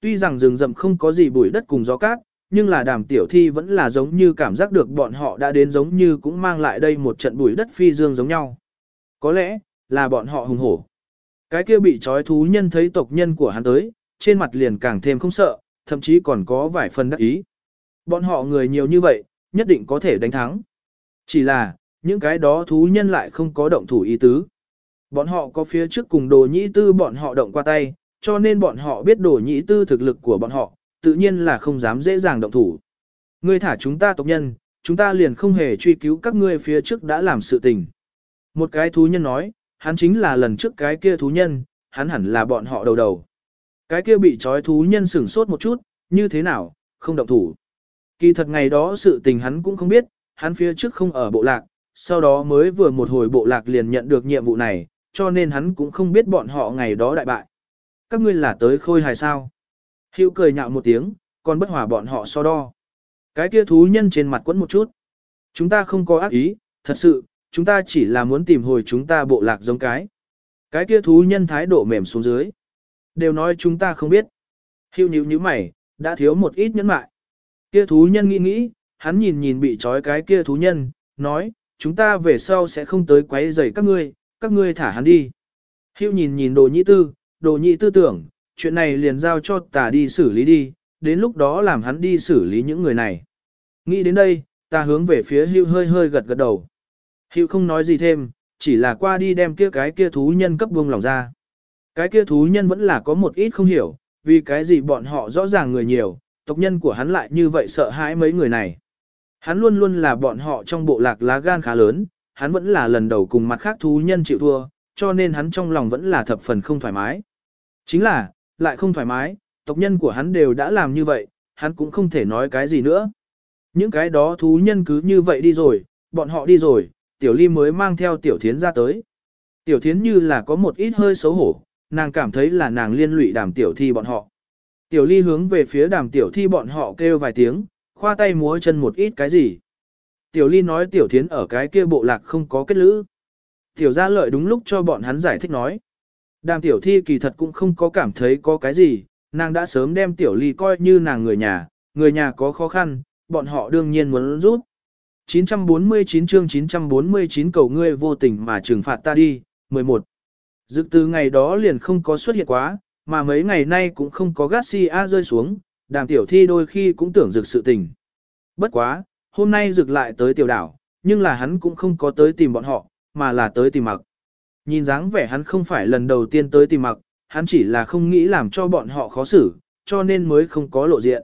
tuy rằng rừng rậm không có gì bụi đất cùng gió cát, nhưng là đàm tiểu thi vẫn là giống như cảm giác được bọn họ đã đến giống như cũng mang lại đây một trận bụi đất phi dương giống nhau. Có lẽ, là bọn họ hùng hổ. Cái kia bị trói thú nhân thấy tộc nhân của hắn tới, trên mặt liền càng thêm không sợ, thậm chí còn có vài phần đắc ý. Bọn họ người nhiều như vậy, nhất định có thể đánh thắng. Chỉ là, những cái đó thú nhân lại không có động thủ ý tứ. Bọn họ có phía trước cùng đồ nhĩ tư bọn họ động qua tay, cho nên bọn họ biết đổ nhĩ tư thực lực của bọn họ, tự nhiên là không dám dễ dàng động thủ. Ngươi thả chúng ta tộc nhân, chúng ta liền không hề truy cứu các ngươi phía trước đã làm sự tình. Một cái thú nhân nói, hắn chính là lần trước cái kia thú nhân, hắn hẳn là bọn họ đầu đầu. Cái kia bị trói thú nhân sửng sốt một chút, như thế nào, không động thủ. Kỳ thật ngày đó sự tình hắn cũng không biết, hắn phía trước không ở bộ lạc, sau đó mới vừa một hồi bộ lạc liền nhận được nhiệm vụ này, cho nên hắn cũng không biết bọn họ ngày đó đại bại. Các ngươi là tới khôi hài sao? Hữu cười nhạo một tiếng, còn bất hòa bọn họ so đo. Cái kia thú nhân trên mặt quẫn một chút. Chúng ta không có ác ý, thật sự, chúng ta chỉ là muốn tìm hồi chúng ta bộ lạc giống cái. Cái kia thú nhân thái độ mềm xuống dưới. Đều nói chúng ta không biết. Hữu nhíu nhíu mày, đã thiếu một ít nhẫn mại. Kia thú nhân nghĩ nghĩ, hắn nhìn nhìn bị trói cái kia thú nhân, nói, chúng ta về sau sẽ không tới quấy rầy các ngươi, các ngươi thả hắn đi. Hữu nhìn nhìn đồ nhĩ tư, đồ nhị tư tưởng, chuyện này liền giao cho ta đi xử lý đi, đến lúc đó làm hắn đi xử lý những người này. Nghĩ đến đây, ta hướng về phía Hưu hơi hơi gật gật đầu. Hưu không nói gì thêm, chỉ là qua đi đem kia cái kia thú nhân cấp buông lòng ra. Cái kia thú nhân vẫn là có một ít không hiểu, vì cái gì bọn họ rõ ràng người nhiều, tộc nhân của hắn lại như vậy sợ hãi mấy người này. Hắn luôn luôn là bọn họ trong bộ lạc lá gan khá lớn, hắn vẫn là lần đầu cùng mặt khác thú nhân chịu thua, cho nên hắn trong lòng vẫn là thập phần không thoải mái. Chính là, lại không thoải mái, tộc nhân của hắn đều đã làm như vậy, hắn cũng không thể nói cái gì nữa. Những cái đó thú nhân cứ như vậy đi rồi, bọn họ đi rồi, tiểu ly mới mang theo tiểu thiến ra tới. Tiểu thiến như là có một ít hơi xấu hổ, nàng cảm thấy là nàng liên lụy đàm tiểu thi bọn họ. Tiểu ly hướng về phía đàm tiểu thi bọn họ kêu vài tiếng, khoa tay múa chân một ít cái gì. Tiểu ly nói tiểu thiến ở cái kia bộ lạc không có kết lữ. Tiểu gia lợi đúng lúc cho bọn hắn giải thích nói. Đàm tiểu thi kỳ thật cũng không có cảm thấy có cái gì, nàng đã sớm đem tiểu ly coi như nàng người nhà, người nhà có khó khăn, bọn họ đương nhiên muốn giúp. 949 chương 949 cầu ngươi vô tình mà trừng phạt ta đi, 11. Dự từ ngày đó liền không có xuất hiện quá, mà mấy ngày nay cũng không có Garcia rơi xuống, đàm tiểu thi đôi khi cũng tưởng dực sự tình. Bất quá, hôm nay dực lại tới tiểu đảo, nhưng là hắn cũng không có tới tìm bọn họ, mà là tới tìm mặc. Nhìn dáng vẻ hắn không phải lần đầu tiên tới tìm mặc, hắn chỉ là không nghĩ làm cho bọn họ khó xử, cho nên mới không có lộ diện.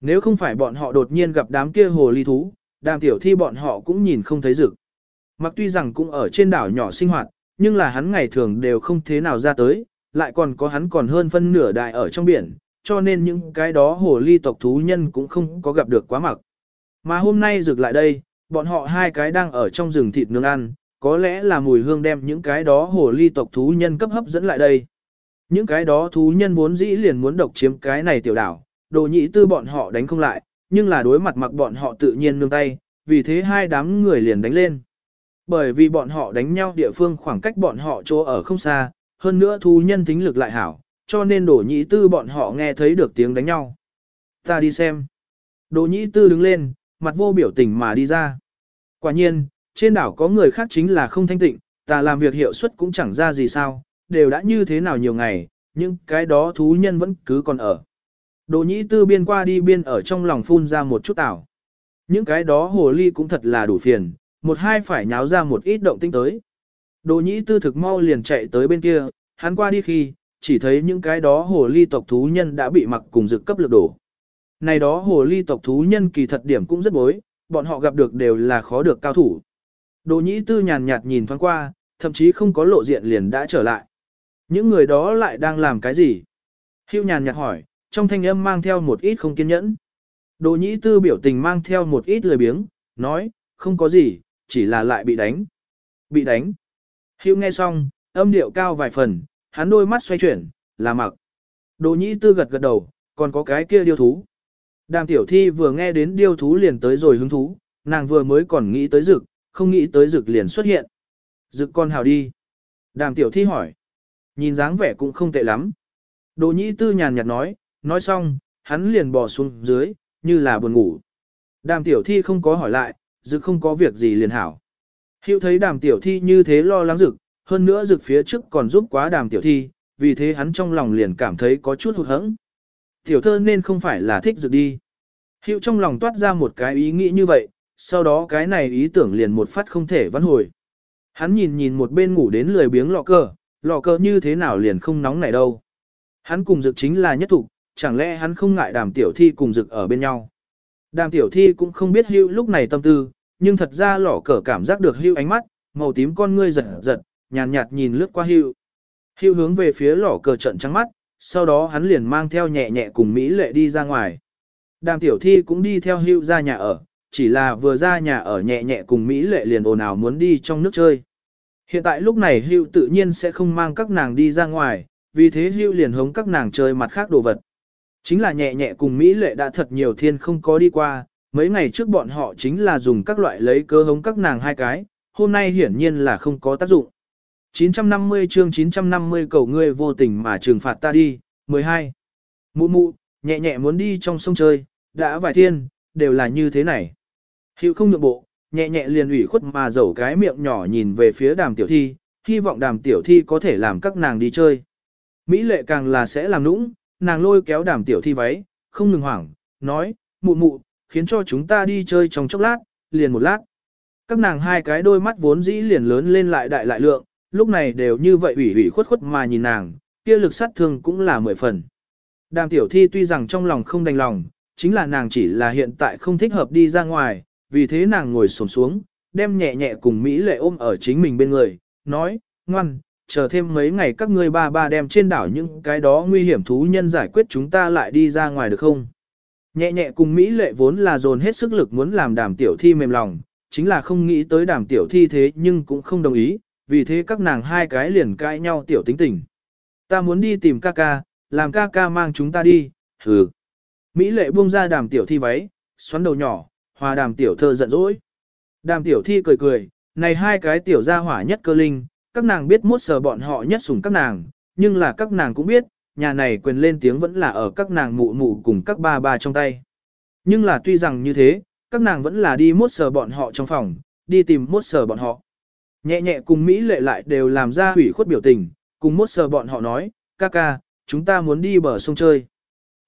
Nếu không phải bọn họ đột nhiên gặp đám kia hồ ly thú, đàm tiểu thi bọn họ cũng nhìn không thấy rực. Mặc tuy rằng cũng ở trên đảo nhỏ sinh hoạt, nhưng là hắn ngày thường đều không thế nào ra tới, lại còn có hắn còn hơn phân nửa đại ở trong biển, cho nên những cái đó hồ ly tộc thú nhân cũng không có gặp được quá mặc. Mà hôm nay rực lại đây, bọn họ hai cái đang ở trong rừng thịt nướng ăn, có lẽ là mùi hương đem những cái đó hồ ly tộc thú nhân cấp hấp dẫn lại đây. Những cái đó thú nhân vốn dĩ liền muốn độc chiếm cái này tiểu đảo, đồ nhị tư bọn họ đánh không lại, nhưng là đối mặt mặc bọn họ tự nhiên nương tay, vì thế hai đám người liền đánh lên. Bởi vì bọn họ đánh nhau địa phương khoảng cách bọn họ chỗ ở không xa, hơn nữa thú nhân tính lực lại hảo, cho nên đồ nhị tư bọn họ nghe thấy được tiếng đánh nhau. Ta đi xem. đồ nhị tư đứng lên, mặt vô biểu tình mà đi ra. Quả nhiên, trên đảo có người khác chính là không thanh tịnh, ta làm việc hiệu suất cũng chẳng ra gì sao, đều đã như thế nào nhiều ngày, nhưng cái đó thú nhân vẫn cứ còn ở. Đỗ nhĩ tư biên qua đi biên ở trong lòng phun ra một chút tảo. Những cái đó hồ ly cũng thật là đủ phiền, một hai phải nháo ra một ít động tinh tới. Đỗ nhĩ tư thực mau liền chạy tới bên kia, hắn qua đi khi, chỉ thấy những cái đó hồ ly tộc thú nhân đã bị mặc cùng dực cấp lực đổ. Này đó hồ ly tộc thú nhân kỳ thật điểm cũng rất bối, bọn họ gặp được đều là khó được cao thủ. Đỗ nhĩ tư nhàn nhạt nhìn thoáng qua, thậm chí không có lộ diện liền đã trở lại. Những người đó lại đang làm cái gì? Hưu nhàn nhạt hỏi, trong thanh âm mang theo một ít không kiên nhẫn. Đỗ nhĩ tư biểu tình mang theo một ít lười biếng, nói, không có gì, chỉ là lại bị đánh. Bị đánh. Hưu nghe xong, âm điệu cao vài phần, hắn đôi mắt xoay chuyển, là mặc. Đỗ nhĩ tư gật gật đầu, còn có cái kia điêu thú. Đàm tiểu thi vừa nghe đến điêu thú liền tới rồi hứng thú, nàng vừa mới còn nghĩ tới rực, không nghĩ tới rực liền xuất hiện. Rực con hào đi. Đàm tiểu thi hỏi. Nhìn dáng vẻ cũng không tệ lắm. Đỗ nhĩ tư nhàn nhạt nói, Nói xong, hắn liền bò xuống dưới, như là buồn ngủ. Đàm tiểu thi không có hỏi lại, dực không có việc gì liền hảo. Hiệu thấy đàm tiểu thi như thế lo lắng dực, hơn nữa dực phía trước còn giúp quá đàm tiểu thi, vì thế hắn trong lòng liền cảm thấy có chút hụt hẫng. Tiểu thơ nên không phải là thích dực đi. Hiệu trong lòng toát ra một cái ý nghĩ như vậy, sau đó cái này ý tưởng liền một phát không thể vãn hồi. Hắn nhìn nhìn một bên ngủ đến lười biếng lọ cờ, lọ cờ như thế nào liền không nóng này đâu. Hắn cùng dực chính là nhất thủ, chẳng lẽ hắn không ngại đàm tiểu thi cùng dực ở bên nhau. Đàm tiểu thi cũng không biết hưu lúc này tâm tư, nhưng thật ra lỏ cờ cảm giác được hưu ánh mắt, màu tím con ngươi giật giật, nhàn nhạt, nhạt nhìn lướt qua hưu. Hưu hướng về phía lỏ cờ trận trắng mắt, sau đó hắn liền mang theo nhẹ nhẹ cùng Mỹ lệ đi ra ngoài. Đàm tiểu thi cũng đi theo hưu ra nhà ở, chỉ là vừa ra nhà ở nhẹ nhẹ cùng Mỹ lệ liền ồn ào muốn đi trong nước chơi. Hiện tại lúc này hưu tự nhiên sẽ không mang các nàng đi ra ngoài, vì thế hưu liền hống các nàng chơi mặt khác đồ vật. Chính là nhẹ nhẹ cùng Mỹ lệ đã thật nhiều thiên không có đi qua, mấy ngày trước bọn họ chính là dùng các loại lấy cơ hống các nàng hai cái, hôm nay hiển nhiên là không có tác dụng. 950 chương 950 cầu ngươi vô tình mà trừng phạt ta đi, 12. Mụ mụ, nhẹ nhẹ muốn đi trong sông chơi, đã vài thiên, đều là như thế này. Hiệu không nhượng bộ, nhẹ nhẹ liền ủy khuất mà dẩu cái miệng nhỏ nhìn về phía đàm tiểu thi, hy vọng đàm tiểu thi có thể làm các nàng đi chơi. Mỹ lệ càng là sẽ làm nũng, nàng lôi kéo đàm tiểu thi váy, không ngừng hoảng, nói, mụ mụ, khiến cho chúng ta đi chơi trong chốc lát, liền một lát. Các nàng hai cái đôi mắt vốn dĩ liền lớn lên lại đại lại lượng, lúc này đều như vậy ủy ủy khuất khuất mà nhìn nàng, kia lực sát thương cũng là mười phần. Đàm tiểu thi tuy rằng trong lòng không đành lòng, chính là nàng chỉ là hiện tại không thích hợp đi ra ngoài, vì thế nàng ngồi xổm xuống, đem nhẹ nhẹ cùng Mỹ lệ ôm ở chính mình bên người, nói, ngoan, chờ thêm mấy ngày các ngươi ba ba đem trên đảo những cái đó nguy hiểm thú nhân giải quyết chúng ta lại đi ra ngoài được không? Nhẹ nhẹ cùng Mỹ lệ vốn là dồn hết sức lực muốn làm đàm tiểu thi mềm lòng, chính là không nghĩ tới đàm tiểu thi thế nhưng cũng không đồng ý, vì thế các nàng hai cái liền cãi nhau tiểu tính tình. Ta muốn đi tìm ca ca, làm ca ca mang chúng ta đi, hừ. Mỹ lệ buông ra đàm tiểu thi váy, xoắn đầu nhỏ, hòa đàm tiểu thơ giận dỗi. Đàm tiểu thi cười cười, này hai cái tiểu gia hỏa nhất cơ linh, các nàng biết mốt sờ bọn họ nhất sủng các nàng, nhưng là các nàng cũng biết, nhà này quyền lên tiếng vẫn là ở các nàng mụ mụ cùng các ba ba trong tay. Nhưng là tuy rằng như thế, các nàng vẫn là đi mốt sờ bọn họ trong phòng, đi tìm mốt sờ bọn họ. Nhẹ nhẹ cùng Mỹ lệ lại đều làm ra hủy khuất biểu tình, cùng mốt sờ bọn họ nói, ca ca, chúng ta muốn đi bờ sông chơi.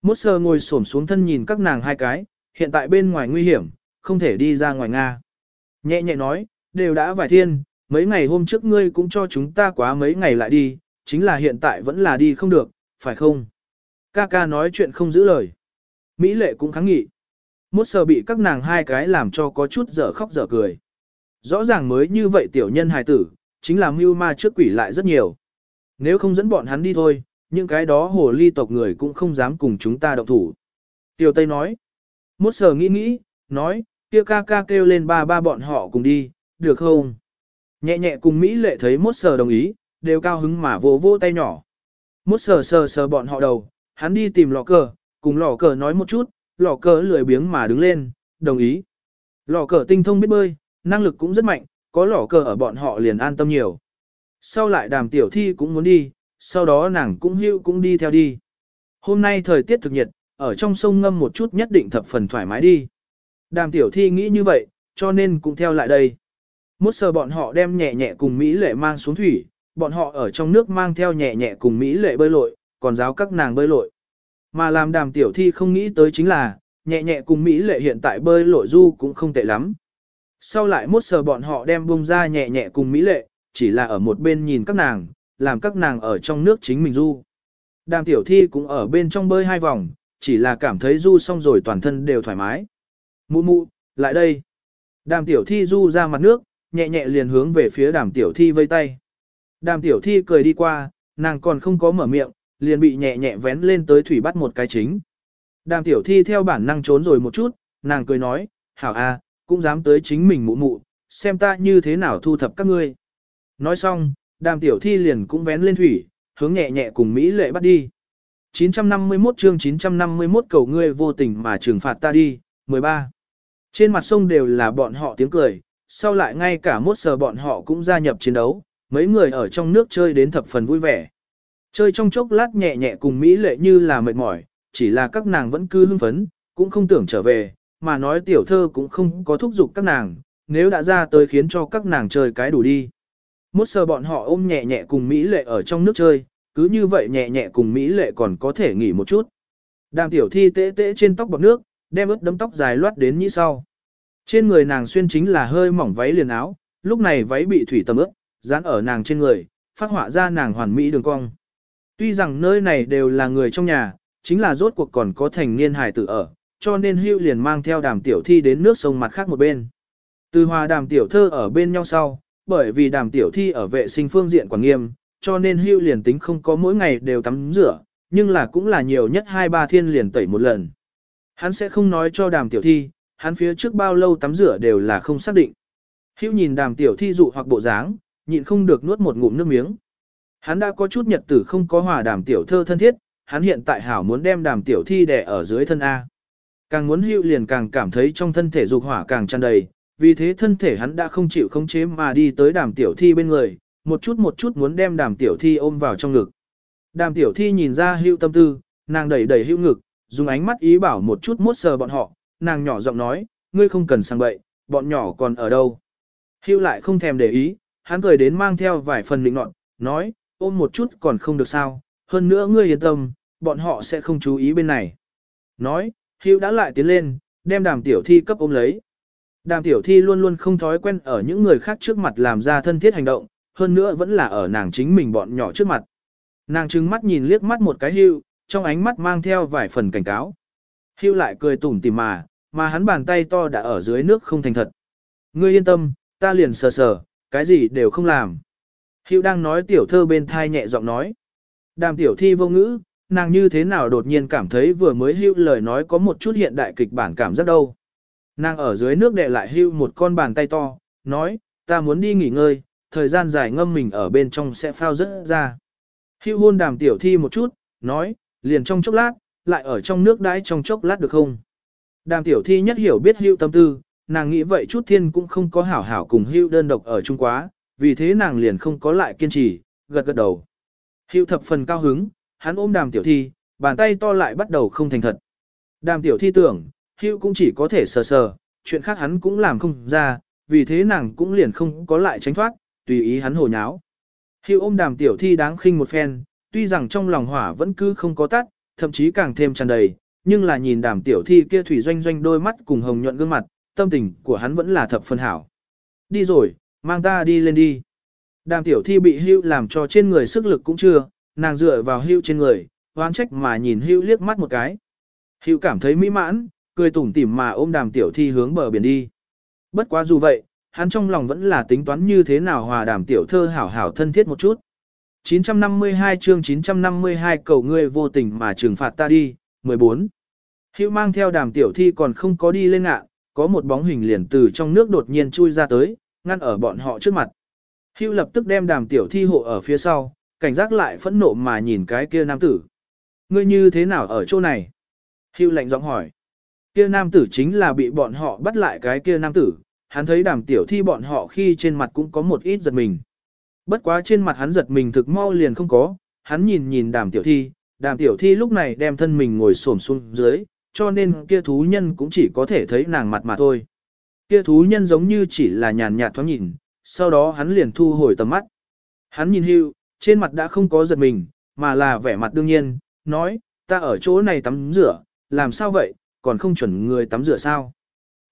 Mốt sờ ngồi xổm xuống thân nhìn các nàng hai cái, hiện tại bên ngoài nguy hiểm, không thể đi ra ngoài Nga. Nhẹ nhẹ nói, đều đã vài thiên, mấy ngày hôm trước ngươi cũng cho chúng ta quá mấy ngày lại đi, chính là hiện tại vẫn là đi không được, phải không? Ca ca nói chuyện không giữ lời. Mỹ lệ cũng kháng nghị. Mốt sờ bị các nàng hai cái làm cho có chút dở khóc dở cười. Rõ ràng mới như vậy tiểu nhân hài tử, chính là mưu ma trước quỷ lại rất nhiều. Nếu không dẫn bọn hắn đi thôi, những cái đó hồ ly tộc người cũng không dám cùng chúng ta động thủ. Tiểu Tây nói. Mốt sờ nghĩ nghĩ, nói, kia ca ca kêu lên ba ba bọn họ cùng đi, được không? Nhẹ nhẹ cùng Mỹ lệ thấy mốt sờ đồng ý, đều cao hứng mà vỗ vỗ tay nhỏ. Mốt sờ sờ sờ bọn họ đầu, hắn đi tìm lò cờ, cùng lò cờ nói một chút, lò cờ lười biếng mà đứng lên, đồng ý. Lò cờ tinh thông biết bơi, năng lực cũng rất mạnh, có lò cờ ở bọn họ liền an tâm nhiều. Sau lại đàm tiểu thi cũng muốn đi, sau đó nàng cũng hữu cũng đi theo đi. Hôm nay thời tiết thực nhiệt, ở trong sông ngâm một chút nhất định thập phần thoải mái đi. Đàm tiểu thi nghĩ như vậy, cho nên cũng theo lại đây. Mốt sờ bọn họ đem nhẹ nhẹ cùng Mỹ lệ mang xuống thủy, bọn họ ở trong nước mang theo nhẹ nhẹ cùng Mỹ lệ bơi lội, còn giáo các nàng bơi lội. Mà làm đàm tiểu thi không nghĩ tới chính là, nhẹ nhẹ cùng Mỹ lệ hiện tại bơi lội du cũng không tệ lắm. Sau lại mốt sờ bọn họ đem bông ra nhẹ nhẹ cùng Mỹ lệ, chỉ là ở một bên nhìn các nàng, làm các nàng ở trong nước chính mình du. Đàm tiểu thi cũng ở bên trong bơi hai vòng, chỉ là cảm thấy du xong rồi toàn thân đều thoải mái. Mụ mụ, lại đây. Đàm tiểu thi du ra mặt nước, nhẹ nhẹ liền hướng về phía đàm tiểu thi vây tay. Đàm tiểu thi cười đi qua, nàng còn không có mở miệng, liền bị nhẹ nhẹ vén lên tới thủy bắt một cái chính. Đàm tiểu thi theo bản năng trốn rồi một chút, nàng cười nói, hảo a, cũng dám tới chính mình mụ mụ, xem ta như thế nào thu thập các ngươi. Nói xong, đàm tiểu thi liền cũng vén lên thủy, hướng nhẹ nhẹ cùng Mỹ lệ bắt đi. 951 chương 951 cầu ngươi vô tình mà trừng phạt ta đi, 13. Trên mặt sông đều là bọn họ tiếng cười, sau lại ngay cả mốt sờ bọn họ cũng gia nhập chiến đấu, mấy người ở trong nước chơi đến thập phần vui vẻ. Chơi trong chốc lát nhẹ nhẹ cùng Mỹ lệ như là mệt mỏi, chỉ là các nàng vẫn cứ hưng phấn, cũng không tưởng trở về, mà nói tiểu thơ cũng không có thúc giục các nàng, nếu đã ra tới khiến cho các nàng chơi cái đủ đi. Mốt sờ bọn họ ôm nhẹ nhẹ cùng Mỹ lệ ở trong nước chơi, cứ như vậy nhẹ nhẹ cùng Mỹ lệ còn có thể nghỉ một chút. Đàm tiểu thi tễ tễ trên tóc bọc nước, đem ướt đấm tóc dài loát đến như sau. Trên người nàng xuyên chính là hơi mỏng váy liền áo, lúc này váy bị thủy tầm ướt, dán ở nàng trên người, phát họa ra nàng hoàn mỹ đường cong. Tuy rằng nơi này đều là người trong nhà, chính là rốt cuộc còn có thành niên hài tử ở, cho nên hưu liền mang theo đàm tiểu thi đến nước sông mặt khác một bên. Từ hòa đàm tiểu thơ ở bên nhau sau, bởi vì đàm tiểu thi ở vệ sinh phương diện quản nghiêm, cho nên hưu liền tính không có mỗi ngày đều tắm rửa, nhưng là cũng là nhiều nhất hai ba thiên liền tẩy một lần. Hắn sẽ không nói cho đàm tiểu thi, hắn phía trước bao lâu tắm rửa đều là không xác định. Hưu nhìn đàm tiểu thi dụ hoặc bộ dáng, nhịn không được nuốt một ngụm nước miếng. Hắn đã có chút nhật tử không có hòa đàm tiểu thơ thân thiết, hắn hiện tại hảo muốn đem đàm tiểu thi đè ở dưới thân A. Càng muốn hưu liền càng cảm thấy trong thân thể dục hỏa càng tràn đầy, vì thế thân thể hắn đã không chịu khống chế mà đi tới đàm tiểu thi bên người, một chút một chút muốn đem đàm tiểu thi ôm vào trong ngực. Đàm tiểu thi nhìn ra hưu tâm tư, nàng đẩy đẩy hưu ngực, dùng ánh mắt ý bảo một chút mốt sờ bọn họ, nàng nhỏ giọng nói, ngươi không cần sang bậy, bọn nhỏ còn ở đâu. Hưu lại không thèm để ý, hắn cười đến mang theo vài phần định nọt, nói, ôm một chút còn không được sao, hơn nữa ngươi yên tâm, bọn họ sẽ không chú ý bên này. Nói, Hưu đã lại tiến lên, đem đàm tiểu thi cấp ôm lấy. Đàm tiểu thi luôn luôn không thói quen ở những người khác trước mặt làm ra thân thiết hành động, hơn nữa vẫn là ở nàng chính mình bọn nhỏ trước mặt. Nàng trừng mắt nhìn liếc mắt một cái hưu, trong ánh mắt mang theo vài phần cảnh cáo. Hưu lại cười tủm tỉm mà, mà hắn bàn tay to đã ở dưới nước không thành thật. Ngươi yên tâm, ta liền sờ sờ, cái gì đều không làm. Hưu đang nói tiểu thơ bên thai nhẹ giọng nói. Đàm tiểu thi vô ngữ, nàng như thế nào đột nhiên cảm thấy vừa mới hưu lời nói có một chút hiện đại kịch bản cảm giác đâu. Nàng ở dưới nước đệ lại hưu một con bàn tay to, nói, ta muốn đi nghỉ ngơi, thời gian dài ngâm mình ở bên trong sẽ phao rất ra. Hưu hôn đàm tiểu thi một chút, nói, liền trong chốc lát, lại ở trong nước đãi trong chốc lát được không? Đàm tiểu thi nhất hiểu biết hưu tâm tư, nàng nghĩ vậy chút thiên cũng không có hảo hảo cùng hưu đơn độc ở chung quá, vì thế nàng liền không có lại kiên trì, gật gật đầu. Hưu thập phần cao hứng, hắn ôm đàm tiểu thi, bàn tay to lại bắt đầu không thành thật. Đàm tiểu thi tưởng, hưu cũng chỉ có thể sờ sờ, chuyện khác hắn cũng làm không ra, vì thế nàng cũng liền không có lại tránh thoát, tùy ý hắn hồ nháo. Hưu ôm đàm tiểu thi đáng khinh một phen, tuy rằng trong lòng hỏa vẫn cứ không có tắt, thậm chí càng thêm tràn đầy, nhưng là nhìn đàm tiểu thi kia thủy doanh doanh đôi mắt cùng hồng nhuận gương mặt, tâm tình của hắn vẫn là thập phân hảo. Đi rồi, mang ta đi lên đi. Đàm tiểu thi bị hưu làm cho trên người sức lực cũng chưa, nàng dựa vào hưu trên người, oán trách mà nhìn hưu liếc mắt một cái. Hưu cảm thấy mỹ mãn, cười tủm tỉm mà ôm đàm tiểu thi hướng bờ biển đi. Bất quá dù vậy, hắn trong lòng vẫn là tính toán như thế nào hòa đàm tiểu thơ hảo hảo thân thiết một chút. 952 chương 952 cầu ngươi vô tình mà trừng phạt ta đi, 14. Hữu mang theo đàm tiểu thi còn không có đi lên ngạ, có một bóng hình liền từ trong nước đột nhiên chui ra tới, ngăn ở bọn họ trước mặt. Hữu lập tức đem đàm tiểu thi hộ ở phía sau, cảnh giác lại phẫn nộ mà nhìn cái kia nam tử. Ngươi như thế nào ở chỗ này? Hữu lạnh giọng hỏi. Kia nam tử chính là bị bọn họ bắt lại cái kia nam tử, hắn thấy đàm tiểu thi bọn họ khi trên mặt cũng có một ít giật mình. Bất quá trên mặt hắn giật mình thực mau liền không có, hắn nhìn nhìn đàm tiểu thi, đàm tiểu thi lúc này đem thân mình ngồi xổm xuống dưới, cho nên kia thú nhân cũng chỉ có thể thấy nàng mặt mà thôi. Kia thú nhân giống như chỉ là nhàn nhạt thoáng nhìn, sau đó hắn liền thu hồi tầm mắt. Hắn nhìn hưu, trên mặt đã không có giật mình, mà là vẻ mặt đương nhiên, nói, ta ở chỗ này tắm rửa, làm sao vậy, còn không chuẩn người tắm rửa sao.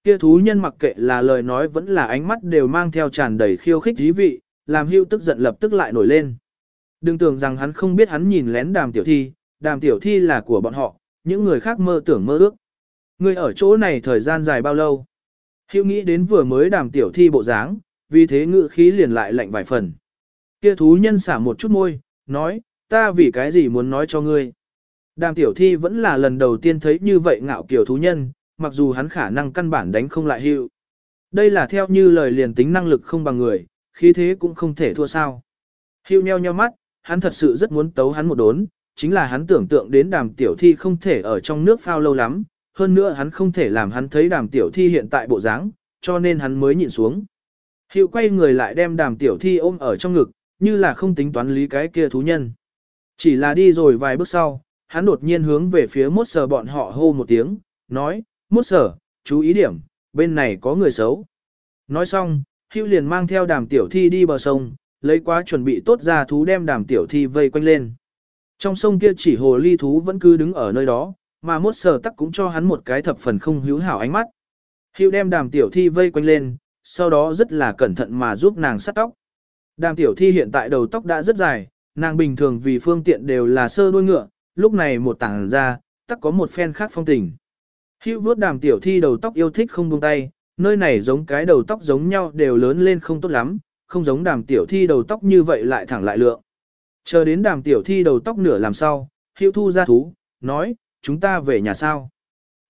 Kia thú nhân mặc kệ là lời nói vẫn là ánh mắt đều mang theo tràn đầy khiêu khích dí vị, làm hưu tức giận lập tức lại nổi lên. Đừng tưởng rằng hắn không biết hắn nhìn lén đàm tiểu thi, đàm tiểu thi là của bọn họ, những người khác mơ tưởng mơ ước. Người ở chỗ này thời gian dài bao lâu? Hưu nghĩ đến vừa mới đàm tiểu thi bộ dáng, vì thế ngự khí liền lại lạnh vài phần. Kia thú nhân xả một chút môi, nói, ta vì cái gì muốn nói cho ngươi. Đàm tiểu thi vẫn là lần đầu tiên thấy như vậy ngạo kiểu thú nhân, mặc dù hắn khả năng căn bản đánh không lại hưu. Đây là theo như lời liền tính năng lực không bằng người, khí thế cũng không thể thua sao. Hưu nheo nheo mắt, hắn thật sự rất muốn tấu hắn một đốn, chính là hắn tưởng tượng đến đàm tiểu thi không thể ở trong nước phao lâu lắm, hơn nữa hắn không thể làm hắn thấy đàm tiểu thi hiện tại bộ dáng, cho nên hắn mới nhịn xuống. Hiệu quay người lại đem đàm tiểu thi ôm ở trong ngực, như là không tính toán lý cái kia thú nhân. Chỉ là đi rồi vài bước sau, hắn đột nhiên hướng về phía mốt sờ bọn họ hô một tiếng, nói, mốt sờ, chú ý điểm, bên này có người xấu. Nói xong, hưu liền mang theo đàm tiểu thi đi bờ sông, lấy quá chuẩn bị tốt ra thú đem đàm tiểu thi vây quanh lên. Trong sông kia chỉ hồ ly thú vẫn cứ đứng ở nơi đó, mà mốt sờ tắc cũng cho hắn một cái thập phần không hữu hảo ánh mắt. Hưu đem đàm tiểu thi vây quanh lên, sau đó rất là cẩn thận mà giúp nàng sắt tóc. Đàm tiểu thi hiện tại đầu tóc đã rất dài, nàng bình thường vì phương tiện đều là sơ đuôi ngựa, lúc này một tảng ra, tắc có một phen khác phong tình. Hữu vuốt đàm tiểu thi đầu tóc yêu thích không buông tay, nơi này giống cái đầu tóc giống nhau đều lớn lên không tốt lắm, không giống đàm tiểu thi đầu tóc như vậy lại thẳng lại lượng. Chờ đến đàm tiểu thi đầu tóc nửa làm sao, hữu thu ra thú, nói, chúng ta về nhà sao.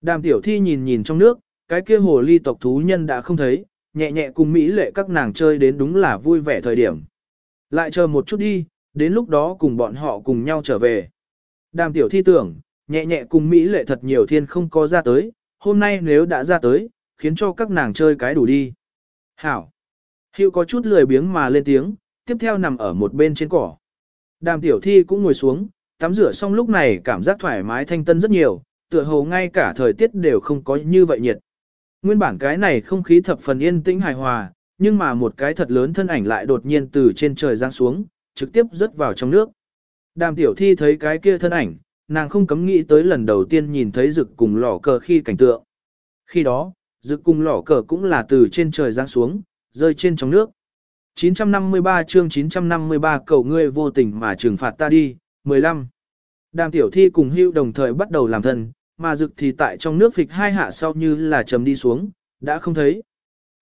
Đàm tiểu thi nhìn nhìn trong nước, cái kia hồ ly tộc thú nhân đã không thấy, nhẹ nhẹ cùng Mỹ lệ các nàng chơi đến đúng là vui vẻ thời điểm. Lại chờ một chút đi, đến lúc đó cùng bọn họ cùng nhau trở về. Đàm tiểu thi tưởng, nhẹ nhẹ cùng Mỹ lệ thật nhiều thiên không có ra tới, hôm nay nếu đã ra tới, khiến cho các nàng chơi cái đủ đi. Hảo. Hiệu có chút lười biếng mà lên tiếng, tiếp theo nằm ở một bên trên cỏ. Đàm tiểu thi cũng ngồi xuống, tắm rửa xong lúc này cảm giác thoải mái thanh tân rất nhiều, tựa hồ ngay cả thời tiết đều không có như vậy nhiệt. Nguyên bản cái này không khí thập phần yên tĩnh hài hòa, nhưng mà một cái thật lớn thân ảnh lại đột nhiên từ trên trời giáng xuống, trực tiếp rớt vào trong nước. Đàm tiểu thi thấy cái kia thân ảnh, nàng không cấm nghĩ tới lần đầu tiên nhìn thấy rực cùng lỏ cờ khi cảnh tượng. Khi đó, rực cùng lỏ cờ cũng là từ trên trời giáng xuống, rơi trên trong nước. 953 chương 953 cầu ngươi vô tình mà trừng phạt ta đi, 15. Đàm tiểu thi cùng hưu đồng thời bắt đầu làm thân, mà rực thì tại trong nước phịch hai hạ sau như là chầm đi xuống, đã không thấy.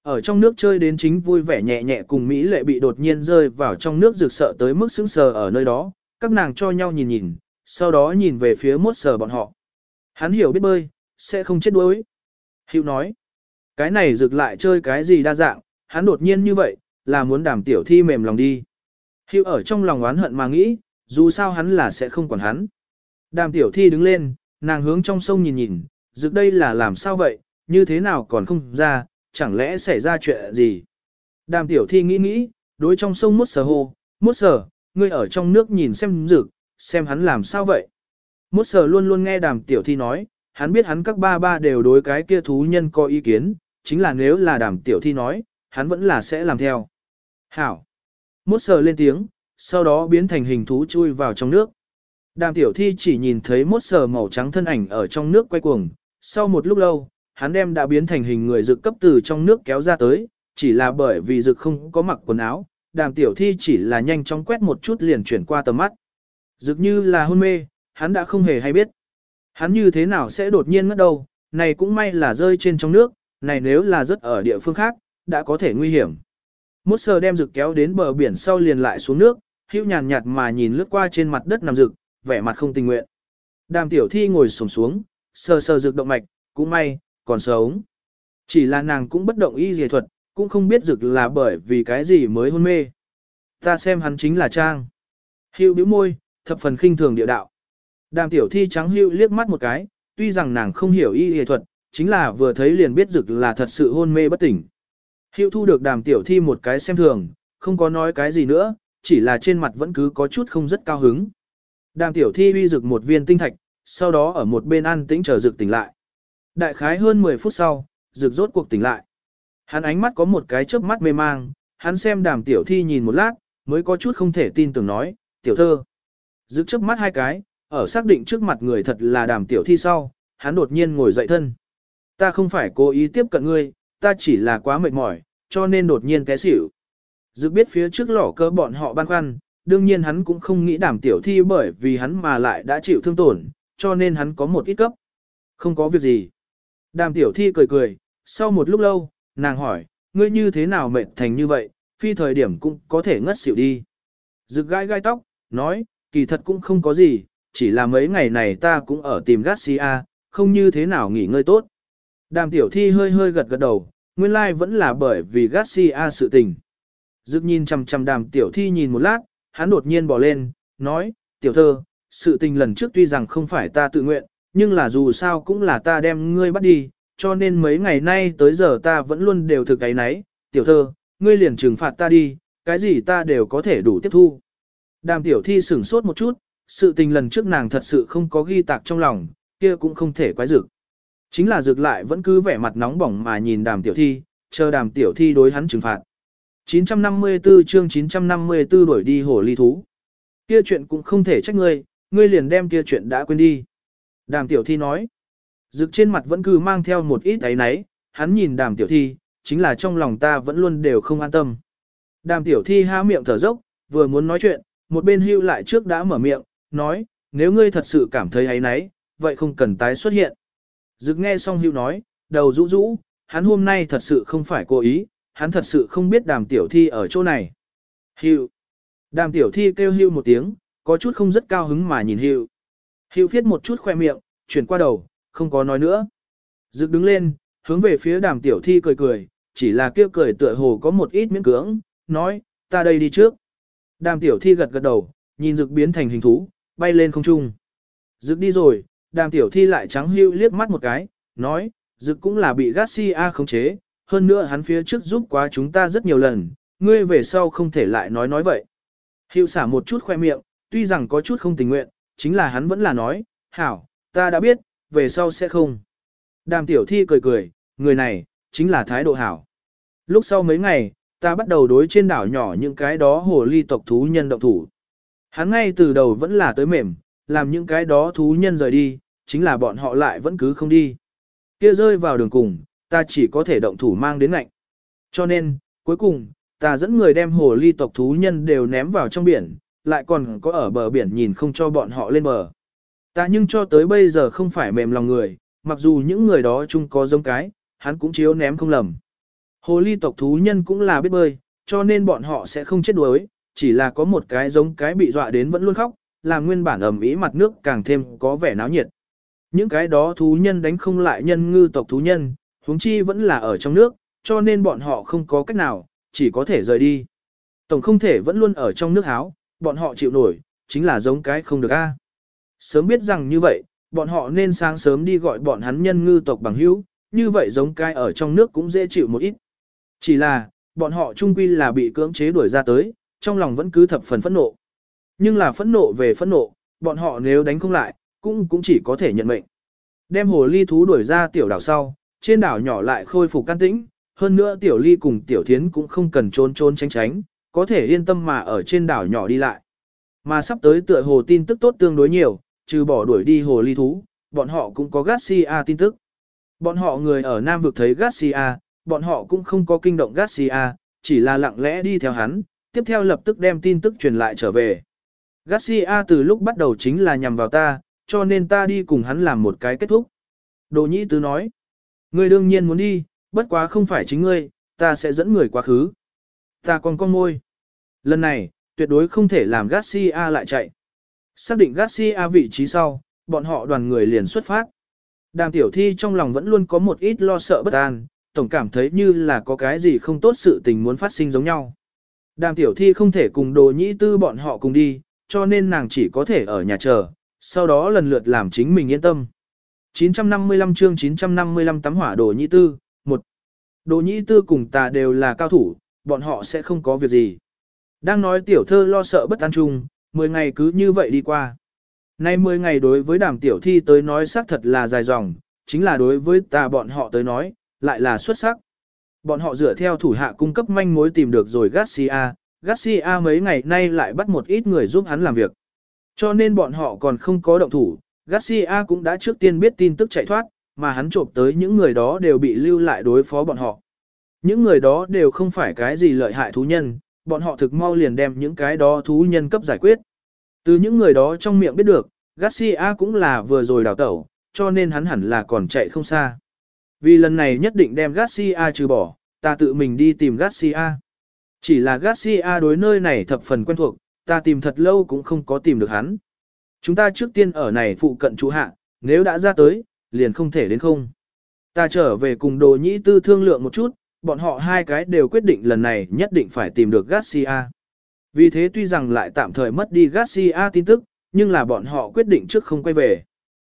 Ở trong nước chơi đến chính vui vẻ nhẹ nhẹ cùng Mỹ lệ bị đột nhiên rơi vào trong nước rực sợ tới mức sững sờ ở nơi đó, các nàng cho nhau nhìn nhìn, sau đó nhìn về phía mốt sờ bọn họ. Hắn hiểu biết bơi, sẽ không chết đuối. Hữu nói, cái này rực lại chơi cái gì đa dạng, hắn đột nhiên như vậy, là muốn đảm tiểu thi mềm lòng đi. Hữu ở trong lòng oán hận mà nghĩ, dù sao hắn là sẽ không quản hắn. Đàm tiểu thi đứng lên, nàng hướng trong sông nhìn nhìn, rực đây là làm sao vậy, như thế nào còn không ra, chẳng lẽ xảy ra chuyện gì. Đàm tiểu thi nghĩ nghĩ, đối trong sông mốt sờ hô, mốt sờ, ngươi ở trong nước nhìn xem rực, xem hắn làm sao vậy. Mốt sờ luôn luôn nghe đàm tiểu thi nói, hắn biết hắn các ba ba đều đối cái kia thú nhân có ý kiến, chính là nếu là đàm tiểu thi nói, hắn vẫn là sẽ làm theo. Hảo. Mốt sờ lên tiếng, sau đó biến thành hình thú chui vào trong nước. Đàm tiểu thi chỉ nhìn thấy mốt sờ màu trắng thân ảnh ở trong nước quay cuồng, sau một lúc lâu, hắn đem đã biến thành hình người rực cấp từ trong nước kéo ra tới, chỉ là bởi vì rực không có mặc quần áo, đàm tiểu thi chỉ là nhanh chóng quét một chút liền chuyển qua tầm mắt. Dực như là hôn mê, hắn đã không hề hay biết. Hắn như thế nào sẽ đột nhiên ngất đầu, này cũng may là rơi trên trong nước, này nếu là rớt ở địa phương khác, đã có thể nguy hiểm. Mốt sờ đem rực kéo đến bờ biển sau liền lại xuống nước, hữu nhàn nhạt mà nhìn lướt qua trên mặt đất nằm rực, vẻ mặt không tình nguyện. Đàm tiểu thi ngồi sổng xuống, sờ sờ rực động mạch, cũng may, còn sống. Chỉ là nàng cũng bất động y dề thuật, cũng không biết rực là bởi vì cái gì mới hôn mê. Ta xem hắn chính là Trang. Hữu bĩu môi, thập phần khinh thường địa đạo. Đàm tiểu thi trắng hữu liếc mắt một cái, tuy rằng nàng không hiểu y y thuật, chính là vừa thấy liền biết rực là thật sự hôn mê bất tỉnh. Hữu thu được đàm tiểu thi một cái xem thường, không có nói cái gì nữa, chỉ là trên mặt vẫn cứ có chút không rất cao hứng. Đàm tiểu thi uy rực một viên tinh thạch, sau đó ở một bên ăn tĩnh chờ rực tỉnh lại. Đại khái hơn 10 phút sau, rực rốt cuộc tỉnh lại. Hắn ánh mắt có một cái chớp mắt mê mang, hắn xem đàm tiểu thi nhìn một lát, mới có chút không thể tin tưởng nói, tiểu thơ. Rực trước mắt hai cái, ở xác định trước mặt người thật là đàm tiểu thi sau, hắn đột nhiên ngồi dậy thân. Ta không phải cố ý tiếp cận ngươi, ta chỉ là quá mệt mỏi, cho nên đột nhiên té xỉu. Dực biết phía trước lỏ cơ bọn họ băn khoăn, đương nhiên hắn cũng không nghĩ đảm tiểu thi bởi vì hắn mà lại đã chịu thương tổn, cho nên hắn có một ít cấp. Không có việc gì. Đàm tiểu thi cười cười, sau một lúc lâu, nàng hỏi, ngươi như thế nào mệt thành như vậy, phi thời điểm cũng có thể ngất xỉu đi. Dực gai gai tóc, nói, kỳ thật cũng không có gì, chỉ là mấy ngày này ta cũng ở tìm Garcia, không như thế nào nghỉ ngơi tốt. Đàm tiểu thi hơi hơi gật gật đầu, nguyên lai like vẫn là bởi vì Garcia sự tình. Dực nhìn chằm chằm đàm tiểu thi nhìn một lát, hắn đột nhiên bỏ lên, nói, tiểu thơ, sự tình lần trước tuy rằng không phải ta tự nguyện, nhưng là dù sao cũng là ta đem ngươi bắt đi, cho nên mấy ngày nay tới giờ ta vẫn luôn đều thực cái nấy, tiểu thơ, ngươi liền trừng phạt ta đi, cái gì ta đều có thể đủ tiếp thu. Đàm tiểu thi sửng sốt một chút, sự tình lần trước nàng thật sự không có ghi tạc trong lòng, kia cũng không thể quái dực. Chính là dực lại vẫn cứ vẻ mặt nóng bỏng mà nhìn đàm tiểu thi, chờ đàm tiểu thi đối hắn trừng phạt. 954 chương 954 đuổi đi hổ ly thú. Kia chuyện cũng không thể trách ngươi, ngươi liền đem kia chuyện đã quên đi. Đàm tiểu thi nói. Dực trên mặt vẫn cứ mang theo một ít ấy náy, hắn nhìn đàm tiểu thi, chính là trong lòng ta vẫn luôn đều không an tâm. Đàm tiểu thi há miệng thở dốc, vừa muốn nói chuyện, một bên hưu lại trước đã mở miệng, nói, nếu ngươi thật sự cảm thấy ấy nấy vậy không cần tái xuất hiện. Dực nghe xong hưu nói, đầu rũ rũ, hắn hôm nay thật sự không phải cố ý, hắn thật sự không biết đàm tiểu thi ở chỗ này. Hưu. Đàm tiểu thi kêu hưu một tiếng, có chút không rất cao hứng mà nhìn hưu. Hưu viết một chút khoe miệng, chuyển qua đầu, không có nói nữa. Dực đứng lên, hướng về phía đàm tiểu thi cười cười, chỉ là kêu cười tựa hồ có một ít miễn cưỡng, nói, ta đây đi trước. Đàm tiểu thi gật gật đầu, nhìn dực biến thành hình thú, bay lên không trung. Dực đi rồi, đàm tiểu thi lại trắng hưu liếc mắt một cái, nói, dực cũng là bị Garcia khống chế, hơn nữa hắn phía trước giúp quá chúng ta rất nhiều lần, ngươi về sau không thể lại nói nói vậy. Hiệu xả một chút khoe miệng, tuy rằng có chút không tình nguyện, chính là hắn vẫn là nói, hảo, ta đã biết, về sau sẽ không. Đàm tiểu thi cười cười, người này, chính là thái độ hảo. Lúc sau mấy ngày, ta bắt đầu đối trên đảo nhỏ những cái đó hồ ly tộc thú nhân động thủ. Hắn ngay từ đầu vẫn là tới mềm, làm những cái đó thú nhân rời đi, chính là bọn họ lại vẫn cứ không đi. Kia rơi vào đường cùng, ta chỉ có thể động thủ mang đến ngạnh. Cho nên, cuối cùng, ta dẫn người đem hồ ly tộc thú nhân đều ném vào trong biển, lại còn có ở bờ biển nhìn không cho bọn họ lên bờ. Ta nhưng cho tới bây giờ không phải mềm lòng người, mặc dù những người đó chung có giống cái, hắn cũng chiếu ném không lầm. Hồ ly tộc thú nhân cũng là biết bơi, cho nên bọn họ sẽ không chết đuối, chỉ là có một cái giống cái bị dọa đến vẫn luôn khóc, làm nguyên bản ẩm ý mặt nước càng thêm có vẻ náo nhiệt. Những cái đó thú nhân đánh không lại nhân ngư tộc thú nhân, huống chi vẫn là ở trong nước, cho nên bọn họ không có cách nào, chỉ có thể rời đi. Tổng không thể vẫn luôn ở trong nước háo, bọn họ chịu nổi, chính là giống cái không được a. Sớm biết rằng như vậy, bọn họ nên sáng sớm đi gọi bọn hắn nhân ngư tộc bằng hữu, như vậy giống cái ở trong nước cũng dễ chịu một ít. Chỉ là, bọn họ trung quy là bị cưỡng chế đuổi ra tới, trong lòng vẫn cứ thập phần phẫn nộ. Nhưng là phẫn nộ về phẫn nộ, bọn họ nếu đánh không lại, cũng cũng chỉ có thể nhận mệnh. Đem hồ ly thú đuổi ra tiểu đảo sau, trên đảo nhỏ lại khôi phục can tĩnh, hơn nữa tiểu ly cùng tiểu thiến cũng không cần trốn trốn tránh tránh, có thể yên tâm mà ở trên đảo nhỏ đi lại. Mà sắp tới tựa hồ tin tức tốt tương đối nhiều, trừ bỏ đuổi đi hồ ly thú, bọn họ cũng có Garcia tin tức. Bọn họ người ở Nam vực thấy Garcia, bọn họ cũng không có kinh động Garcia, chỉ là lặng lẽ đi theo hắn, tiếp theo lập tức đem tin tức truyền lại trở về. Garcia từ lúc bắt đầu chính là nhằm vào ta, cho nên ta đi cùng hắn làm một cái kết thúc. Đồ nhĩ tứ nói, ngươi đương nhiên muốn đi, bất quá không phải chính ngươi, ta sẽ dẫn người quá khứ. Ta còn con môi. Lần này, tuyệt đối không thể làm Garcia lại chạy. Xác định Garcia vị trí sau, bọn họ đoàn người liền xuất phát. Đàm tiểu thi trong lòng vẫn luôn có một ít lo sợ bất an, tổng cảm thấy như là có cái gì không tốt sự tình muốn phát sinh giống nhau. Đàm tiểu thi không thể cùng đồ nhĩ tư bọn họ cùng đi, cho nên nàng chỉ có thể ở nhà chờ, sau đó lần lượt làm chính mình yên tâm. 955 chương 955 tắm hỏa đồ nhĩ tư, một Đồ nhĩ tư cùng ta đều là cao thủ, bọn họ sẽ không có việc gì. Đang nói tiểu thơ lo sợ bất an chung, 10 ngày cứ như vậy đi qua. Nay 10 ngày đối với đàm tiểu thi tới nói xác thật là dài dòng, chính là đối với ta bọn họ tới nói, lại là xuất sắc. Bọn họ dựa theo thủ hạ cung cấp manh mối tìm được rồi Garcia, Garcia mấy ngày nay lại bắt một ít người giúp hắn làm việc. Cho nên bọn họ còn không có động thủ, Garcia cũng đã trước tiên biết tin tức chạy thoát, mà hắn trộm tới những người đó đều bị lưu lại đối phó bọn họ. Những người đó đều không phải cái gì lợi hại thú nhân, bọn họ thực mau liền đem những cái đó thú nhân cấp giải quyết. Từ những người đó trong miệng biết được, Garcia cũng là vừa rồi đào tẩu, cho nên hắn hẳn là còn chạy không xa. Vì lần này nhất định đem Garcia trừ bỏ, ta tự mình đi tìm Garcia. Chỉ là Garcia đối nơi này thập phần quen thuộc, ta tìm thật lâu cũng không có tìm được hắn. Chúng ta trước tiên ở này phụ cận chú hạ, nếu đã ra tới, liền không thể đến không. Ta trở về cùng đồ nhĩ tư thương lượng một chút, bọn họ hai cái đều quyết định lần này nhất định phải tìm được Garcia. Vì thế tuy rằng lại tạm thời mất đi Garcia tin tức, nhưng là bọn họ quyết định trước không quay về.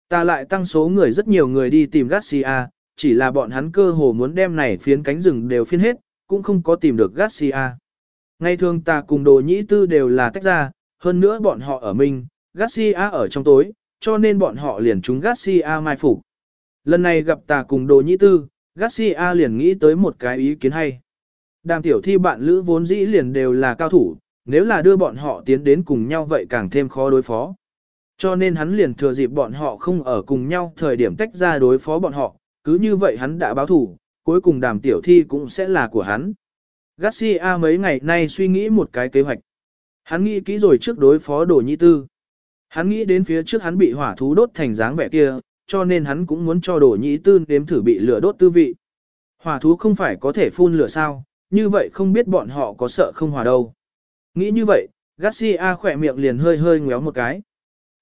Ta lại tăng số người rất nhiều người đi tìm Garcia, chỉ là bọn hắn cơ hồ muốn đem này phiến cánh rừng đều phiên hết, cũng không có tìm được Garcia. Ngày thường ta cùng đồ nhĩ tư đều là tách ra, hơn nữa bọn họ ở mình, Garcia ở trong tối, cho nên bọn họ liền trúng Garcia mai phục. Lần này gặp ta cùng đồ nhĩ tư, Garcia liền nghĩ tới một cái ý kiến hay. Đàm tiểu thi bạn lữ vốn dĩ liền đều là cao thủ, nếu là đưa bọn họ tiến đến cùng nhau vậy càng thêm khó đối phó. Cho nên hắn liền thừa dịp bọn họ không ở cùng nhau thời điểm tách ra đối phó bọn họ, cứ như vậy hắn đã báo thủ, cuối cùng đàm tiểu thi cũng sẽ là của hắn. Garcia mấy ngày nay suy nghĩ một cái kế hoạch. Hắn nghĩ kỹ rồi trước đối phó đồ nhĩ tư. Hắn nghĩ đến phía trước hắn bị hỏa thú đốt thành dáng vẻ kia, cho nên hắn cũng muốn cho đồ nhĩ tư nếm thử bị lửa đốt tư vị. Hỏa thú không phải có thể phun lửa sao, như vậy không biết bọn họ có sợ không hòa đâu. Nghĩ như vậy, Garcia khỏe miệng liền hơi hơi ngéo một cái.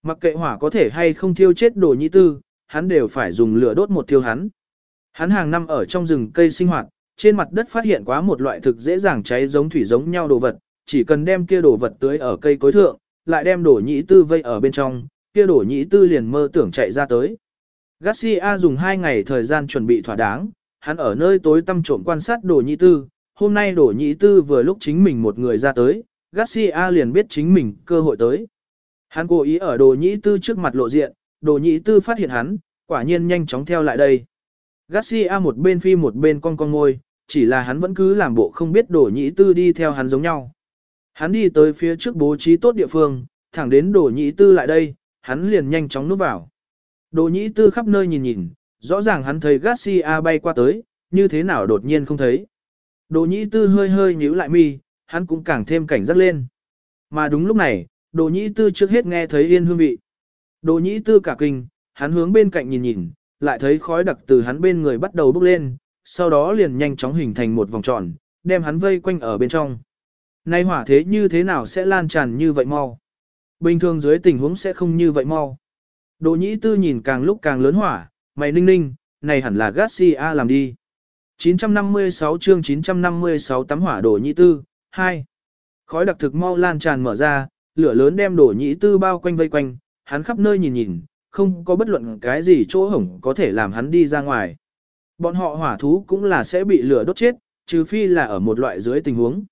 Mặc kệ hỏa có thể hay không thiêu chết đồ nhĩ tư, hắn đều phải dùng lửa đốt một thiêu hắn. Hắn hàng năm ở trong rừng cây sinh hoạt, trên mặt đất phát hiện quá một loại thực dễ dàng cháy giống thủy giống nhau đồ vật, chỉ cần đem kia đồ vật tưới ở cây cối thượng, lại đem đổ nhĩ tư vây ở bên trong, kia đổ nhĩ tư liền mơ tưởng chạy ra tới. Garcia dùng hai ngày thời gian chuẩn bị thỏa đáng, hắn ở nơi tối tăm trộm quan sát đổ nhĩ tư, hôm nay đổ nhĩ tư vừa lúc chính mình một người ra tới, Garcia liền biết chính mình cơ hội tới. Hắn cố ý ở đồ nhĩ tư trước mặt lộ diện, đồ nhĩ tư phát hiện hắn, quả nhiên nhanh chóng theo lại đây. Garcia một bên phi một bên con con ngôi, chỉ là hắn vẫn cứ làm bộ không biết đồ nhĩ tư đi theo hắn giống nhau. Hắn đi tới phía trước bố trí tốt địa phương, thẳng đến đồ nhĩ tư lại đây, hắn liền nhanh chóng núp vào. Đồ nhĩ tư khắp nơi nhìn nhìn, rõ ràng hắn thấy Garcia bay qua tới, như thế nào đột nhiên không thấy. Đồ nhĩ tư hơi hơi nhíu lại mi, hắn cũng càng thêm cảnh giác lên. Mà đúng lúc này, đồ nhĩ tư trước hết nghe thấy yên hương vị. Đồ nhĩ tư cả kinh, hắn hướng bên cạnh nhìn nhìn, lại thấy khói đặc từ hắn bên người bắt đầu bốc lên, sau đó liền nhanh chóng hình thành một vòng tròn, đem hắn vây quanh ở bên trong. Nay hỏa thế như thế nào sẽ lan tràn như vậy mau? Bình thường dưới tình huống sẽ không như vậy mau. Đồ nhĩ tư nhìn càng lúc càng lớn hỏa, mày ninh ninh, này hẳn là Garcia làm đi. 956 chương 956 tắm hỏa đồ nhĩ tư, 2. Khói đặc thực mau lan tràn mở ra, lửa lớn đem đồ nhĩ tư bao quanh vây quanh, hắn khắp nơi nhìn nhìn, không có bất luận cái gì chỗ hổng có thể làm hắn đi ra ngoài. Bọn họ hỏa thú cũng là sẽ bị lửa đốt chết, trừ phi là ở một loại dưới tình huống.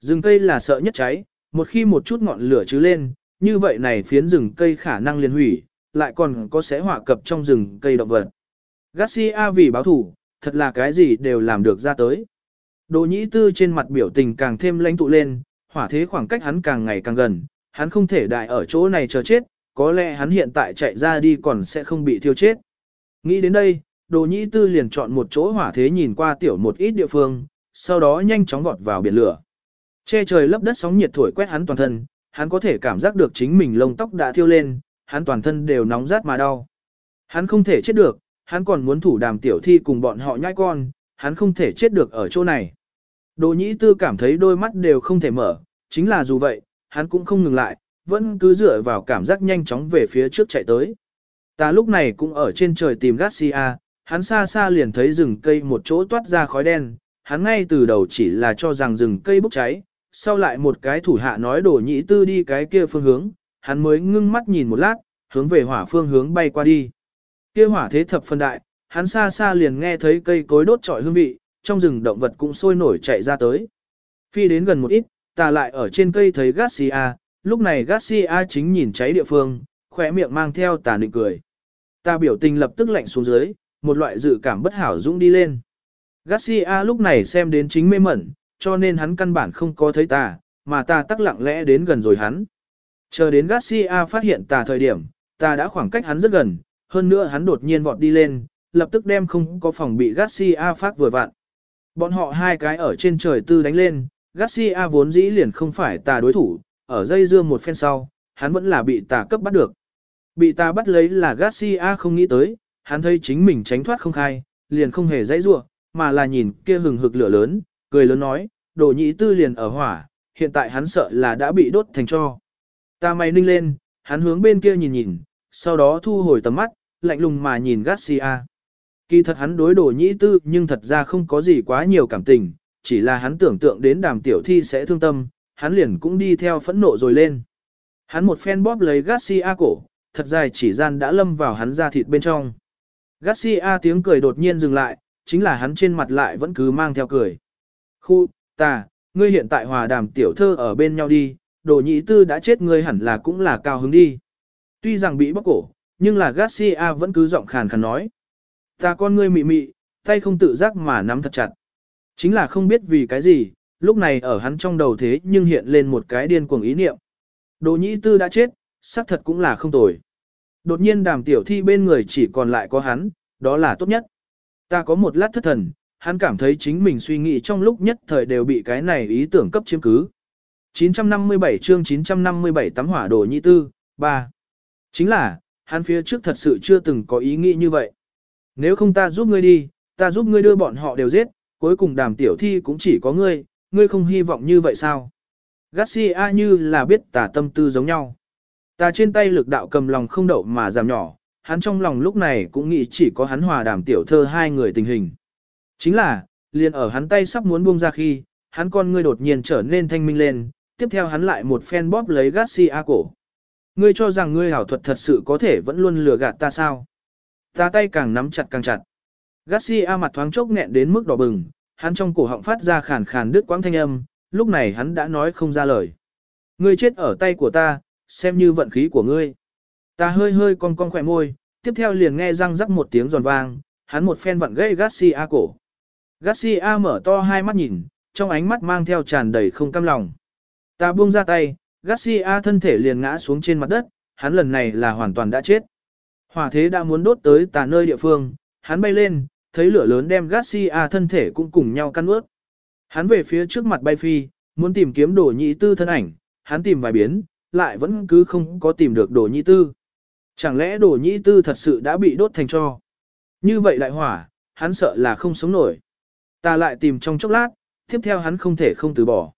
Rừng cây là sợ nhất cháy, một khi một chút ngọn lửa chứ lên, như vậy này phiến rừng cây khả năng liền hủy, lại còn có sẽ hỏa cập trong rừng cây động vật. Garcia vì báo thủ, thật là cái gì đều làm được ra tới. Đồ nhĩ tư trên mặt biểu tình càng thêm lãnh tụ lên, hỏa thế khoảng cách hắn càng ngày càng gần, hắn không thể đại ở chỗ này chờ chết, có lẽ hắn hiện tại chạy ra đi còn sẽ không bị thiêu chết. Nghĩ đến đây, đồ nhĩ tư liền chọn một chỗ hỏa thế nhìn qua tiểu một ít địa phương, sau đó nhanh chóng vọt vào biển lửa. Che trời lấp đất sóng nhiệt thổi quét hắn toàn thân, hắn có thể cảm giác được chính mình lông tóc đã thiêu lên, hắn toàn thân đều nóng rát mà đau. Hắn không thể chết được, hắn còn muốn thủ đàm tiểu thi cùng bọn họ nhai con, hắn không thể chết được ở chỗ này. Đồ nhĩ tư cảm thấy đôi mắt đều không thể mở, chính là dù vậy, hắn cũng không ngừng lại, vẫn cứ dựa vào cảm giác nhanh chóng về phía trước chạy tới. Ta lúc này cũng ở trên trời tìm Garcia, hắn xa xa liền thấy rừng cây một chỗ toát ra khói đen, hắn ngay từ đầu chỉ là cho rằng rừng cây bốc cháy, sau lại một cái thủ hạ nói đổ nhĩ tư đi cái kia phương hướng, hắn mới ngưng mắt nhìn một lát, hướng về hỏa phương hướng bay qua đi. Kia hỏa thế thập phân đại, hắn xa xa liền nghe thấy cây cối đốt trọi hương vị, trong rừng động vật cũng sôi nổi chạy ra tới. Phi đến gần một ít, ta lại ở trên cây thấy Garcia, lúc này Garcia chính nhìn cháy địa phương, khỏe miệng mang theo tà định cười. Ta biểu tình lập tức lạnh xuống dưới, một loại dự cảm bất hảo dũng đi lên. Garcia lúc này xem đến chính mê mẩn, cho nên hắn căn bản không có thấy ta, mà ta tắc lặng lẽ đến gần rồi hắn. Chờ đến Garcia phát hiện ta thời điểm, ta đã khoảng cách hắn rất gần, hơn nữa hắn đột nhiên vọt đi lên, lập tức đem không có phòng bị Garcia phát vừa vặn. Bọn họ hai cái ở trên trời tư đánh lên, Garcia vốn dĩ liền không phải ta đối thủ, ở dây dưa một phen sau, hắn vẫn là bị ta cấp bắt được. Bị ta bắt lấy là Garcia không nghĩ tới, hắn thấy chính mình tránh thoát không khai, liền không hề dãy rua, mà là nhìn kia hừng hực lửa lớn, cười lớn nói, đồ nhị tư liền ở hỏa, hiện tại hắn sợ là đã bị đốt thành cho. Ta mày ninh lên, hắn hướng bên kia nhìn nhìn, sau đó thu hồi tầm mắt, lạnh lùng mà nhìn Garcia. Kỳ thật hắn đối đồ nhị tư nhưng thật ra không có gì quá nhiều cảm tình, chỉ là hắn tưởng tượng đến đàm tiểu thi sẽ thương tâm, hắn liền cũng đi theo phẫn nộ rồi lên. Hắn một phen bóp lấy Garcia cổ, thật dài chỉ gian đã lâm vào hắn da thịt bên trong. Garcia tiếng cười đột nhiên dừng lại, chính là hắn trên mặt lại vẫn cứ mang theo cười. Khu, ta, ngươi hiện tại hòa đàm tiểu thơ ở bên nhau đi, đồ nhị tư đã chết ngươi hẳn là cũng là cao hứng đi. Tuy rằng bị bóc cổ, nhưng là Garcia vẫn cứ giọng khàn khàn nói. Ta con ngươi mị mị, tay không tự giác mà nắm thật chặt. Chính là không biết vì cái gì, lúc này ở hắn trong đầu thế nhưng hiện lên một cái điên cuồng ý niệm. Đồ nhĩ tư đã chết, xác thật cũng là không tồi. Đột nhiên đàm tiểu thi bên người chỉ còn lại có hắn, đó là tốt nhất. Ta có một lát thất thần, hắn cảm thấy chính mình suy nghĩ trong lúc nhất thời đều bị cái này ý tưởng cấp chiếm cứ. 957 chương 957 tắm hỏa đồ nhị tư, 3. Chính là, hắn phía trước thật sự chưa từng có ý nghĩ như vậy. Nếu không ta giúp ngươi đi, ta giúp ngươi đưa bọn họ đều giết, cuối cùng đàm tiểu thi cũng chỉ có ngươi, ngươi không hy vọng như vậy sao? Garcia như là biết tà tâm tư giống nhau. Ta trên tay lực đạo cầm lòng không đậu mà giảm nhỏ, hắn trong lòng lúc này cũng nghĩ chỉ có hắn hòa đàm tiểu thơ hai người tình hình. Chính là, liền ở hắn tay sắp muốn buông ra khi, hắn con ngươi đột nhiên trở nên thanh minh lên, tiếp theo hắn lại một phen bóp lấy Garcia cổ. Ngươi cho rằng ngươi hảo thuật thật sự có thể vẫn luôn lừa gạt ta sao? Ta tay càng nắm chặt càng chặt. Garcia mặt thoáng chốc nghẹn đến mức đỏ bừng, hắn trong cổ họng phát ra khàn khàn đứt quãng thanh âm, lúc này hắn đã nói không ra lời. Ngươi chết ở tay của ta, xem như vận khí của ngươi. Ta hơi hơi cong cong khỏe môi, tiếp theo liền nghe răng rắc một tiếng giòn vang, hắn một phen vặn gãy Garcia cổ. Garcia mở to hai mắt nhìn, trong ánh mắt mang theo tràn đầy không cam lòng. Ta buông ra tay, Garcia thân thể liền ngã xuống trên mặt đất, hắn lần này là hoàn toàn đã chết. Hỏa thế đã muốn đốt tới tà nơi địa phương, hắn bay lên, thấy lửa lớn đem Garcia thân thể cũng cùng nhau căn ướt. Hắn về phía trước mặt bay phi, muốn tìm kiếm đồ nhị tư thân ảnh, hắn tìm vài biến, lại vẫn cứ không có tìm được đồ nhị tư. Chẳng lẽ đồ nhị tư thật sự đã bị đốt thành cho? Như vậy lại hỏa, hắn sợ là không sống nổi. Ta lại tìm trong chốc lát, tiếp theo hắn không thể không từ bỏ.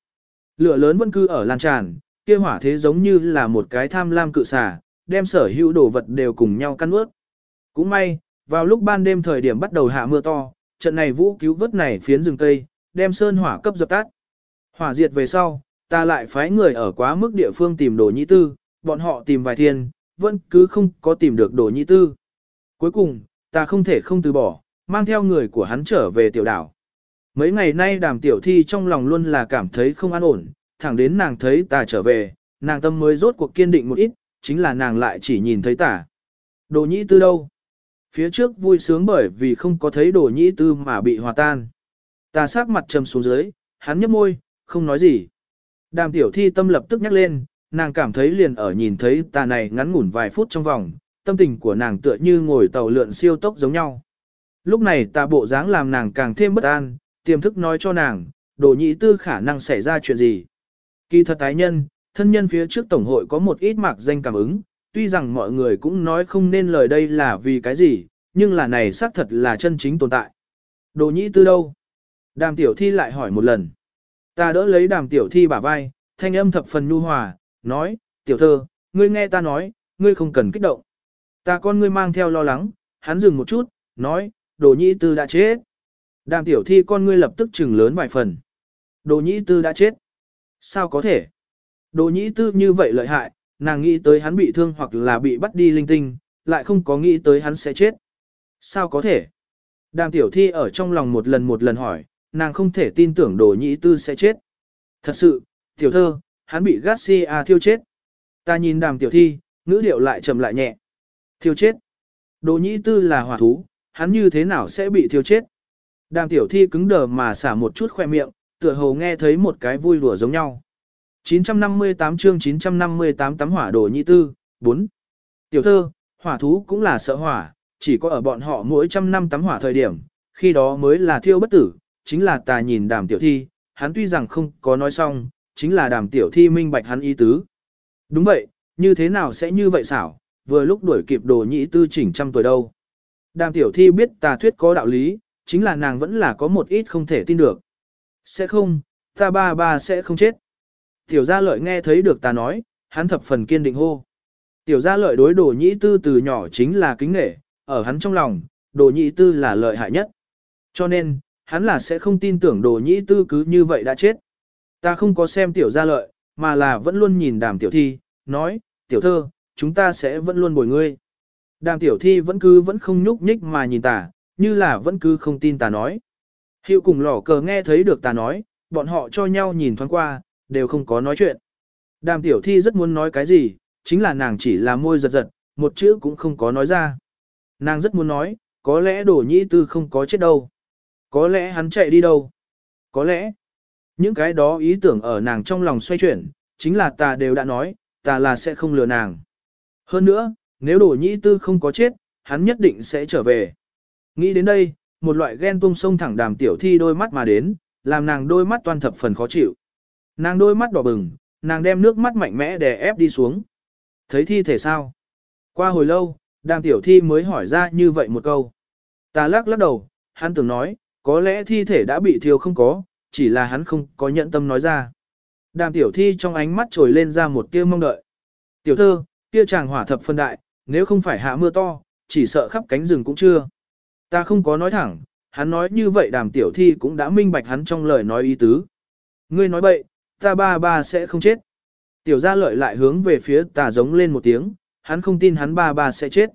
Lửa lớn vẫn cứ ở lan tràn, kia hỏa thế giống như là một cái tham lam cự xà, đem sở hữu đồ vật đều cùng nhau căn ướt. Cũng may, vào lúc ban đêm thời điểm bắt đầu hạ mưa to, trận này vũ cứu vớt này phiến rừng cây, đem sơn hỏa cấp dập tắt. Hỏa diệt về sau, ta lại phái người ở quá mức địa phương tìm đồ nhị tư, bọn họ tìm vài thiên, vẫn cứ không có tìm được đồ nhị tư. Cuối cùng, ta không thể không từ bỏ, mang theo người của hắn trở về tiểu đảo. Mấy ngày nay đàm tiểu thi trong lòng luôn là cảm thấy không an ổn, thẳng đến nàng thấy ta trở về, nàng tâm mới rốt cuộc kiên định một ít, chính là nàng lại chỉ nhìn thấy ta. Đồ nhị tư đâu? Phía trước vui sướng bởi vì không có thấy đồ nhĩ tư mà bị hòa tan. Ta sát mặt trầm xuống dưới, hắn nhấp môi, không nói gì. Đàm tiểu thi tâm lập tức nhắc lên, nàng cảm thấy liền ở nhìn thấy ta này ngắn ngủn vài phút trong vòng, tâm tình của nàng tựa như ngồi tàu lượn siêu tốc giống nhau. Lúc này ta bộ dáng làm nàng càng thêm bất an, tiềm thức nói cho nàng, đồ nhĩ tư khả năng xảy ra chuyện gì. Kỳ thật tái nhân, thân nhân phía trước tổng hội có một ít mạc danh cảm ứng, tuy rằng mọi người cũng nói không nên lời đây là vì cái gì, nhưng là này xác thật là chân chính tồn tại. Đồ nhĩ tư đâu? Đàm tiểu thi lại hỏi một lần. Ta đỡ lấy đàm tiểu thi bả vai, thanh âm thập phần nhu hòa, nói, tiểu thơ, ngươi nghe ta nói, ngươi không cần kích động. Ta con ngươi mang theo lo lắng, hắn dừng một chút, nói, đồ nhĩ tư đã chết. Đàm tiểu thi con ngươi lập tức chừng lớn vài phần. Đồ nhĩ tư đã chết. Sao có thể? Đồ nhĩ tư như vậy lợi hại, nàng nghĩ tới hắn bị thương hoặc là bị bắt đi linh tinh, lại không có nghĩ tới hắn sẽ chết. Sao có thể? Đàm tiểu thi ở trong lòng một lần một lần hỏi, nàng không thể tin tưởng đồ nhị tư sẽ chết. Thật sự, tiểu thơ, hắn bị Garcia thiêu chết. Ta nhìn đàm tiểu thi, ngữ điệu lại trầm lại nhẹ. Thiêu chết. Đồ nhị tư là hỏa thú, hắn như thế nào sẽ bị thiêu chết? Đàm tiểu thi cứng đờ mà xả một chút khoe miệng, tựa hồ nghe thấy một cái vui đùa giống nhau. 958 chương 958 tắm hỏa đồ nhị tư, 4. Tiểu thơ, hỏa thú cũng là sợ hỏa, chỉ có ở bọn họ mỗi trăm năm tắm hỏa thời điểm, khi đó mới là thiêu bất tử, chính là ta nhìn đàm tiểu thi, hắn tuy rằng không có nói xong, chính là đàm tiểu thi minh bạch hắn ý tứ. Đúng vậy, như thế nào sẽ như vậy xảo, vừa lúc đuổi kịp đồ nhị tư chỉnh trăm tuổi đâu. Đàm tiểu thi biết tà thuyết có đạo lý, chính là nàng vẫn là có một ít không thể tin được. Sẽ không, ta ba ba sẽ không chết. Tiểu gia lợi nghe thấy được ta nói, hắn thập phần kiên định hô. Tiểu gia lợi đối đồ nhị tư từ nhỏ chính là kính nghệ, ở hắn trong lòng, đồ nhị tư là lợi hại nhất. Cho nên, hắn là sẽ không tin tưởng đồ nhị tư cứ như vậy đã chết. Ta không có xem tiểu gia lợi, mà là vẫn luôn nhìn đàm tiểu thi, nói, tiểu thơ, chúng ta sẽ vẫn luôn bồi ngươi. Đàm tiểu thi vẫn cứ vẫn không nhúc nhích mà nhìn ta, như là vẫn cứ không tin ta nói. Hiệu cùng lỏ cờ nghe thấy được ta nói, bọn họ cho nhau nhìn thoáng qua, đều không có nói chuyện. Đàm tiểu thi rất muốn nói cái gì, chính là nàng chỉ là môi giật giật, một chữ cũng không có nói ra. Nàng rất muốn nói, có lẽ đổ nhĩ tư không có chết đâu. Có lẽ hắn chạy đi đâu. Có lẽ, những cái đó ý tưởng ở nàng trong lòng xoay chuyển, chính là ta đều đã nói, ta là sẽ không lừa nàng. Hơn nữa, nếu đổ nhĩ tư không có chết, hắn nhất định sẽ trở về. Nghĩ đến đây, một loại ghen tung sông thẳng đàm tiểu thi đôi mắt mà đến, làm nàng đôi mắt toan thập phần khó chịu. Nàng đôi mắt đỏ bừng, nàng đem nước mắt mạnh mẽ đè ép đi xuống. Thấy thi thể sao? Qua hồi lâu, đàm tiểu thi mới hỏi ra như vậy một câu. Ta lắc lắc đầu, hắn tưởng nói, có lẽ thi thể đã bị thiêu không có, chỉ là hắn không có nhận tâm nói ra. Đàm tiểu thi trong ánh mắt trồi lên ra một tia mong đợi. Tiểu thơ, kia chàng hỏa thập phân đại, nếu không phải hạ mưa to, chỉ sợ khắp cánh rừng cũng chưa. Ta không có nói thẳng, hắn nói như vậy đàm tiểu thi cũng đã minh bạch hắn trong lời nói ý tứ. Ngươi nói bậy, ta ba ba sẽ không chết. Tiểu gia lợi lại hướng về phía tà giống lên một tiếng, hắn không tin hắn ba ba sẽ chết.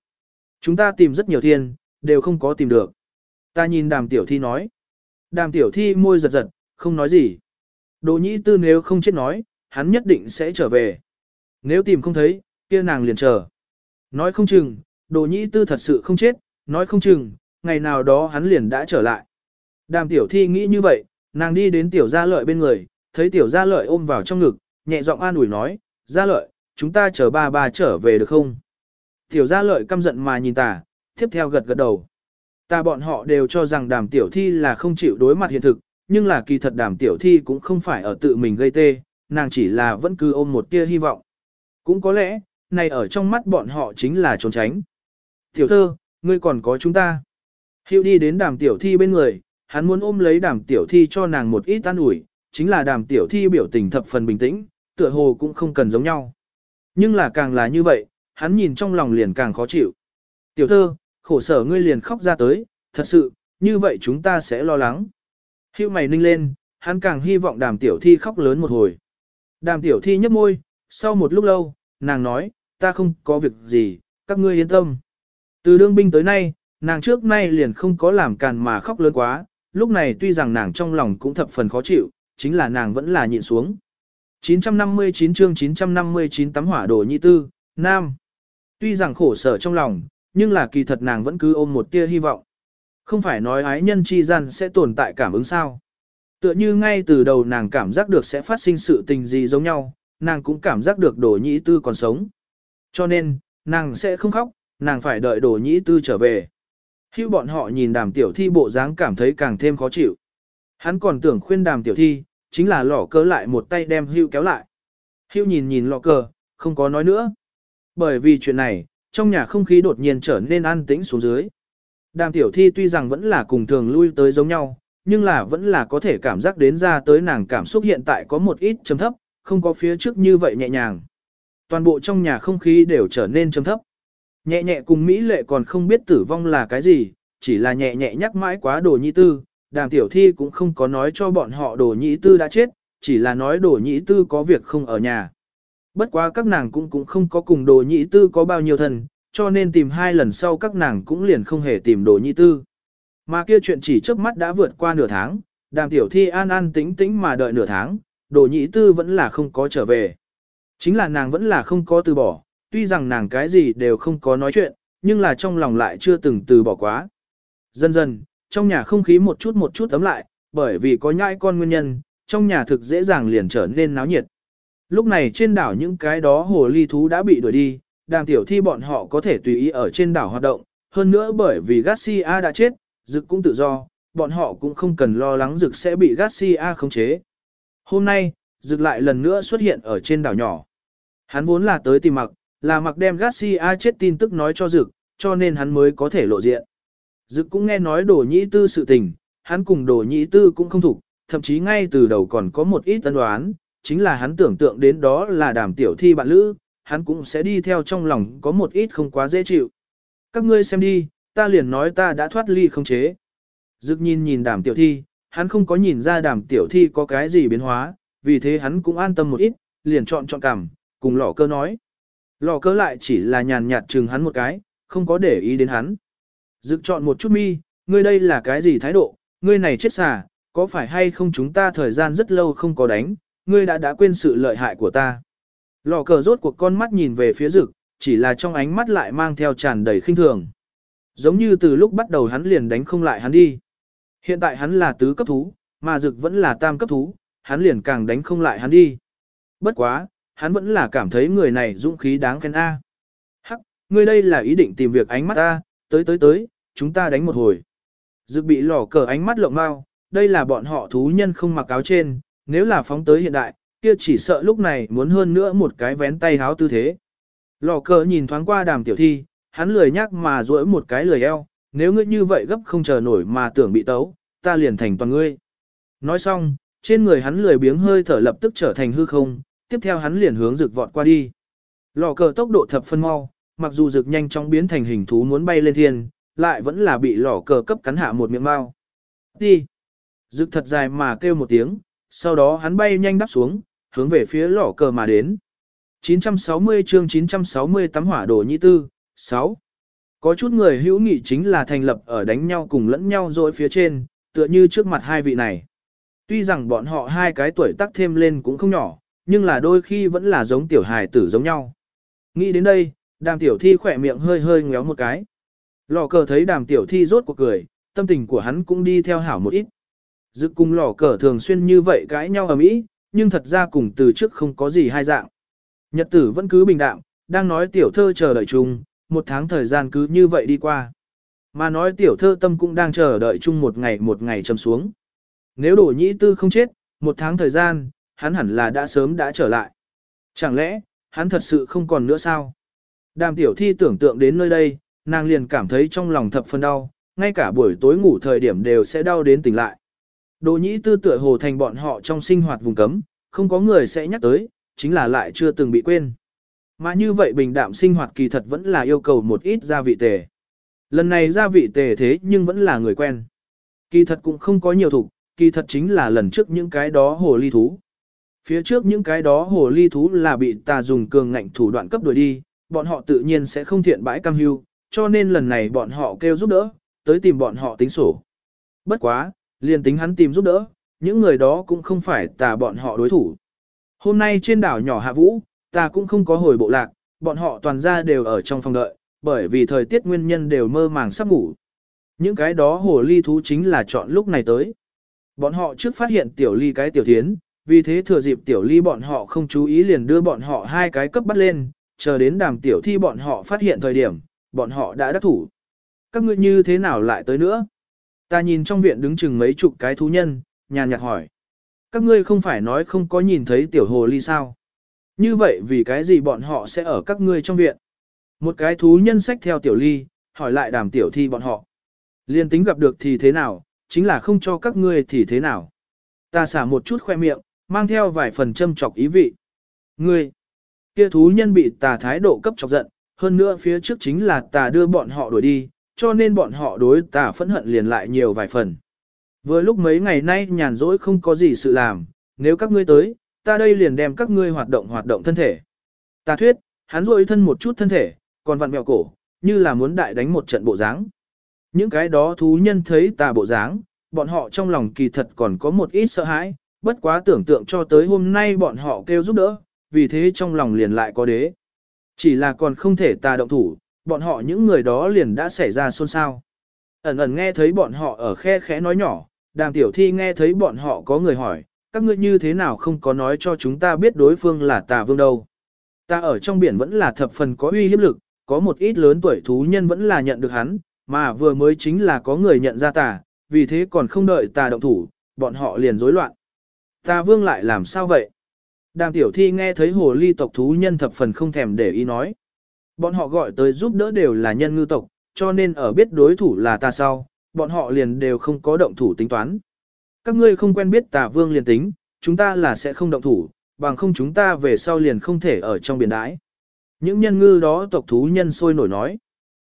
Chúng ta tìm rất nhiều thiên, đều không có tìm được. Ta nhìn đàm tiểu thi nói. Đàm tiểu thi môi giật giật, không nói gì. Đồ nhĩ tư nếu không chết nói, hắn nhất định sẽ trở về. Nếu tìm không thấy, kia nàng liền chờ. Nói không chừng, đồ nhĩ tư thật sự không chết, nói không chừng, ngày nào đó hắn liền đã trở lại. Đàm tiểu thi nghĩ như vậy, nàng đi đến tiểu gia lợi bên người, thấy tiểu gia lợi ôm vào trong ngực, nhẹ giọng an ủi nói, gia lợi, chúng ta chờ ba ba trở về được không? Tiểu gia lợi căm giận mà nhìn ta, tiếp theo gật gật đầu. Ta bọn họ đều cho rằng đàm tiểu thi là không chịu đối mặt hiện thực, nhưng là kỳ thật đàm tiểu thi cũng không phải ở tự mình gây tê, nàng chỉ là vẫn cứ ôm một tia hy vọng. Cũng có lẽ, này ở trong mắt bọn họ chính là trốn tránh. Tiểu thơ, ngươi còn có chúng ta. Hiệu đi đến đàm tiểu thi bên người, hắn muốn ôm lấy đàm tiểu thi cho nàng một ít an ủi, chính là đàm tiểu thi biểu tình thập phần bình tĩnh, tựa hồ cũng không cần giống nhau. Nhưng là càng là như vậy, hắn nhìn trong lòng liền càng khó chịu. Tiểu thơ, khổ sở ngươi liền khóc ra tới, thật sự, như vậy chúng ta sẽ lo lắng. Hưu mày ninh lên, hắn càng hy vọng đàm tiểu thi khóc lớn một hồi. Đàm tiểu thi nhấp môi, sau một lúc lâu, nàng nói, ta không có việc gì, các ngươi yên tâm. Từ đương binh tới nay, nàng trước nay liền không có làm càn mà khóc lớn quá, lúc này tuy rằng nàng trong lòng cũng thập phần khó chịu, chính là nàng vẫn là nhịn xuống. 959 chương 959 tắm hỏa đồ nhị tư, Nam. Tuy rằng khổ sở trong lòng, nhưng là kỳ thật nàng vẫn cứ ôm một tia hy vọng. Không phải nói ái nhân chi gian sẽ tồn tại cảm ứng sao. Tựa như ngay từ đầu nàng cảm giác được sẽ phát sinh sự tình gì giống nhau, nàng cũng cảm giác được đồ nhị tư còn sống. Cho nên, nàng sẽ không khóc, nàng phải đợi đồ nhị tư trở về. Hưu bọn họ nhìn đàm tiểu thi bộ dáng cảm thấy càng thêm khó chịu. Hắn còn tưởng khuyên đàm tiểu thi, chính là lỏ cờ lại một tay đem hưu kéo lại. Hưu nhìn nhìn lọ cờ, không có nói nữa. Bởi vì chuyện này, trong nhà không khí đột nhiên trở nên an tĩnh xuống dưới. Đàm tiểu thi tuy rằng vẫn là cùng thường lui tới giống nhau, nhưng là vẫn là có thể cảm giác đến ra tới nàng cảm xúc hiện tại có một ít trầm thấp, không có phía trước như vậy nhẹ nhàng. Toàn bộ trong nhà không khí đều trở nên trầm thấp. Nhẹ nhẹ cùng Mỹ lệ còn không biết tử vong là cái gì, chỉ là nhẹ nhẹ nhắc mãi quá đồ nhi tư, đàm tiểu thi cũng không có nói cho bọn họ đồ nhị tư đã chết, chỉ là nói đồ nhị tư có việc không ở nhà. Bất quá các nàng cũng cũng không có cùng đồ nhị tư có bao nhiêu thần, cho nên tìm hai lần sau các nàng cũng liền không hề tìm đồ nhị tư. Mà kia chuyện chỉ trước mắt đã vượt qua nửa tháng, đàm tiểu thi an an tĩnh tĩnh mà đợi nửa tháng, đồ nhị tư vẫn là không có trở về. Chính là nàng vẫn là không có từ bỏ, tuy rằng nàng cái gì đều không có nói chuyện, nhưng là trong lòng lại chưa từng từ bỏ quá. Dần dần, trong nhà không khí một chút một chút ấm lại, bởi vì có nhãi con nguyên nhân, trong nhà thực dễ dàng liền trở nên náo nhiệt. Lúc này trên đảo những cái đó hồ ly thú đã bị đuổi đi, đàm tiểu thi bọn họ có thể tùy ý ở trên đảo hoạt động, hơn nữa bởi vì Garcia đã chết, dực cũng tự do, bọn họ cũng không cần lo lắng dực sẽ bị Garcia khống chế. Hôm nay, dực lại lần nữa xuất hiện ở trên đảo nhỏ. Hắn vốn là tới tìm mặc, là mặc đem Garcia chết tin tức nói cho dực, cho nên hắn mới có thể lộ diện. Dực cũng nghe nói đồ nhĩ tư sự tình, hắn cùng đồ nhĩ tư cũng không thủ, thậm chí ngay từ đầu còn có một ít tân đoán, chính là hắn tưởng tượng đến đó là đàm tiểu thi bạn lữ, hắn cũng sẽ đi theo trong lòng có một ít không quá dễ chịu. Các ngươi xem đi, ta liền nói ta đã thoát ly không chế. Dực nhìn nhìn đàm tiểu thi, hắn không có nhìn ra đàm tiểu thi có cái gì biến hóa, vì thế hắn cũng an tâm một ít, liền chọn chọn cảm, cùng lỏ cơ nói. Lò cơ lại chỉ là nhàn nhạt chừng hắn một cái, không có để ý đến hắn dự chọn một chút mi, ngươi đây là cái gì thái độ, ngươi này chết xà, có phải hay không chúng ta thời gian rất lâu không có đánh, ngươi đã đã quên sự lợi hại của ta. Lò cờ rốt cuộc con mắt nhìn về phía rực, chỉ là trong ánh mắt lại mang theo tràn đầy khinh thường. Giống như từ lúc bắt đầu hắn liền đánh không lại hắn đi. Hiện tại hắn là tứ cấp thú, mà dực vẫn là tam cấp thú, hắn liền càng đánh không lại hắn đi. Bất quá, hắn vẫn là cảm thấy người này dũng khí đáng khen A. Hắc, ngươi đây là ý định tìm việc ánh mắt ta, tới tới tới, chúng ta đánh một hồi. Dực bị lỏ cờ ánh mắt lộng mau, đây là bọn họ thú nhân không mặc áo trên, nếu là phóng tới hiện đại, kia chỉ sợ lúc này muốn hơn nữa một cái vén tay háo tư thế. Lò cờ nhìn thoáng qua đàm tiểu thi, hắn lười nhắc mà duỗi một cái lười eo, nếu ngươi như vậy gấp không chờ nổi mà tưởng bị tấu, ta liền thành toàn ngươi. Nói xong, trên người hắn lười biếng hơi thở lập tức trở thành hư không, tiếp theo hắn liền hướng rực vọt qua đi. Lò cờ tốc độ thập phân mau, mặc dù rực nhanh chóng biến thành hình thú muốn bay lên thiên, lại vẫn là bị lỏ cờ cấp cắn hạ một miệng mau. Đi! Rực thật dài mà kêu một tiếng, sau đó hắn bay nhanh đáp xuống, hướng về phía lỏ cờ mà đến. 960 chương 960 tắm hỏa đồ nhị tư, 6. Có chút người hữu nghị chính là thành lập ở đánh nhau cùng lẫn nhau rồi phía trên, tựa như trước mặt hai vị này. Tuy rằng bọn họ hai cái tuổi tác thêm lên cũng không nhỏ, nhưng là đôi khi vẫn là giống tiểu hài tử giống nhau. Nghĩ đến đây, đàm tiểu thi khỏe miệng hơi hơi ngéo một cái. Lò cờ thấy đàm tiểu thi rốt cuộc cười, tâm tình của hắn cũng đi theo hảo một ít. Dự cùng lò cờ thường xuyên như vậy cãi nhau ở mỹ, nhưng thật ra cùng từ trước không có gì hai dạng. Nhật tử vẫn cứ bình đạm, đang nói tiểu thơ chờ đợi chung, một tháng thời gian cứ như vậy đi qua. Mà nói tiểu thơ tâm cũng đang chờ đợi chung một ngày một ngày châm xuống. Nếu đổ nhĩ tư không chết, một tháng thời gian, hắn hẳn là đã sớm đã trở lại. Chẳng lẽ, hắn thật sự không còn nữa sao? Đàm tiểu thi tưởng tượng đến nơi đây, nàng liền cảm thấy trong lòng thập phân đau, ngay cả buổi tối ngủ thời điểm đều sẽ đau đến tỉnh lại. Đồ nhĩ tư tựa hồ thành bọn họ trong sinh hoạt vùng cấm, không có người sẽ nhắc tới, chính là lại chưa từng bị quên. Mà như vậy bình đạm sinh hoạt kỳ thật vẫn là yêu cầu một ít gia vị tề. Lần này gia vị tề thế nhưng vẫn là người quen. Kỳ thật cũng không có nhiều thủ, kỳ thật chính là lần trước những cái đó hồ ly thú. Phía trước những cái đó hồ ly thú là bị ta dùng cường ngạnh thủ đoạn cấp đuổi đi, bọn họ tự nhiên sẽ không thiện bãi cam hưu, cho nên lần này bọn họ kêu giúp đỡ, tới tìm bọn họ tính sổ. Bất quá, liền tính hắn tìm giúp đỡ, những người đó cũng không phải tà bọn họ đối thủ. Hôm nay trên đảo nhỏ Hạ Vũ, ta cũng không có hồi bộ lạc, bọn họ toàn ra đều ở trong phòng đợi, bởi vì thời tiết nguyên nhân đều mơ màng sắp ngủ. Những cái đó hồ ly thú chính là chọn lúc này tới. Bọn họ trước phát hiện tiểu ly cái tiểu thiến, vì thế thừa dịp tiểu ly bọn họ không chú ý liền đưa bọn họ hai cái cấp bắt lên, chờ đến đàm tiểu thi bọn họ phát hiện thời điểm, bọn họ đã đắc thủ. Các ngươi như thế nào lại tới nữa? Ta nhìn trong viện đứng chừng mấy chục cái thú nhân, nhàn nhạt hỏi. Các ngươi không phải nói không có nhìn thấy tiểu hồ ly sao? Như vậy vì cái gì bọn họ sẽ ở các ngươi trong viện? Một cái thú nhân sách theo tiểu ly, hỏi lại đàm tiểu thi bọn họ. Liên tính gặp được thì thế nào, chính là không cho các ngươi thì thế nào. Ta xả một chút khoe miệng, mang theo vài phần châm chọc ý vị. Ngươi, kia thú nhân bị tà thái độ cấp chọc giận, hơn nữa phía trước chính là tà đưa bọn họ đuổi đi, cho nên bọn họ đối tà phẫn hận liền lại nhiều vài phần. Vừa lúc mấy ngày nay nhàn rỗi không có gì sự làm, nếu các ngươi tới, ta đây liền đem các ngươi hoạt động hoạt động thân thể. Ta thuyết, hắn rỗi thân một chút thân thể, còn vặn mèo cổ, như là muốn đại đánh một trận bộ dáng. Những cái đó thú nhân thấy tà bộ dáng, bọn họ trong lòng kỳ thật còn có một ít sợ hãi, bất quá tưởng tượng cho tới hôm nay bọn họ kêu giúp đỡ, vì thế trong lòng liền lại có đế. Chỉ là còn không thể ta động thủ, bọn họ những người đó liền đã xảy ra xôn xao. Ẩn ẩn nghe thấy bọn họ ở khe khẽ nói nhỏ, đàm tiểu thi nghe thấy bọn họ có người hỏi, các ngươi như thế nào không có nói cho chúng ta biết đối phương là tà vương đâu. Ta ở trong biển vẫn là thập phần có uy hiếp lực, có một ít lớn tuổi thú nhân vẫn là nhận được hắn, mà vừa mới chính là có người nhận ra tà, vì thế còn không đợi tà động thủ, bọn họ liền rối loạn. Tà vương lại làm sao vậy? Đàm tiểu thi nghe thấy hồ ly tộc thú nhân thập phần không thèm để ý nói. Bọn họ gọi tới giúp đỡ đều là nhân ngư tộc, cho nên ở biết đối thủ là ta sau, bọn họ liền đều không có động thủ tính toán. Các ngươi không quen biết tà vương liền tính, chúng ta là sẽ không động thủ, bằng không chúng ta về sau liền không thể ở trong biển đái. Những nhân ngư đó tộc thú nhân sôi nổi nói.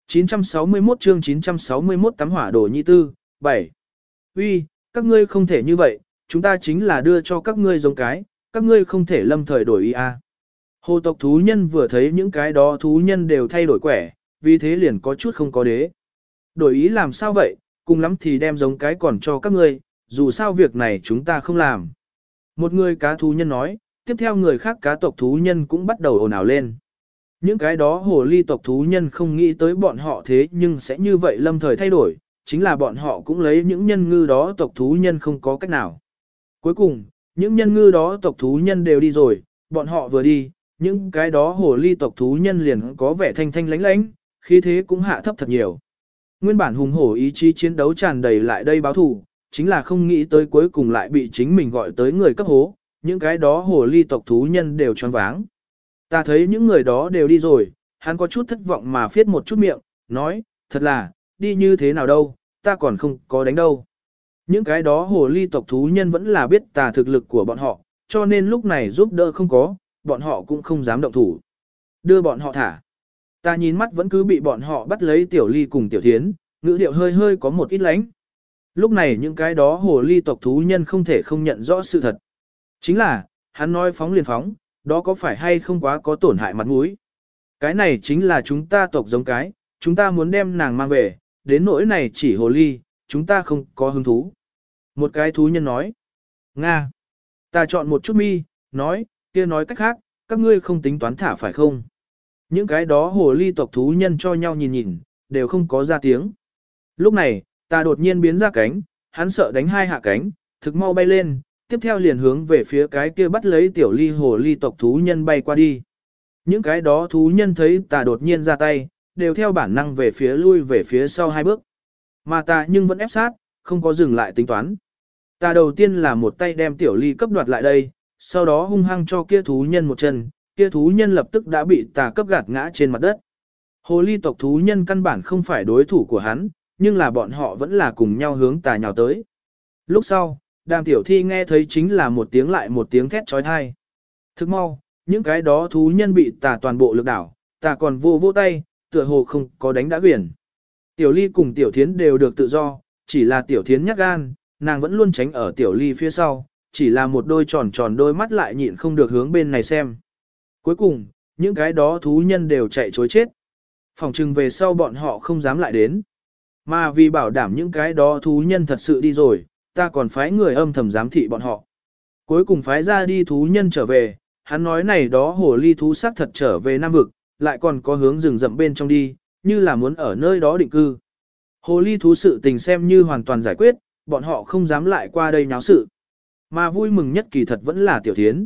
961 chương 961 tắm hỏa đồ nhị tư, 7. Uy, các ngươi không thể như vậy, chúng ta chính là đưa cho các ngươi giống cái, các ngươi không thể lâm thời đổi ý a. Hồ tộc thú nhân vừa thấy những cái đó thú nhân đều thay đổi quẻ, vì thế liền có chút không có đế. Đổi ý làm sao vậy, cùng lắm thì đem giống cái còn cho các ngươi, dù sao việc này chúng ta không làm. Một người cá thú nhân nói, tiếp theo người khác cá tộc thú nhân cũng bắt đầu ồn ào lên. Những cái đó hồ ly tộc thú nhân không nghĩ tới bọn họ thế nhưng sẽ như vậy lâm thời thay đổi, chính là bọn họ cũng lấy những nhân ngư đó tộc thú nhân không có cách nào. Cuối cùng, những nhân ngư đó tộc thú nhân đều đi rồi, bọn họ vừa đi, những cái đó hồ ly tộc thú nhân liền có vẻ thanh thanh lánh lánh, khí thế cũng hạ thấp thật nhiều. Nguyên bản hùng hổ ý chí chiến đấu tràn đầy lại đây báo thù, chính là không nghĩ tới cuối cùng lại bị chính mình gọi tới người cấp hố, những cái đó hồ ly tộc thú nhân đều choáng váng. Ta thấy những người đó đều đi rồi, hắn có chút thất vọng mà phiết một chút miệng, nói, thật là, đi như thế nào đâu, ta còn không có đánh đâu. Những cái đó hồ ly tộc thú nhân vẫn là biết tà thực lực của bọn họ, cho nên lúc này giúp đỡ không có, bọn họ cũng không dám động thủ. Đưa bọn họ thả. Ta nhìn mắt vẫn cứ bị bọn họ bắt lấy tiểu ly cùng tiểu thiến, ngữ điệu hơi hơi có một ít lánh. Lúc này những cái đó hồ ly tộc thú nhân không thể không nhận rõ sự thật. Chính là, hắn nói phóng liền phóng, đó có phải hay không quá có tổn hại mặt mũi. Cái này chính là chúng ta tộc giống cái, chúng ta muốn đem nàng mang về, đến nỗi này chỉ hồ ly, chúng ta không có hứng thú. Một cái thú nhân nói. Nga. Ta chọn một chút mi, nói, kia nói cách khác, các ngươi không tính toán thả phải không? Những cái đó hồ ly tộc thú nhân cho nhau nhìn nhìn, đều không có ra tiếng. Lúc này, ta đột nhiên biến ra cánh, hắn sợ đánh hai hạ cánh, thực mau bay lên, tiếp theo liền hướng về phía cái kia bắt lấy tiểu ly hồ ly tộc thú nhân bay qua đi. Những cái đó thú nhân thấy ta đột nhiên ra tay, đều theo bản năng về phía lui về phía sau hai bước. Mà ta nhưng vẫn ép sát, không có dừng lại tính toán. Ta đầu tiên là một tay đem tiểu ly cấp đoạt lại đây, sau đó hung hăng cho kia thú nhân một chân, kia thú nhân lập tức đã bị tà cấp gạt ngã trên mặt đất. Hồ ly tộc thú nhân căn bản không phải đối thủ của hắn, nhưng là bọn họ vẫn là cùng nhau hướng tà nhào tới. Lúc sau, đàm tiểu thi nghe thấy chính là một tiếng lại một tiếng thét trói thai. Thức mau, những cái đó thú nhân bị tà toàn bộ lực đảo, tà còn vô vô tay, tựa hồ không có đánh đã quyển. Tiểu ly cùng tiểu thiến đều được tự do, chỉ là tiểu thiến nhắc gan, nàng vẫn luôn tránh ở tiểu ly phía sau, chỉ là một đôi tròn tròn đôi mắt lại nhịn không được hướng bên này xem. Cuối cùng, những cái đó thú nhân đều chạy chối chết. Phòng trừng về sau bọn họ không dám lại đến. Mà vì bảo đảm những cái đó thú nhân thật sự đi rồi, ta còn phái người âm thầm giám thị bọn họ. Cuối cùng phái ra đi thú nhân trở về, hắn nói này đó hồ ly thú xác thật trở về Nam Vực, lại còn có hướng rừng rậm bên trong đi, như là muốn ở nơi đó định cư. Hồ ly thú sự tình xem như hoàn toàn giải quyết, bọn họ không dám lại qua đây nháo sự. Mà vui mừng nhất kỳ thật vẫn là tiểu thiến.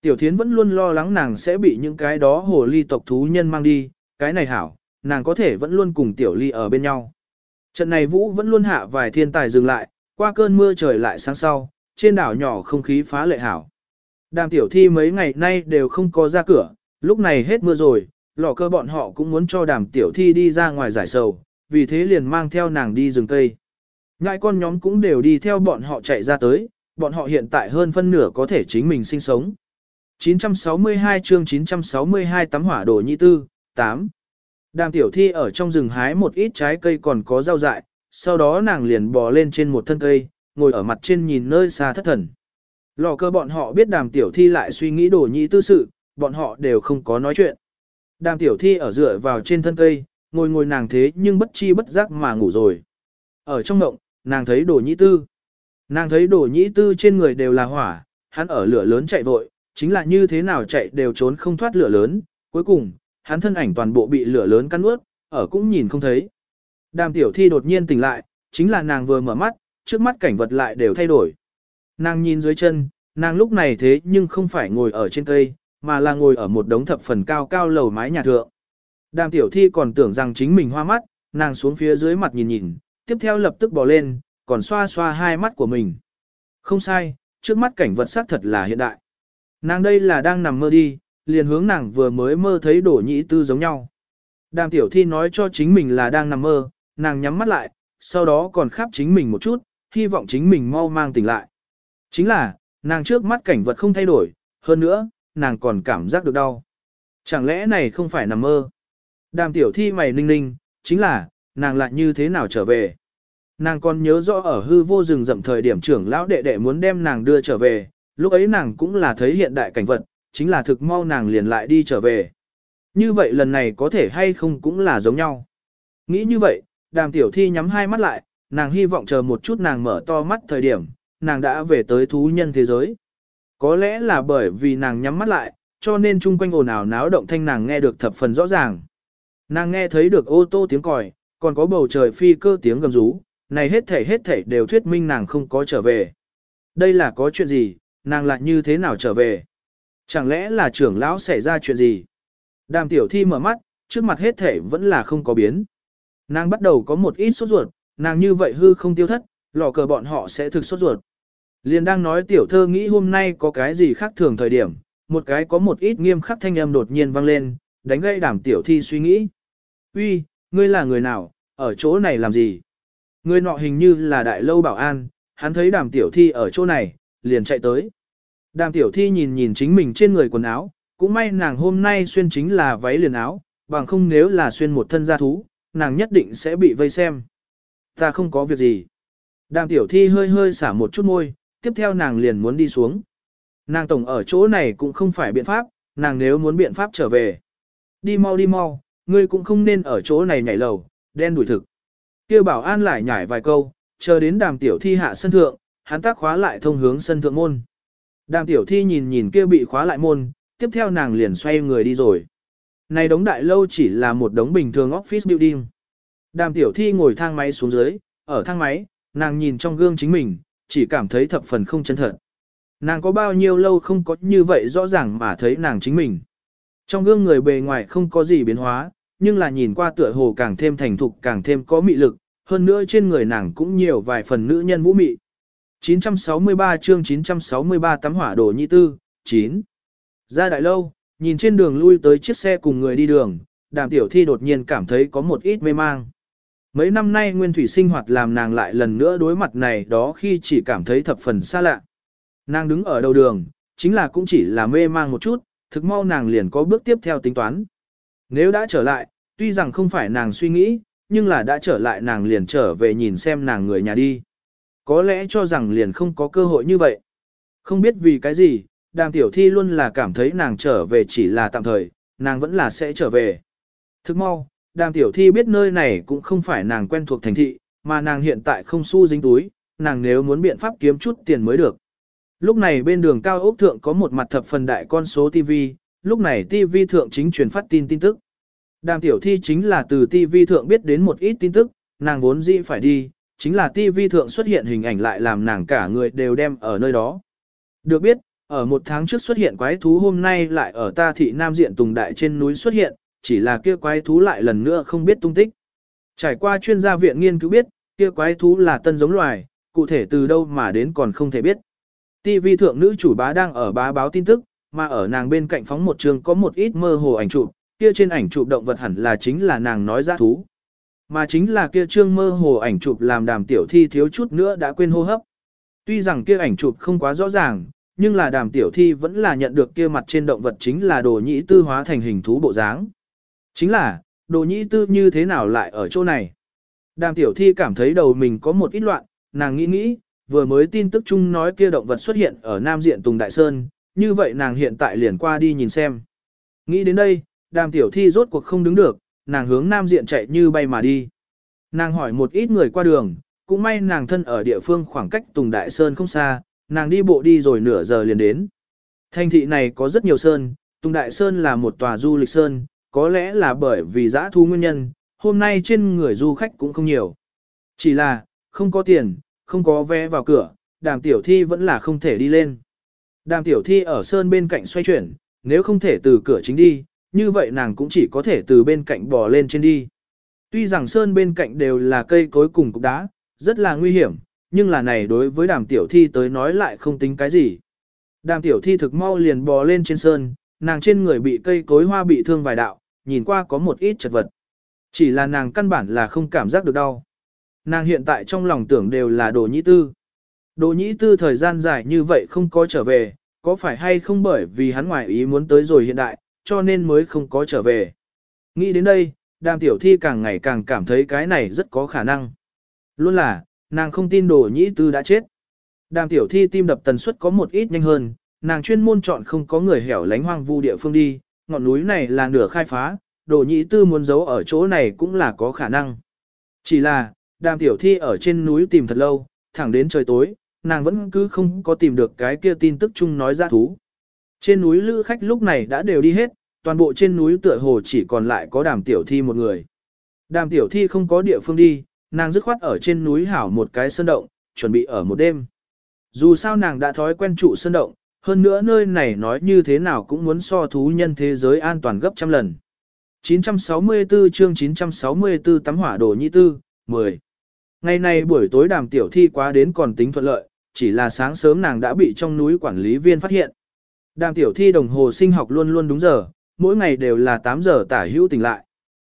Tiểu thiến vẫn luôn lo lắng nàng sẽ bị những cái đó hồ ly tộc thú nhân mang đi, cái này hảo, nàng có thể vẫn luôn cùng tiểu ly ở bên nhau. Trận này vũ vẫn luôn hạ vài thiên tài dừng lại, qua cơn mưa trời lại sáng sau, trên đảo nhỏ không khí phá lệ hảo. Đàm tiểu thi mấy ngày nay đều không có ra cửa, lúc này hết mưa rồi, lọ cơ bọn họ cũng muốn cho đàm tiểu thi đi ra ngoài giải sầu, vì thế liền mang theo nàng đi rừng cây. Ngại con nhóm cũng đều đi theo bọn họ chạy ra tới, bọn họ hiện tại hơn phân nửa có thể chính mình sinh sống. 962 chương 962 tắm hỏa đồ nhị tư, 8. Đàm tiểu thi ở trong rừng hái một ít trái cây còn có rau dại, sau đó nàng liền bò lên trên một thân cây, ngồi ở mặt trên nhìn nơi xa thất thần. Lò cơ bọn họ biết đàm tiểu thi lại suy nghĩ đồ nhị tư sự, bọn họ đều không có nói chuyện. Đàm tiểu thi ở dựa vào trên thân cây, ngồi ngồi nàng thế nhưng bất chi bất giác mà ngủ rồi. Ở trong ngộng, nàng thấy đồ nhĩ tư. Nàng thấy đồ nhĩ tư trên người đều là hỏa, hắn ở lửa lớn chạy vội, chính là như thế nào chạy đều trốn không thoát lửa lớn, cuối cùng, hắn thân ảnh toàn bộ bị lửa lớn cắn ướt, ở cũng nhìn không thấy. Đàm tiểu thi đột nhiên tỉnh lại, chính là nàng vừa mở mắt, trước mắt cảnh vật lại đều thay đổi. Nàng nhìn dưới chân, nàng lúc này thế nhưng không phải ngồi ở trên cây, mà là ngồi ở một đống thập phần cao cao lầu mái nhà thượng. Đàm tiểu thi còn tưởng rằng chính mình hoa mắt, nàng xuống phía dưới mặt nhìn nhìn, tiếp theo lập tức bỏ lên, còn xoa xoa hai mắt của mình. Không sai, trước mắt cảnh vật sắc thật là hiện đại. Nàng đây là đang nằm mơ đi, liền hướng nàng vừa mới mơ thấy đổ nhĩ tư giống nhau. Đàm tiểu thi nói cho chính mình là đang nằm mơ, nàng nhắm mắt lại, sau đó còn khắp chính mình một chút, hy vọng chính mình mau mang tỉnh lại. Chính là, nàng trước mắt cảnh vật không thay đổi, hơn nữa, nàng còn cảm giác được đau. Chẳng lẽ này không phải nằm mơ? Đàm tiểu thi mày ninh ninh, chính là, nàng lại như thế nào trở về? Nàng còn nhớ rõ ở hư vô rừng rậm thời điểm trưởng lão đệ đệ muốn đem nàng đưa trở về, lúc ấy nàng cũng là thấy hiện đại cảnh vật, chính là thực mau nàng liền lại đi trở về. Như vậy lần này có thể hay không cũng là giống nhau. Nghĩ như vậy, đàm tiểu thi nhắm hai mắt lại, nàng hy vọng chờ một chút nàng mở to mắt thời điểm, nàng đã về tới thú nhân thế giới. Có lẽ là bởi vì nàng nhắm mắt lại, cho nên chung quanh ồn ào náo động thanh nàng nghe được thập phần rõ ràng. Nàng nghe thấy được ô tô tiếng còi, còn có bầu trời phi cơ tiếng gầm rú, này hết thảy hết thảy đều thuyết minh nàng không có trở về. Đây là có chuyện gì, nàng lại như thế nào trở về? Chẳng lẽ là trưởng lão xảy ra chuyện gì? Đàm tiểu thi mở mắt, trước mặt hết thảy vẫn là không có biến. Nàng bắt đầu có một ít sốt ruột, nàng như vậy hư không tiêu thất, lò cờ bọn họ sẽ thực sốt ruột. Liền đang nói tiểu thơ nghĩ hôm nay có cái gì khác thường thời điểm, một cái có một ít nghiêm khắc thanh âm đột nhiên vang lên, đánh gây đàm tiểu thi suy nghĩ. Uy, ngươi là người nào, ở chỗ này làm gì? Người nọ hình như là đại lâu bảo an, hắn thấy đàm tiểu thi ở chỗ này, liền chạy tới. Đàm tiểu thi nhìn nhìn chính mình trên người quần áo, cũng may nàng hôm nay xuyên chính là váy liền áo, bằng không nếu là xuyên một thân gia thú, nàng nhất định sẽ bị vây xem. Ta không có việc gì. Đàm tiểu thi hơi hơi xả một chút môi, tiếp theo nàng liền muốn đi xuống. Nàng tổng ở chỗ này cũng không phải biện pháp, nàng nếu muốn biện pháp trở về. Đi mau đi mau, ngươi cũng không nên ở chỗ này nhảy lầu, đen đuổi thực. Kêu bảo an lại nhảy vài câu, chờ đến đàm tiểu thi hạ sân thượng, hắn tác khóa lại thông hướng sân thượng môn. Đàm tiểu thi nhìn nhìn kia bị khóa lại môn, tiếp theo nàng liền xoay người đi rồi. Này đống đại lâu chỉ là một đống bình thường office building. Đàm tiểu thi ngồi thang máy xuống dưới, ở thang máy, nàng nhìn trong gương chính mình, chỉ cảm thấy thập phần không chân thật. Nàng có bao nhiêu lâu không có như vậy rõ ràng mà thấy nàng chính mình. Trong gương người bề ngoài không có gì biến hóa, nhưng là nhìn qua tựa hồ càng thêm thành thục càng thêm có mị lực, hơn nữa trên người nàng cũng nhiều vài phần nữ nhân vũ mị. 963 chương 963 tắm hỏa đồ nhị tư, 9. Ra đại lâu, nhìn trên đường lui tới chiếc xe cùng người đi đường, đàm tiểu thi đột nhiên cảm thấy có một ít mê mang. Mấy năm nay nguyên thủy sinh hoạt làm nàng lại lần nữa đối mặt này đó khi chỉ cảm thấy thập phần xa lạ. Nàng đứng ở đầu đường, chính là cũng chỉ là mê mang một chút, thực mau nàng liền có bước tiếp theo tính toán. Nếu đã trở lại, tuy rằng không phải nàng suy nghĩ, nhưng là đã trở lại nàng liền trở về nhìn xem nàng người nhà đi. Có lẽ cho rằng liền không có cơ hội như vậy. Không biết vì cái gì, đàm tiểu thi luôn là cảm thấy nàng trở về chỉ là tạm thời, nàng vẫn là sẽ trở về. Thức mau, đàm tiểu thi biết nơi này cũng không phải nàng quen thuộc thành thị, mà nàng hiện tại không xu dính túi, nàng nếu muốn biện pháp kiếm chút tiền mới được. Lúc này bên đường cao ốc thượng có một mặt thập phần đại con số TV, lúc này TV thượng chính truyền phát tin tin tức. Đàm tiểu thi chính là từ TV thượng biết đến một ít tin tức, nàng vốn dĩ phải đi, chính là TV thượng xuất hiện hình ảnh lại làm nàng cả người đều đem ở nơi đó. Được biết, ở một tháng trước xuất hiện quái thú hôm nay lại ở ta thị Nam Diện Tùng Đại trên núi xuất hiện, chỉ là kia quái thú lại lần nữa không biết tung tích. Trải qua chuyên gia viện nghiên cứu biết, kia quái thú là tân giống loài, cụ thể từ đâu mà đến còn không thể biết. TV thượng nữ chủ bá đang ở bá báo tin tức, mà ở nàng bên cạnh phóng một trường có một ít mơ hồ ảnh chụp, kia trên ảnh chụp động vật hẳn là chính là nàng nói ra thú. Mà chính là kia trương mơ hồ ảnh chụp làm đàm tiểu thi thiếu chút nữa đã quên hô hấp. Tuy rằng kia ảnh chụp không quá rõ ràng, nhưng là đàm tiểu thi vẫn là nhận được kia mặt trên động vật chính là đồ nhĩ tư hóa thành hình thú bộ dáng. Chính là, đồ nhĩ tư như thế nào lại ở chỗ này? Đàm tiểu thi cảm thấy đầu mình có một ít loạn, nàng nghĩ nghĩ, vừa mới tin tức chung nói kia động vật xuất hiện ở Nam Diện Tùng Đại Sơn, như vậy nàng hiện tại liền qua đi nhìn xem. Nghĩ đến đây, đàm tiểu thi rốt cuộc không đứng được, nàng hướng Nam Diện chạy như bay mà đi. Nàng hỏi một ít người qua đường, cũng may nàng thân ở địa phương khoảng cách Tùng Đại Sơn không xa, nàng đi bộ đi rồi nửa giờ liền đến. Thành thị này có rất nhiều sơn, Tùng Đại Sơn là một tòa du lịch sơn, có lẽ là bởi vì giã thu nguyên nhân, hôm nay trên người du khách cũng không nhiều. Chỉ là, không có tiền, không có vé vào cửa, đàm tiểu thi vẫn là không thể đi lên. Đàm tiểu thi ở sơn bên cạnh xoay chuyển, nếu không thể từ cửa chính đi, như vậy nàng cũng chỉ có thể từ bên cạnh bò lên trên đi. Tuy rằng sơn bên cạnh đều là cây cối cùng cục đá, rất là nguy hiểm, nhưng là này đối với đàm tiểu thi tới nói lại không tính cái gì. Đàm tiểu thi thực mau liền bò lên trên sơn, nàng trên người bị cây cối hoa bị thương vài đạo, nhìn qua có một ít chật vật. Chỉ là nàng căn bản là không cảm giác được đau. Nàng hiện tại trong lòng tưởng đều là đồ nhĩ tư. Đồ nhĩ tư thời gian dài như vậy không có trở về, có phải hay không bởi vì hắn ngoài ý muốn tới rồi hiện đại, cho nên mới không có trở về. Nghĩ đến đây, đàm tiểu thi càng ngày càng cảm thấy cái này rất có khả năng. Luôn là, nàng không tin đồ nhĩ tư đã chết. Đàm tiểu thi tim đập tần suất có một ít nhanh hơn, nàng chuyên môn chọn không có người hẻo lánh hoang vu địa phương đi, ngọn núi này là nửa khai phá, đồ nhĩ tư muốn giấu ở chỗ này cũng là có khả năng. Chỉ là, đàm tiểu thi ở trên núi tìm thật lâu, thẳng đến trời tối, nàng vẫn cứ không có tìm được cái kia tin tức chung nói ra thú. Trên núi lữ khách lúc này đã đều đi hết, toàn bộ trên núi tựa hồ chỉ còn lại có đàm tiểu thi một người. Đàm tiểu thi không có địa phương đi, nàng dứt khoát ở trên núi hảo một cái sơn động, chuẩn bị ở một đêm. Dù sao nàng đã thói quen trụ sơn động, hơn nữa nơi này nói như thế nào cũng muốn so thú nhân thế giới an toàn gấp trăm lần. 964 chương 964 tắm hỏa đồ nhi tư, 10. Ngày nay buổi tối đàm tiểu thi quá đến còn tính thuận lợi, chỉ là sáng sớm nàng đã bị trong núi quản lý viên phát hiện. Đàm tiểu thi đồng hồ sinh học luôn luôn đúng giờ, mỗi ngày đều là 8 giờ tả hữu tỉnh lại.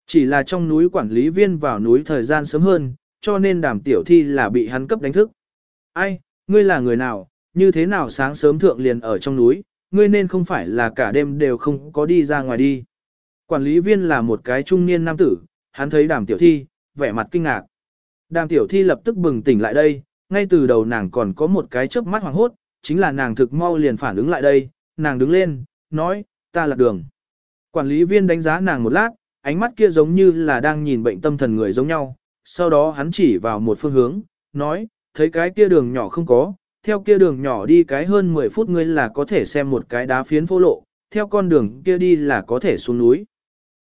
Chỉ là trong núi quản lý viên vào núi thời gian sớm hơn, cho nên đàm tiểu thi là bị hắn cấp đánh thức. Ai, ngươi là người nào, như thế nào sáng sớm thượng liền ở trong núi, ngươi nên không phải là cả đêm đều không có đi ra ngoài đi. Quản lý viên là một cái trung niên nam tử, hắn thấy đàm tiểu thi, vẻ mặt kinh ngạc. Đàm tiểu thi lập tức bừng tỉnh lại đây, ngay từ đầu nàng còn có một cái chớp mắt hoàng hốt, chính là nàng thực mau liền phản ứng lại đây, nàng đứng lên, nói, ta là đường. Quản lý viên đánh giá nàng một lát, ánh mắt kia giống như là đang nhìn bệnh tâm thần người giống nhau, sau đó hắn chỉ vào một phương hướng, nói, thấy cái kia đường nhỏ không có, theo kia đường nhỏ đi cái hơn 10 phút ngươi là có thể xem một cái đá phiến phô lộ, theo con đường kia đi là có thể xuống núi.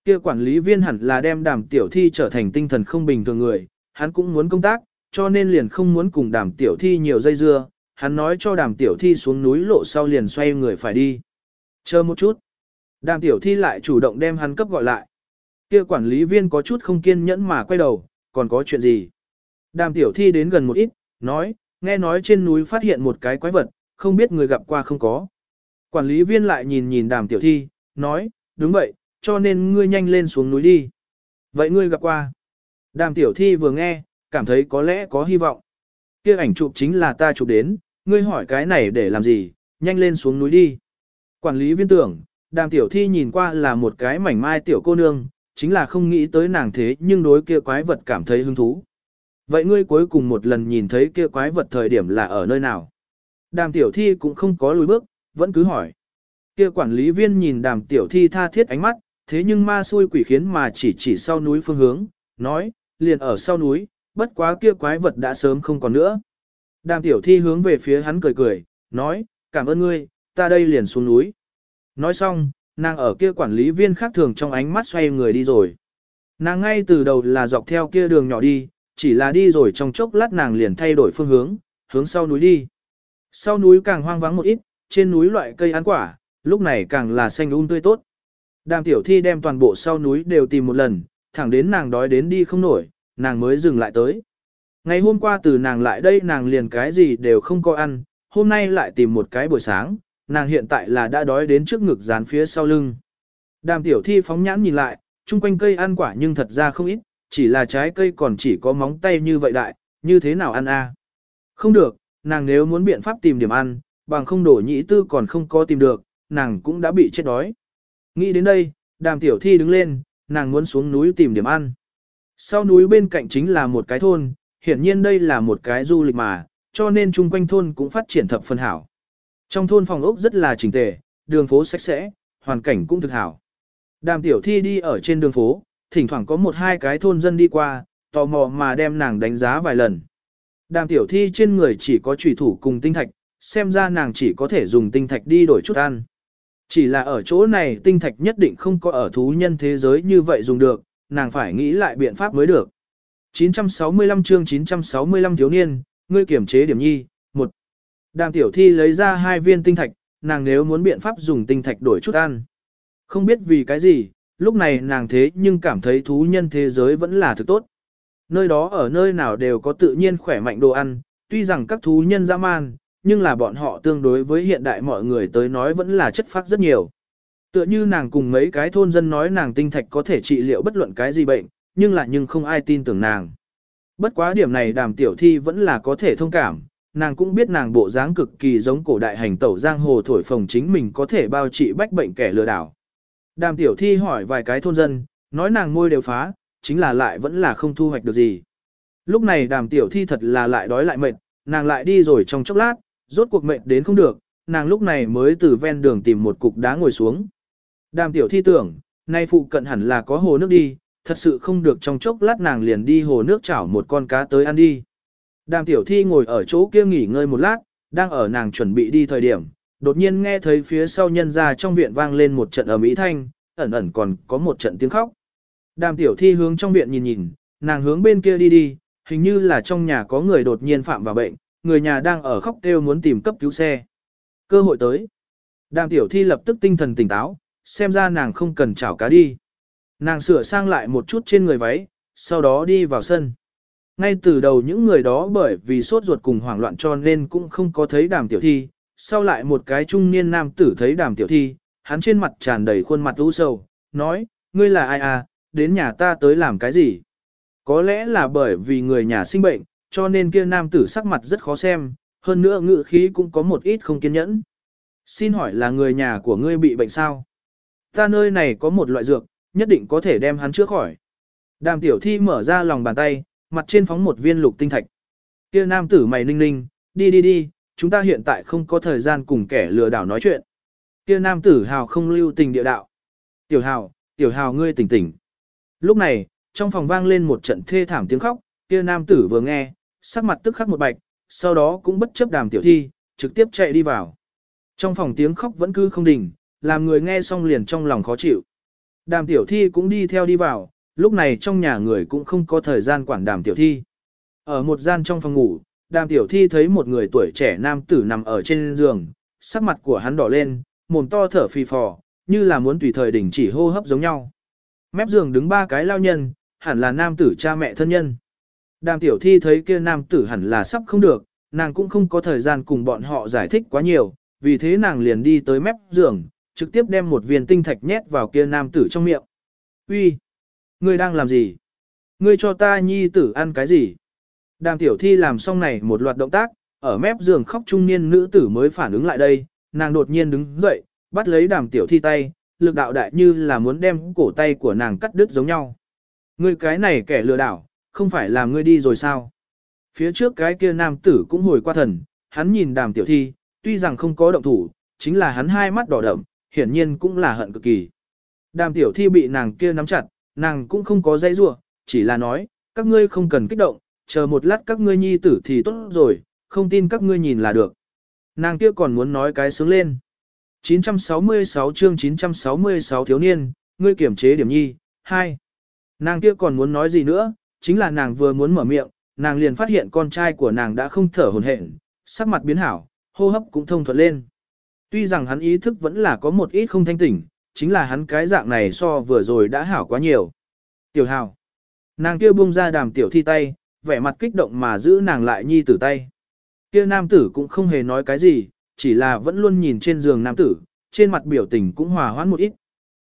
Kia quản lý viên hẳn là đem đàm tiểu thi trở thành tinh thần không bình thường người, hắn cũng muốn công tác, cho nên liền không muốn cùng đàm tiểu thi nhiều dây dưa, hắn nói cho đàm tiểu thi xuống núi lộ sau liền xoay người phải đi. Chờ một chút. Đàm tiểu thi lại chủ động đem hắn cấp gọi lại. Kia quản lý viên có chút không kiên nhẫn mà quay đầu, còn có chuyện gì? Đàm tiểu thi đến gần một ít, nói, nghe nói trên núi phát hiện một cái quái vật, không biết người gặp qua không có. Quản lý viên lại nhìn nhìn đàm tiểu thi, nói, đúng vậy, cho nên ngươi nhanh lên xuống núi đi. Vậy ngươi gặp qua. Đàm tiểu thi vừa nghe, cảm thấy có lẽ có hy vọng. Kia ảnh chụp chính là ta chụp đến, ngươi hỏi cái này để làm gì, nhanh lên xuống núi đi. Quản lý viên tưởng, đàm tiểu thi nhìn qua là một cái mảnh mai tiểu cô nương, chính là không nghĩ tới nàng thế nhưng đối kia quái vật cảm thấy hứng thú. Vậy ngươi cuối cùng một lần nhìn thấy kia quái vật thời điểm là ở nơi nào? Đàm tiểu thi cũng không có lùi bước, vẫn cứ hỏi. Kia quản lý viên nhìn đàm tiểu thi tha thiết ánh mắt, thế nhưng ma xui quỷ khiến mà chỉ chỉ sau núi phương hướng, nói, liền ở sau núi, bất quá kia quái vật đã sớm không còn nữa. Đàm tiểu thi hướng về phía hắn cười cười, nói, cảm ơn ngươi, ta đây liền xuống núi. Nói xong, nàng ở kia quản lý viên khác thường trong ánh mắt xoay người đi rồi. Nàng ngay từ đầu là dọc theo kia đường nhỏ đi, chỉ là đi rồi trong chốc lát nàng liền thay đổi phương hướng, hướng sau núi đi. Sau núi càng hoang vắng một ít, trên núi loại cây ăn quả, lúc này càng là xanh um tươi tốt. Đàm tiểu thi đem toàn bộ sau núi đều tìm một lần, thẳng đến nàng đói đến đi không nổi, nàng mới dừng lại tới. Ngày hôm qua từ nàng lại đây nàng liền cái gì đều không có ăn, hôm nay lại tìm một cái buổi sáng, nàng hiện tại là đã đói đến trước ngực dán phía sau lưng. Đàm tiểu thi phóng nhãn nhìn lại, chung quanh cây ăn quả nhưng thật ra không ít, chỉ là trái cây còn chỉ có móng tay như vậy đại, như thế nào ăn a? À? Không được, nàng nếu muốn biện pháp tìm điểm ăn, bằng không đổ nhĩ tư còn không có tìm được, nàng cũng đã bị chết đói. Nghĩ đến đây, đàm tiểu thi đứng lên, nàng muốn xuống núi tìm điểm ăn. Sau núi bên cạnh chính là một cái thôn, hiển nhiên đây là một cái du lịch mà, cho nên chung quanh thôn cũng phát triển thập phân hảo. Trong thôn phòng ốc rất là chỉnh tề, đường phố sạch sẽ, hoàn cảnh cũng thực hảo. Đàm tiểu thi đi ở trên đường phố, thỉnh thoảng có một hai cái thôn dân đi qua, tò mò mà đem nàng đánh giá vài lần. Đàm tiểu thi trên người chỉ có trùy thủ cùng tinh thạch, xem ra nàng chỉ có thể dùng tinh thạch đi đổi chút ăn. Chỉ là ở chỗ này tinh thạch nhất định không có ở thú nhân thế giới như vậy dùng được, nàng phải nghĩ lại biện pháp mới được. 965 chương 965 thiếu niên, ngươi kiểm chế điểm nhi, một. Đàm tiểu thi lấy ra hai viên tinh thạch, nàng nếu muốn biện pháp dùng tinh thạch đổi chút ăn. Không biết vì cái gì, lúc này nàng thế nhưng cảm thấy thú nhân thế giới vẫn là thứ tốt. Nơi đó ở nơi nào đều có tự nhiên khỏe mạnh đồ ăn, tuy rằng các thú nhân dã man, nhưng là bọn họ tương đối với hiện đại mọi người tới nói vẫn là chất phác rất nhiều. Tựa như nàng cùng mấy cái thôn dân nói nàng tinh thạch có thể trị liệu bất luận cái gì bệnh, nhưng là nhưng không ai tin tưởng nàng. Bất quá điểm này đàm tiểu thi vẫn là có thể thông cảm, nàng cũng biết nàng bộ dáng cực kỳ giống cổ đại hành tẩu giang hồ thổi phồng chính mình có thể bao trị bách bệnh kẻ lừa đảo. Đàm tiểu thi hỏi vài cái thôn dân, nói nàng môi đều phá, chính là lại vẫn là không thu hoạch được gì. Lúc này đàm tiểu thi thật là lại đói lại mệt, nàng lại đi rồi trong chốc lát, rốt cuộc mệnh đến không được, nàng lúc này mới từ ven đường tìm một cục đá ngồi xuống. Đàm tiểu thi tưởng, nay phụ cận hẳn là có hồ nước đi, thật sự không được trong chốc lát nàng liền đi hồ nước chảo một con cá tới ăn đi. Đàm tiểu thi ngồi ở chỗ kia nghỉ ngơi một lát, đang ở nàng chuẩn bị đi thời điểm, đột nhiên nghe thấy phía sau nhân ra trong viện vang lên một trận ầm ĩ thanh, ẩn ẩn còn có một trận tiếng khóc. Đàm tiểu thi hướng trong viện nhìn nhìn, nàng hướng bên kia đi đi, hình như là trong nhà có người đột nhiên phạm vào bệnh, người nhà đang ở khóc kêu muốn tìm cấp cứu xe. Cơ hội tới. Đàm tiểu thi lập tức tinh thần tỉnh táo, xem ra nàng không cần chảo cá đi. Nàng sửa sang lại một chút trên người váy, sau đó đi vào sân. Ngay từ đầu những người đó bởi vì sốt ruột cùng hoảng loạn cho nên cũng không có thấy đàm tiểu thi, sau lại một cái trung niên nam tử thấy đàm tiểu thi, hắn trên mặt tràn đầy khuôn mặt u sầu, nói, ngươi là ai à, đến nhà ta tới làm cái gì? Có lẽ là bởi vì người nhà sinh bệnh, cho nên kia nam tử sắc mặt rất khó xem, hơn nữa ngự khí cũng có một ít không kiên nhẫn. Xin hỏi là người nhà của ngươi bị bệnh sao? Ta nơi này có một loại dược, nhất định có thể đem hắn chữa khỏi. Đàm tiểu thi mở ra lòng bàn tay, mặt trên phóng một viên lục tinh thạch. Kia nam tử mày ninh ninh, đi đi đi, chúng ta hiện tại không có thời gian cùng kẻ lừa đảo nói chuyện. Kia nam tử hào không lưu tình địa đạo. Tiểu hào, tiểu hào ngươi tỉnh tỉnh. Lúc này, trong phòng vang lên một trận thê thảm tiếng khóc, kia nam tử vừa nghe, sắc mặt tức khắc một bạch, sau đó cũng bất chấp đàm tiểu thi, trực tiếp chạy đi vào. Trong phòng tiếng khóc vẫn cứ không đình, làm người nghe xong liền trong lòng khó chịu. Đàm tiểu thi cũng đi theo đi vào, lúc này trong nhà người cũng không có thời gian quản đàm tiểu thi. Ở một gian trong phòng ngủ, đàm tiểu thi thấy một người tuổi trẻ nam tử nằm ở trên giường, sắc mặt của hắn đỏ lên, mồm to thở phì phò, như là muốn tùy thời đình chỉ hô hấp giống nhau. Mép giường đứng ba cái lao nhân, hẳn là nam tử cha mẹ thân nhân. Đàm tiểu thi thấy kia nam tử hẳn là sắp không được, nàng cũng không có thời gian cùng bọn họ giải thích quá nhiều, vì thế nàng liền đi tới mép giường, trực tiếp đem một viên tinh thạch nhét vào kia nam tử trong miệng. Uy, Ngươi đang làm gì? Ngươi cho ta nhi tử ăn cái gì? Đàm tiểu thi làm xong này một loạt động tác, ở mép giường khóc trung niên nữ tử mới phản ứng lại đây, nàng đột nhiên đứng dậy, bắt lấy đàm tiểu thi tay, lực đạo đại như là muốn đem cổ tay của nàng cắt đứt giống nhau. Ngươi cái này kẻ lừa đảo, không phải là ngươi đi rồi sao? Phía trước cái kia nam tử cũng hồi qua thần, hắn nhìn đàm tiểu thi, tuy rằng không có động thủ, chính là hắn hai mắt đỏ đậm, hiển nhiên cũng là hận cực kỳ. Đàm tiểu thi bị nàng kia nắm chặt, nàng cũng không có dây rua, chỉ là nói, các ngươi không cần kích động, chờ một lát các ngươi nhi tử thì tốt rồi, không tin các ngươi nhìn là được. Nàng kia còn muốn nói cái sướng lên. 966 chương 966 thiếu niên, ngươi kiểm chế điểm nhi, 2. Nàng kia còn muốn nói gì nữa, chính là nàng vừa muốn mở miệng, nàng liền phát hiện con trai của nàng đã không thở hồn hển, sắc mặt biến hảo, hô hấp cũng thông thuận lên. Tuy rằng hắn ý thức vẫn là có một ít không thanh tỉnh, chính là hắn cái dạng này so vừa rồi đã hảo quá nhiều. Tiểu hào. Nàng kia buông ra đàm tiểu thi tay, vẻ mặt kích động mà giữ nàng lại nhi tử tay. Kia nam tử cũng không hề nói cái gì, chỉ là vẫn luôn nhìn trên giường nam tử, trên mặt biểu tình cũng hòa hoãn một ít.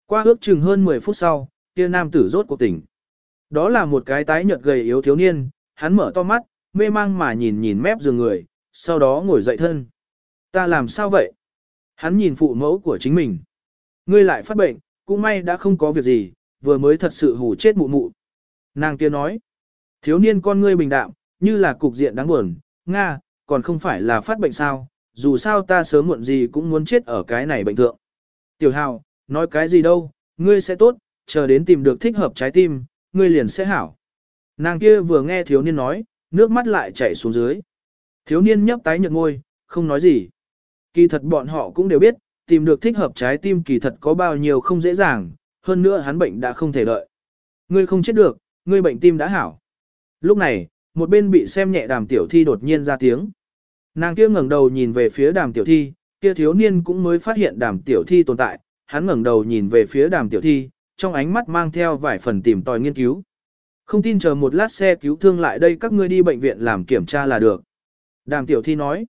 Qua ước chừng hơn 10 phút sau, kia nam tử rốt cuộc tỉnh. Đó là một cái tái nhợt gầy yếu thiếu niên, hắn mở to mắt, mê mang mà nhìn nhìn mép giường người, sau đó ngồi dậy thân. Ta làm sao vậy? Hắn nhìn phụ mẫu của chính mình. Ngươi lại phát bệnh, cũng may đã không có việc gì, vừa mới thật sự hù chết mụ mụ. Nàng kia nói, thiếu niên con ngươi bình đạm, như là cục diện đáng buồn, Nga, còn không phải là phát bệnh sao, dù sao ta sớm muộn gì cũng muốn chết ở cái này bệnh thượng. Tiểu hào, nói cái gì đâu, ngươi sẽ tốt, chờ đến tìm được thích hợp trái tim, ngươi liền sẽ hảo. Nàng kia vừa nghe thiếu niên nói, nước mắt lại chảy xuống dưới. Thiếu niên nhấp tái nhợt ngôi, không nói gì. Kỳ thật bọn họ cũng đều biết, tìm được thích hợp trái tim kỳ thật có bao nhiêu không dễ dàng, hơn nữa hắn bệnh đã không thể đợi. Ngươi không chết được, ngươi bệnh tim đã hảo. Lúc này, một bên bị xem nhẹ đàm tiểu thi đột nhiên ra tiếng. Nàng kia ngẩng đầu nhìn về phía đàm tiểu thi, kia thiếu niên cũng mới phát hiện đàm tiểu thi tồn tại, hắn ngẩng đầu nhìn về phía đàm tiểu thi, trong ánh mắt mang theo vài phần tìm tòi nghiên cứu. Không tin chờ một lát xe cứu thương lại đây các ngươi đi bệnh viện làm kiểm tra là được. Đàm tiểu thi nói.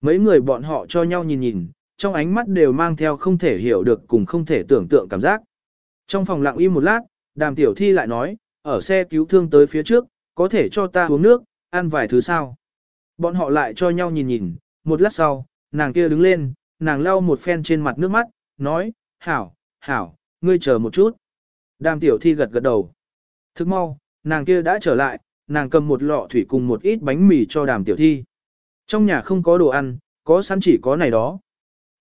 Mấy người bọn họ cho nhau nhìn nhìn, trong ánh mắt đều mang theo không thể hiểu được cùng không thể tưởng tượng cảm giác. Trong phòng lặng im một lát, đàm tiểu thi lại nói, ở xe cứu thương tới phía trước, có thể cho ta uống nước, ăn vài thứ sao. Bọn họ lại cho nhau nhìn nhìn, một lát sau, nàng kia đứng lên, nàng lau một phen trên mặt nước mắt, nói, hảo, hảo, ngươi chờ một chút. Đàm tiểu thi gật gật đầu. Thức mau, nàng kia đã trở lại, nàng cầm một lọ thủy cùng một ít bánh mì cho đàm tiểu thi. Trong nhà không có đồ ăn, có sẵn chỉ có này đó.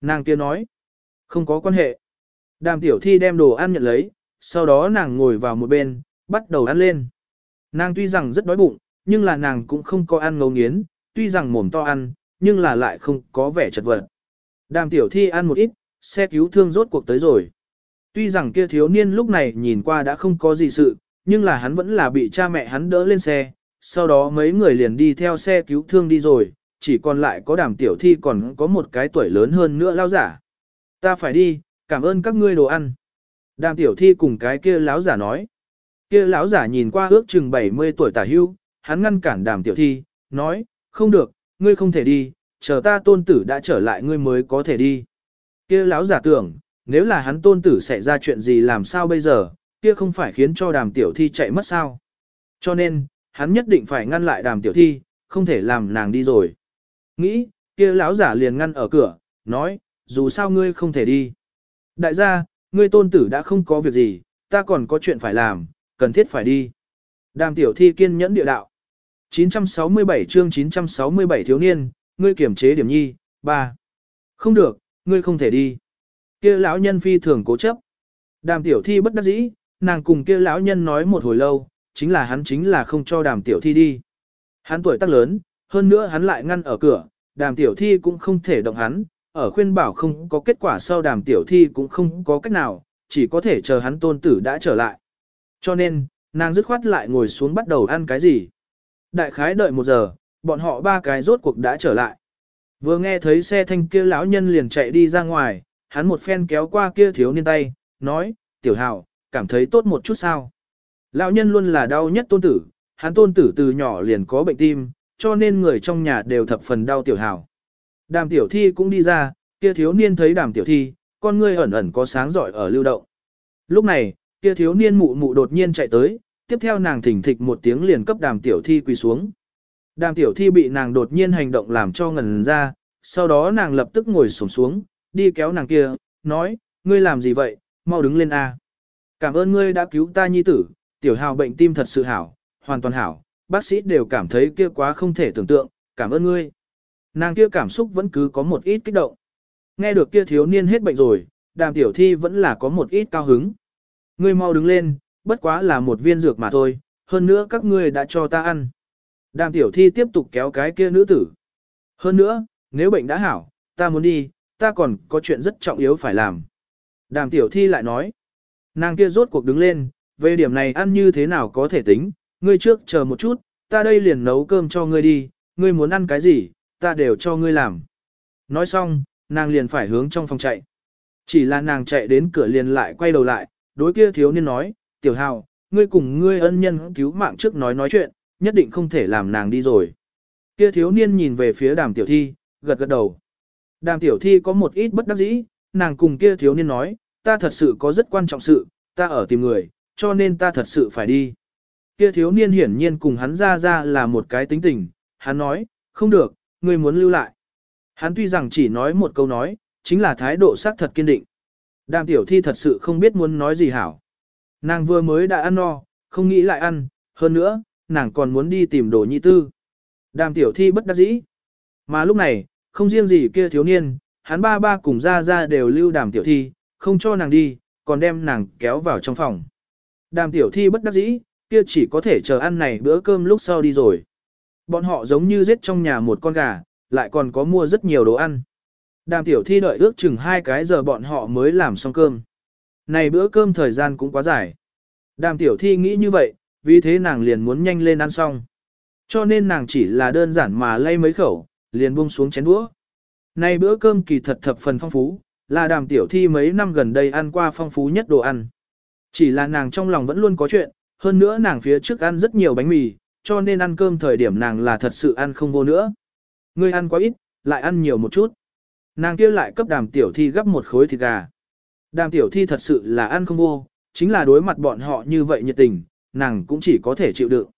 Nàng kia nói, không có quan hệ. Đàm tiểu thi đem đồ ăn nhận lấy, sau đó nàng ngồi vào một bên, bắt đầu ăn lên. Nàng tuy rằng rất đói bụng, nhưng là nàng cũng không có ăn ngấu nghiến, tuy rằng mồm to ăn, nhưng là lại không có vẻ chật vật. Đàm tiểu thi ăn một ít, xe cứu thương rốt cuộc tới rồi. Tuy rằng kia thiếu niên lúc này nhìn qua đã không có gì sự, nhưng là hắn vẫn là bị cha mẹ hắn đỡ lên xe, sau đó mấy người liền đi theo xe cứu thương đi rồi, chỉ còn lại có đàm tiểu thi còn có một cái tuổi lớn hơn nữa lao giả. Ta phải đi, cảm ơn các ngươi đồ ăn. Đàm tiểu thi cùng cái kia lão giả nói. Kia lão giả nhìn qua ước chừng 70 tuổi tả hưu, hắn ngăn cản đàm tiểu thi, nói, không được, ngươi không thể đi, chờ ta tôn tử đã trở lại ngươi mới có thể đi. Kia lão giả tưởng, nếu là hắn tôn tử xảy ra chuyện gì làm sao bây giờ, kia không phải khiến cho đàm tiểu thi chạy mất sao. Cho nên, hắn nhất định phải ngăn lại đàm tiểu thi, không thể làm nàng đi rồi. Nghĩ, kia lão giả liền ngăn ở cửa, nói, dù sao ngươi không thể đi. Đại gia, ngươi tôn tử đã không có việc gì, ta còn có chuyện phải làm, cần thiết phải đi. Đàm tiểu thi kiên nhẫn địa đạo. 967 chương 967 thiếu niên, ngươi kiểm chế điểm nhi, 3. Không được, ngươi không thể đi. Kia lão nhân phi thường cố chấp. Đàm tiểu thi bất đắc dĩ, nàng cùng kia lão nhân nói một hồi lâu, chính là hắn chính là không cho đàm tiểu thi đi. Hắn tuổi tác lớn, hơn nữa hắn lại ngăn ở cửa, đàm tiểu thi cũng không thể động hắn, ở khuyên bảo không có kết quả sau đàm tiểu thi cũng không có cách nào, chỉ có thể chờ hắn tôn tử đã trở lại. Cho nên, nàng dứt khoát lại ngồi xuống bắt đầu ăn cái gì. Đại khái đợi một giờ, bọn họ ba cái rốt cuộc đã trở lại. Vừa nghe thấy xe thanh kia lão nhân liền chạy đi ra ngoài, hắn một phen kéo qua kia thiếu niên tay, nói, tiểu hào, cảm thấy tốt một chút sao. Lão nhân luôn là đau nhất tôn tử, hắn tôn tử từ nhỏ liền có bệnh tim, cho nên người trong nhà đều thập phần đau tiểu hào. Đàm tiểu thi cũng đi ra, kia thiếu niên thấy đàm tiểu thi, con ngươi ẩn ẩn có sáng giỏi ở lưu động. Lúc này, kia thiếu niên mụ mụ đột nhiên chạy tới, tiếp theo nàng thỉnh thịch một tiếng liền cấp đàm tiểu thi quỳ xuống. Đàm tiểu thi bị nàng đột nhiên hành động làm cho ngần ra, sau đó nàng lập tức ngồi xổm xuống, đi kéo nàng kia, nói, ngươi làm gì vậy, mau đứng lên a. Cảm ơn ngươi đã cứu ta nhi tử, tiểu hào bệnh tim thật sự hảo, hoàn toàn hảo, bác sĩ đều cảm thấy kia quá không thể tưởng tượng, cảm ơn ngươi. Nàng kia cảm xúc vẫn cứ có một ít kích động. Nghe được kia thiếu niên hết bệnh rồi, đàm tiểu thi vẫn là có một ít cao hứng. Ngươi mau đứng lên, bất quá là một viên dược mà thôi, hơn nữa các ngươi đã cho ta ăn. Đàm tiểu thi tiếp tục kéo cái kia nữ tử. Hơn nữa, nếu bệnh đã hảo, ta muốn đi, ta còn có chuyện rất trọng yếu phải làm. Đàm tiểu thi lại nói. Nàng kia rốt cuộc đứng lên, về điểm này ăn như thế nào có thể tính, ngươi trước chờ một chút, ta đây liền nấu cơm cho ngươi đi, ngươi muốn ăn cái gì, ta đều cho ngươi làm. Nói xong, nàng liền phải hướng trong phòng chạy. Chỉ là nàng chạy đến cửa liền lại quay đầu lại, đối kia thiếu niên nói, tiểu hào, ngươi cùng ngươi ân nhân cứu mạng trước nói nói chuyện, nhất định không thể làm nàng đi rồi. Kia thiếu niên nhìn về phía đàm tiểu thi, gật gật đầu. Đàm tiểu thi có một ít bất đắc dĩ, nàng cùng kia thiếu niên nói, ta thật sự có rất quan trọng sự, ta ở tìm người, cho nên ta thật sự phải đi. Kia thiếu niên hiển nhiên cùng hắn ra ra là một cái tính tình, hắn nói, không được, ngươi muốn lưu lại. Hắn tuy rằng chỉ nói một câu nói, chính là thái độ xác thật kiên định. Đàm tiểu thi thật sự không biết muốn nói gì hảo. Nàng vừa mới đã ăn no, không nghĩ lại ăn, hơn nữa, nàng còn muốn đi tìm đồ nhị tư. Đàm tiểu thi bất đắc dĩ. Mà lúc này, không riêng gì kia thiếu niên, hắn ba ba cùng ra ra đều lưu đàm tiểu thi, không cho nàng đi, còn đem nàng kéo vào trong phòng. Đàm tiểu thi bất đắc dĩ, kia chỉ có thể chờ ăn này bữa cơm lúc sau đi rồi. Bọn họ giống như giết trong nhà một con gà, lại còn có mua rất nhiều đồ ăn. Đàm tiểu thi đợi ước chừng hai cái giờ bọn họ mới làm xong cơm. Này bữa cơm thời gian cũng quá dài. Đàm tiểu thi nghĩ như vậy, vì thế nàng liền muốn nhanh lên ăn xong. Cho nên nàng chỉ là đơn giản mà lay mấy khẩu, liền buông xuống chén đũa. Này bữa cơm kỳ thật thập phần phong phú, là đàm tiểu thi mấy năm gần đây ăn qua phong phú nhất đồ ăn. Chỉ là nàng trong lòng vẫn luôn có chuyện, hơn nữa nàng phía trước ăn rất nhiều bánh mì, cho nên ăn cơm thời điểm nàng là thật sự ăn không vô nữa. Ngươi ăn quá ít, lại ăn nhiều một chút. Nàng kia lại cấp đàm tiểu thi gấp một khối thịt gà. Đàm tiểu thi thật sự là ăn không vô, chính là đối mặt bọn họ như vậy nhiệt tình, nàng cũng chỉ có thể chịu đựng.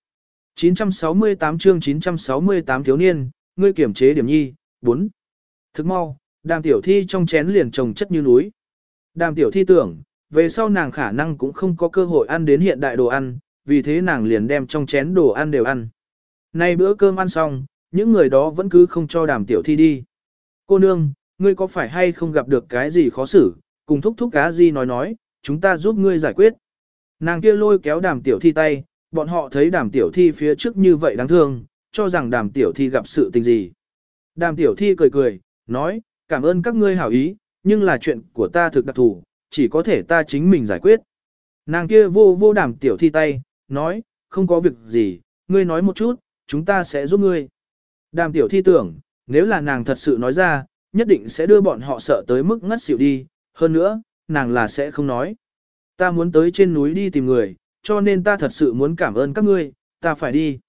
968 chương 968 thiếu niên, ngươi kiểm chế điểm nhi, bốn. Thức mau, đàm tiểu thi trong chén liền trồng chất như núi. Đàm tiểu thi tưởng, về sau nàng khả năng cũng không có cơ hội ăn đến hiện đại đồ ăn, vì thế nàng liền đem trong chén đồ ăn đều ăn. Nay bữa cơm ăn xong, những người đó vẫn cứ không cho đàm tiểu thi đi. Cô nương, ngươi có phải hay không gặp được cái gì khó xử, cùng thúc thúc cá gì nói nói, chúng ta giúp ngươi giải quyết. Nàng kia lôi kéo đàm tiểu thi tay, bọn họ thấy đàm tiểu thi phía trước như vậy đáng thương, cho rằng đàm tiểu thi gặp sự tình gì. Đàm tiểu thi cười cười, nói, Cảm ơn các ngươi hảo ý, nhưng là chuyện của ta thực đặc thù, chỉ có thể ta chính mình giải quyết. Nàng kia vô vô đàm tiểu thi tay, nói, không có việc gì, ngươi nói một chút, chúng ta sẽ giúp ngươi. Đàm tiểu thi tưởng, nếu là nàng thật sự nói ra, nhất định sẽ đưa bọn họ sợ tới mức ngất xỉu đi, hơn nữa, nàng là sẽ không nói. Ta muốn tới trên núi đi tìm người, cho nên ta thật sự muốn cảm ơn các ngươi, ta phải đi.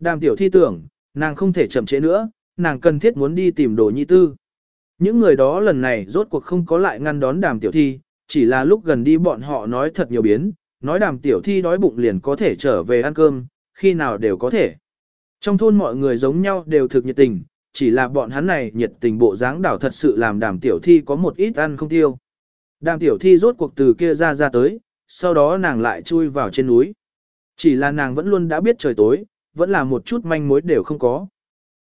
Đàm tiểu thi tưởng, nàng không thể chậm trễ nữa, nàng cần thiết muốn đi tìm đồ nhi tư. Những người đó lần này rốt cuộc không có lại ngăn đón đàm tiểu thi, chỉ là lúc gần đi bọn họ nói thật nhiều biến, nói đàm tiểu thi đói bụng liền có thể trở về ăn cơm, khi nào đều có thể. Trong thôn mọi người giống nhau đều thực nhiệt tình, chỉ là bọn hắn này nhiệt tình bộ dáng đảo thật sự làm đàm tiểu thi có một ít ăn không tiêu. Đàm tiểu thi rốt cuộc từ kia ra ra tới, sau đó nàng lại chui vào trên núi. Chỉ là nàng vẫn luôn đã biết trời tối, vẫn là một chút manh mối đều không có.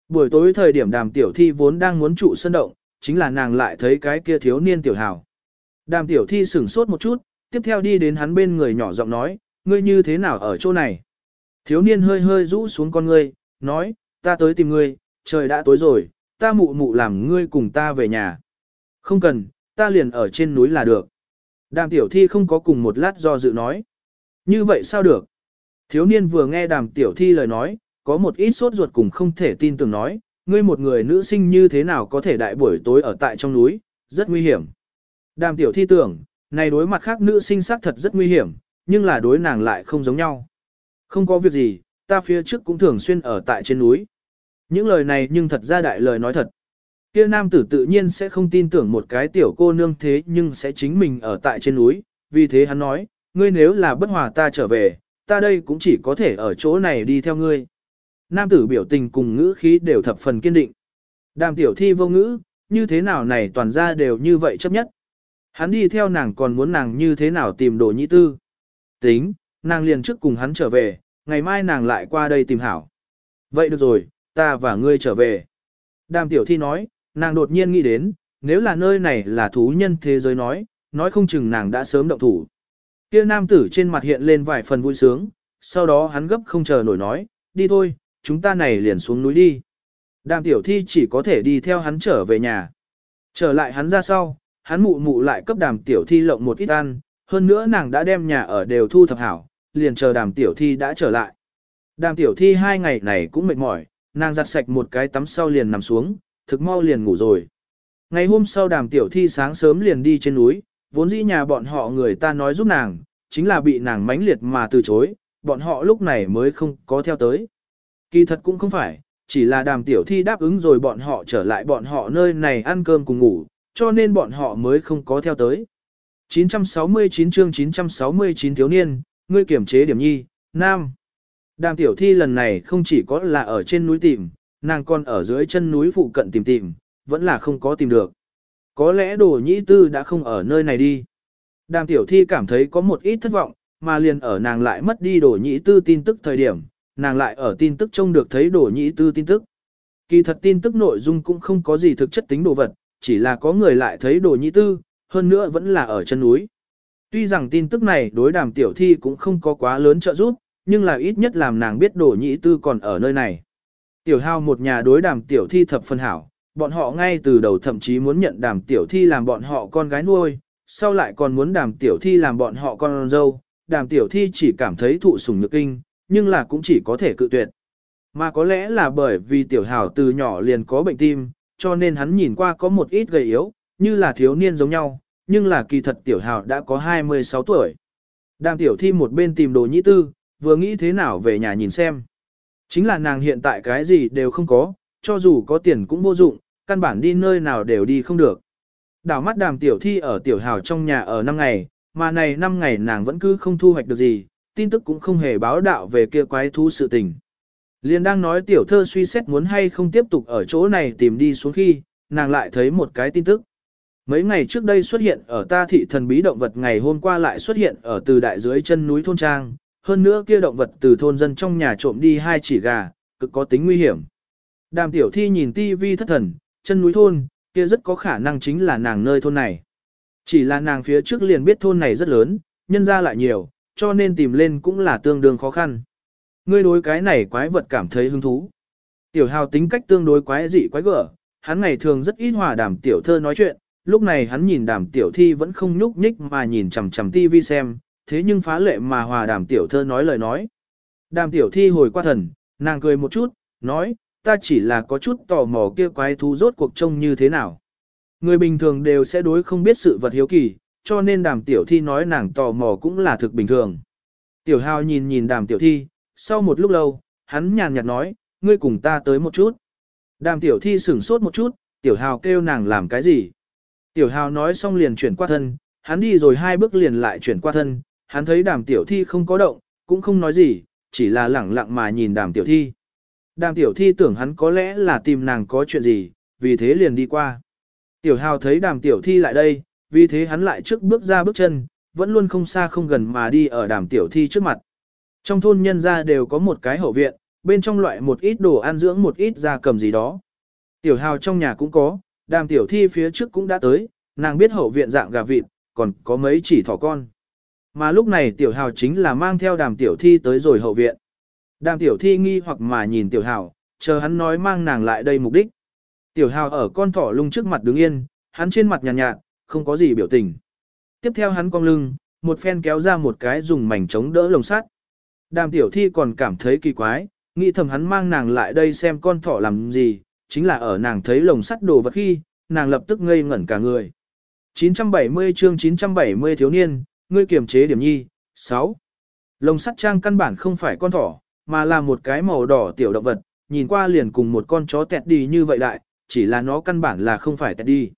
Buổi tối thời điểm đàm tiểu thi vốn đang muốn trụ sân động, chính là nàng lại thấy cái kia thiếu niên tiểu hào. Đàm tiểu thi sửng sốt một chút, tiếp theo đi đến hắn bên người nhỏ giọng nói, ngươi như thế nào ở chỗ này? Thiếu niên hơi hơi rũ xuống con ngươi, nói, ta tới tìm ngươi, trời đã tối rồi, ta mụ mụ làm ngươi cùng ta về nhà. Không cần, ta liền ở trên núi là được. Đàm tiểu thi không có cùng một lát do dự nói. Như vậy sao được? Thiếu niên vừa nghe đàm tiểu thi lời nói, có một ít sốt ruột cùng không thể tin tưởng nói, ngươi một người nữ sinh như thế nào có thể đại buổi tối ở tại trong núi, rất nguy hiểm. Đàm tiểu thi tưởng, này đối mặt khác nữ sinh xác thật rất nguy hiểm, nhưng là đối nàng lại không giống nhau. Không có việc gì, ta phía trước cũng thường xuyên ở tại trên núi. Những lời này nhưng thật ra đại lời nói thật. Kia nam tử tự nhiên sẽ không tin tưởng một cái tiểu cô nương thế nhưng sẽ chính mình ở tại trên núi, vì thế hắn nói, ngươi nếu là bất hòa ta trở về, ta đây cũng chỉ có thể ở chỗ này đi theo ngươi. Nam tử biểu tình cùng ngữ khí đều thập phần kiên định. Đàm tiểu thi vô ngữ, như thế nào này toàn ra đều như vậy chấp nhất. Hắn đi theo nàng còn muốn nàng như thế nào tìm đồ nhị tư. Tính, nàng liền trước cùng hắn trở về, ngày mai nàng lại qua đây tìm hảo. Vậy được rồi, ta và ngươi trở về. Đàm tiểu thi nói, nàng đột nhiên nghĩ đến, nếu là nơi này là thú nhân thế giới nói, nói không chừng nàng đã sớm động thủ. Kia nam tử trên mặt hiện lên vài phần vui sướng, sau đó hắn gấp không chờ nổi nói, đi thôi, chúng ta này liền xuống núi đi. Đàm tiểu thi chỉ có thể đi theo hắn trở về nhà. Trở lại hắn ra sau, hắn mụ mụ lại cấp đàm tiểu thi lộng một ít ăn, hơn nữa nàng đã đem nhà ở đều thu thập hảo, liền chờ đàm tiểu thi đã trở lại. Đàm tiểu thi hai ngày này cũng mệt mỏi, nàng giặt sạch một cái tắm sau liền nằm xuống, thực mau liền ngủ rồi. Ngày hôm sau đàm tiểu thi sáng sớm liền đi trên núi, vốn dĩ nhà bọn họ người ta nói giúp nàng, chính là bị nàng mãnh liệt mà từ chối, bọn họ lúc này mới không có theo tới. Kỳ thật cũng không phải, chỉ là đàm tiểu thi đáp ứng rồi bọn họ trở lại bọn họ nơi này ăn cơm cùng ngủ, cho nên bọn họ mới không có theo tới. 969 chương 969 thiếu niên, ngươi kiểm chế điểm nhi, nam. Đàm tiểu thi lần này không chỉ có là ở trên núi tìm, nàng còn ở dưới chân núi phụ cận tìm tìm, vẫn là không có tìm được. Có lẽ đồ nhĩ tư đã không ở nơi này đi. Đàm tiểu thi cảm thấy có một ít thất vọng, mà liền ở nàng lại mất đi đồ nhĩ tư tin tức thời điểm, nàng lại ở tin tức trông được thấy đồ nhĩ tư tin tức. Kỳ thật tin tức nội dung cũng không có gì thực chất tính đồ vật, chỉ là có người lại thấy đồ nhĩ tư, hơn nữa vẫn là ở chân núi. Tuy rằng tin tức này đối đàm tiểu thi cũng không có quá lớn trợ giúp, nhưng là ít nhất làm nàng biết đồ nhĩ tư còn ở nơi này. Tiểu hao một nhà đối đàm tiểu thi thập phân hảo, bọn họ ngay từ đầu thậm chí muốn nhận đàm tiểu thi làm bọn họ con gái nuôi, sau lại còn muốn đàm tiểu thi làm bọn họ con dâu, đàm tiểu thi chỉ cảm thấy thụ sủng nhược kinh, nhưng là cũng chỉ có thể cự tuyệt. Mà có lẽ là bởi vì tiểu Hảo từ nhỏ liền có bệnh tim, cho nên hắn nhìn qua có một ít gầy yếu, như là thiếu niên giống nhau, nhưng là kỳ thật tiểu Hảo đã có 26 tuổi. Đàm tiểu thi một bên tìm đồ nhĩ tư, vừa nghĩ thế nào về nhà nhìn xem. Chính là nàng hiện tại cái gì đều không có, cho dù có tiền cũng vô dụng, căn bản đi nơi nào đều đi không được. Đảo mắt đàm tiểu thi ở tiểu hào trong nhà ở 5 ngày, mà này 5 ngày nàng vẫn cứ không thu hoạch được gì, tin tức cũng không hề báo đạo về kia quái thú sự tình. Liên đang nói tiểu thơ suy xét muốn hay không tiếp tục ở chỗ này tìm đi xuống khi, nàng lại thấy một cái tin tức. Mấy ngày trước đây xuất hiện ở ta thị thần bí động vật ngày hôm qua lại xuất hiện ở từ đại dưới chân núi thôn trang, hơn nữa kia động vật từ thôn dân trong nhà trộm đi hai chỉ gà, cực có tính nguy hiểm. Đàm tiểu thi nhìn tivi thất thần, chân núi thôn, kia rất có khả năng chính là nàng nơi thôn này. Chỉ là nàng phía trước liền biết thôn này rất lớn, nhân ra lại nhiều, cho nên tìm lên cũng là tương đương khó khăn. Ngươi đối cái này quái vật cảm thấy hứng thú. Tiểu hào tính cách tương đối quái dị quái gở, hắn ngày thường rất ít hòa đàm tiểu thơ nói chuyện, lúc này hắn nhìn đàm tiểu thi vẫn không nhúc nhích mà nhìn chằm chằm tivi xem, thế nhưng phá lệ mà hòa đàm tiểu thơ nói lời nói. Đàm tiểu thi hồi qua thần, nàng cười một chút, nói, ta chỉ là có chút tò mò kia quái thú rốt cuộc trông như thế nào. Người bình thường đều sẽ đối không biết sự vật hiếu kỳ, cho nên đàm tiểu thi nói nàng tò mò cũng là thực bình thường. Tiểu hào nhìn nhìn đàm tiểu thi, sau một lúc lâu, hắn nhàn nhạt nói, ngươi cùng ta tới một chút. Đàm tiểu thi sửng sốt một chút, tiểu hào kêu nàng làm cái gì. Tiểu hào nói xong liền chuyển qua thân, hắn đi rồi hai bước liền lại chuyển qua thân, hắn thấy đàm tiểu thi không có động, cũng không nói gì, chỉ là lẳng lặng mà nhìn đàm tiểu thi. Đàm tiểu thi tưởng hắn có lẽ là tìm nàng có chuyện gì, vì thế liền đi qua. Tiểu hào thấy đàm tiểu thi lại đây, vì thế hắn lại trước bước ra bước chân, vẫn luôn không xa không gần mà đi ở đàm tiểu thi trước mặt. Trong thôn nhân gia đều có một cái hậu viện, bên trong loại một ít đồ ăn dưỡng một ít da cầm gì đó. Tiểu hào trong nhà cũng có, đàm tiểu thi phía trước cũng đã tới, nàng biết hậu viện dạng gà vịt, còn có mấy chỉ thỏ con. Mà lúc này tiểu hào chính là mang theo đàm tiểu thi tới rồi hậu viện. Đàm tiểu thi nghi hoặc mà nhìn tiểu hào, chờ hắn nói mang nàng lại đây mục đích. Tiểu hào ở con thỏ lung trước mặt đứng yên, hắn trên mặt nhàn nhạt, nhạt, không có gì biểu tình. Tiếp theo hắn cong lưng, một phen kéo ra một cái dùng mảnh chống đỡ lồng sắt. Đàm tiểu thi còn cảm thấy kỳ quái, nghĩ thầm hắn mang nàng lại đây xem con thỏ làm gì, chính là ở nàng thấy lồng sắt đồ vật khi, nàng lập tức ngây ngẩn cả người. 970 chương 970 thiếu niên, ngươi kiềm chế điểm nhi, 6. Lồng sắt trang căn bản không phải con thỏ, mà là một cái màu đỏ tiểu động vật, nhìn qua liền cùng một con chó tẹt đi như vậy đại, chỉ là nó căn bản là không phải tẹt đi.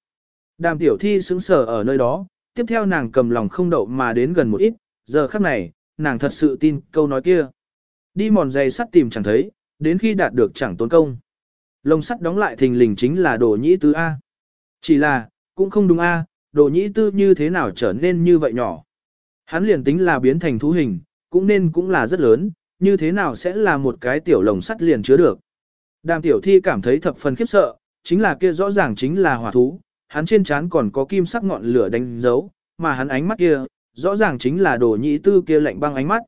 Đàm tiểu thi sững sờ ở nơi đó, tiếp theo nàng cầm lòng không đậu mà đến gần một ít, giờ khắc này, nàng thật sự tin câu nói kia. Đi mòn giày sắt tìm chẳng thấy, đến khi đạt được chẳng tốn công. Lồng sắt đóng lại thình lình chính là đồ nhĩ tư A. Chỉ là, cũng không đúng A, đồ nhĩ tư như thế nào trở nên như vậy nhỏ. Hắn liền tính là biến thành thú hình, cũng nên cũng là rất lớn, như thế nào sẽ là một cái tiểu lồng sắt liền chứa được. Đàm tiểu thi cảm thấy thập phần khiếp sợ, chính là kia rõ ràng chính là hỏa thú, hắn trên trán còn có kim sắc ngọn lửa đánh dấu, mà hắn ánh mắt kia, rõ ràng chính là đồ nhĩ tư kia lạnh băng ánh mắt.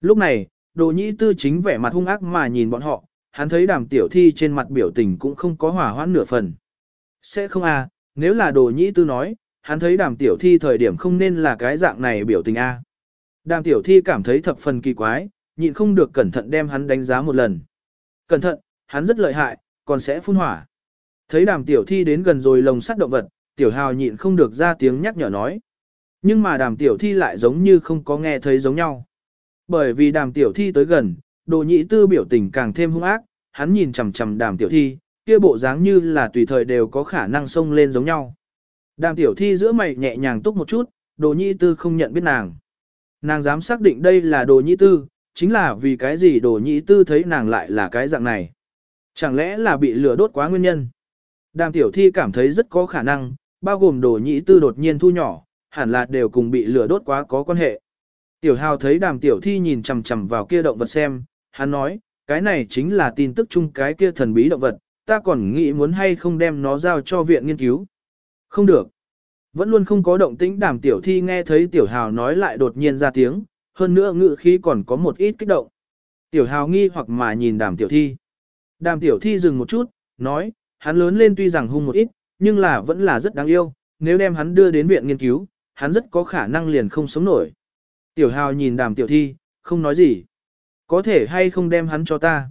Lúc này, đồ nhĩ tư chính vẻ mặt hung ác mà nhìn bọn họ, hắn thấy đàm tiểu thi trên mặt biểu tình cũng không có hỏa hoãn nửa phần. Sẽ không à, nếu là đồ nhĩ tư nói, hắn thấy đàm tiểu thi thời điểm không nên là cái dạng này biểu tình a. À. Đàm tiểu thi cảm thấy thập phần kỳ quái, nhịn không được cẩn thận đem hắn đánh giá một lần. Cẩn thận, hắn rất lợi hại, còn sẽ phun hỏa. Thấy đàm tiểu thi đến gần rồi lồng sắt động vật, tiểu hào nhịn không được ra tiếng nhắc nhở nói. Nhưng mà đàm tiểu thi lại giống như không có nghe thấy giống nhau. Bởi vì đàm tiểu thi tới gần, đồ nhị tư biểu tình càng thêm hung ác, hắn nhìn chằm chằm đàm tiểu thi, kia bộ dáng như là tùy thời đều có khả năng xông lên giống nhau. Đàm tiểu thi giữa mày nhẹ nhàng túc một chút, đồ nhị tư không nhận biết nàng. Nàng dám xác định đây là đồ nhị tư, chính là vì cái gì đồ nhị tư thấy nàng lại là cái dạng này. Chẳng lẽ là bị lửa đốt quá nguyên nhân? Đàm tiểu thi cảm thấy rất có khả năng, bao gồm đồ nhị tư đột nhiên thu nhỏ, hẳn là đều cùng bị lửa đốt quá có quan hệ. Tiểu hào thấy đàm tiểu thi nhìn chằm chằm vào kia động vật xem, hắn nói, cái này chính là tin tức chung cái kia thần bí động vật, ta còn nghĩ muốn hay không đem nó giao cho viện nghiên cứu. Không được. Vẫn luôn không có động tĩnh đàm tiểu thi nghe thấy tiểu hào nói lại đột nhiên ra tiếng, hơn nữa ngự khí còn có một ít kích động. Tiểu hào nghi hoặc mà nhìn đàm tiểu thi. Đàm tiểu thi dừng một chút, nói, hắn lớn lên tuy rằng hung một ít, nhưng là vẫn là rất đáng yêu, nếu đem hắn đưa đến viện nghiên cứu, hắn rất có khả năng liền không sống nổi. Tiểu hào nhìn đàm tiểu thi, không nói gì. Có thể hay không đem hắn cho ta.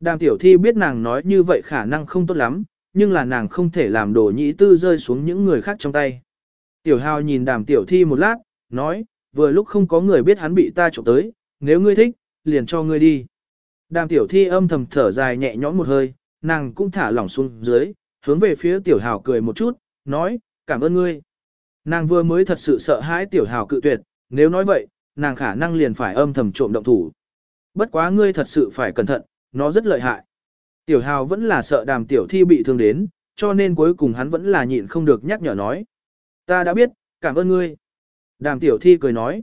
Đàm tiểu thi biết nàng nói như vậy khả năng không tốt lắm, nhưng là nàng không thể làm đồ nhĩ tư rơi xuống những người khác trong tay. Tiểu hào nhìn đàm tiểu thi một lát, nói, vừa lúc không có người biết hắn bị ta trộm tới, nếu ngươi thích, liền cho ngươi đi. Đàm tiểu thi âm thầm thở dài nhẹ nhõm một hơi, nàng cũng thả lỏng xuống dưới, hướng về phía tiểu hào cười một chút, nói, cảm ơn ngươi. Nàng vừa mới thật sự sợ hãi tiểu hào cự tuyệt, nếu nói vậy, nàng khả năng liền phải âm thầm trộm động thủ. Bất quá ngươi thật sự phải cẩn thận, nó rất lợi hại. Tiểu hào vẫn là sợ đàm tiểu thi bị thương đến, cho nên cuối cùng hắn vẫn là nhịn không được nhắc nhở nói. Ta đã biết, cảm ơn ngươi. Đàm tiểu thi cười nói.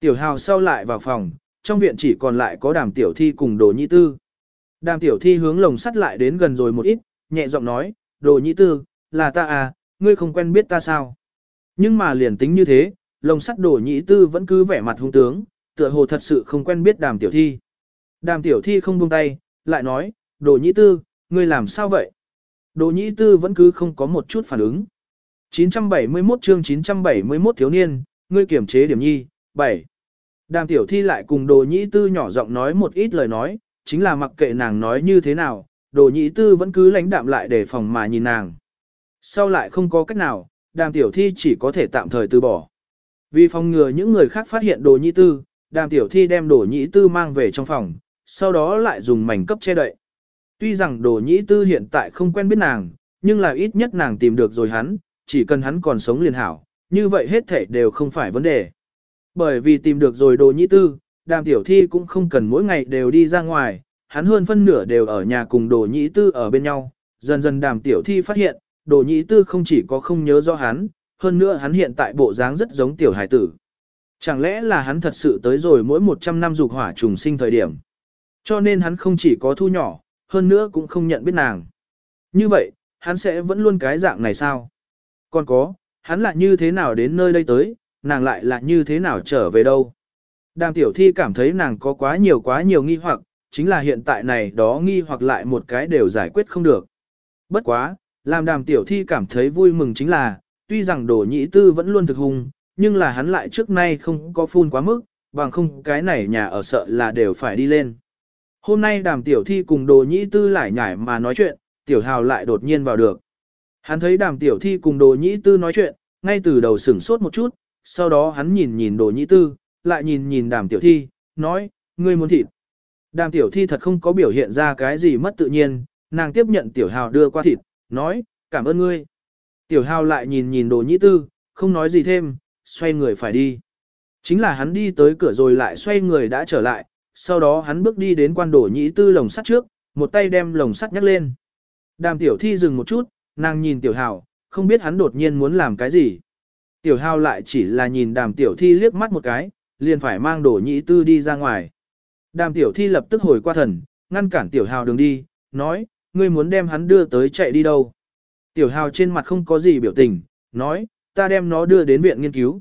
Tiểu hào sau lại vào phòng, trong viện chỉ còn lại có đàm tiểu thi cùng đồ nhị tư. Đàm tiểu thi hướng lồng sắt lại đến gần rồi một ít, nhẹ giọng nói, đồ nhị tư, là ta à, ngươi không quen biết ta sao. Nhưng mà liền tính như thế, lồng sắt đồ nhị tư vẫn cứ vẻ mặt hung tướng, tựa hồ thật sự không quen biết đàm tiểu thi. Đàm tiểu thi không buông tay, lại nói, đồ nhị tư, ngươi làm sao vậy? Đồ nhĩ tư vẫn cứ không có một chút phản ứng. 971 chương 971 thiếu niên, ngươi kiểm chế điểm nhi, 7. Đàm tiểu thi lại cùng đồ nhĩ tư nhỏ giọng nói một ít lời nói, chính là mặc kệ nàng nói như thế nào, đồ nhĩ tư vẫn cứ lãnh đạm lại để phòng mà nhìn nàng. Sau lại không có cách nào, đàm tiểu thi chỉ có thể tạm thời từ bỏ. Vì phòng ngừa những người khác phát hiện đồ nhĩ tư, đàm tiểu thi đem đồ nhĩ tư mang về trong phòng, sau đó lại dùng mảnh cấp che đậy. Tuy rằng đồ nhĩ tư hiện tại không quen biết nàng, nhưng là ít nhất nàng tìm được rồi hắn, chỉ cần hắn còn sống liền hảo, như vậy hết thể đều không phải vấn đề. Bởi vì tìm được rồi đồ nhĩ tư, đàm tiểu thi cũng không cần mỗi ngày đều đi ra ngoài, hắn hơn phân nửa đều ở nhà cùng đồ nhĩ tư ở bên nhau. Dần dần đàm tiểu thi phát hiện, đồ nhĩ tư không chỉ có không nhớ rõ hắn, hơn nữa hắn hiện tại bộ dáng rất giống tiểu hải tử. Chẳng lẽ là hắn thật sự tới rồi mỗi 100 năm dục hỏa trùng sinh thời điểm. Cho nên hắn không chỉ có thu nhỏ, hơn nữa cũng không nhận biết nàng. Như vậy, hắn sẽ vẫn luôn cái dạng này sao? Còn có, hắn lại như thế nào đến nơi đây tới, nàng lại là như thế nào trở về đâu? Đàm tiểu thi cảm thấy nàng có quá nhiều quá nhiều nghi hoặc, chính là hiện tại này đó nghi hoặc lại một cái đều giải quyết không được. Bất quá, làm đàm tiểu thi cảm thấy vui mừng chính là, tuy rằng đồ nhĩ tư vẫn luôn thực hùng, nhưng là hắn lại trước nay không có phun quá mức, bằng không cái này nhà ở sợ là đều phải đi lên. Hôm nay đàm tiểu thi cùng đồ nhĩ tư lại nhải mà nói chuyện, tiểu hào lại đột nhiên vào được. Hắn thấy đàm tiểu thi cùng đồ nhĩ tư nói chuyện, ngay từ đầu sửng sốt một chút, sau đó hắn nhìn nhìn đồ nhĩ tư, lại nhìn nhìn đàm tiểu thi, nói, ngươi muốn thịt. Đàm tiểu thi thật không có biểu hiện ra cái gì mất tự nhiên, nàng tiếp nhận tiểu hào đưa qua thịt, nói, cảm ơn ngươi. Tiểu hào lại nhìn nhìn đồ nhĩ tư, không nói gì thêm, xoay người phải đi. Chính là hắn đi tới cửa rồi lại xoay người đã trở lại, sau đó hắn bước đi đến quan đồ nhĩ tư lồng sắt trước, một tay đem lồng sắt nhắc lên. Đàm tiểu thi dừng một chút, nàng nhìn tiểu hào, không biết hắn đột nhiên muốn làm cái gì. Tiểu hào lại chỉ là nhìn đàm tiểu thi liếc mắt một cái, liền phải mang đồ nhĩ tư đi ra ngoài. Đàm tiểu thi lập tức hồi qua thần, ngăn cản tiểu hào đường đi, nói, ngươi muốn đem hắn đưa tới chạy đi đâu. Tiểu hào trên mặt không có gì biểu tình, nói, ta đem nó đưa đến viện nghiên cứu.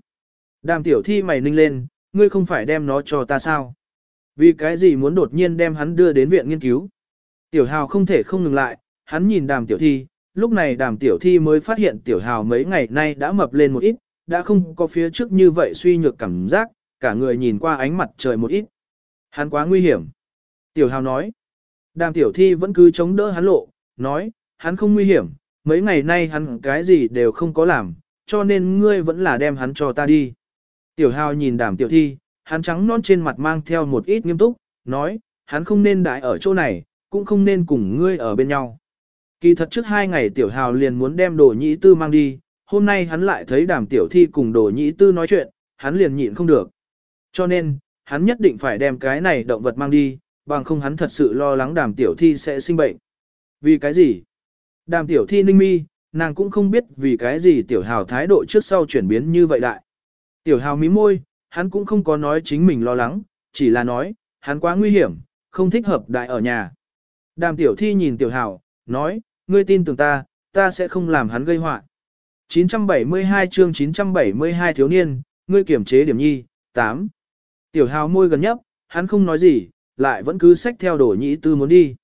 Đàm tiểu thi mày ninh lên, ngươi không phải đem nó cho ta sao? Vì cái gì muốn đột nhiên đem hắn đưa đến viện nghiên cứu? Tiểu hào không thể không ngừng lại, hắn nhìn đàm tiểu thi, lúc này đàm tiểu thi mới phát hiện tiểu hào mấy ngày nay đã mập lên một ít, đã không có phía trước như vậy suy nhược cảm giác, cả người nhìn qua ánh mặt trời một ít. Hắn quá nguy hiểm. Tiểu hào nói. Đàm tiểu thi vẫn cứ chống đỡ hắn lộ, nói, hắn không nguy hiểm, mấy ngày nay hắn cái gì đều không có làm, cho nên ngươi vẫn là đem hắn cho ta đi. Tiểu hào nhìn đàm tiểu thi, hắn trắng non trên mặt mang theo một ít nghiêm túc, nói, hắn không nên đại ở chỗ này, cũng không nên cùng ngươi ở bên nhau. Kỳ thật trước hai ngày tiểu hào liền muốn đem đồ nhĩ tư mang đi, hôm nay hắn lại thấy đàm tiểu thi cùng đồ nhĩ tư nói chuyện, hắn liền nhịn không được. Cho nên, hắn nhất định phải đem cái này động vật mang đi, bằng không hắn thật sự lo lắng đàm tiểu thi sẽ sinh bệnh. Vì cái gì? Đàm tiểu thi ninh mi, nàng cũng không biết vì cái gì tiểu hào thái độ trước sau chuyển biến như vậy đại. Tiểu hào mí môi, hắn cũng không có nói chính mình lo lắng, chỉ là nói, hắn quá nguy hiểm, không thích hợp đại ở nhà. Đàm tiểu thi nhìn tiểu hào, nói, ngươi tin tưởng ta, ta sẽ không làm hắn gây họa. 972 chương 972 thiếu niên, ngươi kiểm chế điểm nhi, 8. Tiểu hào môi gần nhấp, hắn không nói gì, lại vẫn cứ xách theo đổ nhĩ tư muốn đi.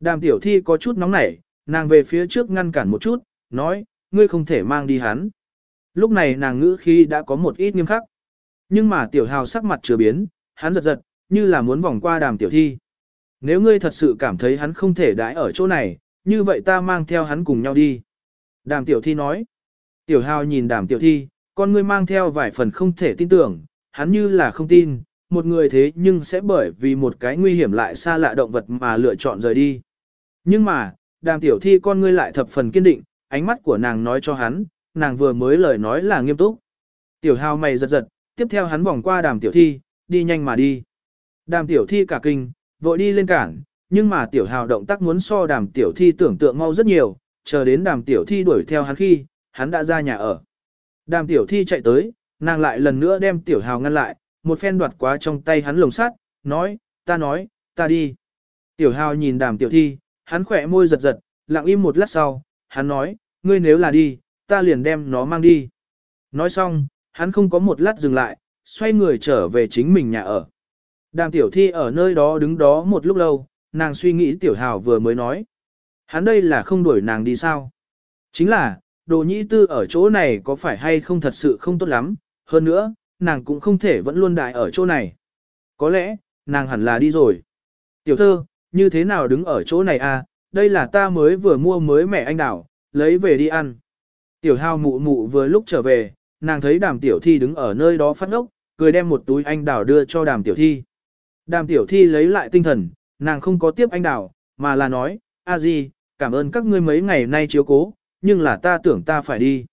Đàm tiểu thi có chút nóng nảy, nàng về phía trước ngăn cản một chút, nói, ngươi không thể mang đi hắn. Lúc này nàng ngữ khi đã có một ít nghiêm khắc. Nhưng mà tiểu hào sắc mặt chưa biến, hắn giật giật, như là muốn vòng qua đàm tiểu thi. Nếu ngươi thật sự cảm thấy hắn không thể đãi ở chỗ này, như vậy ta mang theo hắn cùng nhau đi. Đàm tiểu thi nói. Tiểu hào nhìn đàm tiểu thi, con ngươi mang theo vài phần không thể tin tưởng, hắn như là không tin, một người thế nhưng sẽ bởi vì một cái nguy hiểm lại xa lạ động vật mà lựa chọn rời đi. Nhưng mà, đàm tiểu thi con ngươi lại thập phần kiên định, ánh mắt của nàng nói cho hắn, nàng vừa mới lời nói là nghiêm túc. Tiểu hào mày giật giật, tiếp theo hắn vòng qua đàm tiểu thi, đi nhanh mà đi. Đàm tiểu thi cả kinh, vội đi lên cảng nhưng mà tiểu hào động tác muốn so đàm tiểu thi tưởng tượng mau rất nhiều, chờ đến đàm tiểu thi đuổi theo hắn khi, hắn đã ra nhà ở. Đàm tiểu thi chạy tới, nàng lại lần nữa đem tiểu hào ngăn lại, một phen đoạt quá trong tay hắn lồng sắt, nói, ta nói, ta đi. Tiểu hào nhìn đàm tiểu thi, hắn khỏe môi giật giật, lặng im một lát sau, hắn nói, ngươi nếu là đi, ta liền đem nó mang đi. Nói xong, hắn không có một lát dừng lại, xoay người trở về chính mình nhà ở. Đàm tiểu thi ở nơi đó đứng đó một lúc lâu, nàng suy nghĩ tiểu hào vừa mới nói. Hắn đây là không đuổi nàng đi sao? Chính là, đồ nhĩ tư ở chỗ này có phải hay không thật sự không tốt lắm, hơn nữa, nàng cũng không thể vẫn luôn đại ở chỗ này. Có lẽ, nàng hẳn là đi rồi. Tiểu thơ, như thế nào đứng ở chỗ này à, đây là ta mới vừa mua mới mẹ anh đảo, lấy về đi ăn. Tiểu hào mụ mụ vừa lúc trở về, nàng thấy đàm tiểu thi đứng ở nơi đó phát ngốc, cười đem một túi anh đảo đưa cho đàm tiểu thi. Đàm tiểu thi lấy lại tinh thần, nàng không có tiếp anh đào, mà là nói, a di, cảm ơn các ngươi mấy ngày nay chiếu cố, nhưng là ta tưởng ta phải đi.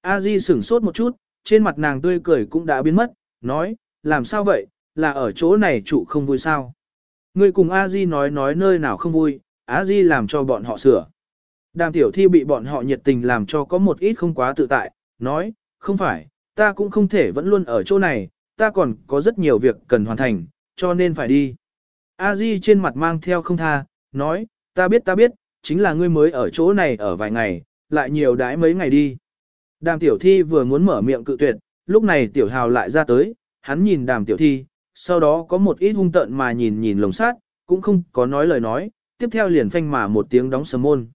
A di sửng sốt một chút, trên mặt nàng tươi cười cũng đã biến mất, nói, làm sao vậy, là ở chỗ này chủ không vui sao. Ngươi cùng A di nói nói nơi nào không vui, A di làm cho bọn họ sửa. Đàm tiểu thi bị bọn họ nhiệt tình làm cho có một ít không quá tự tại, nói, không phải, ta cũng không thể vẫn luôn ở chỗ này, ta còn có rất nhiều việc cần hoàn thành, cho nên phải đi. A Di trên mặt mang theo không tha, nói, ta biết ta biết, chính là ngươi mới ở chỗ này ở vài ngày, lại nhiều đãi mấy ngày đi. Đàm tiểu thi vừa muốn mở miệng cự tuyệt, lúc này tiểu hào lại ra tới, hắn nhìn đàm tiểu thi, sau đó có một ít hung tợn mà nhìn nhìn lồng sát, cũng không có nói lời nói, tiếp theo liền phanh mà một tiếng đóng sầm môn.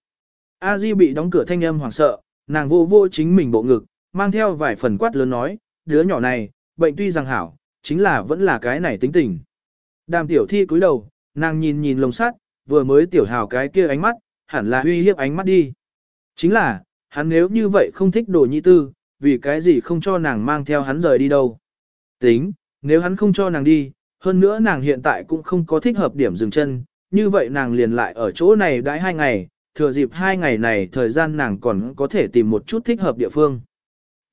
A Di bị đóng cửa thanh âm hoảng sợ, nàng vô vô chính mình bộ ngực, mang theo vài phần quát lớn nói, đứa nhỏ này, bệnh tuy rằng hảo, chính là vẫn là cái này tính tình. Đàm tiểu thi cúi đầu, nàng nhìn nhìn lồng sắt, vừa mới tiểu hào cái kia ánh mắt, hẳn là uy hiếp ánh mắt đi. Chính là, hắn nếu như vậy không thích đồ nhi tư, vì cái gì không cho nàng mang theo hắn rời đi đâu. Tính, nếu hắn không cho nàng đi, hơn nữa nàng hiện tại cũng không có thích hợp điểm dừng chân, như vậy nàng liền lại ở chỗ này đãi hai ngày, thừa dịp hai ngày này thời gian nàng còn có thể tìm một chút thích hợp địa phương.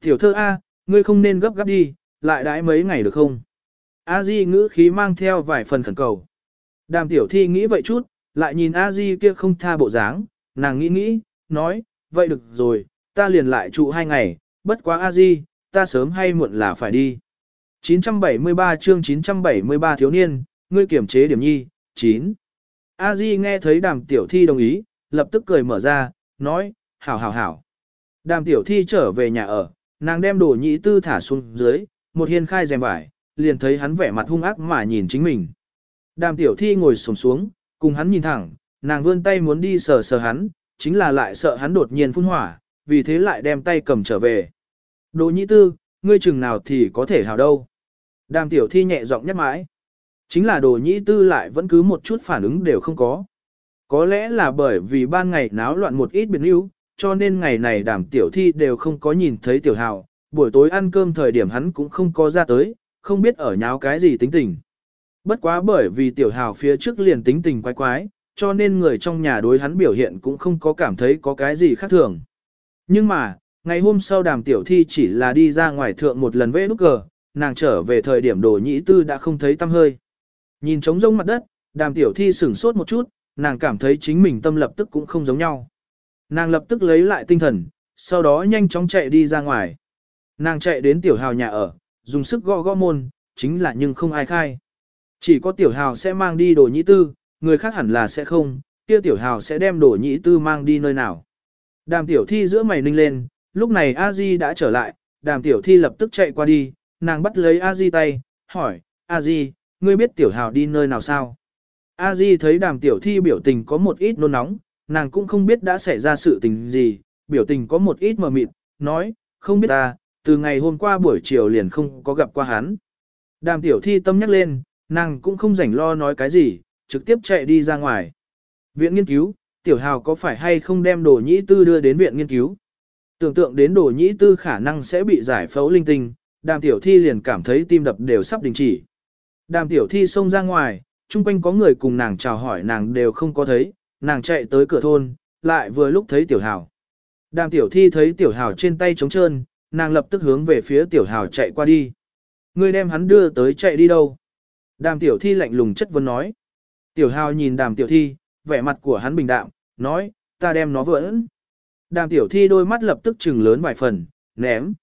Tiểu thơ A, ngươi không nên gấp gáp đi, lại đãi mấy ngày được không? A Di ngữ khí mang theo vài phần khẩn cầu. Đàm tiểu thi nghĩ vậy chút, lại nhìn A Di kia không tha bộ dáng, nàng nghĩ nghĩ, nói, vậy được rồi, ta liền lại trụ hai ngày, bất quá A Di, ta sớm hay muộn là phải đi. 973 chương 973 thiếu niên, ngươi kiểm chế điểm nhi, 9. A Di nghe thấy đàm tiểu thi đồng ý, lập tức cười mở ra, nói, hảo hảo hảo. Đàm tiểu thi trở về nhà ở, nàng đem đồ nhị tư thả xuống dưới, một hiên khai rèm vải, liền thấy hắn vẻ mặt hung ác mà nhìn chính mình. Đàm tiểu thi ngồi xổm xuống, cùng hắn nhìn thẳng, nàng vươn tay muốn đi sờ sờ hắn, chính là lại sợ hắn đột nhiên phun hỏa, vì thế lại đem tay cầm trở về. Đồ Nhĩ tư, ngươi chừng nào thì có thể hào đâu. Đàm tiểu thi nhẹ giọng nhắc mãi. Chính là đồ Nhĩ tư lại vẫn cứ một chút phản ứng đều không có. Có lẽ là bởi vì ban ngày náo loạn một ít biệt lưu, cho nên ngày này đàm tiểu thi đều không có nhìn thấy tiểu hào, buổi tối ăn cơm thời điểm hắn cũng không có ra tới, không biết ở nháo cái gì tính tình. Bất quá bởi vì tiểu hào phía trước liền tính tình quái quái, cho nên người trong nhà đối hắn biểu hiện cũng không có cảm thấy có cái gì khác thường. Nhưng mà, ngày hôm sau đàm tiểu thi chỉ là đi ra ngoài thượng một lần vẽ nút cờ, nàng trở về thời điểm đồ nhĩ tư đã không thấy tâm hơi. Nhìn trống rông mặt đất, đàm tiểu thi sửng sốt một chút, nàng cảm thấy chính mình tâm lập tức cũng không giống nhau. Nàng lập tức lấy lại tinh thần, sau đó nhanh chóng chạy đi ra ngoài. Nàng chạy đến tiểu hào nhà ở, dùng sức gõ gõ môn, chính là nhưng không ai khai. Chỉ có tiểu hào sẽ mang đi đồ nhĩ tư, người khác hẳn là sẽ không, kia tiểu hào sẽ đem đồ nhĩ tư mang đi nơi nào. Đàm tiểu thi giữa mày ninh lên, lúc này a di đã trở lại, đàm tiểu thi lập tức chạy qua đi, nàng bắt lấy a di tay, hỏi, a di, ngươi biết tiểu hào đi nơi nào sao? A di thấy đàm tiểu thi biểu tình có một ít nôn nóng, nàng cũng không biết đã xảy ra sự tình gì, biểu tình có một ít mờ mịt, nói, không biết ta, từ ngày hôm qua buổi chiều liền không có gặp qua hắn. Đàm tiểu thi tâm nhắc lên, nàng cũng không rảnh lo nói cái gì, trực tiếp chạy đi ra ngoài. Viện nghiên cứu, tiểu hào có phải hay không đem đồ nhĩ tư đưa đến viện nghiên cứu? Tưởng tượng đến đồ nhĩ tư khả năng sẽ bị giải phẫu linh tinh, đàm tiểu thi liền cảm thấy tim đập đều sắp đình chỉ. Đàm tiểu thi xông ra ngoài, chung quanh có người cùng nàng chào hỏi nàng đều không có thấy, nàng chạy tới cửa thôn, lại vừa lúc thấy tiểu hào. Đàm tiểu thi thấy tiểu hào trên tay trống trơn, nàng lập tức hướng về phía tiểu hào chạy qua đi. Ngươi đem hắn đưa tới chạy đi đâu? Đàm tiểu thi lạnh lùng chất vấn nói. Tiểu hào nhìn đàm tiểu thi, vẻ mặt của hắn bình đạm, nói, ta đem nó vẫn. Đàm tiểu thi đôi mắt lập tức trừng lớn vài phần, ném.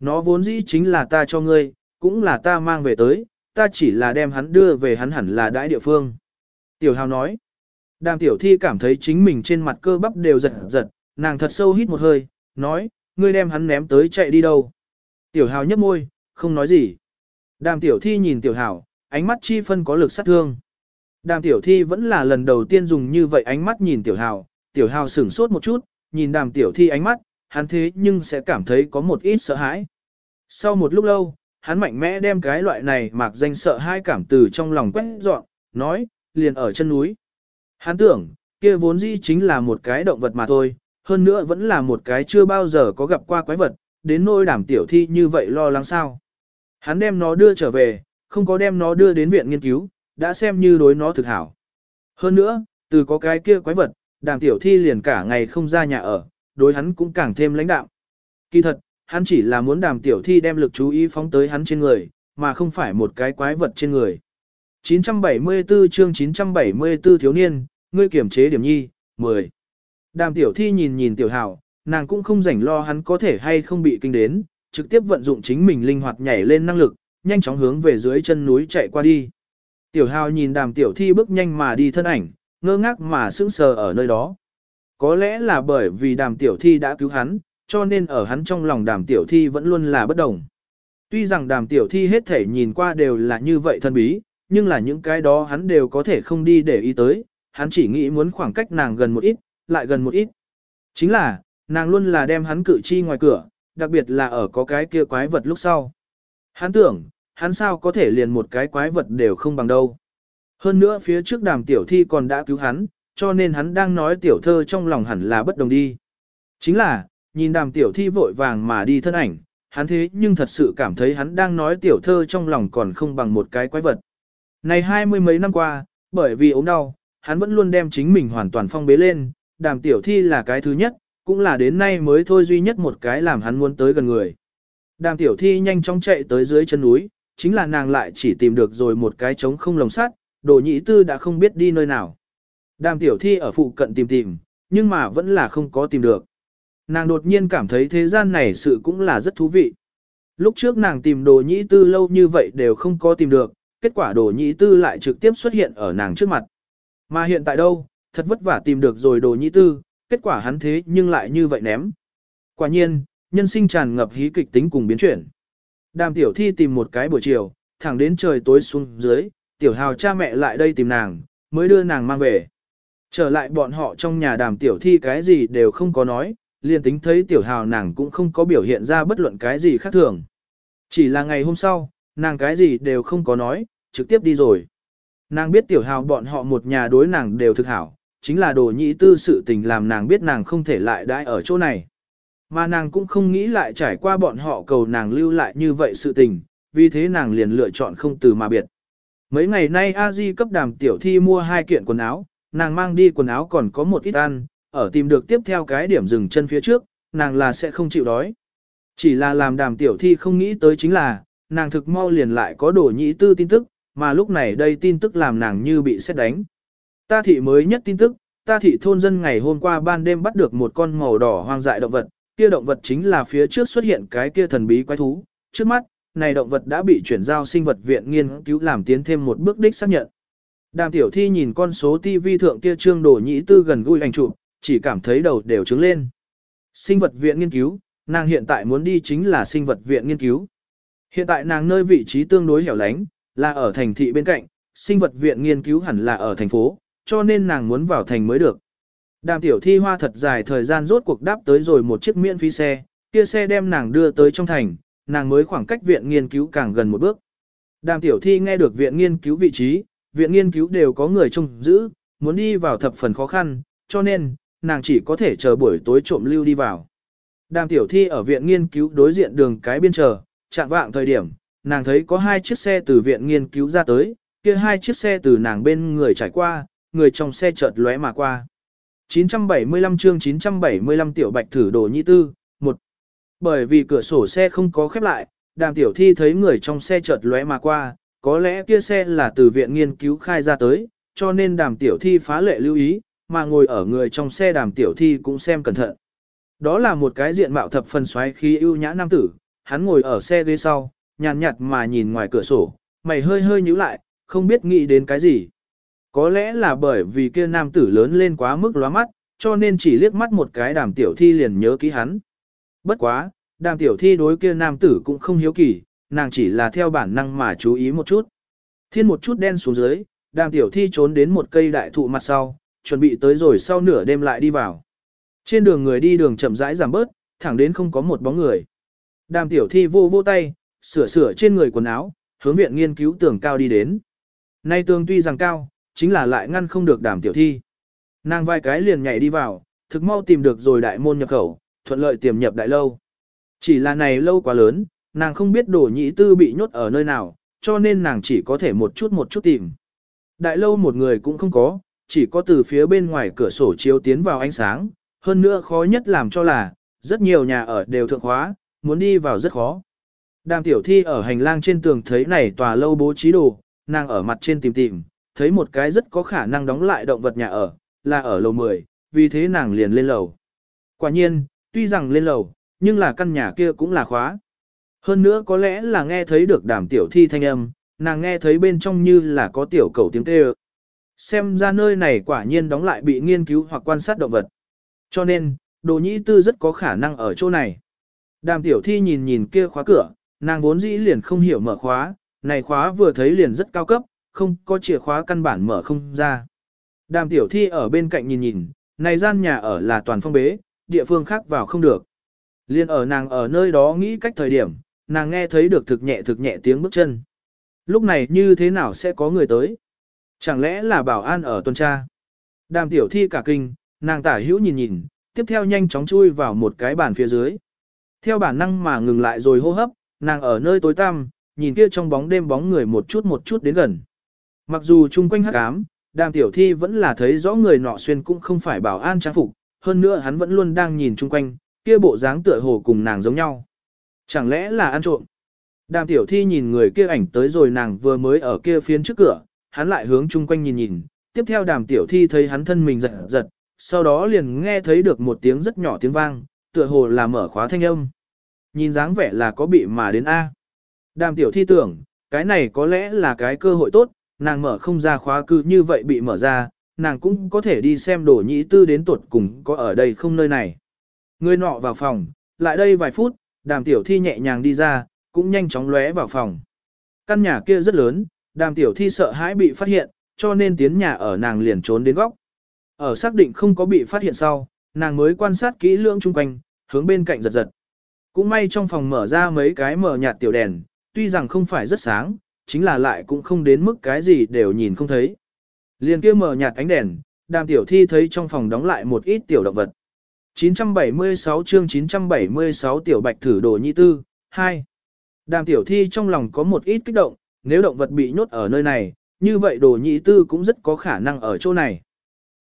Nó vốn dĩ chính là ta cho ngươi, cũng là ta mang về tới, ta chỉ là đem hắn đưa về hắn hẳn là đãi địa phương. Tiểu hào nói. Đàm tiểu thi cảm thấy chính mình trên mặt cơ bắp đều giật giật, nàng thật sâu hít một hơi, nói, ngươi đem hắn ném tới chạy đi đâu. Tiểu hào nhấp môi, không nói gì. Đàm tiểu thi nhìn tiểu hào, ánh mắt chi phân có lực sát thương. Đàm tiểu thi vẫn là lần đầu tiên dùng như vậy ánh mắt nhìn tiểu hào, tiểu hào sửng sốt một chút, nhìn đàm tiểu thi ánh mắt, hắn thế nhưng sẽ cảm thấy có một ít sợ hãi. Sau một lúc lâu, hắn mạnh mẽ đem cái loại này mạc danh sợ hai cảm từ trong lòng quét dọn, nói, liền ở chân núi. Hắn tưởng, kia vốn dĩ chính là một cái động vật mà thôi, hơn nữa vẫn là một cái chưa bao giờ có gặp qua quái vật, đến nỗi đảm tiểu thi như vậy lo lắng sao. Hắn đem nó đưa trở về, không có đem nó đưa đến viện nghiên cứu, đã xem như đối nó thực hảo. Hơn nữa, từ có cái kia quái vật, đàm tiểu thi liền cả ngày không ra nhà ở, đối hắn cũng càng thêm lãnh đạo. Kỳ thật, hắn chỉ là muốn đàm tiểu thi đem lực chú ý phóng tới hắn trên người, mà không phải một cái quái vật trên người. 974 chương 974 thiếu niên, ngươi kiểm chế điểm nhi, 10. Đàm tiểu thi nhìn nhìn tiểu hảo, nàng cũng không rảnh lo hắn có thể hay không bị kinh đến, trực tiếp vận dụng chính mình linh hoạt nhảy lên năng lực, nhanh chóng hướng về dưới chân núi chạy qua đi. Tiểu hào nhìn đàm tiểu thi bước nhanh mà đi thân ảnh, ngơ ngác mà sững sờ ở nơi đó. Có lẽ là bởi vì đàm tiểu thi đã cứu hắn, cho nên ở hắn trong lòng đàm tiểu thi vẫn luôn là bất đồng. Tuy rằng đàm tiểu thi hết thể nhìn qua đều là như vậy thân bí, nhưng là những cái đó hắn đều có thể không đi để ý tới, hắn chỉ nghĩ muốn khoảng cách nàng gần một ít, lại gần một ít. Chính là, nàng luôn là đem hắn cử chi ngoài cửa, đặc biệt là ở có cái kia quái vật lúc sau. Hắn tưởng, hắn sao có thể liền một cái quái vật đều không bằng đâu. Hơn nữa phía trước đàm tiểu thi còn đã cứu hắn, cho nên hắn đang nói tiểu thơ trong lòng hẳn là bất đồng đi. Chính là, nhìn đàm tiểu thi vội vàng mà đi thân ảnh, hắn thế nhưng thật sự cảm thấy hắn đang nói tiểu thơ trong lòng còn không bằng một cái quái vật. Này hai mươi mấy năm qua, bởi vì ốm đau, hắn vẫn luôn đem chính mình hoàn toàn phong bế lên, đàm tiểu thi là cái thứ nhất, cũng là đến nay mới thôi duy nhất một cái làm hắn muốn tới gần người. Đàm tiểu thi nhanh chóng chạy tới dưới chân núi, chính là nàng lại chỉ tìm được rồi một cái trống không lồng sắt, đồ nhị tư đã không biết đi nơi nào. Đàm tiểu thi ở phụ cận tìm tìm, nhưng mà vẫn là không có tìm được. Nàng đột nhiên cảm thấy thế gian này sự cũng là rất thú vị. Lúc trước nàng tìm đồ nhị tư lâu như vậy đều không có tìm được, kết quả đồ nhị tư lại trực tiếp xuất hiện ở nàng trước mặt. Mà hiện tại đâu, thật vất vả tìm được rồi đồ nhĩ tư, kết quả hắn thế nhưng lại như vậy ném. Quả nhiên, nhân sinh tràn ngập hí kịch tính cùng biến chuyển. Đàm tiểu thi tìm một cái buổi chiều, thẳng đến trời tối xuống dưới, tiểu hào cha mẹ lại đây tìm nàng, mới đưa nàng mang về. Trở lại bọn họ trong nhà đàm tiểu thi cái gì đều không có nói, liền tính thấy tiểu hào nàng cũng không có biểu hiện ra bất luận cái gì khác thường. Chỉ là ngày hôm sau, nàng cái gì đều không có nói, trực tiếp đi rồi. Nàng biết tiểu hào bọn họ một nhà đối nàng đều thực hảo, chính là đồ nhị tư sự tình làm nàng biết nàng không thể lại đãi ở chỗ này. Mà nàng cũng không nghĩ lại trải qua bọn họ cầu nàng lưu lại như vậy sự tình, vì thế nàng liền lựa chọn không từ mà biệt. Mấy ngày nay a di cấp đàm tiểu thi mua hai kiện quần áo, nàng mang đi quần áo còn có một ít ăn, ở tìm được tiếp theo cái điểm dừng chân phía trước, nàng là sẽ không chịu đói. Chỉ là làm đàm tiểu thi không nghĩ tới chính là, nàng thực mau liền lại có đồ nhị tư tin tức, mà lúc này đây tin tức làm nàng như bị xét đánh. Ta thị mới nhất tin tức, ta thị thôn dân ngày hôm qua ban đêm bắt được một con màu đỏ hoang dại động vật, kia động vật chính là phía trước xuất hiện cái kia thần bí quái thú, trước mắt, này động vật đã bị chuyển giao sinh vật viện nghiên cứu làm tiến thêm một bước đích xác nhận. Đàm tiểu thi nhìn con số TV thượng kia trương đổ nhĩ tư gần gũi ảnh chụp, chỉ cảm thấy đầu đều trứng lên. Sinh vật viện nghiên cứu, nàng hiện tại muốn đi chính là sinh vật viện nghiên cứu. Hiện tại nàng nơi vị trí tương đối hẻo lánh, là ở thành thị bên cạnh, sinh vật viện nghiên cứu hẳn là ở thành phố, cho nên nàng muốn vào thành mới được. Đàm tiểu thi hoa thật dài thời gian rốt cuộc đáp tới rồi một chiếc miễn phí xe, kia xe đem nàng đưa tới trong thành, nàng mới khoảng cách viện nghiên cứu càng gần một bước. Đàm tiểu thi nghe được viện nghiên cứu vị trí, viện nghiên cứu đều có người trông giữ, muốn đi vào thập phần khó khăn, cho nên, nàng chỉ có thể chờ buổi tối trộm lưu đi vào. Đàm tiểu thi ở viện nghiên cứu đối diện đường cái biên chờ, chạm vạng thời điểm, nàng thấy có hai chiếc xe từ viện nghiên cứu ra tới, kia hai chiếc xe từ nàng bên người trải qua, người trong xe chợt lóe mà qua. 975 chương 975 tiểu bạch thử đồ nhị tư, một Bởi vì cửa sổ xe không có khép lại, đàm tiểu thi thấy người trong xe chợt lóe mà qua, có lẽ kia xe là từ viện nghiên cứu khai ra tới, cho nên đàm tiểu thi phá lệ lưu ý, mà ngồi ở người trong xe đàm tiểu thi cũng xem cẩn thận. Đó là một cái diện mạo thập phần xoáy khí ưu nhã nam tử, hắn ngồi ở xe ghế sau, nhàn nhạt mà nhìn ngoài cửa sổ, mày hơi hơi nhíu lại, không biết nghĩ đến cái gì. Có lẽ là bởi vì kia nam tử lớn lên quá mức lóa mắt, cho nên chỉ liếc mắt một cái đàm tiểu thi liền nhớ ký hắn. Bất quá, đàm tiểu thi đối kia nam tử cũng không hiếu kỳ, nàng chỉ là theo bản năng mà chú ý một chút. Thiên một chút đen xuống dưới, đàm tiểu thi trốn đến một cây đại thụ mặt sau, chuẩn bị tới rồi sau nửa đêm lại đi vào. Trên đường người đi đường chậm rãi giảm bớt, thẳng đến không có một bóng người. Đàm tiểu thi vô vô tay, sửa sửa trên người quần áo, hướng viện nghiên cứu tường cao đi đến. Nay tường tuy rằng cao, chính là lại ngăn không được đàm tiểu thi. Nàng vai cái liền nhảy đi vào, thực mau tìm được rồi đại môn nhập khẩu, thuận lợi tiềm nhập đại lâu. Chỉ là này lâu quá lớn, nàng không biết đổ nhị tư bị nhốt ở nơi nào, cho nên nàng chỉ có thể một chút một chút tìm. Đại lâu một người cũng không có, chỉ có từ phía bên ngoài cửa sổ chiếu tiến vào ánh sáng, hơn nữa khó nhất làm cho là, rất nhiều nhà ở đều thượng hóa muốn đi vào rất khó. Đàm tiểu thi ở hành lang trên tường thấy này tòa lâu bố trí đồ, nàng ở mặt trên tìm tìm, thấy một cái rất có khả năng đóng lại động vật nhà ở, là ở lầu 10, vì thế nàng liền lên lầu. Quả nhiên, tuy rằng lên lầu, nhưng là căn nhà kia cũng là khóa. Hơn nữa có lẽ là nghe thấy được đàm tiểu thi thanh âm, nàng nghe thấy bên trong như là có tiểu cầu tiếng kêu. Xem ra nơi này quả nhiên đóng lại bị nghiên cứu hoặc quan sát động vật. Cho nên, đồ nhĩ tư rất có khả năng ở chỗ này. Đàm tiểu thi nhìn nhìn kia khóa cửa, nàng vốn dĩ liền không hiểu mở khóa, này khóa vừa thấy liền rất cao cấp, không có chìa khóa căn bản mở không ra. Đàm tiểu thi ở bên cạnh nhìn nhìn, này gian nhà ở là toàn phong bế, địa phương khác vào không được. Liên ở nàng ở nơi đó nghĩ cách thời điểm, nàng nghe thấy được thực nhẹ thực nhẹ tiếng bước chân. Lúc này như thế nào sẽ có người tới? Chẳng lẽ là bảo an ở tuần tra? Đàm tiểu thi cả kinh, nàng tả hữu nhìn nhìn, tiếp theo nhanh chóng chui vào một cái bàn phía dưới. Theo bản năng mà ngừng lại rồi hô hấp, nàng ở nơi tối tăm, nhìn kia trong bóng đêm bóng người một chút một chút đến gần. Mặc dù chung quanh hắc ám, đàm tiểu thi vẫn là thấy rõ người nọ xuyên cũng không phải bảo an trang phục, hơn nữa hắn vẫn luôn đang nhìn chung quanh, kia bộ dáng tựa hồ cùng nàng giống nhau. Chẳng lẽ là ăn trộm? Đàm tiểu thi nhìn người kia ảnh tới rồi nàng vừa mới ở kia phiến trước cửa, hắn lại hướng chung quanh nhìn nhìn, tiếp theo đàm tiểu thi thấy hắn thân mình giật giật, sau đó liền nghe thấy được một tiếng rất nhỏ tiếng vang, tựa hồ là mở khóa thanh âm. Nhìn dáng vẻ là có bị mà đến A. Đàm tiểu thi tưởng, cái này có lẽ là cái cơ hội tốt, nàng mở không ra khóa cứ như vậy bị mở ra, nàng cũng có thể đi xem đồ nhĩ tư đến tuột cùng có ở đây không nơi này. Người nọ vào phòng, lại đây vài phút, đàm tiểu thi nhẹ nhàng đi ra, cũng nhanh chóng lóe vào phòng. Căn nhà kia rất lớn, đàm tiểu thi sợ hãi bị phát hiện, cho nên tiến nhà ở nàng liền trốn đến góc. Ở xác định không có bị phát hiện sau, nàng mới quan sát kỹ lưỡng chung quanh, hướng bên cạnh giật giật. Cũng may trong phòng mở ra mấy cái mở nhạt tiểu đèn, tuy rằng không phải rất sáng, chính là lại cũng không đến mức cái gì đều nhìn không thấy. Liền kia mở nhạt ánh đèn, đàm tiểu thi thấy trong phòng đóng lại một ít tiểu động vật. 976 chương 976 tiểu bạch thử đồ nhi tư, 2. Đàm tiểu thi trong lòng có một ít kích động, nếu động vật bị nhốt ở nơi này, như vậy đồ nhị tư cũng rất có khả năng ở chỗ này.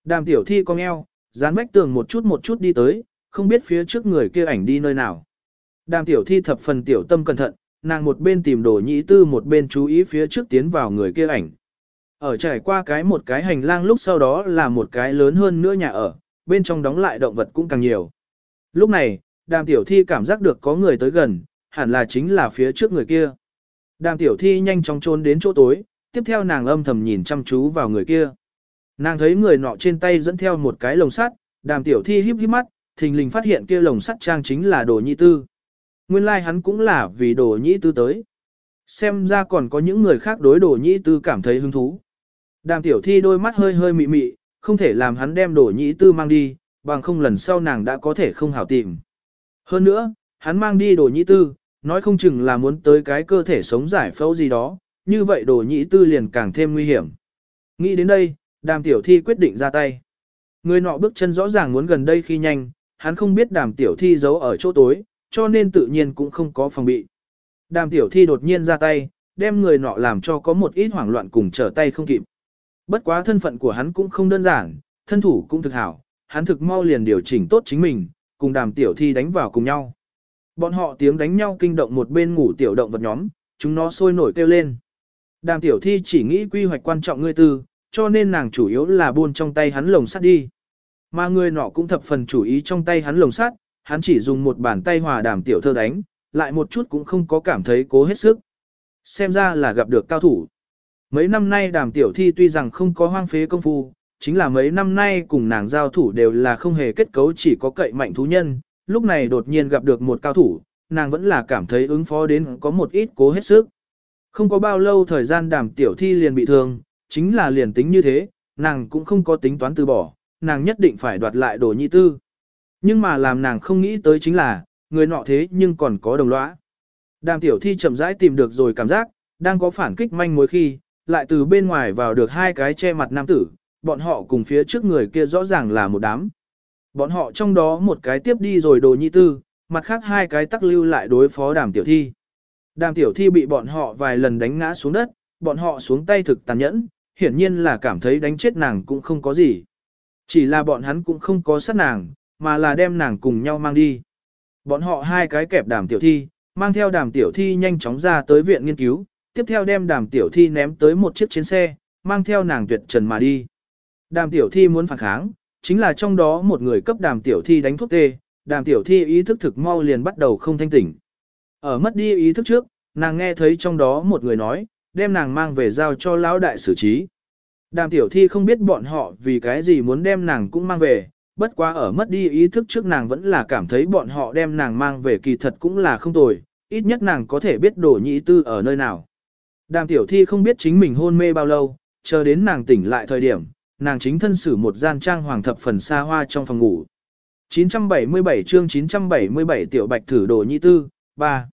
Đàm tiểu thi cong eo, dán vách tường một chút một chút đi tới, không biết phía trước người kia ảnh đi nơi nào. Đàm tiểu thi thập phần tiểu tâm cẩn thận, nàng một bên tìm đồ nhĩ tư một bên chú ý phía trước tiến vào người kia ảnh. Ở trải qua cái một cái hành lang lúc sau đó là một cái lớn hơn nữa nhà ở, bên trong đóng lại động vật cũng càng nhiều. Lúc này, đàm tiểu thi cảm giác được có người tới gần, hẳn là chính là phía trước người kia. Đàm tiểu thi nhanh chóng trốn đến chỗ tối, tiếp theo nàng âm thầm nhìn chăm chú vào người kia. Nàng thấy người nọ trên tay dẫn theo một cái lồng sắt, đàm tiểu thi híp híp mắt, thình lình phát hiện kia lồng sắt trang chính là đồ nhị tư. Nguyên lai like hắn cũng là vì đồ nhị tư tới. Xem ra còn có những người khác đối đồ nhị tư cảm thấy hứng thú. Đàm tiểu thi đôi mắt hơi hơi mị mị, không thể làm hắn đem đồ nhị tư mang đi, bằng không lần sau nàng đã có thể không hảo tìm. Hơn nữa, hắn mang đi đồ nhị tư, nói không chừng là muốn tới cái cơ thể sống giải phẫu gì đó, như vậy đồ nhị tư liền càng thêm nguy hiểm. Nghĩ đến đây, đàm tiểu thi quyết định ra tay. Người nọ bước chân rõ ràng muốn gần đây khi nhanh, hắn không biết đàm tiểu thi giấu ở chỗ tối, cho nên tự nhiên cũng không có phòng bị. Đàm tiểu thi đột nhiên ra tay, đem người nọ làm cho có một ít hoảng loạn cùng trở tay không kịp. Bất quá thân phận của hắn cũng không đơn giản, thân thủ cũng thực hảo, hắn thực mau liền điều chỉnh tốt chính mình, cùng đàm tiểu thi đánh vào cùng nhau. Bọn họ tiếng đánh nhau kinh động một bên ngủ tiểu động vật nhóm, chúng nó sôi nổi kêu lên. Đàm tiểu thi chỉ nghĩ quy hoạch quan trọng ngươi tư, cho nên nàng chủ yếu là buôn trong tay hắn lồng sắt đi. Mà người nọ cũng thập phần chủ ý trong tay hắn lồng sắt, hắn chỉ dùng một bàn tay hòa đàm tiểu thơ đánh, lại một chút cũng không có cảm thấy cố hết sức. Xem ra là gặp được cao thủ. Mấy năm nay đàm tiểu thi tuy rằng không có hoang phế công phu, chính là mấy năm nay cùng nàng giao thủ đều là không hề kết cấu chỉ có cậy mạnh thú nhân, lúc này đột nhiên gặp được một cao thủ, nàng vẫn là cảm thấy ứng phó đến có một ít cố hết sức. Không có bao lâu thời gian đàm tiểu thi liền bị thương, chính là liền tính như thế, nàng cũng không có tính toán từ bỏ, nàng nhất định phải đoạt lại đồ nhị tư. Nhưng mà làm nàng không nghĩ tới chính là, người nọ thế nhưng còn có đồng lõa. Đàm tiểu thi chậm rãi tìm được rồi cảm giác, đang có phản kích manh mối khi, lại từ bên ngoài vào được hai cái che mặt nam tử, bọn họ cùng phía trước người kia rõ ràng là một đám. Bọn họ trong đó một cái tiếp đi rồi đồ nhị tư, mặt khác hai cái tắc lưu lại đối phó đàm tiểu thi. Đàm tiểu thi bị bọn họ vài lần đánh ngã xuống đất, bọn họ xuống tay thực tàn nhẫn, hiển nhiên là cảm thấy đánh chết nàng cũng không có gì. Chỉ là bọn hắn cũng không có sát nàng, mà là đem nàng cùng nhau mang đi. Bọn họ hai cái kẹp đàm tiểu thi, mang theo đàm tiểu thi nhanh chóng ra tới viện nghiên cứu, tiếp theo đem đàm tiểu thi ném tới một chiếc trên xe, mang theo nàng tuyệt trần mà đi. Đàm tiểu thi muốn phản kháng, chính là trong đó một người cấp đàm tiểu thi đánh thuốc tê, đàm tiểu thi ý thức thực mau liền bắt đầu không thanh tỉnh. Ở mất đi ý thức trước, nàng nghe thấy trong đó một người nói, đem nàng mang về giao cho lão đại xử trí. Đàm tiểu thi không biết bọn họ vì cái gì muốn đem nàng cũng mang về, bất quá ở mất đi ý thức trước nàng vẫn là cảm thấy bọn họ đem nàng mang về kỳ thật cũng là không tồi, ít nhất nàng có thể biết đổ nhị tư ở nơi nào. Đàm tiểu thi không biết chính mình hôn mê bao lâu, chờ đến nàng tỉnh lại thời điểm, nàng chính thân xử một gian trang hoàng thập phần xa hoa trong phòng ngủ. 977 chương 977 tiểu bạch thử đồ nhị tư, 3.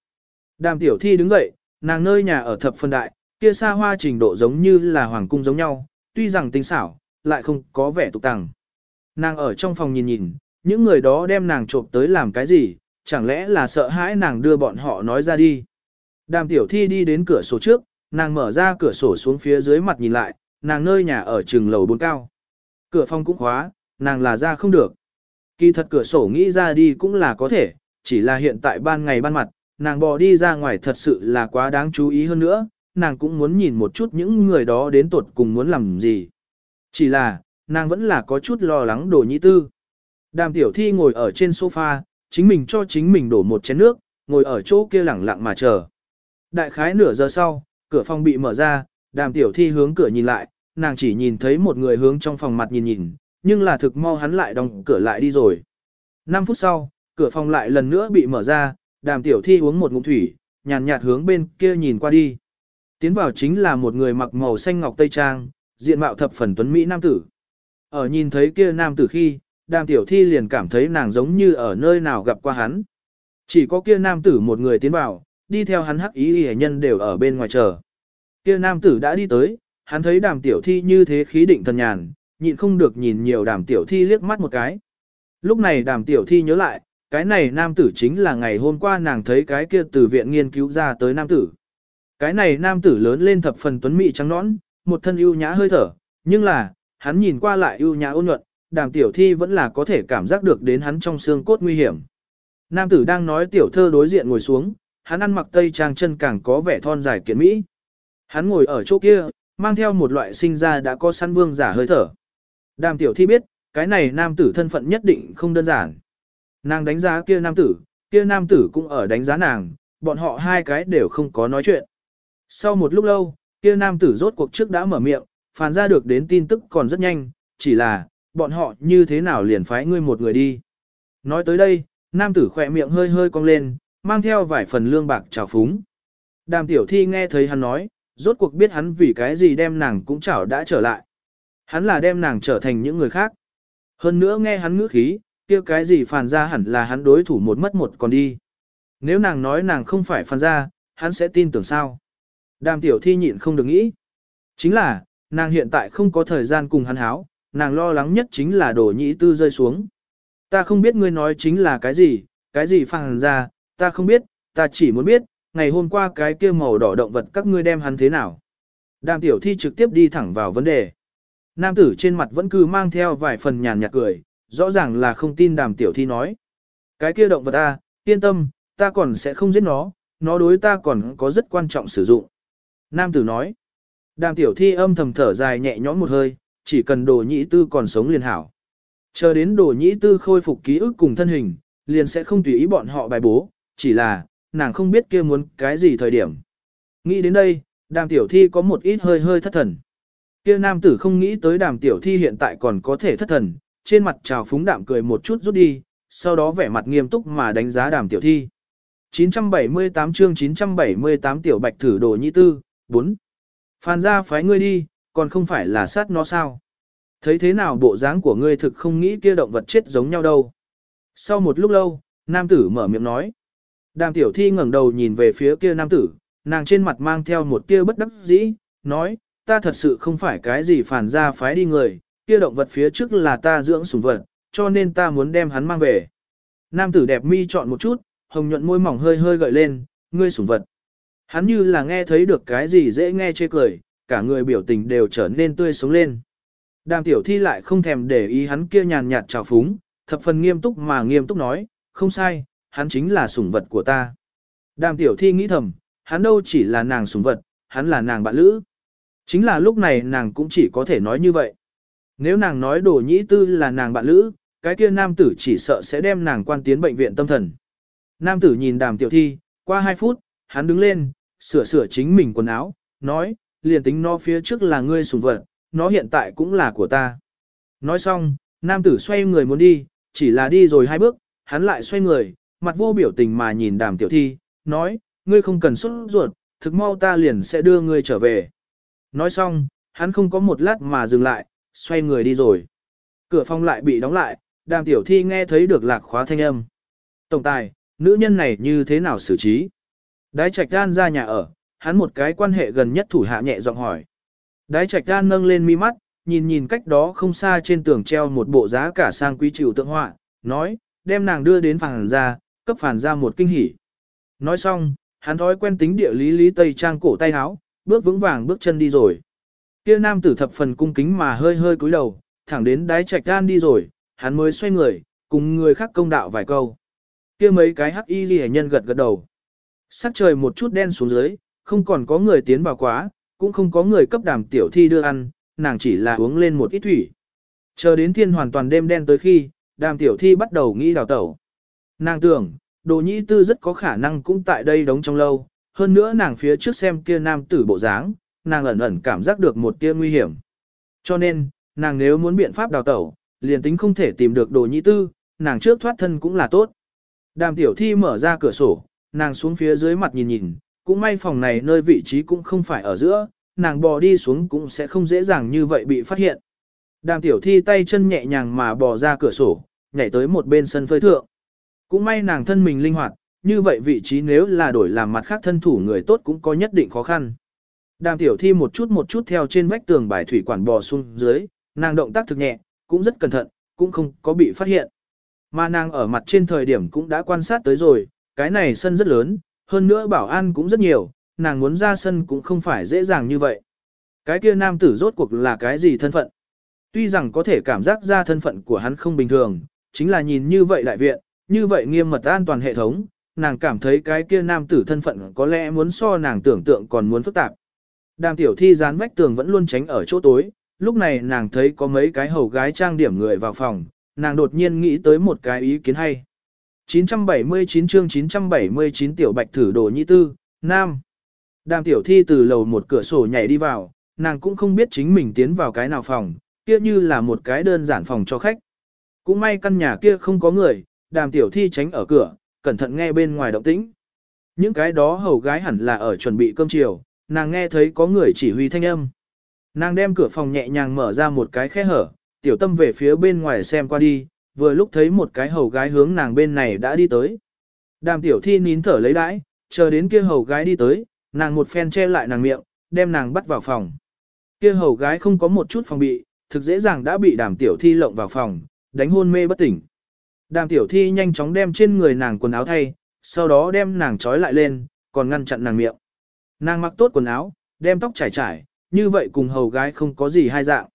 Đàm tiểu thi đứng dậy, nàng nơi nhà ở thập phần đại, kia xa hoa trình độ giống như là hoàng cung giống nhau, tuy rằng tinh xảo, lại không có vẻ tục tàng. Nàng ở trong phòng nhìn nhìn, những người đó đem nàng trộm tới làm cái gì, chẳng lẽ là sợ hãi nàng đưa bọn họ nói ra đi. Đàm tiểu thi đi đến cửa sổ trước, nàng mở ra cửa sổ xuống phía dưới mặt nhìn lại, nàng nơi nhà ở trường lầu bốn cao. Cửa phòng cũng khóa, nàng là ra không được. Kỳ thật cửa sổ nghĩ ra đi cũng là có thể, chỉ là hiện tại ban ngày ban mặt, nàng bò đi ra ngoài thật sự là quá đáng chú ý hơn nữa, nàng cũng muốn nhìn một chút những người đó đến tuột cùng muốn làm gì. Chỉ là, nàng vẫn là có chút lo lắng đồ nhĩ tư. Đàm tiểu thi ngồi ở trên sofa, chính mình cho chính mình đổ một chén nước, ngồi ở chỗ kia lẳng lặng mà chờ. Đại khái nửa giờ sau, cửa phòng bị mở ra, đàm tiểu thi hướng cửa nhìn lại, nàng chỉ nhìn thấy một người hướng trong phòng mặt nhìn nhìn, nhưng là thực mau hắn lại đóng cửa lại đi rồi. 5 phút sau, cửa phòng lại lần nữa bị mở ra, đàm tiểu thi uống một ngụm thủy, nhàn nhạt hướng bên kia nhìn qua đi. Tiến vào chính là một người mặc màu xanh ngọc tây trang, diện mạo thập phần tuấn Mỹ nam tử. Ở nhìn thấy kia nam tử khi, đàm tiểu thi liền cảm thấy nàng giống như ở nơi nào gặp qua hắn. Chỉ có kia nam tử một người tiến vào, đi theo hắn hắc ý y nhân đều ở bên ngoài chờ. Kia nam tử đã đi tới, hắn thấy đàm tiểu thi như thế khí định thần nhàn, nhịn không được nhìn nhiều đàm tiểu thi liếc mắt một cái. Lúc này đàm tiểu thi nhớ lại, cái này nam tử chính là ngày hôm qua nàng thấy cái kia từ viện nghiên cứu ra tới nam tử. Cái này nam tử lớn lên thập phần tuấn mỹ trắng nõn, một thân ưu nhã hơi thở, nhưng là, hắn nhìn qua lại ưu nhã ôn nhuận, đàm tiểu thi vẫn là có thể cảm giác được đến hắn trong xương cốt nguy hiểm. Nam tử đang nói tiểu thơ đối diện ngồi xuống, hắn ăn mặc tây trang chân càng có vẻ thon dài kiện mỹ. Hắn ngồi ở chỗ kia, mang theo một loại sinh ra đã có săn vương giả hơi thở. Đàm tiểu thi biết, cái này nam tử thân phận nhất định không đơn giản. Nàng đánh giá kia nam tử, kia nam tử cũng ở đánh giá nàng, bọn họ hai cái đều không có nói chuyện. Sau một lúc lâu, kia nam tử rốt cuộc trước đã mở miệng, phàn ra được đến tin tức còn rất nhanh, chỉ là, bọn họ như thế nào liền phái ngươi một người đi. Nói tới đây, nam tử khỏe miệng hơi hơi cong lên, mang theo vài phần lương bạc trào phúng. Đàm tiểu thi nghe thấy hắn nói, rốt cuộc biết hắn vì cái gì đem nàng cũng chảo đã trở lại. Hắn là đem nàng trở thành những người khác. Hơn nữa nghe hắn ngữ khí, kia cái gì phàn ra hẳn là hắn đối thủ một mất một còn đi. Nếu nàng nói nàng không phải phàn ra, hắn sẽ tin tưởng sao. Đàm tiểu thi nhịn không được nghĩ. Chính là, nàng hiện tại không có thời gian cùng hắn háo, nàng lo lắng nhất chính là đổ nhĩ tư rơi xuống. Ta không biết ngươi nói chính là cái gì, cái gì phàng ra, ta không biết, ta chỉ muốn biết, ngày hôm qua cái kia màu đỏ động vật các ngươi đem hắn thế nào. Đàm tiểu thi trực tiếp đi thẳng vào vấn đề. Nam tử trên mặt vẫn cứ mang theo vài phần nhàn nhạt cười, rõ ràng là không tin đàm tiểu thi nói. Cái kia động vật ta, yên tâm, ta còn sẽ không giết nó, nó đối ta còn có rất quan trọng sử dụng. Nam tử nói. Đàm tiểu thi âm thầm thở dài nhẹ nhõm một hơi, chỉ cần đồ nhĩ tư còn sống liền hảo. Chờ đến đồ nhĩ tư khôi phục ký ức cùng thân hình, liền sẽ không tùy ý bọn họ bài bố, chỉ là, nàng không biết kia muốn cái gì thời điểm. Nghĩ đến đây, đàm tiểu thi có một ít hơi hơi thất thần. Kia nam tử không nghĩ tới đàm tiểu thi hiện tại còn có thể thất thần, trên mặt trào phúng đạm cười một chút rút đi, sau đó vẻ mặt nghiêm túc mà đánh giá đàm tiểu thi. 978 chương 978 tiểu bạch thử đồ nhĩ tư, 4. Phan ra phái ngươi đi, còn không phải là sát nó sao. Thấy thế nào bộ dáng của ngươi thực không nghĩ kia động vật chết giống nhau đâu. Sau một lúc lâu, nam tử mở miệng nói. Đàm tiểu thi ngẩng đầu nhìn về phía kia nam tử, nàng trên mặt mang theo một tia bất đắc dĩ, nói, ta thật sự không phải cái gì phản ra phái đi người, kia động vật phía trước là ta dưỡng sủng vật, cho nên ta muốn đem hắn mang về. Nam tử đẹp mi chọn một chút, hồng nhuận môi mỏng hơi hơi gợi lên, ngươi sủng vật. Hắn như là nghe thấy được cái gì dễ nghe chê cười, cả người biểu tình đều trở nên tươi sống lên. Đàm tiểu thi lại không thèm để ý hắn kia nhàn nhạt trào phúng, thập phần nghiêm túc mà nghiêm túc nói, không sai, hắn chính là sủng vật của ta. Đàm tiểu thi nghĩ thầm, hắn đâu chỉ là nàng sủng vật, hắn là nàng bạn lữ. Chính là lúc này nàng cũng chỉ có thể nói như vậy. Nếu nàng nói đồ nhĩ tư là nàng bạn lữ, cái kia nam tử chỉ sợ sẽ đem nàng quan tiến bệnh viện tâm thần. Nam tử nhìn đàm tiểu thi, qua 2 phút, hắn đứng lên, sửa sửa chính mình quần áo, nói, liền tính nó phía trước là ngươi sủng vật, nó hiện tại cũng là của ta. Nói xong, nam tử xoay người muốn đi, chỉ là đi rồi hai bước, hắn lại xoay người, mặt vô biểu tình mà nhìn đàm tiểu thi, nói, ngươi không cần xuất ruột, thực mau ta liền sẽ đưa ngươi trở về. Nói xong, hắn không có một lát mà dừng lại, xoay người đi rồi. Cửa phòng lại bị đóng lại, đàm tiểu thi nghe thấy được lạc khóa thanh âm. Tổng tài, nữ nhân này như thế nào xử trí? Đái trạch gan ra nhà ở, hắn một cái quan hệ gần nhất thủ hạ nhẹ giọng hỏi. Đái trạch gan nâng lên mi mắt, nhìn nhìn cách đó không xa trên tường treo một bộ giá cả sang quý chịu tượng họa, nói, đem nàng đưa đến phản ra, cấp phản ra một kinh hỉ. Nói xong, hắn thói quen tính địa lý lý tây trang cổ tay áo, bước vững vàng bước chân đi rồi. Kia nam tử thập phần cung kính mà hơi hơi cúi đầu, thẳng đến đái trạch gan đi rồi, hắn mới xoay người, cùng người khác công đạo vài câu. Kia mấy cái hắc y ghi nhân gật gật đầu. Sắc trời một chút đen xuống dưới, không còn có người tiến vào quá, cũng không có người cấp đàm tiểu thi đưa ăn, nàng chỉ là uống lên một ít thủy. Chờ đến thiên hoàn toàn đêm đen tới khi, đàm tiểu thi bắt đầu nghĩ đào tẩu. Nàng tưởng, đồ nhĩ tư rất có khả năng cũng tại đây đóng trong lâu, hơn nữa nàng phía trước xem kia nam tử bộ dáng, nàng ẩn ẩn cảm giác được một tia nguy hiểm. Cho nên, nàng nếu muốn biện pháp đào tẩu, liền tính không thể tìm được đồ nhĩ tư, nàng trước thoát thân cũng là tốt. Đàm tiểu thi mở ra cửa sổ, nàng xuống phía dưới mặt nhìn nhìn, cũng may phòng này nơi vị trí cũng không phải ở giữa, nàng bò đi xuống cũng sẽ không dễ dàng như vậy bị phát hiện. Đàm tiểu thi tay chân nhẹ nhàng mà bò ra cửa sổ, nhảy tới một bên sân phơi thượng. Cũng may nàng thân mình linh hoạt, như vậy vị trí nếu là đổi làm mặt khác thân thủ người tốt cũng có nhất định khó khăn. Đàm tiểu thi một chút một chút theo trên vách tường bài thủy quản bò xuống dưới, nàng động tác thực nhẹ, cũng rất cẩn thận, cũng không có bị phát hiện. Mà nàng ở mặt trên thời điểm cũng đã quan sát tới rồi, cái này sân rất lớn, hơn nữa bảo an cũng rất nhiều, nàng muốn ra sân cũng không phải dễ dàng như vậy. Cái kia nam tử rốt cuộc là cái gì thân phận? Tuy rằng có thể cảm giác ra thân phận của hắn không bình thường, chính là nhìn như vậy đại viện, như vậy nghiêm mật an toàn hệ thống, nàng cảm thấy cái kia nam tử thân phận có lẽ muốn so nàng tưởng tượng còn muốn phức tạp. Đàm tiểu thi dán vách tường vẫn luôn tránh ở chỗ tối, lúc này nàng thấy có mấy cái hầu gái trang điểm người vào phòng, nàng đột nhiên nghĩ tới một cái ý kiến hay. 979 chương 979 tiểu bạch thử đồ nhị tư, nam. Đàm tiểu thi từ lầu một cửa sổ nhảy đi vào, nàng cũng không biết chính mình tiến vào cái nào phòng, kia như là một cái đơn giản phòng cho khách. Cũng may căn nhà kia không có người, đàm tiểu thi tránh ở cửa, cẩn thận nghe bên ngoài động tĩnh. Những cái đó hầu gái hẳn là ở chuẩn bị cơm chiều, nàng nghe thấy có người chỉ huy thanh âm. Nàng đem cửa phòng nhẹ nhàng mở ra một cái khe hở, tiểu tâm về phía bên ngoài xem qua đi, vừa lúc thấy một cái hầu gái hướng nàng bên này đã đi tới. Đàm tiểu thi nín thở lấy đãi, chờ đến kia hầu gái đi tới, nàng một phen che lại nàng miệng, đem nàng bắt vào phòng. Kia hầu gái không có một chút phòng bị, thực dễ dàng đã bị đàm tiểu thi lộng vào phòng, đánh hôn mê bất tỉnh. Đàm tiểu thi nhanh chóng đem trên người nàng quần áo thay, sau đó đem nàng trói lại lên, còn ngăn chặn nàng miệng. Nàng mặc tốt quần áo, đem tóc trải trải, như vậy cùng hầu gái không có gì hai dạng.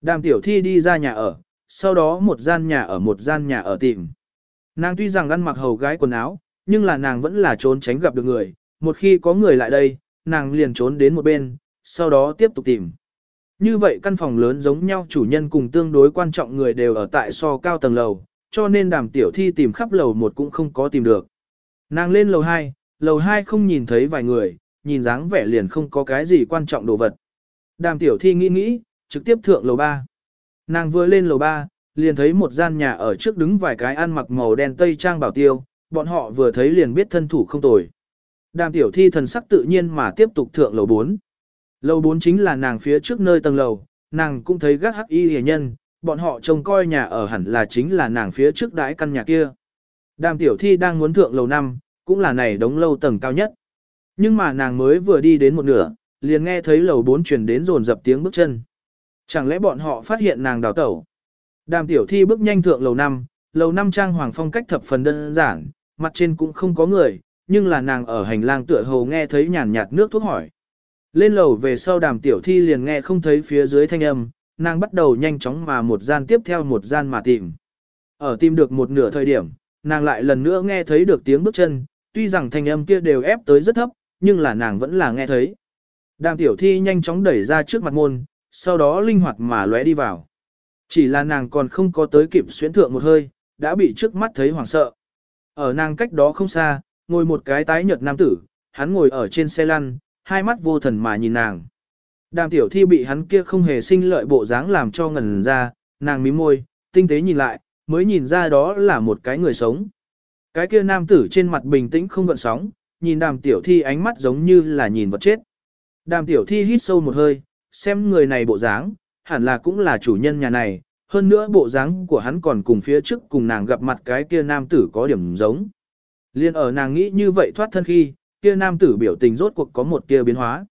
Đàm tiểu thi đi ra nhà ở, sau đó một gian nhà ở một gian nhà ở tìm. Nàng tuy rằng ăn mặc hầu gái quần áo, nhưng là nàng vẫn là trốn tránh gặp được người, một khi có người lại đây, nàng liền trốn đến một bên, sau đó tiếp tục tìm. Như vậy căn phòng lớn giống nhau chủ nhân cùng tương đối quan trọng người đều ở tại so cao tầng lầu, cho nên đàm tiểu thi tìm khắp lầu một cũng không có tìm được. Nàng lên lầu 2, lầu 2 không nhìn thấy vài người, nhìn dáng vẻ liền không có cái gì quan trọng đồ vật. Đàm tiểu thi nghĩ nghĩ, trực tiếp thượng lầu 3. Nàng vừa lên lầu ba, liền thấy một gian nhà ở trước đứng vài cái ăn mặc màu đen tây trang bảo tiêu, bọn họ vừa thấy liền biết thân thủ không tồi. Đàm tiểu thi thần sắc tự nhiên mà tiếp tục thượng lầu 4. Lầu 4 chính là nàng phía trước nơi tầng lầu, nàng cũng thấy gác hắc y hề nhân, bọn họ trông coi nhà ở hẳn là chính là nàng phía trước đãi căn nhà kia. Đàm tiểu thi đang muốn thượng lầu năm, cũng là này đống lâu tầng cao nhất. Nhưng mà nàng mới vừa đi đến một nửa, liền nghe thấy lầu bốn truyền đến rồn dập tiếng bước chân. Chẳng lẽ bọn họ phát hiện nàng đào tẩu? Đàm tiểu thi bước nhanh thượng lầu năm, lầu năm trang hoàng phong cách thập phần đơn giản, mặt trên cũng không có người, nhưng là nàng ở hành lang tựa hồ nghe thấy nhàn nhạt nước thuốc hỏi. Lên lầu về sau đàm tiểu thi liền nghe không thấy phía dưới thanh âm, nàng bắt đầu nhanh chóng mà một gian tiếp theo một gian mà tìm. Ở tìm được một nửa thời điểm, nàng lại lần nữa nghe thấy được tiếng bước chân, tuy rằng thanh âm kia đều ép tới rất thấp, nhưng là nàng vẫn là nghe thấy. Đàm tiểu thi nhanh chóng đẩy ra trước mặt môn, sau đó linh hoạt mà lóe đi vào. Chỉ là nàng còn không có tới kịp xuyến thượng một hơi, đã bị trước mắt thấy hoảng sợ. Ở nàng cách đó không xa, ngồi một cái tái nhợt nam tử, hắn ngồi ở trên xe lăn, hai mắt vô thần mà nhìn nàng. Đàm tiểu thi bị hắn kia không hề sinh lợi bộ dáng làm cho ngần ra, nàng mím môi, tinh tế nhìn lại, mới nhìn ra đó là một cái người sống. Cái kia nam tử trên mặt bình tĩnh không gợn sóng, nhìn đàm tiểu thi ánh mắt giống như là nhìn vật chết. Đàm tiểu thi hít sâu một hơi, xem người này bộ dáng, hẳn là cũng là chủ nhân nhà này, hơn nữa bộ dáng của hắn còn cùng phía trước cùng nàng gặp mặt cái kia nam tử có điểm giống. Liên ở nàng nghĩ như vậy thoát thân khi, kia nam tử biểu tình rốt cuộc có một tia biến hóa.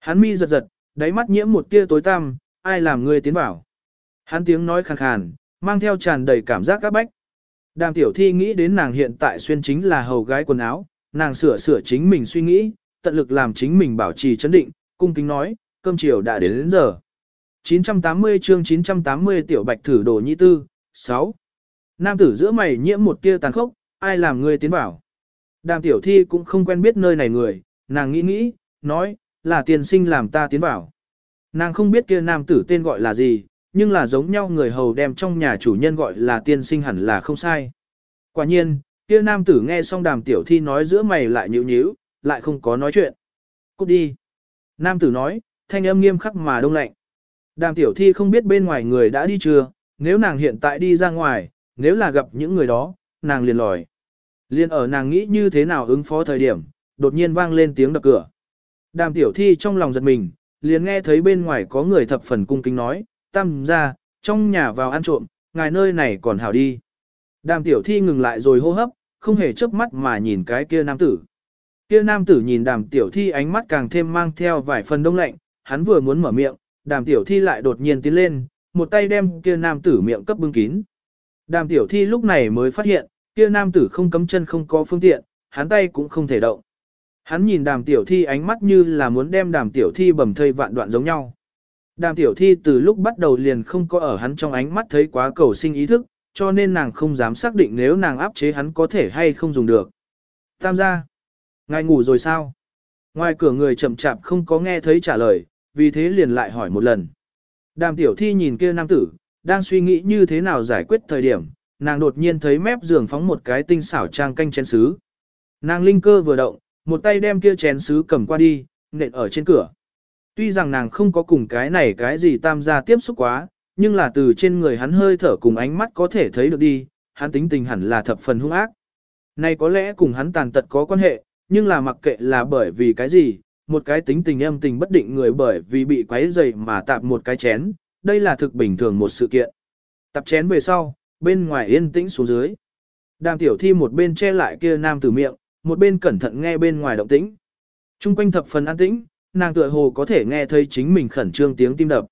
Hắn mi giật giật, đáy mắt nhiễm một tia tối tăm, ai làm ngươi tiến vào. Hắn tiếng nói khàn khàn, mang theo tràn đầy cảm giác các bách. Đàm tiểu thi nghĩ đến nàng hiện tại xuyên chính là hầu gái quần áo, nàng sửa sửa chính mình suy nghĩ, tận lực làm chính mình bảo trì chấn định, cung kính nói, cơm chiều đã đến đến giờ. 980 chương 980 tiểu bạch thử đồ nhị tư, 6. Nam tử giữa mày nhiễm một tia tàn khốc, ai làm ngươi tiến bảo. Đàm tiểu thi cũng không quen biết nơi này người, nàng nghĩ nghĩ, nói, là tiền sinh làm ta tiến bảo. Nàng không biết kia nam tử tên gọi là gì, nhưng là giống nhau người hầu đem trong nhà chủ nhân gọi là tiên sinh hẳn là không sai. Quả nhiên, kia nam tử nghe xong đàm tiểu thi nói giữa mày lại nhíu nhíu, lại không có nói chuyện. Cút đi. Nam tử nói, thanh âm nghiêm khắc mà đông lạnh. Đàm tiểu thi không biết bên ngoài người đã đi chưa, nếu nàng hiện tại đi ra ngoài, nếu là gặp những người đó, nàng liền lòi. Liên ở nàng nghĩ như thế nào ứng phó thời điểm, đột nhiên vang lên tiếng đập cửa. Đàm tiểu thi trong lòng giật mình, liền nghe thấy bên ngoài có người thập phần cung kính nói, tam ra, trong nhà vào ăn trộm, ngài nơi này còn hảo đi. Đàm tiểu thi ngừng lại rồi hô hấp, không hề chớp mắt mà nhìn cái kia nam tử. Kia nam tử nhìn đàm tiểu thi ánh mắt càng thêm mang theo vài phần đông lạnh, hắn vừa muốn mở miệng, đàm tiểu thi lại đột nhiên tiến lên, một tay đem kia nam tử miệng cấp bưng kín. Đàm tiểu thi lúc này mới phát hiện, kia nam tử không cấm chân không có phương tiện, hắn tay cũng không thể động. Hắn nhìn đàm tiểu thi ánh mắt như là muốn đem đàm tiểu thi bầm thây vạn đoạn giống nhau. Đàm tiểu thi từ lúc bắt đầu liền không có ở hắn trong ánh mắt thấy quá cầu sinh ý thức, cho nên nàng không dám xác định nếu nàng áp chế hắn có thể hay không dùng được. Tam gia, ngài ngủ rồi sao? Ngoài cửa người chậm chạp không có nghe thấy trả lời, vì thế liền lại hỏi một lần. Đàm tiểu thi nhìn kia nam tử, đang suy nghĩ như thế nào giải quyết thời điểm, nàng đột nhiên thấy mép giường phóng một cái tinh xảo trang canh chén sứ. Nàng linh cơ vừa động, một tay đem kia chén sứ cầm qua đi, nện ở trên cửa. Tuy rằng nàng không có cùng cái này cái gì tam gia tiếp xúc quá, nhưng là từ trên người hắn hơi thở cùng ánh mắt có thể thấy được đi, hắn tính tình hẳn là thập phần hung ác. Này có lẽ cùng hắn tàn tật có quan hệ, nhưng là mặc kệ là bởi vì cái gì, một cái tính tình âm tình bất định người bởi vì bị quấy dày mà tạp một cái chén, đây là thực bình thường một sự kiện. Tạp chén về sau, bên ngoài yên tĩnh xuống dưới. Đàm tiểu thi một bên che lại kia nam tử miệng, một bên cẩn thận nghe bên ngoài động tĩnh. Trung quanh thập phần an tĩnh, nàng tựa hồ có thể nghe thấy chính mình khẩn trương tiếng tim đập.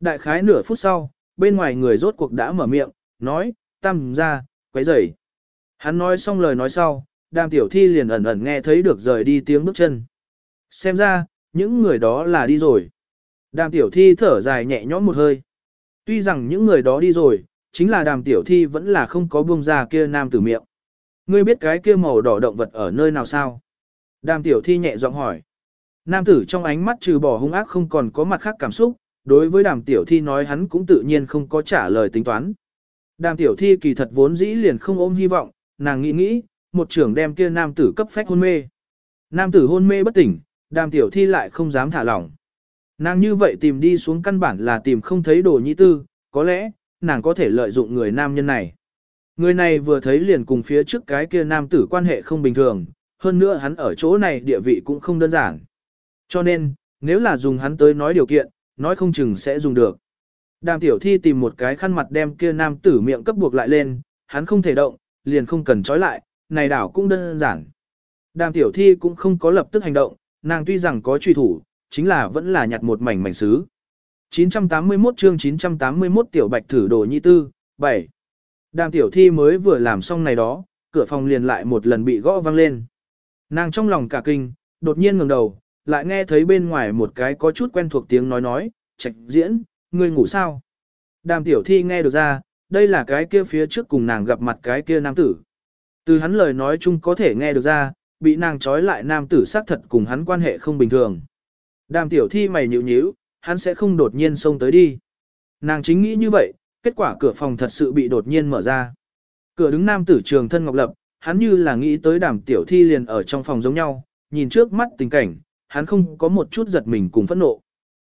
Đại khái nửa phút sau, bên ngoài người rốt cuộc đã mở miệng, nói, tam ra, quấy rầy. Hắn nói xong lời nói sau, đàm tiểu thi liền ẩn ẩn nghe thấy được rời đi tiếng bước chân. Xem ra, những người đó là đi rồi. Đàm tiểu thi thở dài nhẹ nhõm một hơi. Tuy rằng những người đó đi rồi, chính là đàm tiểu thi vẫn là không có buông ra kia nam tử miệng. Ngươi biết cái kia màu đỏ động vật ở nơi nào sao? Đàm tiểu thi nhẹ giọng hỏi. Nam tử trong ánh mắt trừ bỏ hung ác không còn có mặt khác cảm xúc, đối với đàm tiểu thi nói hắn cũng tự nhiên không có trả lời tính toán. Đàm tiểu thi kỳ thật vốn dĩ liền không ôm hy vọng, nàng nghĩ nghĩ, một trưởng đem kia nam tử cấp phách hôn mê. Nam tử hôn mê bất tỉnh, đàm tiểu thi lại không dám thả lỏng. Nàng như vậy tìm đi xuống căn bản là tìm không thấy đồ nhĩ tư, có lẽ, nàng có thể lợi dụng người nam nhân này. Người này vừa thấy liền cùng phía trước cái kia nam tử quan hệ không bình thường, hơn nữa hắn ở chỗ này địa vị cũng không đơn giản. Cho nên, nếu là dùng hắn tới nói điều kiện, nói không chừng sẽ dùng được. Đàm tiểu thi tìm một cái khăn mặt đem kia nam tử miệng cấp buộc lại lên, hắn không thể động, liền không cần trói lại, này đảo cũng đơn giản. Đàm tiểu thi cũng không có lập tức hành động, nàng tuy rằng có truy thủ, chính là vẫn là nhặt một mảnh mảnh sứ. 981 chương 981 tiểu bạch thử đồ nhi tư, 7. Đàm tiểu thi mới vừa làm xong này đó, cửa phòng liền lại một lần bị gõ vang lên. Nàng trong lòng cả kinh, đột nhiên ngẩng đầu, lại nghe thấy bên ngoài một cái có chút quen thuộc tiếng nói nói, trạch diễn, ngươi ngủ sao? Đàm tiểu thi nghe được ra, đây là cái kia phía trước cùng nàng gặp mặt cái kia nam tử. Từ hắn lời nói chung có thể nghe được ra, bị nàng trói lại nam tử xác thật cùng hắn quan hệ không bình thường. Đàm tiểu thi mày nhịu nhíu, hắn sẽ không đột nhiên xông tới đi. Nàng chính nghĩ như vậy, kết quả cửa phòng thật sự bị đột nhiên mở ra. Cửa đứng nam tử trường thân ngọc lập, hắn như là nghĩ tới đàm tiểu thi liền ở trong phòng giống nhau, nhìn trước mắt tình cảnh, hắn không có một chút giật mình cùng phẫn nộ.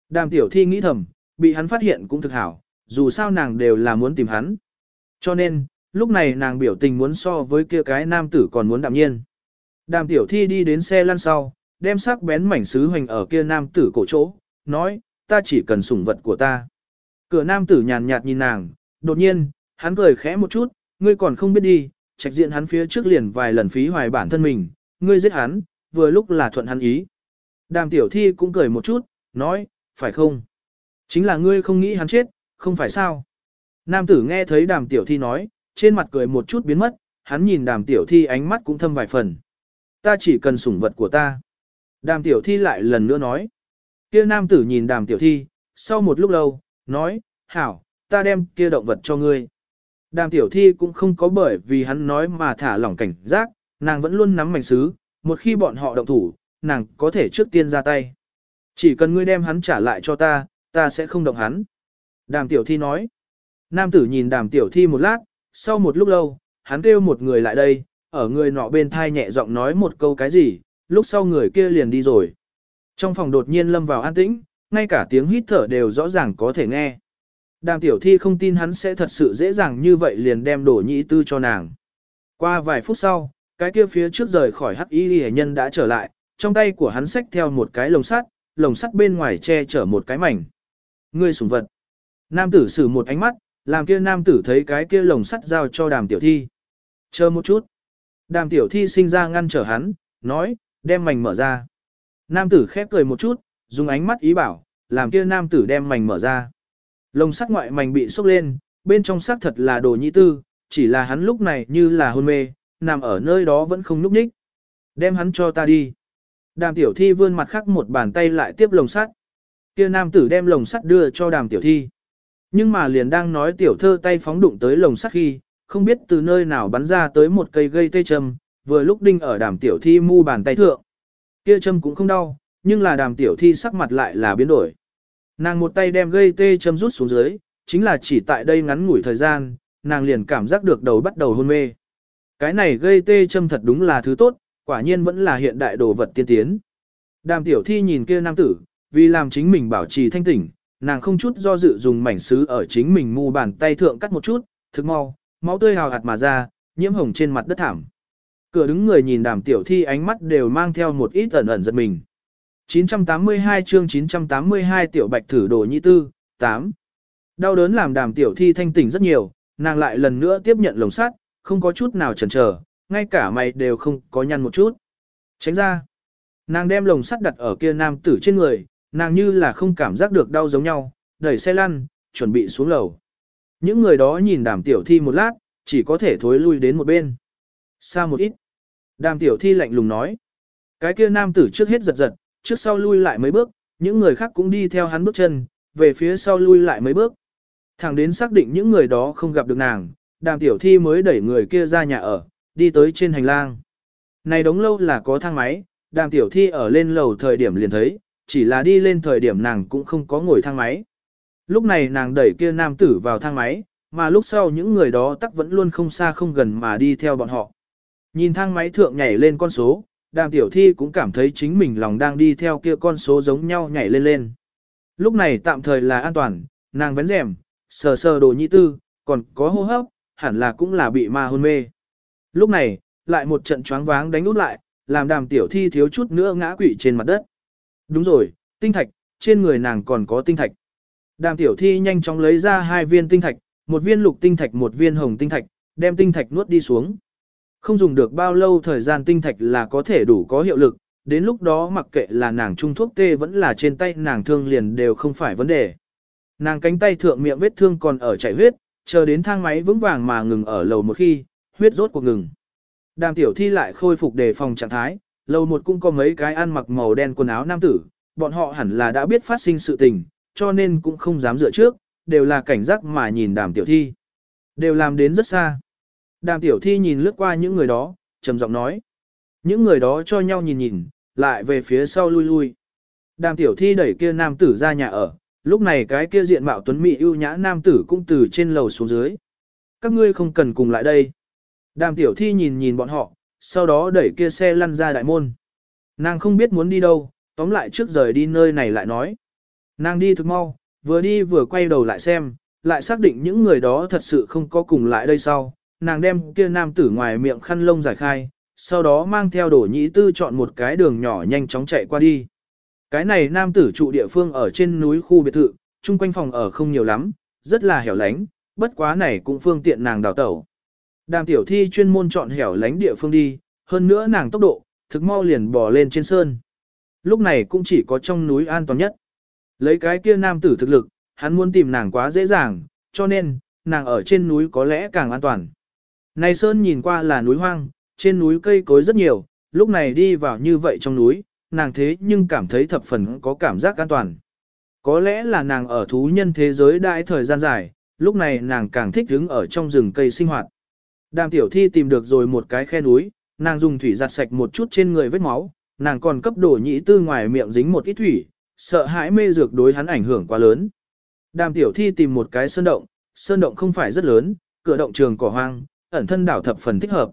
Đàm tiểu thi nghĩ thầm, bị hắn phát hiện cũng thực hảo, dù sao nàng đều là muốn tìm hắn. Cho nên, lúc này nàng biểu tình muốn so với kia cái nam tử còn muốn đạm nhiên. Đàm tiểu thi đi đến xe lăn sau, đem sắc bén mảnh sứ hoành ở kia nam tử cổ chỗ, nói, ta chỉ cần sủng vật của ta. Cửa nam tử nhàn nhạt nhìn nàng, đột nhiên, hắn cười khẽ một chút, ngươi còn không biết đi, trạch diện hắn phía trước liền vài lần phí hoài bản thân mình, ngươi giết hắn, vừa lúc là thuận hắn ý. Đàm tiểu thi cũng cười một chút, nói, phải không? Chính là ngươi không nghĩ hắn chết, không phải sao? Nam tử nghe thấy đàm tiểu thi nói, trên mặt cười một chút biến mất, hắn nhìn đàm tiểu thi ánh mắt cũng thâm vài phần. Ta chỉ cần sủng vật của ta. Đàm tiểu thi lại lần nữa nói. Kia nam tử nhìn đàm tiểu thi, sau một lúc lâu, nói, hảo, ta đem kia động vật cho ngươi. Đàm tiểu thi cũng không có bởi vì hắn nói mà thả lỏng cảnh giác, nàng vẫn luôn nắm mảnh sứ, một khi bọn họ động thủ, nàng có thể trước tiên ra tay. Chỉ cần ngươi đem hắn trả lại cho ta, ta sẽ không động hắn. Đàm tiểu thi nói. Nam tử nhìn đàm tiểu thi một lát, sau một lúc lâu, hắn kêu một người lại đây, ở người nọ bên thai nhẹ giọng nói một câu cái gì, lúc sau người kia liền đi rồi. Trong phòng đột nhiên lâm vào an tĩnh, ngay cả tiếng hít thở đều rõ ràng có thể nghe. Đàm tiểu thi không tin hắn sẽ thật sự dễ dàng như vậy liền đem đổ nhĩ tư cho nàng. Qua vài phút sau, cái kia phía trước rời khỏi hắc y hệ nhân đã trở lại, trong tay của hắn xách theo một cái lồng sắt, lồng sắt bên ngoài che chở một cái mảnh. Ngươi sủng vật. Nam tử sử một ánh mắt, làm kia nam tử thấy cái kia lồng sắt giao cho đàm tiểu thi. Chờ một chút. Đàm tiểu thi sinh ra ngăn trở hắn, nói, đem mảnh mở ra. Nam tử khép cười một chút, dùng ánh mắt ý bảo, làm kia nam tử đem mảnh mở ra. Lồng sắt ngoại mảnh bị sốc lên, bên trong xác thật là đồ nhị tư, chỉ là hắn lúc này như là hôn mê, nằm ở nơi đó vẫn không nhúc nhích. Đem hắn cho ta đi. Đàm tiểu thi vươn mặt khác một bàn tay lại tiếp lồng sắt. Kia nam tử đem lồng sắt đưa cho đàm tiểu thi. Nhưng mà liền đang nói tiểu thơ tay phóng đụng tới lồng sắt khi, không biết từ nơi nào bắn ra tới một cây gây tê châm, vừa lúc đinh ở đàm tiểu thi mu bàn tay thượng. Kia châm cũng không đau, nhưng là đàm tiểu thi sắc mặt lại là biến đổi. Nàng một tay đem gây tê châm rút xuống dưới, chính là chỉ tại đây ngắn ngủi thời gian, nàng liền cảm giác được đầu bắt đầu hôn mê. Cái này gây tê châm thật đúng là thứ tốt, quả nhiên vẫn là hiện đại đồ vật tiên tiến. Đàm tiểu thi nhìn kia nam tử, vì làm chính mình bảo trì thanh tỉnh, nàng không chút do dự dùng mảnh sứ ở chính mình mu bàn tay thượng cắt một chút, thực mau, máu tươi hào hạt mà ra, nhiễm hồng trên mặt đất thảm. Cửa đứng người nhìn đàm tiểu thi ánh mắt đều mang theo một ít ẩn ẩn giật mình. 982 chương 982 tiểu bạch thử đồ nhị tư, 8. Đau đớn làm đàm tiểu thi thanh tỉnh rất nhiều, nàng lại lần nữa tiếp nhận lồng sắt, không có chút nào chần chờ, ngay cả mày đều không có nhăn một chút. Tránh ra. Nàng đem lồng sắt đặt ở kia nam tử trên người, nàng như là không cảm giác được đau giống nhau, đẩy xe lăn, chuẩn bị xuống lầu. Những người đó nhìn đàm tiểu thi một lát, chỉ có thể thối lui đến một bên. Xa một ít. Đàm tiểu thi lạnh lùng nói. Cái kia nam tử trước hết giật giật, trước sau lui lại mấy bước, những người khác cũng đi theo hắn bước chân, về phía sau lui lại mấy bước. Thẳng đến xác định những người đó không gặp được nàng, đàm tiểu thi mới đẩy người kia ra nhà ở, đi tới trên hành lang. Này đống lâu là có thang máy, đàm tiểu thi ở lên lầu thời điểm liền thấy, chỉ là đi lên thời điểm nàng cũng không có ngồi thang máy. Lúc này nàng đẩy kia nam tử vào thang máy, mà lúc sau những người đó tắc vẫn luôn không xa không gần mà đi theo bọn họ. Nhìn thang máy thượng nhảy lên con số, đàm tiểu thi cũng cảm thấy chính mình lòng đang đi theo kia con số giống nhau nhảy lên lên. Lúc này tạm thời là an toàn, nàng vén rèm, sờ sờ đồ nhị tư, còn có hô hấp, hẳn là cũng là bị ma hôn mê. Lúc này, lại một trận choáng váng đánh út lại, làm đàm tiểu thi thiếu chút nữa ngã quỵ trên mặt đất. Đúng rồi, tinh thạch, trên người nàng còn có tinh thạch. Đàm tiểu thi nhanh chóng lấy ra hai viên tinh thạch, một viên lục tinh thạch một viên hồng tinh thạch, đem tinh thạch nuốt đi xuống. Không dùng được bao lâu thời gian tinh thạch là có thể đủ có hiệu lực, đến lúc đó mặc kệ là nàng trung thuốc tê vẫn là trên tay nàng thương liền đều không phải vấn đề. Nàng cánh tay thượng miệng vết thương còn ở chảy huyết, chờ đến thang máy vững vàng mà ngừng ở lầu một khi, huyết rốt cuộc ngừng. Đàm tiểu thi lại khôi phục đề phòng trạng thái, lầu một cũng có mấy cái ăn mặc màu đen quần áo nam tử, bọn họ hẳn là đã biết phát sinh sự tình, cho nên cũng không dám dựa trước, đều là cảnh giác mà nhìn đàm tiểu thi. Đều làm đến rất xa. Đàm tiểu thi nhìn lướt qua những người đó, trầm giọng nói. Những người đó cho nhau nhìn nhìn, lại về phía sau lui lui. Đàm tiểu thi đẩy kia nam tử ra nhà ở, lúc này cái kia diện mạo tuấn mỹ ưu nhã nam tử cũng từ trên lầu xuống dưới. Các ngươi không cần cùng lại đây. Đàm tiểu thi nhìn nhìn bọn họ, sau đó đẩy kia xe lăn ra đại môn. Nàng không biết muốn đi đâu, tóm lại trước rời đi nơi này lại nói. Nàng đi thực mau, vừa đi vừa quay đầu lại xem, lại xác định những người đó thật sự không có cùng lại đây sau. Nàng đem kia nam tử ngoài miệng khăn lông giải khai, sau đó mang theo đổ nhĩ tư chọn một cái đường nhỏ nhanh chóng chạy qua đi. Cái này nam tử trụ địa phương ở trên núi khu biệt thự, chung quanh phòng ở không nhiều lắm, rất là hẻo lánh, bất quá này cũng phương tiện nàng đào tẩu. Đàm tiểu thi chuyên môn chọn hẻo lánh địa phương đi, hơn nữa nàng tốc độ, thực mau liền bò lên trên sơn. Lúc này cũng chỉ có trong núi an toàn nhất. Lấy cái kia nam tử thực lực, hắn muốn tìm nàng quá dễ dàng, cho nên, nàng ở trên núi có lẽ càng an toàn. Này sơn nhìn qua là núi hoang, trên núi cây cối rất nhiều, lúc này đi vào như vậy trong núi, nàng thế nhưng cảm thấy thập phần có cảm giác an toàn. Có lẽ là nàng ở thú nhân thế giới đại thời gian dài, lúc này nàng càng thích đứng ở trong rừng cây sinh hoạt. Đàm tiểu thi tìm được rồi một cái khe núi, nàng dùng thủy giặt sạch một chút trên người vết máu, nàng còn cấp đổ nhĩ tư ngoài miệng dính một ít thủy, sợ hãi mê dược đối hắn ảnh hưởng quá lớn. Đàm tiểu thi tìm một cái sơn động, sơn động không phải rất lớn, cửa động trường cỏ hoang, ẩn thân đảo thập phần thích hợp.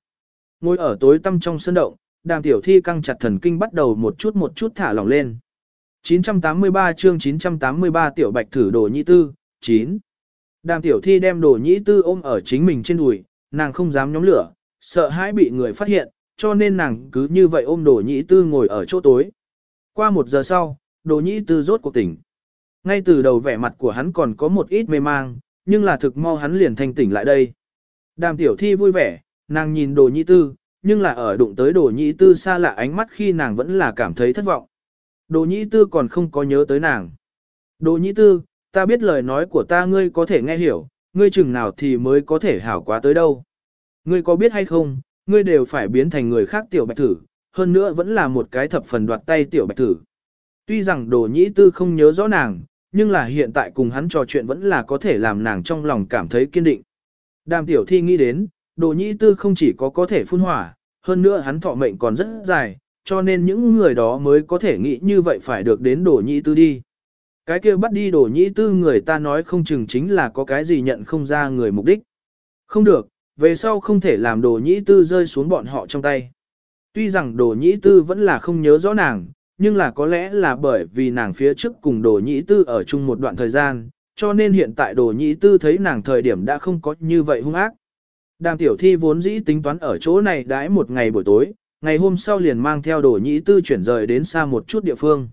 Ngồi ở tối tăm trong sơn động, đàm tiểu thi căng chặt thần kinh bắt đầu một chút một chút thả lỏng lên. 983 chương 983 tiểu bạch thử đồ nhị tư, 9. Đàm tiểu thi đem đồ nhị tư ôm ở chính mình trên đùi, nàng không dám nhóm lửa, sợ hãi bị người phát hiện, cho nên nàng cứ như vậy ôm đồ nhị tư ngồi ở chỗ tối. Qua một giờ sau, đồ nhĩ tư rốt cuộc tỉnh. Ngay từ đầu vẻ mặt của hắn còn có một ít mê mang, nhưng là thực mau hắn liền thanh tỉnh lại đây. Đàm tiểu thi vui vẻ, nàng nhìn đồ nhĩ tư, nhưng là ở đụng tới đồ nhĩ tư xa lạ ánh mắt khi nàng vẫn là cảm thấy thất vọng. Đồ nhĩ tư còn không có nhớ tới nàng. Đồ nhĩ tư, ta biết lời nói của ta ngươi có thể nghe hiểu, ngươi chừng nào thì mới có thể hảo quá tới đâu. Ngươi có biết hay không, ngươi đều phải biến thành người khác tiểu bạch thử, hơn nữa vẫn là một cái thập phần đoạt tay tiểu bạch thử. Tuy rằng đồ nhĩ tư không nhớ rõ nàng, nhưng là hiện tại cùng hắn trò chuyện vẫn là có thể làm nàng trong lòng cảm thấy kiên định. Đàm tiểu thi nghĩ đến, đồ nhĩ tư không chỉ có có thể phun hỏa, hơn nữa hắn thọ mệnh còn rất dài, cho nên những người đó mới có thể nghĩ như vậy phải được đến đồ nhĩ tư đi. Cái kia bắt đi đồ nhĩ tư người ta nói không chừng chính là có cái gì nhận không ra người mục đích. Không được, về sau không thể làm đồ nhĩ tư rơi xuống bọn họ trong tay. Tuy rằng đồ nhĩ tư vẫn là không nhớ rõ nàng, nhưng là có lẽ là bởi vì nàng phía trước cùng đồ nhĩ tư ở chung một đoạn thời gian, cho nên hiện tại đồ nhĩ tư thấy nàng thời điểm đã không có như vậy hung ác. Đàm tiểu thi vốn dĩ tính toán ở chỗ này đãi một ngày buổi tối, ngày hôm sau liền mang theo đồ nhĩ tư chuyển rời đến xa một chút địa phương.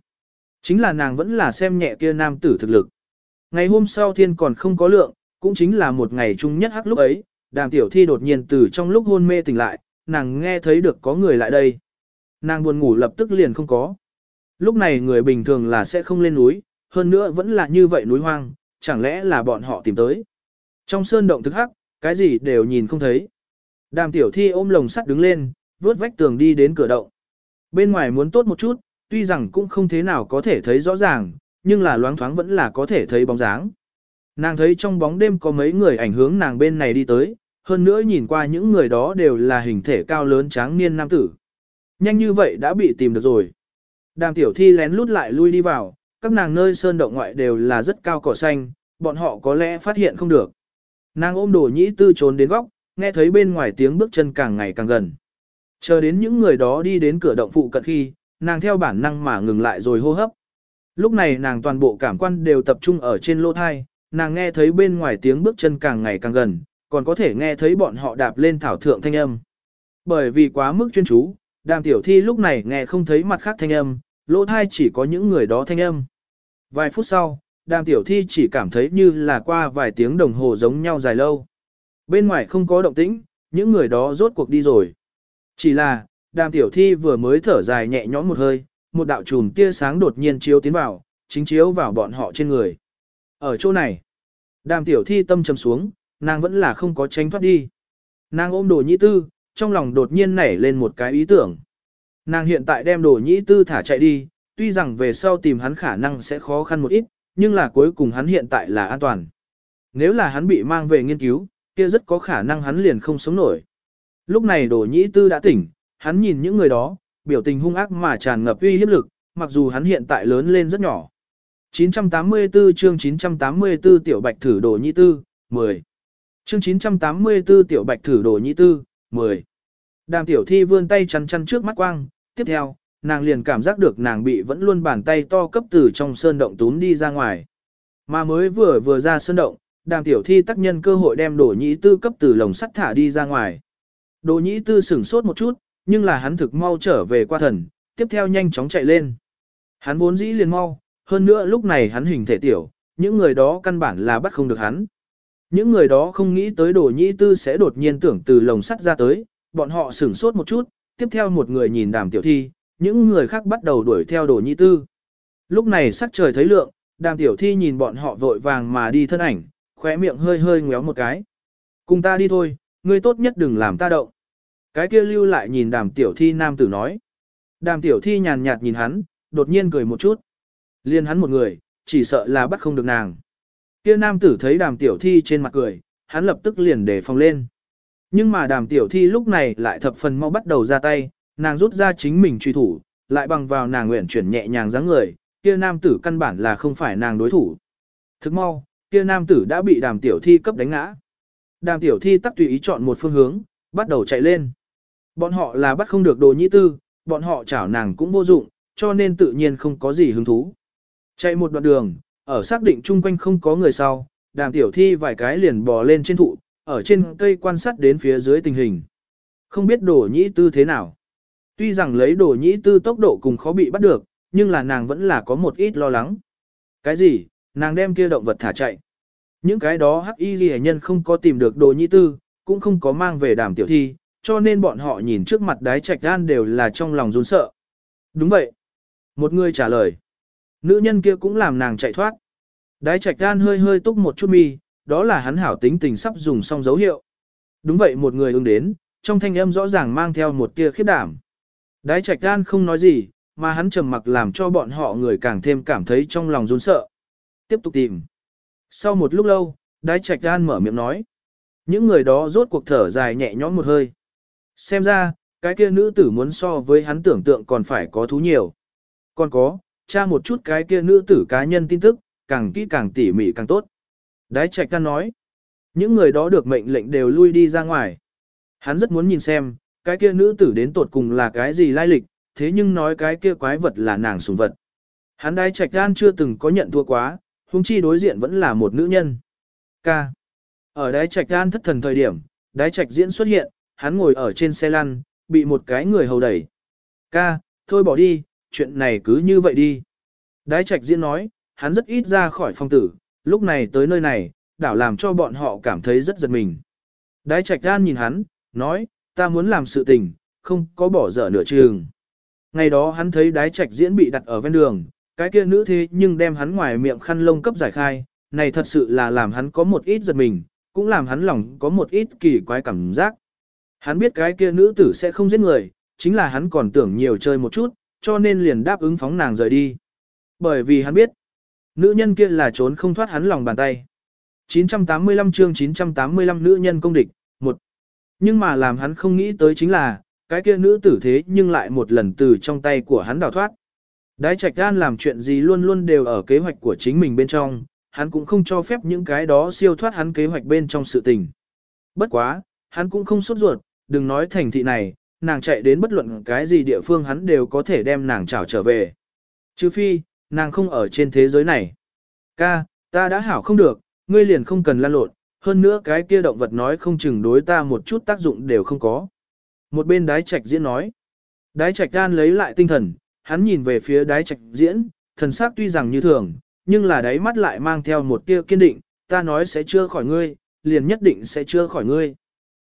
Chính là nàng vẫn là xem nhẹ kia nam tử thực lực. Ngày hôm sau thiên còn không có lượng, cũng chính là một ngày chung nhất hắc lúc ấy, đàm tiểu thi đột nhiên từ trong lúc hôn mê tỉnh lại, nàng nghe thấy được có người lại đây. Nàng buồn ngủ lập tức liền không có. Lúc này người bình thường là sẽ không lên núi, hơn nữa vẫn là như vậy núi hoang, chẳng lẽ là bọn họ tìm tới. Trong sơn động thức hắc, cái gì đều nhìn không thấy. Đàm tiểu thi ôm lồng sắt đứng lên, vướt vách tường đi đến cửa động. Bên ngoài muốn tốt một chút, tuy rằng cũng không thế nào có thể thấy rõ ràng, nhưng là loáng thoáng vẫn là có thể thấy bóng dáng. Nàng thấy trong bóng đêm có mấy người ảnh hướng nàng bên này đi tới, hơn nữa nhìn qua những người đó đều là hình thể cao lớn tráng niên nam tử. Nhanh như vậy đã bị tìm được rồi. Đàm tiểu thi lén lút lại lui đi vào, các nàng nơi sơn động ngoại đều là rất cao cỏ xanh, bọn họ có lẽ phát hiện không được. Nàng ôm đồ nhĩ tư trốn đến góc, nghe thấy bên ngoài tiếng bước chân càng ngày càng gần. Chờ đến những người đó đi đến cửa động phụ cận khi, nàng theo bản năng mà ngừng lại rồi hô hấp. Lúc này nàng toàn bộ cảm quan đều tập trung ở trên lỗ thai, nàng nghe thấy bên ngoài tiếng bước chân càng ngày càng gần, còn có thể nghe thấy bọn họ đạp lên thảo thượng thanh âm. Bởi vì quá mức chuyên chú, đàm tiểu thi lúc này nghe không thấy mặt khác thanh âm, lỗ thai chỉ có những người đó thanh âm. Vài phút sau, đàm tiểu thi chỉ cảm thấy như là qua vài tiếng đồng hồ giống nhau dài lâu. Bên ngoài không có động tĩnh, những người đó rốt cuộc đi rồi. Chỉ là, đàm tiểu thi vừa mới thở dài nhẹ nhõm một hơi, một đạo chùm tia sáng đột nhiên chiếu tiến vào, chính chiếu vào bọn họ trên người. Ở chỗ này, đàm tiểu thi tâm trầm xuống, nàng vẫn là không có tránh thoát đi. Nàng ôm đồ nhĩ tư, trong lòng đột nhiên nảy lên một cái ý tưởng. Nàng hiện tại đem đồ nhĩ tư thả chạy đi, tuy rằng về sau tìm hắn khả năng sẽ khó khăn một ít, nhưng là cuối cùng hắn hiện tại là an toàn. Nếu là hắn bị mang về nghiên cứu, kia rất có khả năng hắn liền không sống nổi. Lúc này đồ nhĩ tư đã tỉnh, hắn nhìn những người đó, biểu tình hung ác mà tràn ngập uy hiếp lực, mặc dù hắn hiện tại lớn lên rất nhỏ. 984 chương 984 tiểu bạch thử đồ nhĩ tư, 10. Chương 984 tiểu bạch thử đồ nhĩ tư, 10. Đàm tiểu thi vươn tay chắn chắn trước mắt quang, tiếp theo, nàng liền cảm giác được nàng bị vẫn luôn bàn tay to cấp từ trong sơn động túm đi ra ngoài. Mà mới vừa vừa ra sơn động, đàm tiểu thi tác nhân cơ hội đem đồ nhĩ tư cấp từ lồng sắt thả đi ra ngoài. Đồ nhĩ tư sửng sốt một chút, nhưng là hắn thực mau trở về qua thần, tiếp theo nhanh chóng chạy lên. Hắn vốn dĩ liền mau, hơn nữa lúc này hắn hình thể tiểu, những người đó căn bản là bắt không được hắn. Những người đó không nghĩ tới đồ nhĩ tư sẽ đột nhiên tưởng từ lồng sắt ra tới, bọn họ sửng sốt một chút, tiếp theo một người nhìn đàm tiểu thi, những người khác bắt đầu đuổi theo đồ nhị tư. Lúc này sắc trời thấy lượng, đàm tiểu thi nhìn bọn họ vội vàng mà đi thân ảnh, khóe miệng hơi hơi ngéo một cái. Cùng ta đi thôi, ngươi tốt nhất đừng làm ta động. Cái kia lưu lại nhìn đàm tiểu thi nam tử nói. Đàm tiểu thi nhàn nhạt nhìn hắn, đột nhiên cười một chút. Liên hắn một người, chỉ sợ là bắt không được nàng. Kia nam tử thấy đàm tiểu thi trên mặt cười, hắn lập tức liền để phòng lên. Nhưng mà đàm tiểu thi lúc này lại thập phần mau bắt đầu ra tay, nàng rút ra chính mình truy thủ, lại bằng vào nàng nguyện chuyển nhẹ nhàng dáng người, kia nam tử căn bản là không phải nàng đối thủ. Thức mau, kia nam tử đã bị đàm tiểu thi cấp đánh ngã. Đàm tiểu thi tắc tùy ý chọn một phương hướng, bắt đầu chạy lên. Bọn họ là bắt không được đồ nhĩ tư, bọn họ chảo nàng cũng vô dụng, cho nên tự nhiên không có gì hứng thú. Chạy một đoạn đường, ở xác định chung quanh không có người sau, đàm tiểu thi vài cái liền bò lên trên thụ, ở trên cây quan sát đến phía dưới tình hình. Không biết đồ nhĩ tư thế nào. Tuy rằng lấy đồ nhĩ tư tốc độ cùng khó bị bắt được, nhưng là nàng vẫn là có một ít lo lắng. Cái gì, nàng đem kia động vật thả chạy. Những cái đó hắc y ghi nhân không có tìm được đồ nhĩ tư, cũng không có mang về đàm tiểu thi, cho nên bọn họ nhìn trước mặt đái trạch gan đều là trong lòng run sợ. Đúng vậy. Một người trả lời. Nữ nhân kia cũng làm nàng chạy thoát. Đái trạch gan hơi hơi túc một chút mi, đó là hắn hảo tính tình sắp dùng xong dấu hiệu. Đúng vậy một người ứng đến, trong thanh âm rõ ràng mang theo một tia khiếp đảm. Đái trạch gan không nói gì, mà hắn trầm mặc làm cho bọn họ người càng thêm cảm thấy trong lòng run sợ. Tiếp tục tìm. Sau một lúc lâu, đái trạch gan mở miệng nói. Những người đó rốt cuộc thở dài nhẹ nhõm một hơi. Xem ra, cái kia nữ tử muốn so với hắn tưởng tượng còn phải có thú nhiều. Còn có, tra một chút cái kia nữ tử cá nhân tin tức, càng kỹ càng tỉ mỉ càng tốt. Đái trạch can nói, những người đó được mệnh lệnh đều lui đi ra ngoài. Hắn rất muốn nhìn xem, cái kia nữ tử đến tột cùng là cái gì lai lịch, thế nhưng nói cái kia quái vật là nàng sùng vật. Hắn đái trạch Can chưa từng có nhận thua quá, huống chi đối diện vẫn là một nữ nhân. K. Ở đái trạch Can thất thần thời điểm, đái trạch diễn xuất hiện, hắn ngồi ở trên xe lăn, bị một cái người hầu đẩy. Ca, thôi bỏ đi, chuyện này cứ như vậy đi. Đái trạch diễn nói, hắn rất ít ra khỏi phong tử, lúc này tới nơi này, đảo làm cho bọn họ cảm thấy rất giật mình. Đái trạch gan nhìn hắn, nói, ta muốn làm sự tình, không có bỏ dở nửa chừng. Ngày đó hắn thấy đái trạch diễn bị đặt ở ven đường, cái kia nữ thế nhưng đem hắn ngoài miệng khăn lông cấp giải khai, này thật sự là làm hắn có một ít giật mình, cũng làm hắn lòng có một ít kỳ quái cảm giác. Hắn biết cái kia nữ tử sẽ không giết người, chính là hắn còn tưởng nhiều chơi một chút, cho nên liền đáp ứng phóng nàng rời đi. Bởi vì hắn biết, nữ nhân kia là trốn không thoát hắn lòng bàn tay. 985 chương 985 nữ nhân công địch, một. Nhưng mà làm hắn không nghĩ tới chính là, cái kia nữ tử thế nhưng lại một lần từ trong tay của hắn đào thoát. Đái trạch gan làm chuyện gì luôn luôn đều ở kế hoạch của chính mình bên trong, hắn cũng không cho phép những cái đó siêu thoát hắn kế hoạch bên trong sự tình. Bất quá, hắn cũng không sốt ruột, đừng nói thành thị này, nàng chạy đến bất luận cái gì địa phương hắn đều có thể đem nàng trảo trở về. Chứ phi, nàng không ở trên thế giới này. Ca, ta đã hảo không được, ngươi liền không cần lan lộn, hơn nữa cái kia động vật nói không chừng đối ta một chút tác dụng đều không có. Một bên đái trạch diễn nói. Đái trạch gan lấy lại tinh thần, hắn nhìn về phía đái trạch diễn, thần sắc tuy rằng như thường, nhưng là đáy mắt lại mang theo một tia kiên định, ta nói sẽ chưa khỏi ngươi, liền nhất định sẽ chưa khỏi ngươi.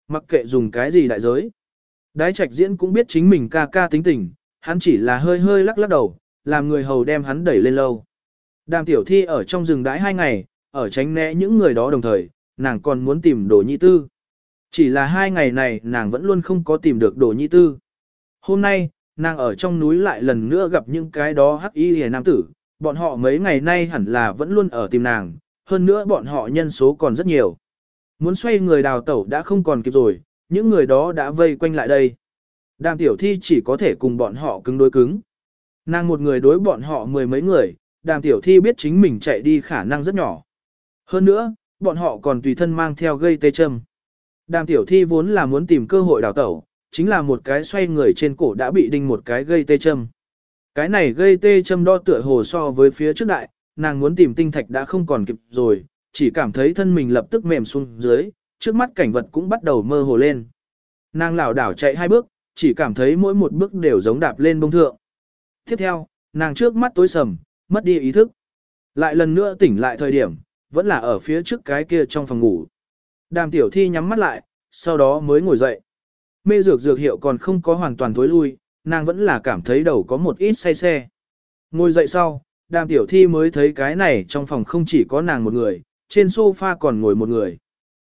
Mặc kệ dùng cái gì đại giới. Đái trạch diễn cũng biết chính mình ca ca tính tình, hắn chỉ là hơi hơi lắc lắc đầu, làm người hầu đem hắn đẩy lên lâu. Đàm tiểu thi ở trong rừng đái hai ngày, ở tránh né những người đó đồng thời, nàng còn muốn tìm đồ nhị tư. Chỉ là hai ngày này nàng vẫn luôn không có tìm được đồ nhị tư. Hôm nay, nàng ở trong núi lại lần nữa gặp những cái đó hắc y hề nam tử, bọn họ mấy ngày nay hẳn là vẫn luôn ở tìm nàng, hơn nữa bọn họ nhân số còn rất nhiều. Muốn xoay người đào tẩu đã không còn kịp rồi, những người đó đã vây quanh lại đây. Đàm tiểu thi chỉ có thể cùng bọn họ cứng đối cứng. Nàng một người đối bọn họ mười mấy người, đàm tiểu thi biết chính mình chạy đi khả năng rất nhỏ. Hơn nữa, bọn họ còn tùy thân mang theo gây tê châm. Đàm tiểu thi vốn là muốn tìm cơ hội đào tẩu, chính là một cái xoay người trên cổ đã bị đinh một cái gây tê châm. Cái này gây tê châm đo tựa hồ so với phía trước đại, nàng muốn tìm tinh thạch đã không còn kịp rồi, chỉ cảm thấy thân mình lập tức mềm xuống dưới, trước mắt cảnh vật cũng bắt đầu mơ hồ lên. Nàng lảo đảo chạy hai bước, chỉ cảm thấy mỗi một bước đều giống đạp lên bông thượng. Tiếp theo, nàng trước mắt tối sầm, mất đi ý thức. Lại lần nữa tỉnh lại thời điểm, vẫn là ở phía trước cái kia trong phòng ngủ. Đàm tiểu thi nhắm mắt lại, sau đó mới ngồi dậy. Mê dược dược hiệu còn không có hoàn toàn thối lui, nàng vẫn là cảm thấy đầu có một ít say xe. Ngồi dậy sau, đàm tiểu thi mới thấy cái này trong phòng không chỉ có nàng một người, trên sofa còn ngồi một người.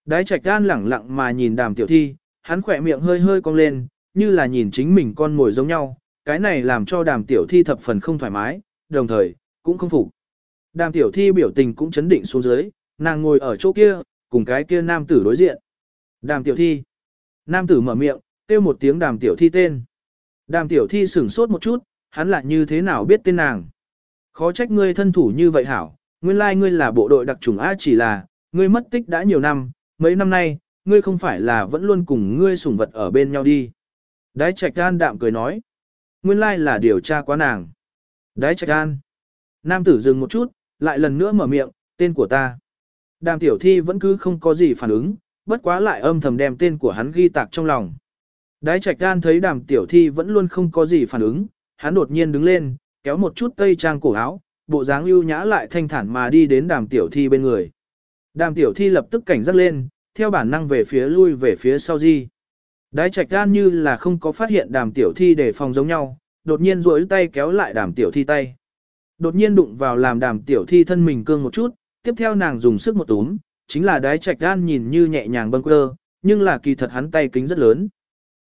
Đái trạch đan lẳng lặng mà nhìn đàm tiểu thi, hắn khỏe miệng hơi hơi cong lên, như là nhìn chính mình con ngồi giống nhau, cái này làm cho đàm tiểu thi thập phần không thoải mái, đồng thời, cũng không phục. Đàm tiểu thi biểu tình cũng chấn định xuống dưới, nàng ngồi ở chỗ kia, cùng cái kia nam tử đối diện. Đàm tiểu thi. Nam tử mở miệng, kêu một tiếng đàm tiểu thi tên. Đàm tiểu thi sửng sốt một chút, hắn lại như thế nào biết tên nàng. Khó trách ngươi thân thủ như vậy hảo, nguyên lai like ngươi là bộ đội đặc trùng A chỉ là, ngươi mất tích đã nhiều năm, mấy năm nay, ngươi không phải là vẫn luôn cùng ngươi sủng vật ở bên nhau đi. Đái trạch gan đạm cười nói. Nguyên lai là điều tra quá nàng. Đái trạch gan. Nam tử dừng một chút, lại lần nữa mở miệng, tên của ta. Đàm tiểu thi vẫn cứ không có gì phản ứng, bất quá lại âm thầm đem tên của hắn ghi tạc trong lòng. Đái trạch gan thấy đàm tiểu thi vẫn luôn không có gì phản ứng, hắn đột nhiên đứng lên, kéo một chút tây trang cổ áo, bộ dáng ưu nhã lại thanh thản mà đi đến đàm tiểu thi bên người. Đàm tiểu thi lập tức cảnh giác lên, theo bản năng về phía lui về phía sau di. Đái trạch gan như là không có phát hiện đàm tiểu thi để phòng giống nhau, đột nhiên duỗi tay kéo lại đàm tiểu thi tay. Đột nhiên đụng vào làm đàm tiểu thi thân mình cương một chút, tiếp theo nàng dùng sức một túm, chính là đái trạch gan nhìn như nhẹ nhàng bâng quơ, nhưng là kỳ thật hắn tay kính rất lớn.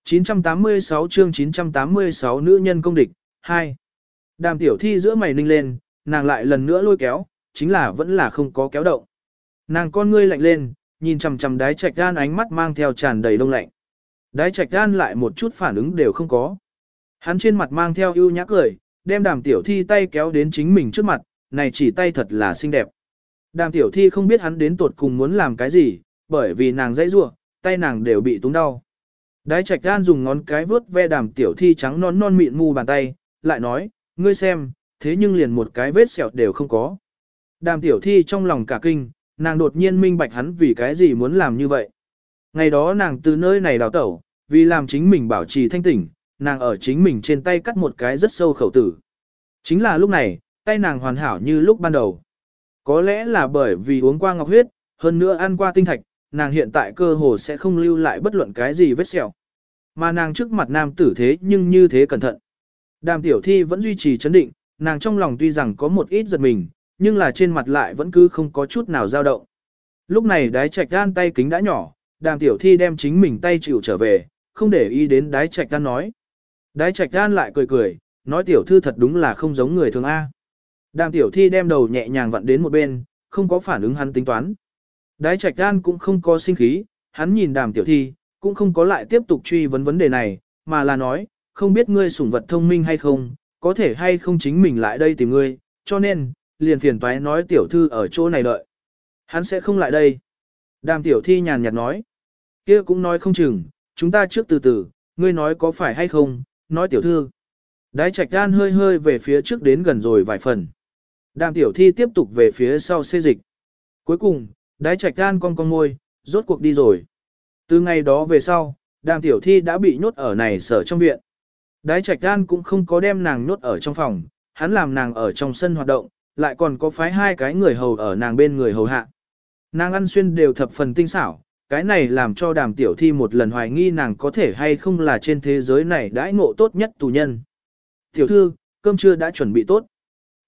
986 chương 986 nữ nhân công địch, 2. Đàm tiểu thi giữa mày ninh lên, nàng lại lần nữa lôi kéo, chính là vẫn là không có kéo động. Nàng con ngươi lạnh lên, nhìn chằm chằm đái trạch gan ánh mắt mang theo tràn đầy đông lạnh. Đái trạch gan lại một chút phản ứng đều không có. Hắn trên mặt mang theo ưu nhã cười, đem đàm tiểu thi tay kéo đến chính mình trước mặt, này chỉ tay thật là xinh đẹp. Đàm tiểu thi không biết hắn đến tột cùng muốn làm cái gì, bởi vì nàng dãy rủa, tay nàng đều bị túng đau. Đái trạch gan dùng ngón cái vướt ve đàm tiểu thi trắng non non mịn mù bàn tay, lại nói, ngươi xem, thế nhưng liền một cái vết sẹo đều không có. Đàm tiểu thi trong lòng cả kinh, nàng đột nhiên minh bạch hắn vì cái gì muốn làm như vậy. Ngày đó nàng từ nơi này đào tẩu, vì làm chính mình bảo trì thanh tỉnh, nàng ở chính mình trên tay cắt một cái rất sâu khẩu tử. Chính là lúc này, tay nàng hoàn hảo như lúc ban đầu. Có lẽ là bởi vì uống qua ngọc huyết, hơn nữa ăn qua tinh thạch, nàng hiện tại cơ hồ sẽ không lưu lại bất luận cái gì vết sẹo. Mà nàng trước mặt nam tử thế nhưng như thế cẩn thận. Đàm tiểu thi vẫn duy trì chấn định, nàng trong lòng tuy rằng có một ít giật mình, nhưng là trên mặt lại vẫn cứ không có chút nào dao động. Lúc này đái trạch gan tay kính đã nhỏ, đàm tiểu thi đem chính mình tay chịu trở về, không để ý đến đái trạch gan nói. Đái trạch gan lại cười cười, nói tiểu thư thật đúng là không giống người thường A. Đàm tiểu thi đem đầu nhẹ nhàng vặn đến một bên, không có phản ứng hắn tính toán. Đái trạch gan cũng không có sinh khí, hắn nhìn đàm tiểu thi, cũng không có lại tiếp tục truy vấn vấn đề này, mà là nói, không biết ngươi sủng vật thông minh hay không, có thể hay không chính mình lại đây tìm ngươi, cho nên, liền phiền toái nói tiểu thư ở chỗ này đợi. Hắn sẽ không lại đây. Đàm tiểu thi nhàn nhạt nói, kia cũng nói không chừng, chúng ta trước từ từ, ngươi nói có phải hay không, nói tiểu thư. Đái trạch gan hơi hơi về phía trước đến gần rồi vài phần. Đàm tiểu thi tiếp tục về phía sau xê dịch. Cuối cùng, đái trạch gan con con môi, rốt cuộc đi rồi. Từ ngày đó về sau, đàm tiểu thi đã bị nhốt ở này sở trong viện. Đái trạch gan cũng không có đem nàng nhốt ở trong phòng, hắn làm nàng ở trong sân hoạt động, lại còn có phái hai cái người hầu ở nàng bên người hầu hạ. Nàng ăn xuyên đều thập phần tinh xảo, cái này làm cho đàm tiểu thi một lần hoài nghi nàng có thể hay không là trên thế giới này đãi ngộ tốt nhất tù nhân. Tiểu thư, cơm trưa đã chuẩn bị tốt.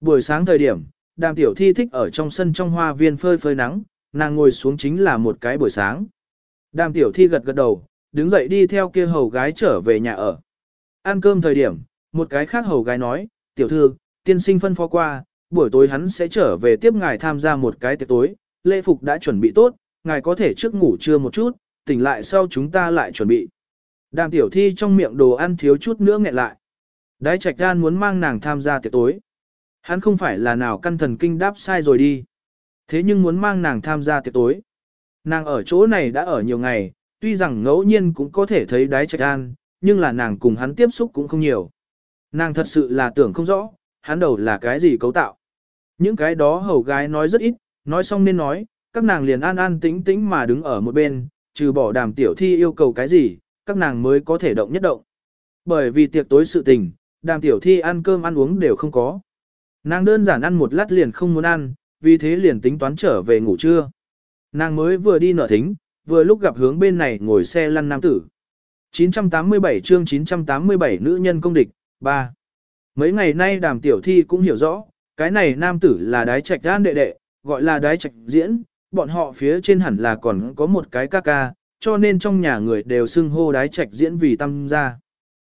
Buổi sáng thời điểm, đàm tiểu thi thích ở trong sân trong hoa viên phơi phơi nắng, nàng ngồi xuống chính là một cái buổi sáng. Đàm tiểu thi gật gật đầu, đứng dậy đi theo kia hầu gái trở về nhà ở. Ăn cơm thời điểm, một cái khác hầu gái nói, tiểu thư, tiên sinh phân phó qua, buổi tối hắn sẽ trở về tiếp ngài tham gia một cái tiệc tối, lễ phục đã chuẩn bị tốt, ngài có thể trước ngủ trưa một chút, tỉnh lại sau chúng ta lại chuẩn bị. Đàm tiểu thi trong miệng đồ ăn thiếu chút nữa nghẹn lại. Đái trạch đan muốn mang nàng tham gia tiệc tối. Hắn không phải là nào căn thần kinh đáp sai rồi đi. Thế nhưng muốn mang nàng tham gia tiệc tối. Nàng ở chỗ này đã ở nhiều ngày, tuy rằng ngẫu nhiên cũng có thể thấy đái trạch an, nhưng là nàng cùng hắn tiếp xúc cũng không nhiều. Nàng thật sự là tưởng không rõ, hắn đầu là cái gì cấu tạo. Những cái đó hầu gái nói rất ít, nói xong nên nói, các nàng liền an an tĩnh tĩnh mà đứng ở một bên, trừ bỏ đàm tiểu thi yêu cầu cái gì, các nàng mới có thể động nhất động. Bởi vì tiệc tối sự tình, đàm tiểu thi ăn cơm ăn uống đều không có. Nàng đơn giản ăn một lát liền không muốn ăn, vì thế liền tính toán trở về ngủ trưa. Nàng mới vừa đi nở thính, vừa lúc gặp hướng bên này ngồi xe lăn nam tử. 987 chương 987 nữ nhân công địch, 3. Mấy ngày nay đàm tiểu thi cũng hiểu rõ, cái này nam tử là đái trạch gan đệ đệ, gọi là đái trạch diễn, bọn họ phía trên hẳn là còn có một cái ca ca, cho nên trong nhà người đều xưng hô đái trạch diễn vì tâm gia.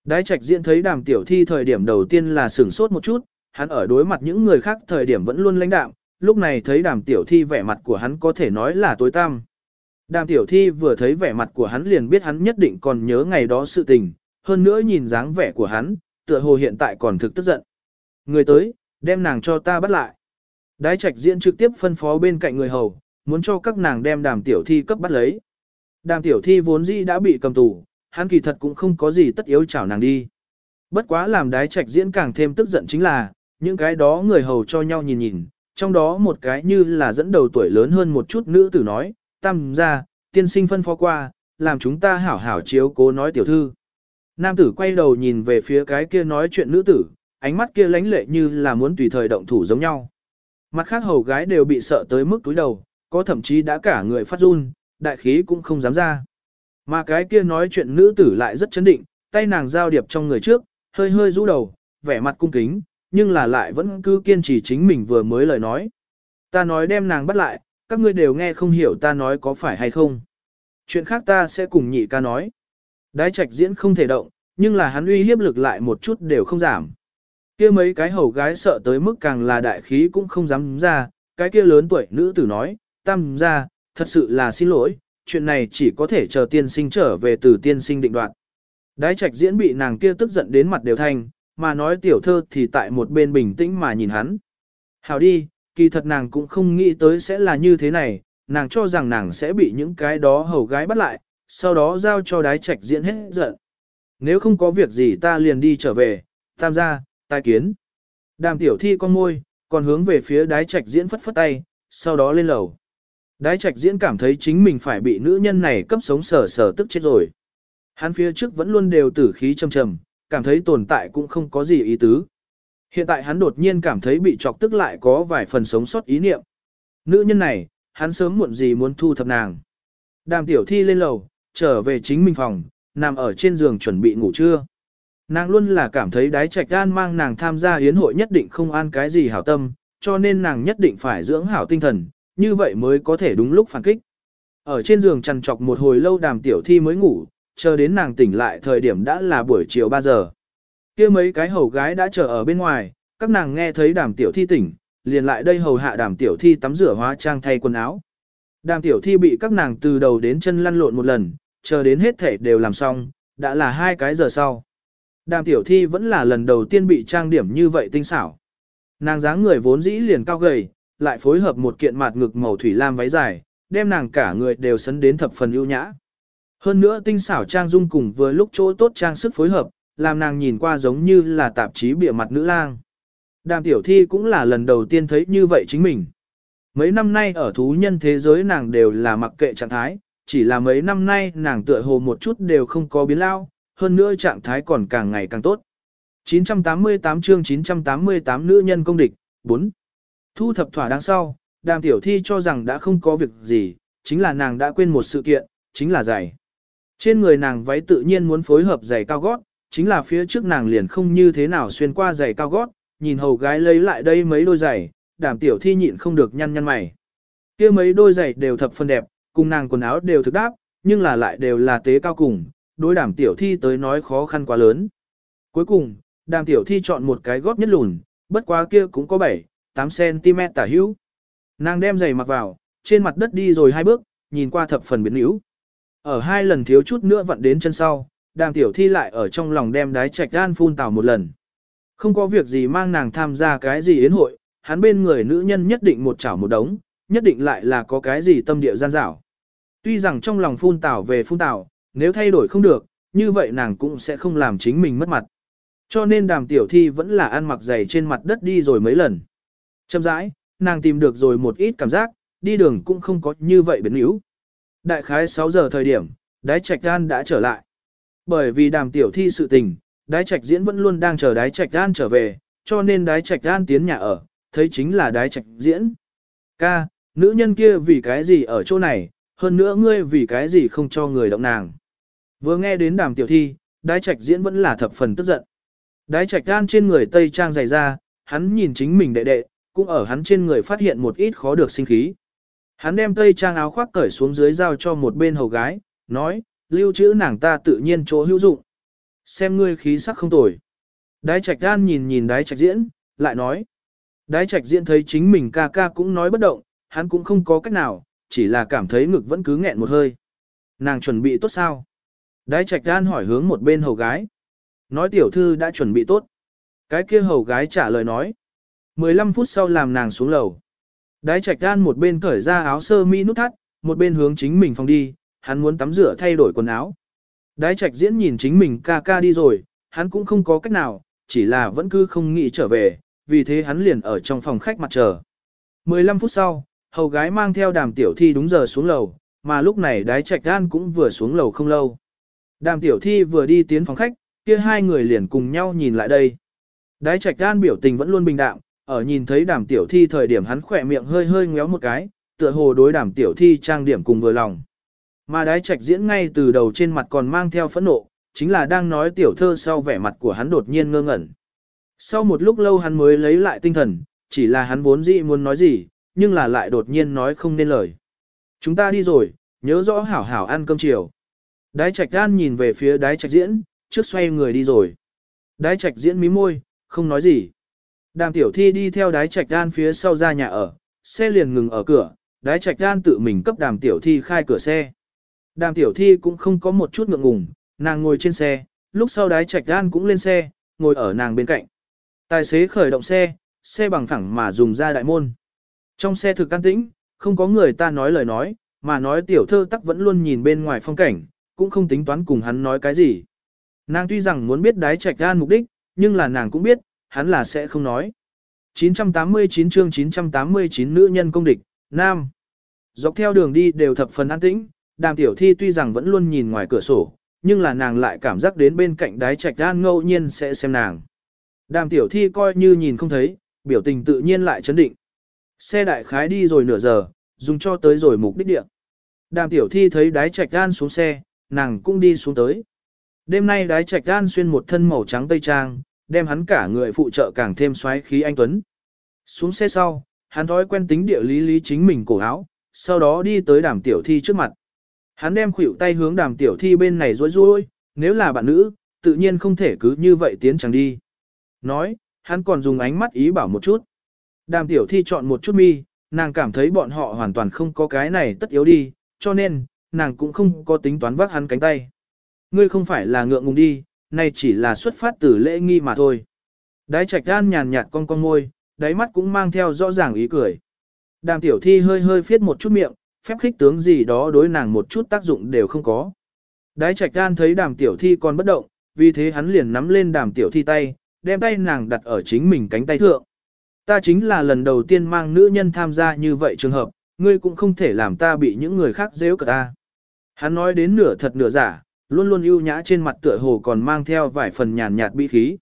Đái trạch diễn thấy đàm tiểu thi thời điểm đầu tiên là sửng sốt một chút, hắn ở đối mặt những người khác thời điểm vẫn luôn lãnh đạm, lúc này thấy đàm tiểu thi vẻ mặt của hắn có thể nói là tối tăm. Đàm tiểu thi vừa thấy vẻ mặt của hắn liền biết hắn nhất định còn nhớ ngày đó sự tình, hơn nữa nhìn dáng vẻ của hắn, tựa hồ hiện tại còn thực tức giận. Người tới, đem nàng cho ta bắt lại. Đái trạch diễn trực tiếp phân phó bên cạnh người hầu, muốn cho các nàng đem đàm tiểu thi cấp bắt lấy. Đàm tiểu thi vốn dĩ đã bị cầm tù, hắn kỳ thật cũng không có gì tất yếu chảo nàng đi. Bất quá làm đái trạch diễn càng thêm tức giận chính là, những cái đó người hầu cho nhau nhìn nhìn, trong đó một cái như là dẫn đầu tuổi lớn hơn một chút nữ tử nói, tam ra, tiên sinh phân phó qua, làm chúng ta hảo hảo chiếu cố nói tiểu thư. Nam tử quay đầu nhìn về phía cái kia nói chuyện nữ tử, ánh mắt kia lánh lệ như là muốn tùy thời động thủ giống nhau. Mặt khác hầu gái đều bị sợ tới mức túi đầu, có thậm chí đã cả người phát run, đại khí cũng không dám ra. Mà cái kia nói chuyện nữ tử lại rất chấn định, tay nàng giao điệp trong người trước, hơi hơi rũ đầu, vẻ mặt cung kính, nhưng là lại vẫn cứ kiên trì chính mình vừa mới lời nói. Ta nói đem nàng bắt lại, các ngươi đều nghe không hiểu ta nói có phải hay không. Chuyện khác ta sẽ cùng nhị ca nói. Đái trạch diễn không thể động, nhưng là hắn uy hiếp lực lại một chút đều không giảm. kia mấy cái hầu gái sợ tới mức càng là đại khí cũng không dám ra, cái kia lớn tuổi nữ tử nói, tam gia, thật sự là xin lỗi, chuyện này chỉ có thể chờ tiên sinh trở về từ tiên sinh định đoạt. Đái trạch diễn bị nàng kia tức giận đến mặt đều thanh, mà nói tiểu thơ thì tại một bên bình tĩnh mà nhìn hắn. Hảo đi, kỳ thật nàng cũng không nghĩ tới sẽ là như thế này, nàng cho rằng nàng sẽ bị những cái đó hầu gái bắt lại, sau đó giao cho đái trạch diễn hết giận. Nếu không có việc gì ta liền đi trở về, tam gia, tai kiến. Đàm tiểu thi con môi, còn hướng về phía đái trạch diễn phất phất tay, sau đó lên lầu. Đái trạch diễn cảm thấy chính mình phải bị nữ nhân này cấp sống sở sở tức chết rồi. Hắn phía trước vẫn luôn đều tử khí trầm trầm, cảm thấy tồn tại cũng không có gì ý tứ. Hiện tại hắn đột nhiên cảm thấy bị chọc tức lại có vài phần sống sót ý niệm. Nữ nhân này, hắn sớm muộn gì muốn thu thập nàng. Đàm tiểu thi lên lầu, trở về chính mình phòng, nằm ở trên giường chuẩn bị ngủ trưa. Nàng luôn là cảm thấy đái trạch gan mang nàng tham gia yến hội nhất định không an cái gì hảo tâm, cho nên nàng nhất định phải dưỡng hảo tinh thần, như vậy mới có thể đúng lúc phản kích. Ở trên giường chằn trọc một hồi lâu đàm tiểu thi mới ngủ, chờ đến nàng tỉnh lại thời điểm đã là buổi chiều 3 giờ. kia mấy cái hầu gái đã chờ ở bên ngoài, các nàng nghe thấy đàm tiểu thi tỉnh, liền lại đây hầu hạ đàm tiểu thi tắm rửa hóa trang thay quần áo. Đàm tiểu thi bị các nàng từ đầu đến chân lăn lộn một lần, chờ đến hết thể đều làm xong, đã là hai cái giờ sau. Đàm tiểu thi vẫn là lần đầu tiên bị trang điểm như vậy tinh xảo. Nàng dáng người vốn dĩ liền cao gầy, lại phối hợp một kiện mạt ngực màu thủy lam váy dài, đem nàng cả người đều sấn đến thập phần ưu nhã. Hơn nữa tinh xảo trang dung cùng vừa lúc chỗ tốt trang sức phối hợp, làm nàng nhìn qua giống như là tạp chí bịa mặt nữ lang. Đàm tiểu thi cũng là lần đầu tiên thấy như vậy chính mình. Mấy năm nay ở thú nhân thế giới nàng đều là mặc kệ trạng thái, chỉ là mấy năm nay nàng tựa hồ một chút đều không có biến lao, hơn nữa trạng thái còn càng ngày càng tốt. 988 chương 988 nữ nhân công địch, 4. Thu thập thỏa đáng sau, đàm tiểu thi cho rằng đã không có việc gì, chính là nàng đã quên một sự kiện, chính là giày. Trên người nàng váy tự nhiên muốn phối hợp giày cao gót, chính là phía trước nàng liền không như thế nào xuyên qua giày cao gót, nhìn hầu gái lấy lại đây mấy đôi giày, đàm tiểu thi nhịn không được nhăn nhăn mày. kia mấy đôi giày đều thập phân đẹp, cùng nàng quần áo đều thực đáp, nhưng là lại đều là tế cao cùng, đối đàm tiểu thi tới nói khó khăn quá lớn. Cuối cùng, đàm tiểu thi chọn một cái gót nhất lùn, bất quá kia cũng có bảy. 8cm tả hữu. Nàng đem giày mặc vào, trên mặt đất đi rồi hai bước, nhìn qua thập phần biến yếu. Ở hai lần thiếu chút nữa vặn đến chân sau, đàm tiểu thi lại ở trong lòng đem đái trạch đan phun tào một lần. Không có việc gì mang nàng tham gia cái gì yến hội, hắn bên người nữ nhân nhất định một chảo một đống, nhất định lại là có cái gì tâm địa gian dảo. Tuy rằng trong lòng phun tảo về phun tảo, nếu thay đổi không được, như vậy nàng cũng sẽ không làm chính mình mất mặt. Cho nên đàm tiểu thi vẫn là ăn mặc giày trên mặt đất đi rồi mấy lần. Chậm rãi, nàng tìm được rồi một ít cảm giác, đi đường cũng không có như vậy biến yếu. Đại khái 6 giờ thời điểm, đái trạch gan đã trở lại. Bởi vì đàm tiểu thi sự tình, đái trạch diễn vẫn luôn đang chờ đái trạch gan trở về, cho nên đái trạch gan tiến nhà ở, thấy chính là đái trạch diễn. Ca, nữ nhân kia vì cái gì ở chỗ này, hơn nữa ngươi vì cái gì không cho người động nàng. Vừa nghe đến đàm tiểu thi, đái trạch diễn vẫn là thập phần tức giận. Đái trạch gan trên người tây trang dày ra, hắn nhìn chính mình đệ đệ, cũng ở hắn trên người phát hiện một ít khó được sinh khí. Hắn đem tây trang áo khoác cởi xuống dưới giao cho một bên hầu gái, nói, lưu trữ nàng ta tự nhiên chỗ hữu dụng. Xem ngươi khí sắc không tồi. Đái trạch gan nhìn nhìn đái trạch diễn, lại nói. Đái trạch diễn thấy chính mình ca ca cũng nói bất động, hắn cũng không có cách nào, chỉ là cảm thấy ngực vẫn cứ nghẹn một hơi. Nàng chuẩn bị tốt sao? Đái trạch gan hỏi hướng một bên hầu gái. Nói tiểu thư đã chuẩn bị tốt. Cái kia hầu gái trả lời nói. 15 phút sau làm nàng xuống lầu. Đái trạch gan một bên cởi ra áo sơ mi nút thắt, một bên hướng chính mình phòng đi, hắn muốn tắm rửa thay đổi quần áo. Đái trạch diễn nhìn chính mình ca ca đi rồi, hắn cũng không có cách nào, chỉ là vẫn cứ không nghĩ trở về, vì thế hắn liền ở trong phòng khách mặt chờ. 15 phút sau, hầu gái mang theo đàm tiểu thi đúng giờ xuống lầu, mà lúc này đái trạch gan cũng vừa xuống lầu không lâu. Đàm tiểu thi vừa đi tiến phòng khách, kia hai người liền cùng nhau nhìn lại đây. Đái trạch gan biểu tình vẫn luôn bình đạm, ở nhìn thấy đàm tiểu thi thời điểm hắn khỏe miệng hơi hơi ngéo một cái, tựa hồ đối đàm tiểu thi trang điểm cùng vừa lòng. Mà đái trạch diễn ngay từ đầu trên mặt còn mang theo phẫn nộ, chính là đang nói tiểu thơ sau vẻ mặt của hắn đột nhiên ngơ ngẩn. Sau một lúc lâu hắn mới lấy lại tinh thần, chỉ là hắn vốn dĩ muốn nói gì, nhưng là lại đột nhiên nói không nên lời. Chúng ta đi rồi, nhớ rõ hảo hảo ăn cơm chiều. Đái trạch gan nhìn về phía đái trạch diễn, trước xoay người đi rồi. Đái trạch diễn mí môi, không nói gì. Đàm tiểu thi đi theo đái trạch đan phía sau ra nhà ở, xe liền ngừng ở cửa, đái trạch đan tự mình cấp đàm tiểu thi khai cửa xe. Đàm tiểu thi cũng không có một chút ngượng ngùng, nàng ngồi trên xe, lúc sau đái trạch đan cũng lên xe, ngồi ở nàng bên cạnh. Tài xế khởi động xe, xe bằng phẳng mà dùng ra đại môn. Trong xe thực an tĩnh, không có người ta nói lời nói, mà nói tiểu thơ tắc vẫn luôn nhìn bên ngoài phong cảnh, cũng không tính toán cùng hắn nói cái gì. Nàng tuy rằng muốn biết đái trạch đan mục đích, nhưng là nàng cũng biết, hắn là sẽ không nói. 989 chương 989 nữ nhân công địch, Nam. Dọc theo đường đi đều thập phần an tĩnh, đàm tiểu thi tuy rằng vẫn luôn nhìn ngoài cửa sổ, nhưng là nàng lại cảm giác đến bên cạnh đái trạch gan ngẫu nhiên sẽ xem nàng. Đàm tiểu thi coi như nhìn không thấy, biểu tình tự nhiên lại chấn định. Xe đại khái đi rồi nửa giờ, dùng cho tới rồi mục đích địa. Đàm tiểu thi thấy đái trạch gan xuống xe, nàng cũng đi xuống tới. Đêm nay đái trạch gan xuyên một thân màu trắng tây trang, đem hắn cả người phụ trợ càng thêm xoáy khí anh tuấn. Xuống xe sau, hắn thói quen tính địa lý lý chính mình cổ áo, sau đó đi tới đàm tiểu thi trước mặt. Hắn đem khuỷu tay hướng đàm tiểu thi bên này rối rối, nếu là bạn nữ, tự nhiên không thể cứ như vậy tiến chẳng đi. Nói, hắn còn dùng ánh mắt ý bảo một chút. Đàm tiểu thi chọn một chút mi, nàng cảm thấy bọn họ hoàn toàn không có cái này tất yếu đi, cho nên, nàng cũng không có tính toán vác hắn cánh tay. Ngươi không phải là ngượng ngùng đi, này chỉ là xuất phát từ lễ nghi mà thôi. Đái trạch gan nhàn nhạt con con môi, đáy mắt cũng mang theo rõ ràng ý cười. Đàm tiểu thi hơi hơi phiết một chút miệng, phép khích tướng gì đó đối nàng một chút tác dụng đều không có. Đái trạch gan thấy đàm tiểu thi còn bất động, vì thế hắn liền nắm lên đàm tiểu thi tay, đem tay nàng đặt ở chính mình cánh tay thượng. Ta chính là lần đầu tiên mang nữ nhân tham gia như vậy trường hợp, ngươi cũng không thể làm ta bị những người khác dễ cả ta. Hắn nói đến nửa thật nửa giả, luôn luôn ưu nhã trên mặt tựa hồ còn mang theo vài phần nhàn nhạt bi khí.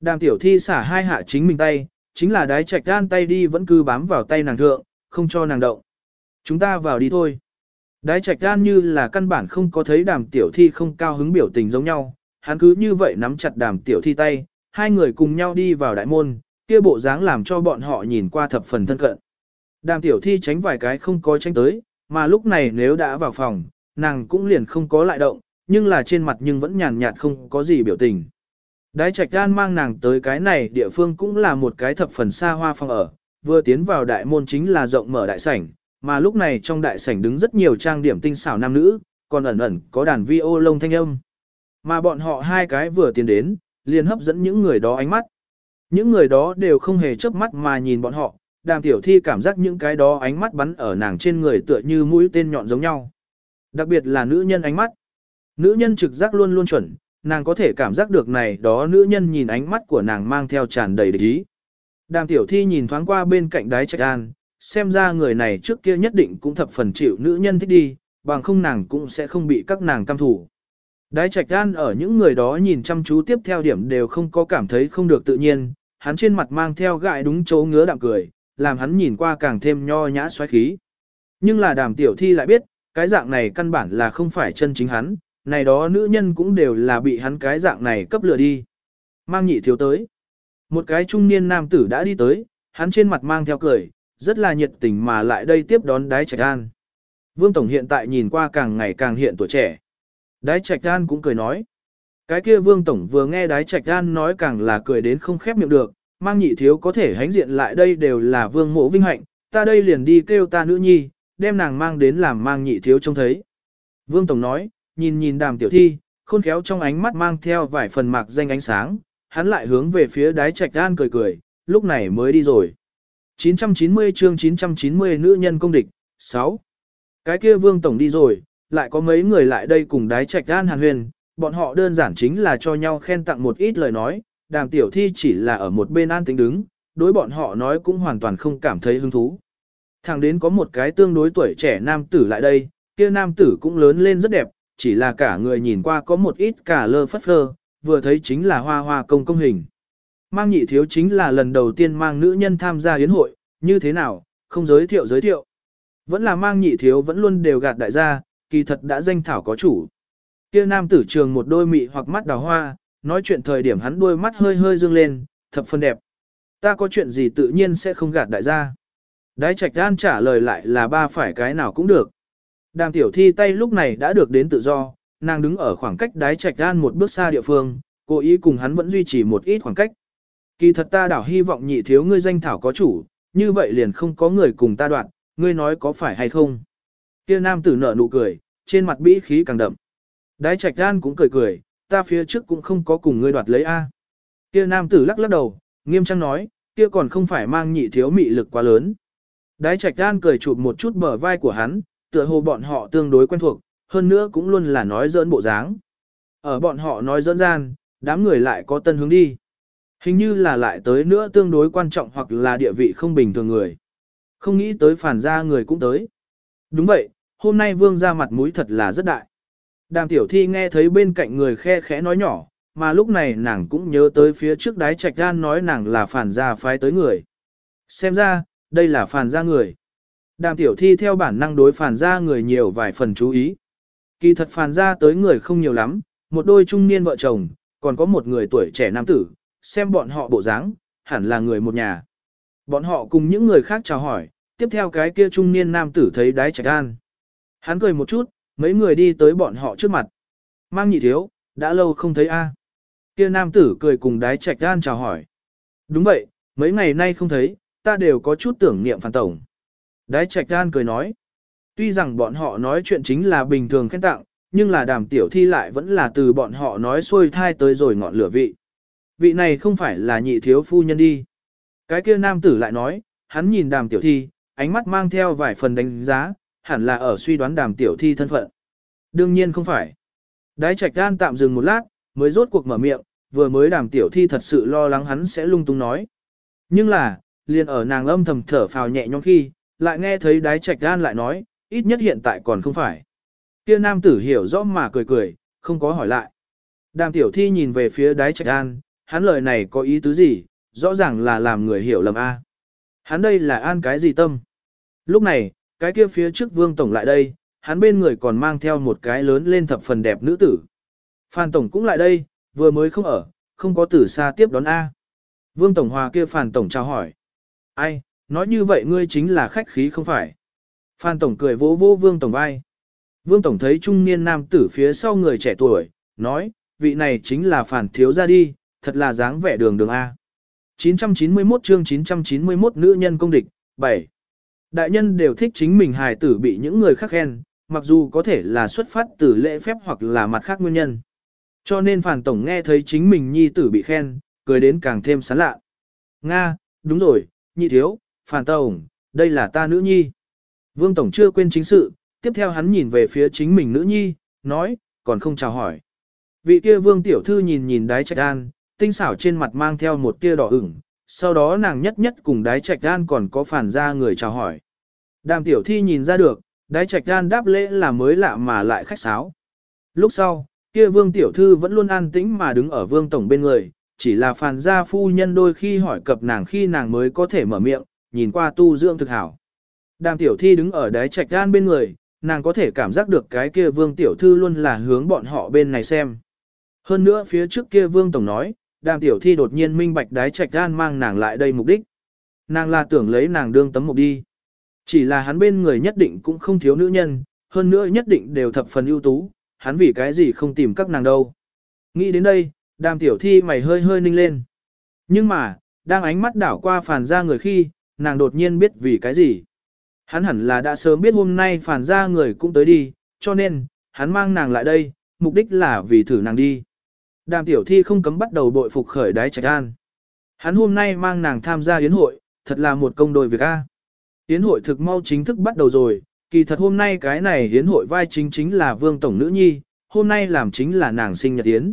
Đàm tiểu thi xả hai hạ chính mình tay, chính là đái trạch gan tay đi vẫn cứ bám vào tay nàng thượng, không cho nàng động. Chúng ta vào đi thôi. Đái trạch gan như là căn bản không có thấy đàm tiểu thi không cao hứng biểu tình giống nhau, hắn cứ như vậy nắm chặt đàm tiểu thi tay, hai người cùng nhau đi vào đại môn, kia bộ dáng làm cho bọn họ nhìn qua thập phần thân cận. Đàm tiểu thi tránh vài cái không có tránh tới, mà lúc này nếu đã vào phòng, nàng cũng liền không có lại động, nhưng là trên mặt nhưng vẫn nhàn nhạt không có gì biểu tình. Đái trạch đan mang nàng tới cái này địa phương cũng là một cái thập phần xa hoa phòng ở, vừa tiến vào đại môn chính là rộng mở đại sảnh, mà lúc này trong đại sảnh đứng rất nhiều trang điểm tinh xảo nam nữ, còn ẩn ẩn có đàn vi ô lông thanh âm. Mà bọn họ hai cái vừa tiến đến, liền hấp dẫn những người đó ánh mắt. Những người đó đều không hề chớp mắt mà nhìn bọn họ, đàm tiểu thi cảm giác những cái đó ánh mắt bắn ở nàng trên người tựa như mũi tên nhọn giống nhau. Đặc biệt là nữ nhân ánh mắt. Nữ nhân trực giác luôn luôn chuẩn, nàng có thể cảm giác được này đó nữ nhân nhìn ánh mắt của nàng mang theo tràn đầy địch ý. Đàm tiểu thi nhìn thoáng qua bên cạnh đái trạch an, xem ra người này trước kia nhất định cũng thập phần chịu nữ nhân thích đi, bằng không nàng cũng sẽ không bị các nàng cam thủ. Đái trạch an ở những người đó nhìn chăm chú tiếp theo điểm đều không có cảm thấy không được tự nhiên, hắn trên mặt mang theo gại đúng chỗ ngứa đạm cười, làm hắn nhìn qua càng thêm nho nhã xoáy khí. Nhưng là đàm tiểu thi lại biết, cái dạng này căn bản là không phải chân chính hắn, này đó nữ nhân cũng đều là bị hắn cái dạng này cấp lừa đi. Mang nhị thiếu tới. Một cái trung niên nam tử đã đi tới, hắn trên mặt mang theo cười, rất là nhiệt tình mà lại đây tiếp đón đái trạch an. Vương Tổng hiện tại nhìn qua càng ngày càng hiện tuổi trẻ. Đái trạch an cũng cười nói. Cái kia Vương Tổng vừa nghe đái trạch an nói càng là cười đến không khép miệng được, mang nhị thiếu có thể hánh diện lại đây đều là Vương mộ vinh hạnh, ta đây liền đi kêu ta nữ nhi, đem nàng mang đến làm mang nhị thiếu trông thấy. Vương Tổng nói, nhìn nhìn đàm tiểu thi, khôn khéo trong ánh mắt mang theo vài phần mạc danh ánh sáng, hắn lại hướng về phía đái trạch an cười cười, lúc này mới đi rồi. 990 chương 990 nữ nhân công địch, 6. Cái kia vương tổng đi rồi, lại có mấy người lại đây cùng đái trạch an hàn huyền, bọn họ đơn giản chính là cho nhau khen tặng một ít lời nói, đàm tiểu thi chỉ là ở một bên an tính đứng, đối bọn họ nói cũng hoàn toàn không cảm thấy hứng thú. Thẳng đến có một cái tương đối tuổi trẻ nam tử lại đây, kia nam tử cũng lớn lên rất đẹp, chỉ là cả người nhìn qua có một ít cả lơ phất phơ, vừa thấy chính là hoa hoa công công hình. Mang nhị thiếu chính là lần đầu tiên mang nữ nhân tham gia yến hội, như thế nào, không giới thiệu giới thiệu. Vẫn là mang nhị thiếu vẫn luôn đều gạt đại gia, kỳ thật đã danh thảo có chủ. Kia nam tử trường một đôi mị hoặc mắt đào hoa, nói chuyện thời điểm hắn đôi mắt hơi hơi dương lên, thập phân đẹp. Ta có chuyện gì tự nhiên sẽ không gạt đại gia. Đái trạch đan trả lời lại là ba phải cái nào cũng được. Đàm tiểu thi tay lúc này đã được đến tự do, nàng đứng ở khoảng cách đái trạch đan một bước xa địa phương, cố ý cùng hắn vẫn duy trì một ít khoảng cách. Kỳ thật ta đảo hy vọng nhị thiếu ngươi danh thảo có chủ, như vậy liền không có người cùng ta đoạn, ngươi nói có phải hay không. Kia nam tử nở nụ cười, trên mặt bĩ khí càng đậm. Đái trạch đan cũng cười cười, ta phía trước cũng không có cùng ngươi đoạt lấy A. Kia nam tử lắc lắc đầu, nghiêm trang nói, kia còn không phải mang nhị thiếu mị lực quá lớn. Đái trạch đan cười chụp một chút bờ vai của hắn, tựa hồ bọn họ tương đối quen thuộc, hơn nữa cũng luôn là nói dỡn bộ dáng. Ở bọn họ nói dỡn gian, đám người lại có tân hướng đi. Hình như là lại tới nữa tương đối quan trọng hoặc là địa vị không bình thường người. Không nghĩ tới phản gia người cũng tới. Đúng vậy, hôm nay vương ra mặt mũi thật là rất đại. Đàm tiểu thi nghe thấy bên cạnh người khe khẽ nói nhỏ, mà lúc này nàng cũng nhớ tới phía trước đái trạch gan nói nàng là phản gia phái tới người. Xem ra, đây là phản gia người. Đàm tiểu thi theo bản năng đối phản ra người nhiều vài phần chú ý. Kỳ thật phản ra tới người không nhiều lắm, một đôi trung niên vợ chồng, còn có một người tuổi trẻ nam tử, xem bọn họ bộ dáng, hẳn là người một nhà. Bọn họ cùng những người khác chào hỏi, tiếp theo cái kia trung niên nam tử thấy đái trạch an. Hắn cười một chút, mấy người đi tới bọn họ trước mặt. Mang nhị thiếu, đã lâu không thấy a. Kia nam tử cười cùng đái trạch an chào hỏi. Đúng vậy, mấy ngày nay không thấy, ta đều có chút tưởng niệm phản tổng. Đái trạch Gan cười nói. Tuy rằng bọn họ nói chuyện chính là bình thường khen tặng, nhưng là đàm tiểu thi lại vẫn là từ bọn họ nói xuôi thai tới rồi ngọn lửa vị. Vị này không phải là nhị thiếu phu nhân đi. Cái kia nam tử lại nói, hắn nhìn đàm tiểu thi, ánh mắt mang theo vài phần đánh giá, hẳn là ở suy đoán đàm tiểu thi thân phận. Đương nhiên không phải. Đái trạch gan tạm dừng một lát, mới rốt cuộc mở miệng, vừa mới đàm tiểu thi thật sự lo lắng hắn sẽ lung tung nói. Nhưng là, liền ở nàng âm thầm thở phào nhẹ nhõm khi, lại nghe thấy đái trạch gan lại nói, ít nhất hiện tại còn không phải. Kia nam tử hiểu rõ mà cười cười, không có hỏi lại. Đàm tiểu thi nhìn về phía đái trạch an, hắn lời này có ý tứ gì, rõ ràng là làm người hiểu lầm A. Hắn đây là an cái gì tâm? Lúc này, cái kia phía trước vương tổng lại đây, hắn bên người còn mang theo một cái lớn lên thập phần đẹp nữ tử. Phan tổng cũng lại đây, vừa mới không ở, không có tử xa tiếp đón A. Vương tổng hòa kia Phan tổng chào hỏi. Ai, nói như vậy ngươi chính là khách khí không phải. Phan tổng cười vỗ vỗ vương tổng vai. Vương tổng thấy trung niên nam tử phía sau người trẻ tuổi, nói, vị này chính là phản thiếu ra đi, thật là dáng vẻ đường đường A. 991 chương 991 nữ nhân công địch, 7. Đại nhân đều thích chính mình hài tử bị những người khác khen, mặc dù có thể là xuất phát từ lễ phép hoặc là mặt khác nguyên nhân. Cho nên phản tổng nghe thấy chính mình nhi tử bị khen, cười đến càng thêm sán lạ. Nga, đúng rồi, nhị thiếu, phản tổng, đây là ta nữ nhi. Vương tổng chưa quên chính sự, tiếp theo hắn nhìn về phía chính mình nữ nhi, nói, còn không chào hỏi. Vị kia vương tiểu thư nhìn nhìn đái trạch an, tinh xảo trên mặt mang theo một tia đỏ ửng, sau đó nàng nhất nhất cùng đái trạch an còn có phản ra người chào hỏi. Đàm tiểu thi nhìn ra được, đái trạch an đáp lễ là mới lạ mà lại khách sáo. Lúc sau, kia vương tiểu thư vẫn luôn an tĩnh mà đứng ở vương tổng bên người, chỉ là phản gia phu nhân đôi khi hỏi cập nàng khi nàng mới có thể mở miệng, nhìn qua tu dưỡng thực hảo. Đàm tiểu thi đứng ở đáy trạch gan bên người, nàng có thể cảm giác được cái kia vương tiểu thư luôn là hướng bọn họ bên này xem. Hơn nữa phía trước kia vương tổng nói, đàm tiểu thi đột nhiên minh bạch đái trạch gan mang nàng lại đây mục đích. Nàng là tưởng lấy nàng đương tấm mục đi. Chỉ là hắn bên người nhất định cũng không thiếu nữ nhân, hơn nữa nhất định đều thập phần ưu tú, hắn vì cái gì không tìm các nàng đâu. Nghĩ đến đây, đàm tiểu thi mày hơi hơi ninh lên. Nhưng mà, đang ánh mắt đảo qua phản ra người khi, nàng đột nhiên biết vì cái gì. Hắn hẳn là đã sớm biết hôm nay phản ra người cũng tới đi, cho nên, hắn mang nàng lại đây, mục đích là vì thử nàng đi. Đàm tiểu thi không cấm bắt đầu bội phục khởi đái trạch an. Hắn hôm nay mang nàng tham gia yến hội, thật là một công đôi việc A. Yến hội thực mau chính thức bắt đầu rồi, kỳ thật hôm nay cái này yến hội vai chính chính là vương tổng nữ nhi, hôm nay làm chính là nàng sinh nhật yến.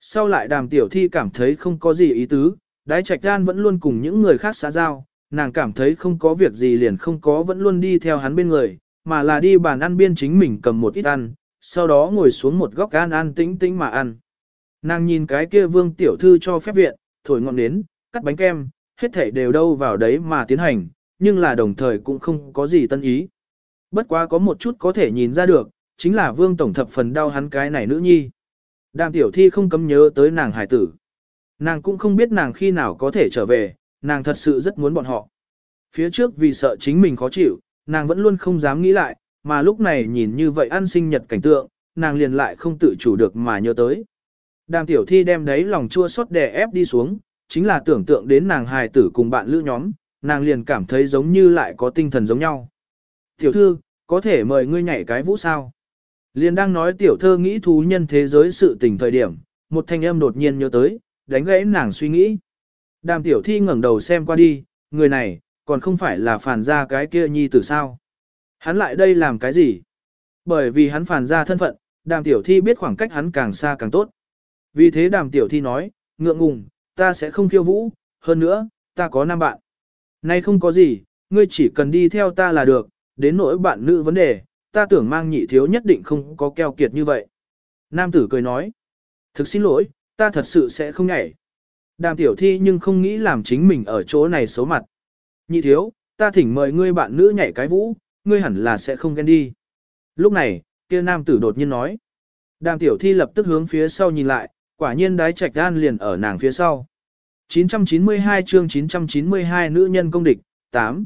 Sau lại đàm tiểu thi cảm thấy không có gì ý tứ, đái trạch an vẫn luôn cùng những người khác xã giao, nàng cảm thấy không có việc gì liền không có vẫn luôn đi theo hắn bên người, mà là đi bàn ăn biên chính mình cầm một ít ăn, sau đó ngồi xuống một góc ăn ăn tĩnh tĩnh mà ăn. Nàng nhìn cái kia vương tiểu thư cho phép viện, thổi ngọn nến, cắt bánh kem, hết thảy đều đâu vào đấy mà tiến hành, nhưng là đồng thời cũng không có gì tân ý. Bất quá có một chút có thể nhìn ra được, chính là vương tổng thập phần đau hắn cái này nữ nhi. Đàm tiểu thi không cấm nhớ tới nàng hải tử. Nàng cũng không biết nàng khi nào có thể trở về, nàng thật sự rất muốn bọn họ. Phía trước vì sợ chính mình khó chịu, nàng vẫn luôn không dám nghĩ lại, mà lúc này nhìn như vậy ăn sinh nhật cảnh tượng, nàng liền lại không tự chủ được mà nhớ tới. Đàm tiểu thi đem đấy lòng chua xót đè ép đi xuống, chính là tưởng tượng đến nàng hài tử cùng bạn lữ nhóm, nàng liền cảm thấy giống như lại có tinh thần giống nhau. Tiểu thư, có thể mời ngươi nhảy cái vũ sao? Liền đang nói tiểu thơ nghĩ thú nhân thế giới sự tình thời điểm, một thanh âm đột nhiên nhớ tới, đánh gãy nàng suy nghĩ. Đàm tiểu thi ngẩng đầu xem qua đi, người này, còn không phải là phản ra cái kia nhi tử sao. Hắn lại đây làm cái gì? Bởi vì hắn phản ra thân phận, đàm tiểu thi biết khoảng cách hắn càng xa càng tốt. Vì thế đàm tiểu thi nói, ngượng ngùng, ta sẽ không khiêu vũ, hơn nữa, ta có năm bạn. Nay không có gì, ngươi chỉ cần đi theo ta là được, đến nỗi bạn nữ vấn đề, ta tưởng mang nhị thiếu nhất định không có keo kiệt như vậy. Nam tử cười nói, thực xin lỗi, ta thật sự sẽ không nhảy. Đàm tiểu thi nhưng không nghĩ làm chính mình ở chỗ này xấu mặt. Nhị thiếu, ta thỉnh mời ngươi bạn nữ nhảy cái vũ, ngươi hẳn là sẽ không ghen đi. Lúc này, kia nam tử đột nhiên nói. Đàm tiểu thi lập tức hướng phía sau nhìn lại, quả nhiên đái trạch gan liền ở nàng phía sau. 992 chương 992 nữ nhân công địch, 8.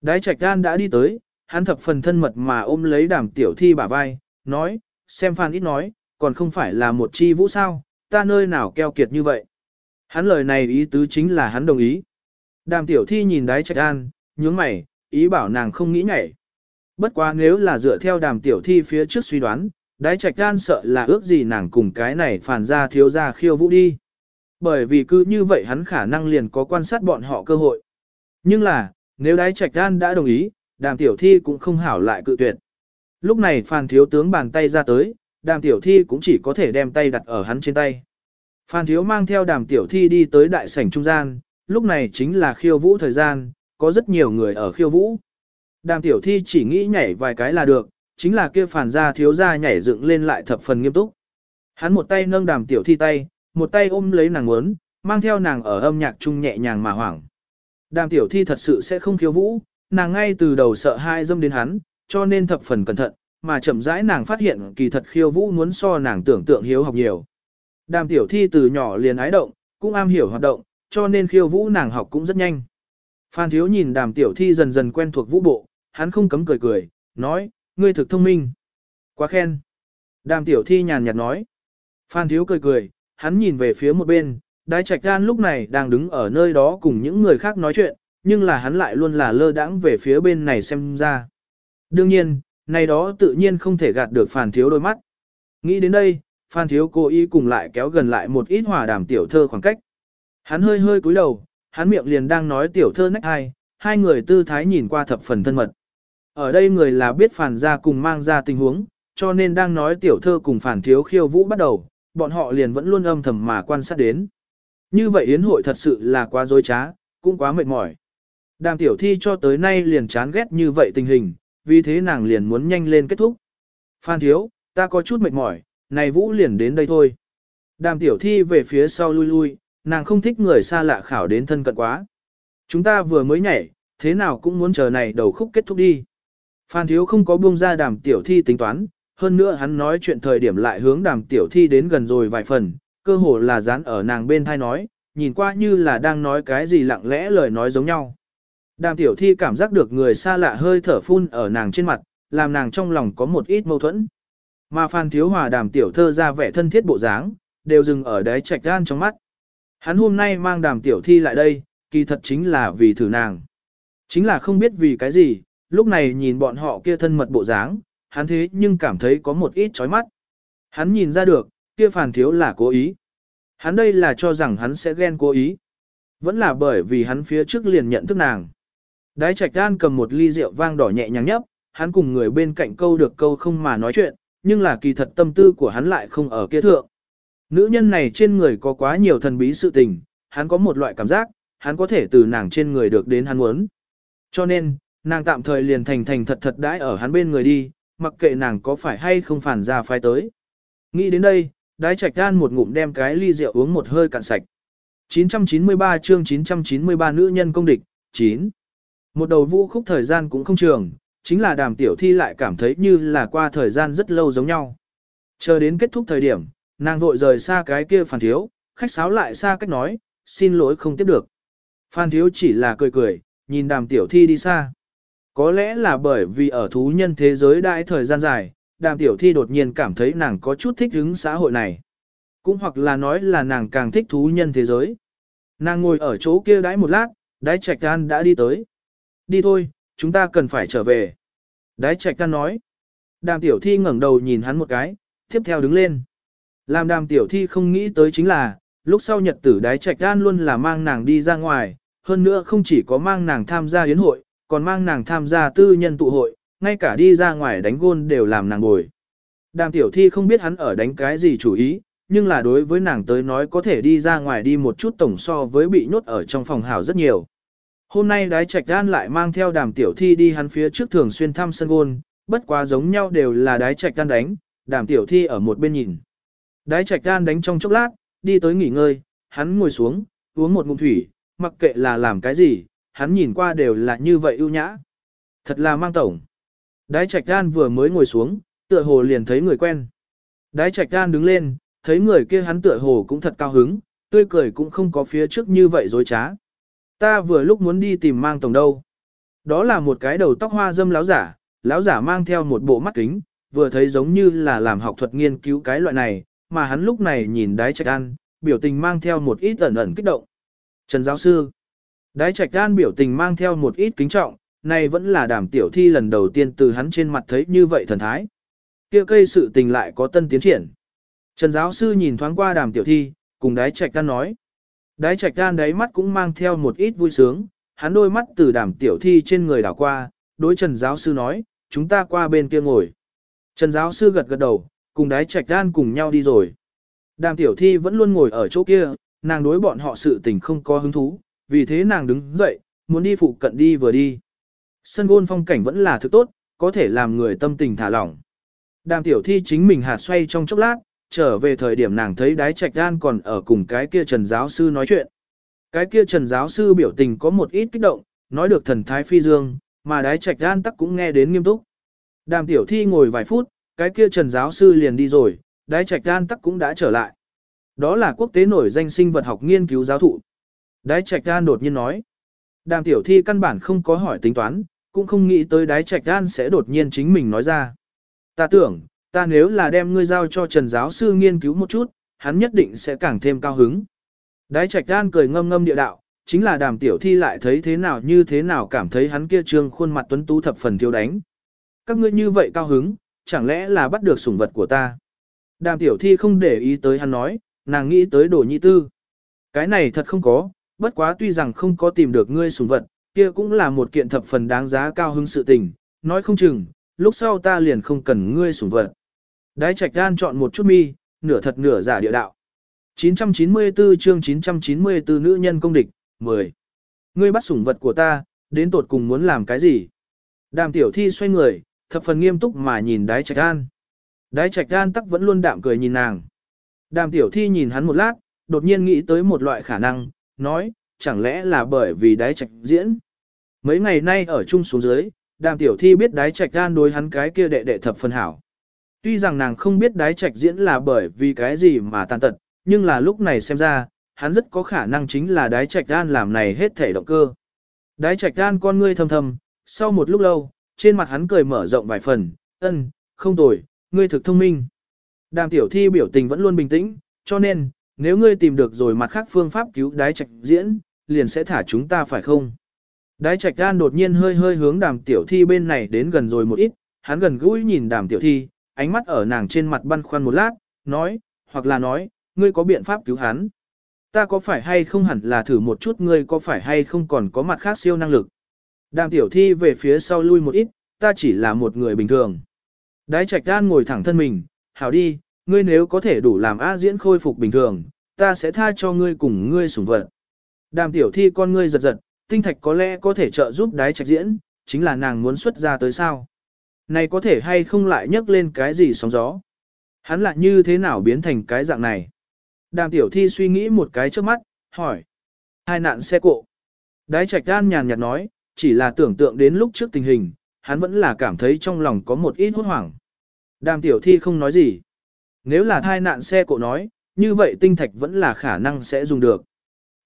Đái trạch gan đã đi tới, hắn thập phần thân mật mà ôm lấy đàm tiểu thi bả vai, nói, xem phan ít nói, còn không phải là một chi vũ sao, ta nơi nào keo kiệt như vậy. Hắn lời này ý tứ chính là hắn đồng ý. Đàm tiểu thi nhìn đái trạch an, nhướng mày, ý bảo nàng không nghĩ nhảy. Bất quá nếu là dựa theo đàm tiểu thi phía trước suy đoán, đái trạch an sợ là ước gì nàng cùng cái này phản ra thiếu ra khiêu vũ đi. Bởi vì cứ như vậy hắn khả năng liền có quan sát bọn họ cơ hội. Nhưng là, nếu đái trạch an đã đồng ý, đàm tiểu thi cũng không hảo lại cự tuyệt. Lúc này phàn thiếu tướng bàn tay ra tới, đàm tiểu thi cũng chỉ có thể đem tay đặt ở hắn trên tay. Phan Thiếu mang theo đàm tiểu thi đi tới đại sảnh trung gian, lúc này chính là khiêu vũ thời gian, có rất nhiều người ở khiêu vũ. Đàm tiểu thi chỉ nghĩ nhảy vài cái là được, chính là kia phản gia thiếu gia nhảy dựng lên lại thập phần nghiêm túc. Hắn một tay nâng đàm tiểu thi tay, một tay ôm lấy nàng muốn, mang theo nàng ở âm nhạc chung nhẹ nhàng mà hoảng. Đàm tiểu thi thật sự sẽ không khiêu vũ, nàng ngay từ đầu sợ hai dâm đến hắn, cho nên thập phần cẩn thận, mà chậm rãi nàng phát hiện kỳ thật khiêu vũ muốn so nàng tưởng tượng hiếu học nhiều. Đàm tiểu thi từ nhỏ liền ái động, cũng am hiểu hoạt động, cho nên khiêu vũ nàng học cũng rất nhanh. Phan thiếu nhìn đàm tiểu thi dần dần quen thuộc vũ bộ, hắn không cấm cười cười, nói, ngươi thực thông minh. Quá khen. Đàm tiểu thi nhàn nhạt nói. Phan thiếu cười cười, hắn nhìn về phía một bên, đái trạch gan lúc này đang đứng ở nơi đó cùng những người khác nói chuyện, nhưng là hắn lại luôn là lơ đãng về phía bên này xem ra. Đương nhiên, này đó tự nhiên không thể gạt được Phan thiếu đôi mắt. Nghĩ đến đây, Phan thiếu cố ý cùng lại kéo gần lại một ít hòa đàm tiểu thơ khoảng cách. Hắn hơi hơi cúi đầu, hắn miệng liền đang nói tiểu thơ nách hai, hai người tư thái nhìn qua thập phần thân mật. Ở đây người là biết phản ra cùng mang ra tình huống, cho nên đang nói tiểu thơ cùng phản thiếu khiêu vũ bắt đầu, bọn họ liền vẫn luôn âm thầm mà quan sát đến. Như vậy yến hội thật sự là quá dối trá, cũng quá mệt mỏi. Đàm tiểu thi cho tới nay liền chán ghét như vậy tình hình, vì thế nàng liền muốn nhanh lên kết thúc. Phan thiếu, ta có chút mệt mỏi, này vũ liền đến đây thôi. Đàm tiểu thi về phía sau lui lui, nàng không thích người xa lạ khảo đến thân cận quá. Chúng ta vừa mới nhảy, thế nào cũng muốn chờ này đầu khúc kết thúc đi. Phan thiếu không có buông ra đàm tiểu thi tính toán, hơn nữa hắn nói chuyện thời điểm lại hướng đàm tiểu thi đến gần rồi vài phần, cơ hồ là dán ở nàng bên thai nói, nhìn qua như là đang nói cái gì lặng lẽ lời nói giống nhau. Đàm tiểu thi cảm giác được người xa lạ hơi thở phun ở nàng trên mặt, làm nàng trong lòng có một ít mâu thuẫn. Mà Phan Thiếu Hòa đàm tiểu thơ ra vẻ thân thiết bộ dáng, đều dừng ở đáy trạch gan trong mắt. Hắn hôm nay mang đàm tiểu thi lại đây, kỳ thật chính là vì thử nàng. Chính là không biết vì cái gì, lúc này nhìn bọn họ kia thân mật bộ dáng, hắn thế nhưng cảm thấy có một ít chói mắt. Hắn nhìn ra được, kia phan thiếu là cố ý. Hắn đây là cho rằng hắn sẽ ghen cố ý. Vẫn là bởi vì hắn phía trước liền nhận thức nàng. Đái trạch gan cầm một ly rượu vang đỏ nhẹ nhàng nhấp, hắn cùng người bên cạnh câu được câu không mà nói chuyện, nhưng là kỳ thật tâm tư của hắn lại không ở kia thượng. Nữ nhân này trên người có quá nhiều thần bí sự tình, hắn có một loại cảm giác, hắn có thể từ nàng trên người được đến hắn muốn. Cho nên, nàng tạm thời liền thành thành thật thật đãi ở hắn bên người đi, mặc kệ nàng có phải hay không phản ra phái tới. Nghĩ đến đây, đái trạch gan một ngụm đem cái ly rượu uống một hơi cạn sạch. 993 chương 993 nữ nhân công địch, 9. Một đầu vũ khúc thời gian cũng không trường, chính là đàm tiểu thi lại cảm thấy như là qua thời gian rất lâu giống nhau. Chờ đến kết thúc thời điểm, nàng vội rời xa cái kia phản thiếu, khách sáo lại xa cách nói, xin lỗi không tiếp được. Phan thiếu chỉ là cười cười, nhìn đàm tiểu thi đi xa. Có lẽ là bởi vì ở thú nhân thế giới đãi thời gian dài, đàm tiểu thi đột nhiên cảm thấy nàng có chút thích ứng xã hội này. Cũng hoặc là nói là nàng càng thích thú nhân thế giới. Nàng ngồi ở chỗ kia đãi một lát, đái trạch an đã đi tới. Đi thôi, chúng ta cần phải trở về. Đái trạch Can nói. Đàm tiểu thi ngẩng đầu nhìn hắn một cái, tiếp theo đứng lên. Làm đàm tiểu thi không nghĩ tới chính là, lúc sau nhật tử đái trạch Can luôn là mang nàng đi ra ngoài, hơn nữa không chỉ có mang nàng tham gia yến hội, còn mang nàng tham gia tư nhân tụ hội, ngay cả đi ra ngoài đánh gôn đều làm nàng bồi. Đàm tiểu thi không biết hắn ở đánh cái gì chủ ý, nhưng là đối với nàng tới nói có thể đi ra ngoài đi một chút tổng so với bị nhốt ở trong phòng hào rất nhiều. Hôm nay đái trạch đan lại mang theo đàm tiểu thi đi hắn phía trước thường xuyên thăm sân gôn, bất quá giống nhau đều là đái trạch đan đánh, đàm tiểu thi ở một bên nhìn. Đái trạch đan đánh trong chốc lát, đi tới nghỉ ngơi, hắn ngồi xuống, uống một ngụm thủy, mặc kệ là làm cái gì, hắn nhìn qua đều là như vậy ưu nhã. Thật là mang tổng. Đái trạch đan vừa mới ngồi xuống, tựa hồ liền thấy người quen. Đái trạch đan đứng lên, thấy người kia hắn tựa hồ cũng thật cao hứng, tươi cười cũng không có phía trước như vậy dối trá. Ta vừa lúc muốn đi tìm mang tổng đâu. Đó là một cái đầu tóc hoa dâm láo giả, láo giả mang theo một bộ mắt kính, vừa thấy giống như là làm học thuật nghiên cứu cái loại này, mà hắn lúc này nhìn đái trạch an, biểu tình mang theo một ít ẩn ẩn kích động. Trần giáo sư, đái trạch an biểu tình mang theo một ít kính trọng, này vẫn là đàm tiểu thi lần đầu tiên từ hắn trên mặt thấy như vậy thần thái. kia cây sự tình lại có tân tiến triển. Trần giáo sư nhìn thoáng qua đàm tiểu thi, cùng đái trạch an nói. Đái trạch đan đáy mắt cũng mang theo một ít vui sướng, hắn đôi mắt từ đàm tiểu thi trên người đảo qua, đối trần giáo sư nói, chúng ta qua bên kia ngồi. Trần giáo sư gật gật đầu, cùng đái trạch gan cùng nhau đi rồi. Đàm tiểu thi vẫn luôn ngồi ở chỗ kia, nàng đối bọn họ sự tình không có hứng thú, vì thế nàng đứng dậy, muốn đi phụ cận đi vừa đi. Sân gôn phong cảnh vẫn là thứ tốt, có thể làm người tâm tình thả lỏng. Đàm tiểu thi chính mình hạt xoay trong chốc lát, trở về thời điểm nàng thấy đái trạch đan còn ở cùng cái kia trần giáo sư nói chuyện. Cái kia trần giáo sư biểu tình có một ít kích động, nói được thần thái phi dương, mà đái trạch đan tắc cũng nghe đến nghiêm túc. Đàm tiểu thi ngồi vài phút, cái kia trần giáo sư liền đi rồi, đái trạch đan tắc cũng đã trở lại. Đó là quốc tế nổi danh sinh vật học nghiên cứu giáo thụ. Đái trạch đan đột nhiên nói. Đàm tiểu thi căn bản không có hỏi tính toán, cũng không nghĩ tới đái trạch đan sẽ đột nhiên chính mình nói ra. Ta tưởng, ta nếu là đem ngươi giao cho trần giáo sư nghiên cứu một chút, hắn nhất định sẽ càng thêm cao hứng. Đái trạch đan cười ngâm ngâm địa đạo, chính là đàm tiểu thi lại thấy thế nào như thế nào cảm thấy hắn kia trương khuôn mặt tuấn tú thập phần thiếu đánh. Các ngươi như vậy cao hứng, chẳng lẽ là bắt được sủng vật của ta. Đàm tiểu thi không để ý tới hắn nói, nàng nghĩ tới đồ nhị tư. Cái này thật không có, bất quá tuy rằng không có tìm được ngươi sủng vật, kia cũng là một kiện thập phần đáng giá cao hứng sự tình, nói không chừng, lúc sau ta liền không cần ngươi sủng vật. Đái trạch gan chọn một chút mi, nửa thật nửa giả địa đạo. 994 chương 994 nữ nhân công địch, 10. Ngươi bắt sủng vật của ta, đến tột cùng muốn làm cái gì? Đàm tiểu thi xoay người, thập phần nghiêm túc mà nhìn đái trạch gan. Đái trạch gan tắc vẫn luôn đạm cười nhìn nàng. Đàm tiểu thi nhìn hắn một lát, đột nhiên nghĩ tới một loại khả năng, nói, chẳng lẽ là bởi vì đái trạch diễn. Mấy ngày nay ở chung xuống dưới, đàm tiểu thi biết đái trạch gan đối hắn cái kia đệ đệ thập phần hảo. Tuy rằng nàng không biết đái trạch diễn là bởi vì cái gì mà tàn tật, nhưng là lúc này xem ra, hắn rất có khả năng chính là đái trạch Đan làm này hết thể động cơ. Đái trạch Đan con ngươi thầm thầm, sau một lúc lâu, trên mặt hắn cười mở rộng vài phần, ân, không tồi, ngươi thực thông minh. Đàm tiểu thi biểu tình vẫn luôn bình tĩnh, cho nên, nếu ngươi tìm được rồi mặt khác phương pháp cứu đái trạch diễn, liền sẽ thả chúng ta phải không? Đái trạch Đan đột nhiên hơi hơi hướng đàm tiểu thi bên này đến gần rồi một ít, hắn gần gũi nhìn đàm tiểu thi, ánh mắt ở nàng trên mặt băn khoăn một lát, nói, hoặc là nói, ngươi có biện pháp cứu hắn. Ta có phải hay không hẳn là thử một chút ngươi có phải hay không còn có mặt khác siêu năng lực. Đàm tiểu thi về phía sau lui một ít, ta chỉ là một người bình thường. Đái trạch Đan ngồi thẳng thân mình, hảo đi, ngươi nếu có thể đủ làm A diễn khôi phục bình thường, ta sẽ tha cho ngươi cùng ngươi sủng vật. Đàm tiểu thi con ngươi giật giật, tinh thạch có lẽ có thể trợ giúp đái trạch diễn, chính là nàng muốn xuất ra tới sao. Này có thể hay không lại nhấc lên cái gì sóng gió. Hắn lại như thế nào biến thành cái dạng này. Đàm tiểu thi suy nghĩ một cái trước mắt, hỏi. Hai nạn xe cộ. Đái trạch gan nhàn nhạt nói, chỉ là tưởng tượng đến lúc trước tình hình, hắn vẫn là cảm thấy trong lòng có một ít hốt hoảng. Đàm tiểu thi không nói gì. Nếu là thai nạn xe cộ nói, như vậy tinh thạch vẫn là khả năng sẽ dùng được.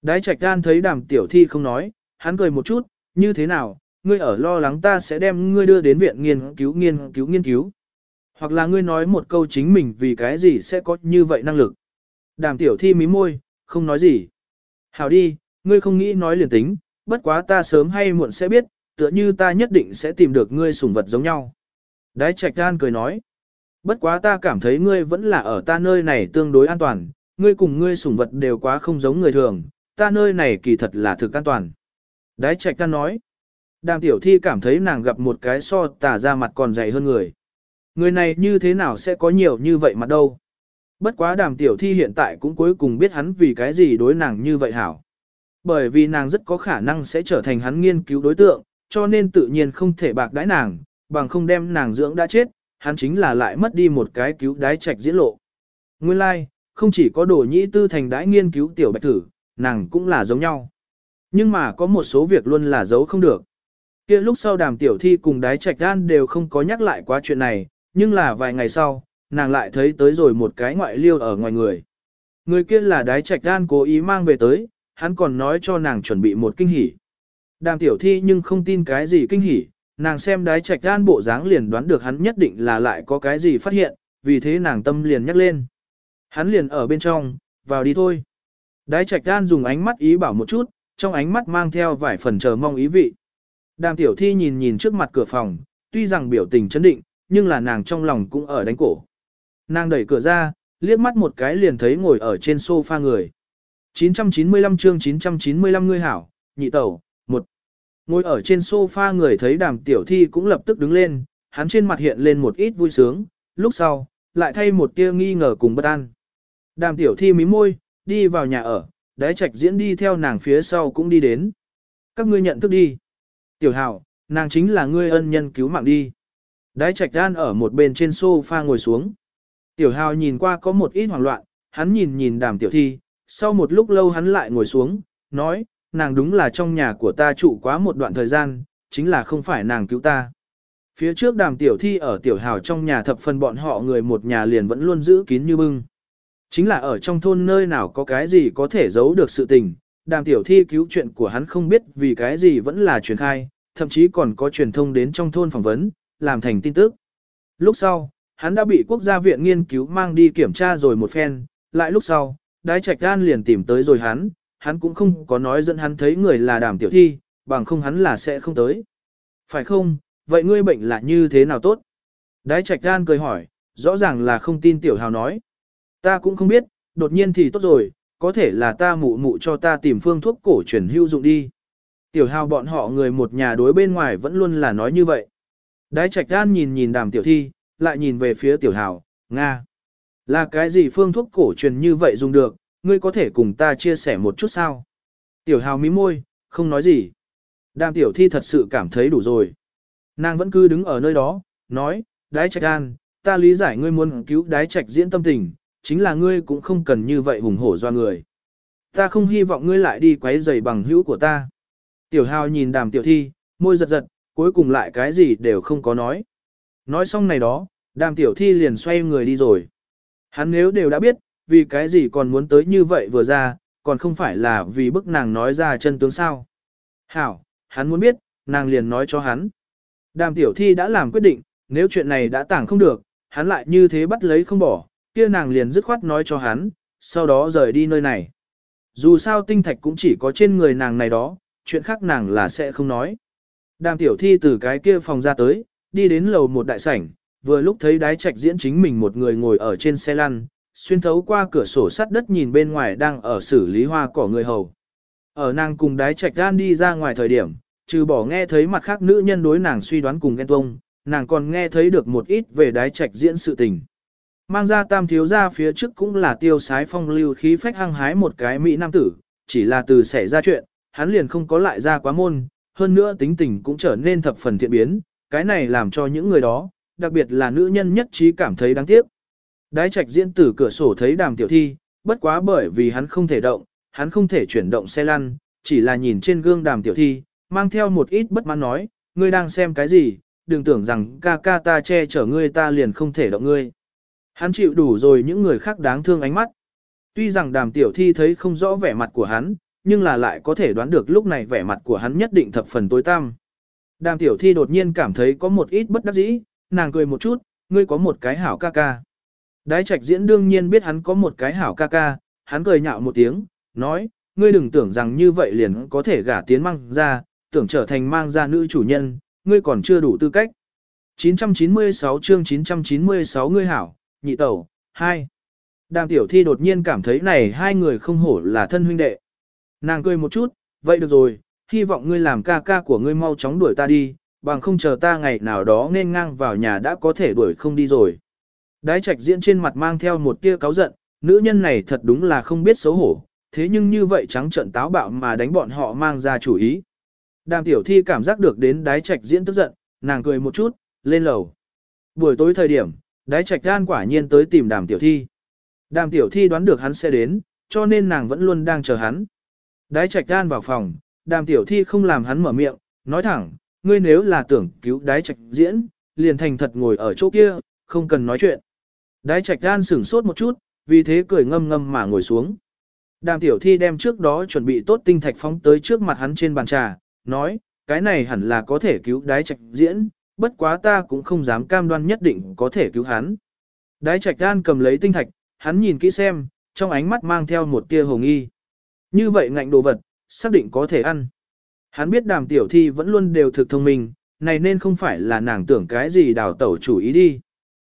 Đái trạch gan thấy đàm tiểu thi không nói, hắn cười một chút, như thế nào, ngươi ở lo lắng ta sẽ đem ngươi đưa đến viện nghiên cứu nghiên cứu nghiên cứu. Hoặc là ngươi nói một câu chính mình vì cái gì sẽ có như vậy năng lực. Đàm tiểu thi mí môi, không nói gì. Hảo đi, ngươi không nghĩ nói liền tính, bất quá ta sớm hay muộn sẽ biết, tựa như ta nhất định sẽ tìm được ngươi sủng vật giống nhau. Đái trạch gan cười nói. Bất quá ta cảm thấy ngươi vẫn là ở ta nơi này tương đối an toàn, ngươi cùng ngươi sủng vật đều quá không giống người thường, ta nơi này kỳ thật là thực an toàn. Đái trạch gan nói. Đàm tiểu thi cảm thấy nàng gặp một cái so tả ra mặt còn dày hơn người. Người này như thế nào sẽ có nhiều như vậy mặt đâu. Bất quá đàm tiểu thi hiện tại cũng cuối cùng biết hắn vì cái gì đối nàng như vậy hảo. Bởi vì nàng rất có khả năng sẽ trở thành hắn nghiên cứu đối tượng, cho nên tự nhiên không thể bạc đãi nàng, bằng không đem nàng dưỡng đã chết, hắn chính là lại mất đi một cái cứu đái trạch diễn lộ. Nguyên lai, like, không chỉ có đồ nhĩ tư thành đãi nghiên cứu tiểu bạch thử, nàng cũng là giống nhau. Nhưng mà có một số việc luôn là giấu không được. Kia lúc sau đàm tiểu thi cùng đái trạch gan đều không có nhắc lại quá chuyện này, nhưng là vài ngày sau, nàng lại thấy tới rồi một cái ngoại liêu ở ngoài người. Người kia là đái trạch gan cố ý mang về tới, hắn còn nói cho nàng chuẩn bị một kinh hỉ. Đàm tiểu thi nhưng không tin cái gì kinh hỉ, nàng xem đái trạch gan bộ dáng liền đoán được hắn nhất định là lại có cái gì phát hiện, vì thế nàng tâm liền nhắc lên. Hắn liền ở bên trong, vào đi thôi. Đái trạch gan dùng ánh mắt ý bảo một chút, trong ánh mắt mang theo vài phần chờ mong ý vị. Đàm tiểu thi nhìn nhìn trước mặt cửa phòng, tuy rằng biểu tình chấn định, nhưng là nàng trong lòng cũng ở đánh cổ. Nàng đẩy cửa ra, liếc mắt một cái liền thấy ngồi ở trên sofa người. 995 chương 995 ngươi hảo, nhị tẩu, một. Ngồi ở trên sofa người thấy đàm tiểu thi cũng lập tức đứng lên, hắn trên mặt hiện lên một ít vui sướng, lúc sau, lại thay một tia nghi ngờ cùng bất an. Đàm tiểu thi mí môi, đi vào nhà ở, đái trạch diễn đi theo nàng phía sau cũng đi đến. Các ngươi nhận thức đi. Tiểu hảo, nàng chính là ngươi ân nhân cứu mạng đi. Đái trạch đan ở một bên trên sofa ngồi xuống. Tiểu hào nhìn qua có một ít hoảng loạn, hắn nhìn nhìn đàm tiểu thi, sau một lúc lâu hắn lại ngồi xuống, nói, nàng đúng là trong nhà của ta trụ quá một đoạn thời gian, chính là không phải nàng cứu ta. Phía trước đàm tiểu thi ở tiểu hào trong nhà thập phần bọn họ người một nhà liền vẫn luôn giữ kín như bưng. Chính là ở trong thôn nơi nào có cái gì có thể giấu được sự tình, đàm tiểu thi cứu chuyện của hắn không biết vì cái gì vẫn là truyền khai, thậm chí còn có truyền thông đến trong thôn phỏng vấn, làm thành tin tức. Lúc sau, hắn đã bị quốc gia viện nghiên cứu mang đi kiểm tra rồi một phen, lại lúc sau, đái trạch gan liền tìm tới rồi hắn, hắn cũng không có nói dẫn hắn thấy người là đàm tiểu thi, bằng không hắn là sẽ không tới. Phải không, vậy ngươi bệnh là như thế nào tốt? Đái trạch gan cười hỏi, rõ ràng là không tin tiểu hào nói. Ta cũng không biết, đột nhiên thì tốt rồi, có thể là ta mụ mụ cho ta tìm phương thuốc cổ truyền hữu dụng đi. Tiểu hào bọn họ người một nhà đối bên ngoài vẫn luôn là nói như vậy. Đái trạch gan nhìn nhìn đàm tiểu thi, lại nhìn về phía tiểu hào, Nga. Là cái gì phương thuốc cổ truyền như vậy dùng được, ngươi có thể cùng ta chia sẻ một chút sao? Tiểu hào mí môi, không nói gì. Đàm tiểu thi thật sự cảm thấy đủ rồi. Nàng vẫn cứ đứng ở nơi đó, nói, đái trạch gan, ta lý giải ngươi muốn cứu đái trạch diễn tâm tình, chính là ngươi cũng không cần như vậy hùng hổ do người. Ta không hy vọng ngươi lại đi quấy rầy bằng hữu của ta. Tiểu hào nhìn đàm tiểu thi, môi giật giật, cuối cùng lại cái gì đều không có nói. Nói xong này đó, đàm tiểu thi liền xoay người đi rồi. Hắn nếu đều đã biết, vì cái gì còn muốn tới như vậy vừa ra, còn không phải là vì bức nàng nói ra chân tướng sao. Hảo, hắn muốn biết, nàng liền nói cho hắn. Đàm tiểu thi đã làm quyết định, nếu chuyện này đã tảng không được, hắn lại như thế bắt lấy không bỏ, kia nàng liền dứt khoát nói cho hắn, sau đó rời đi nơi này. Dù sao tinh thạch cũng chỉ có trên người nàng này đó, chuyện khác nàng là sẽ không nói. Đàm tiểu thi từ cái kia phòng ra tới, đi đến lầu một đại sảnh, vừa lúc thấy đái trạch diễn chính mình một người ngồi ở trên xe lăn, xuyên thấu qua cửa sổ sắt đất nhìn bên ngoài đang ở xử lý hoa cỏ người hầu. Ở nàng cùng đái trạch gan đi ra ngoài thời điểm, trừ bỏ nghe thấy mặt khác nữ nhân đối nàng suy đoán cùng ghen tuông, nàng còn nghe thấy được một ít về đái trạch diễn sự tình. Mang ra tam thiếu ra phía trước cũng là tiêu sái phong lưu khí phách hăng hái một cái mỹ nam tử, chỉ là từ xảy ra chuyện, hắn liền không có lại ra quá môn, hơn nữa tính tình cũng trở nên thập phần thiện biến, cái này làm cho những người đó, đặc biệt là nữ nhân nhất trí cảm thấy đáng tiếc. Đái trạch diễn từ cửa sổ thấy đàm tiểu thi, bất quá bởi vì hắn không thể động, hắn không thể chuyển động xe lăn, chỉ là nhìn trên gương đàm tiểu thi, mang theo một ít bất mãn nói, ngươi đang xem cái gì, đừng tưởng rằng ca ca ta che chở ngươi ta liền không thể động ngươi. Hắn chịu đủ rồi những người khác đáng thương ánh mắt. Tuy rằng đàm tiểu thi thấy không rõ vẻ mặt của hắn, nhưng là lại có thể đoán được lúc này vẻ mặt của hắn nhất định thập phần tối tăm. Đàm tiểu thi đột nhiên cảm thấy có một ít bất đắc dĩ, nàng cười một chút, ngươi có một cái hảo ca ca. Đái trạch diễn đương nhiên biết hắn có một cái hảo ca ca, hắn cười nhạo một tiếng, nói, ngươi đừng tưởng rằng như vậy liền có thể gả tiến mang ra, tưởng trở thành mang ra nữ chủ nhân, ngươi còn chưa đủ tư cách. 996 chương 996 ngươi hảo, nhị tẩu, hai. Đàm tiểu thi đột nhiên cảm thấy này hai người không hổ là thân huynh đệ. Nàng cười một chút, vậy được rồi, hy vọng ngươi làm ca ca của ngươi mau chóng đuổi ta đi, bằng không chờ ta ngày nào đó nên ngang vào nhà đã có thể đuổi không đi rồi. Đái trạch diễn trên mặt mang theo một tia cáu giận, nữ nhân này thật đúng là không biết xấu hổ, thế nhưng như vậy trắng trận táo bạo mà đánh bọn họ mang ra chủ ý. Đàm tiểu thi cảm giác được đến đái trạch diễn tức giận, nàng cười một chút, lên lầu. Buổi tối thời điểm, đái trạch gan quả nhiên tới tìm đàm tiểu thi. Đàm tiểu thi đoán được hắn sẽ đến, cho nên nàng vẫn luôn đang chờ hắn. Đái trạch gan vào phòng, đàm tiểu thi không làm hắn mở miệng, nói thẳng, ngươi nếu là tưởng cứu đái trạch diễn, liền thành thật ngồi ở chỗ kia, không cần nói chuyện. Đái trạch gan sửng sốt một chút, vì thế cười ngâm ngâm mà ngồi xuống. Đàm tiểu thi đem trước đó chuẩn bị tốt tinh thạch phóng tới trước mặt hắn trên bàn trà, nói, cái này hẳn là có thể cứu đái trạch diễn, bất quá ta cũng không dám cam đoan nhất định có thể cứu hắn. Đái trạch Đan cầm lấy tinh thạch, hắn nhìn kỹ xem, trong ánh mắt mang theo một tia hồng nghi. Như vậy ngạnh đồ vật, xác định có thể ăn. Hắn biết đàm tiểu thi vẫn luôn đều thực thông minh, này nên không phải là nàng tưởng cái gì đào tẩu chủ ý đi.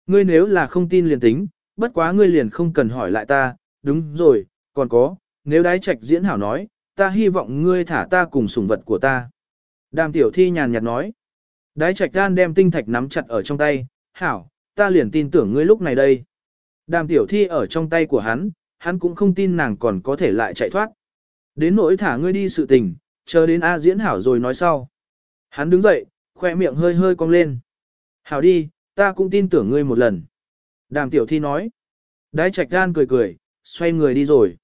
Ngươi nếu là không tin liền tính, bất quá ngươi liền không cần hỏi lại ta, đúng rồi, còn có, nếu đái trạch diễn hảo nói, ta hy vọng ngươi thả ta cùng sủng vật của ta. Đàm tiểu thi nhàn nhạt nói. Đái trạch gan đem tinh thạch nắm chặt ở trong tay, hảo, ta liền tin tưởng ngươi lúc này đây. Đàm tiểu thi ở trong tay của hắn, hắn cũng không tin nàng còn có thể lại chạy thoát. Đến nỗi thả ngươi đi sự tình, chờ đến A diễn hảo rồi nói sau. Hắn đứng dậy, khoe miệng hơi hơi cong lên. Hảo đi, ta cũng tin tưởng ngươi một lần. Đàm tiểu thi nói. Đái trạch gan cười cười, xoay người đi rồi.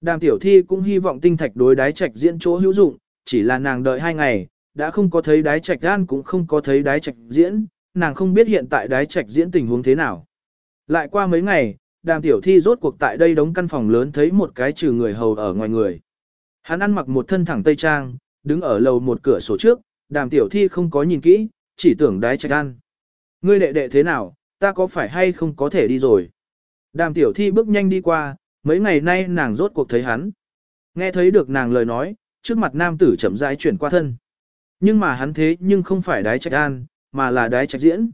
Đàm tiểu thi cũng hy vọng tinh thạch đối đái trạch diễn chỗ hữu dụng, chỉ là nàng đợi hai ngày, đã không có thấy đái trạch gan cũng không có thấy đái trạch diễn, nàng không biết hiện tại đái trạch diễn tình huống thế nào. Lại qua mấy ngày, đàm tiểu thi rốt cuộc tại đây đóng căn phòng lớn thấy một cái trừ người hầu ở ngoài người. Hắn ăn mặc một thân thẳng tây trang, đứng ở lầu một cửa sổ trước, đàm tiểu thi không có nhìn kỹ, chỉ tưởng đái trạch ăn. Ngươi đệ đệ thế nào, ta có phải hay không có thể đi rồi? Đàm tiểu thi bước nhanh đi qua, mấy ngày nay nàng rốt cuộc thấy hắn. Nghe thấy được nàng lời nói, trước mặt nam tử chậm rãi chuyển qua thân. Nhưng mà hắn thế nhưng không phải đái trạch an, mà là đái trạch diễn.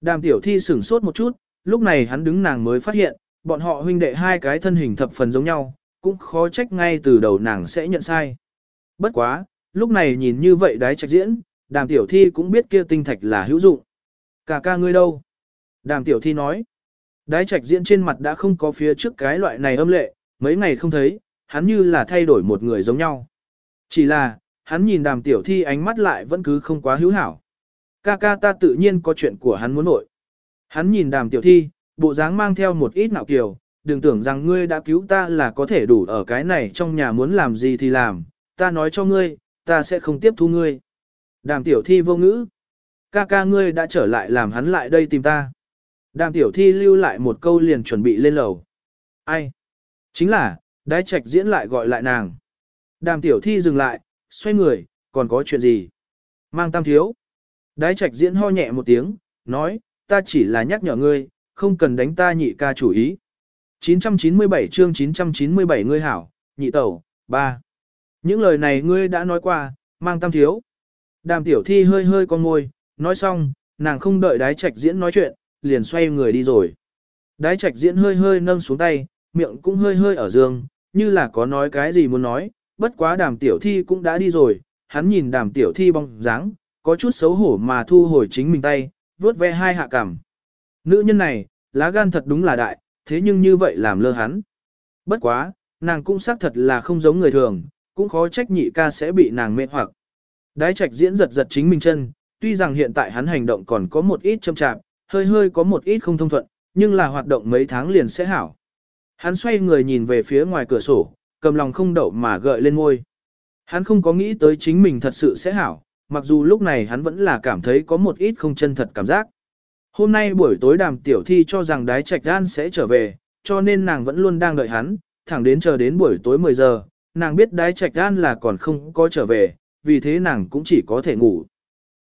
Đàm tiểu thi sửng sốt một chút, lúc này hắn đứng nàng mới phát hiện, bọn họ huynh đệ hai cái thân hình thập phần giống nhau, cũng khó trách ngay từ đầu nàng sẽ nhận sai. Bất quá, lúc này nhìn như vậy đái trạch diễn, đàm tiểu thi cũng biết kia tinh thạch là hữu dụng. Cả ca ngươi đâu? Đàm tiểu thi nói. Đái trạch diễn trên mặt đã không có phía trước cái loại này âm lệ, mấy ngày không thấy, hắn như là thay đổi một người giống nhau. Chỉ là, hắn nhìn đàm tiểu thi ánh mắt lại vẫn cứ không quá hữu hảo. Ca ca ta tự nhiên có chuyện của hắn muốn nội. Hắn nhìn đàm tiểu thi, bộ dáng mang theo một ít nạo kiều, đừng tưởng rằng ngươi đã cứu ta là có thể đủ ở cái này trong nhà muốn làm gì thì làm, ta nói cho ngươi, ta sẽ không tiếp thu ngươi. Đàm tiểu thi vô ngữ. Ca ca ngươi đã trở lại làm hắn lại đây tìm ta. Đàm tiểu thi lưu lại một câu liền chuẩn bị lên lầu. Ai? Chính là, đái trạch diễn lại gọi lại nàng. Đàm tiểu thi dừng lại, xoay người, còn có chuyện gì? Mang tam thiếu. Đái trạch diễn ho nhẹ một tiếng, nói, ta chỉ là nhắc nhở ngươi, không cần đánh ta nhị ca chủ ý. 997 chương 997 ngươi hảo, nhị tẩu, ba. Những lời này ngươi đã nói qua, mang tam thiếu. Đàm tiểu thi hơi hơi con môi, nói xong, nàng không đợi đái trạch diễn nói chuyện, liền xoay người đi rồi. Đái trạch diễn hơi hơi nâng xuống tay, miệng cũng hơi hơi ở giường, như là có nói cái gì muốn nói, bất quá đàm tiểu thi cũng đã đi rồi, hắn nhìn đàm tiểu thi bong dáng, có chút xấu hổ mà thu hồi chính mình tay, vớt ve hai hạ cảm. Nữ nhân này, lá gan thật đúng là đại, thế nhưng như vậy làm lơ hắn. Bất quá, nàng cũng xác thật là không giống người thường, cũng khó trách nhị ca sẽ bị nàng mê hoặc. Đái trạch diễn giật giật chính mình chân, tuy rằng hiện tại hắn hành động còn có một ít châm chạp, hơi hơi có một ít không thông thuận, nhưng là hoạt động mấy tháng liền sẽ hảo. Hắn xoay người nhìn về phía ngoài cửa sổ, cầm lòng không đậu mà gợi lên ngôi. Hắn không có nghĩ tới chính mình thật sự sẽ hảo, mặc dù lúc này hắn vẫn là cảm thấy có một ít không chân thật cảm giác. Hôm nay buổi tối đàm tiểu thi cho rằng đái trạch gan sẽ trở về, cho nên nàng vẫn luôn đang đợi hắn, thẳng đến chờ đến buổi tối 10 giờ, nàng biết đái trạch gan là còn không có trở về, vì thế nàng cũng chỉ có thể ngủ.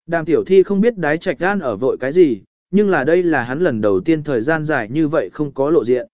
Đàm tiểu thi không biết đái trạch gan ở vội cái gì, nhưng là đây là hắn lần đầu tiên thời gian dài như vậy không có lộ diện.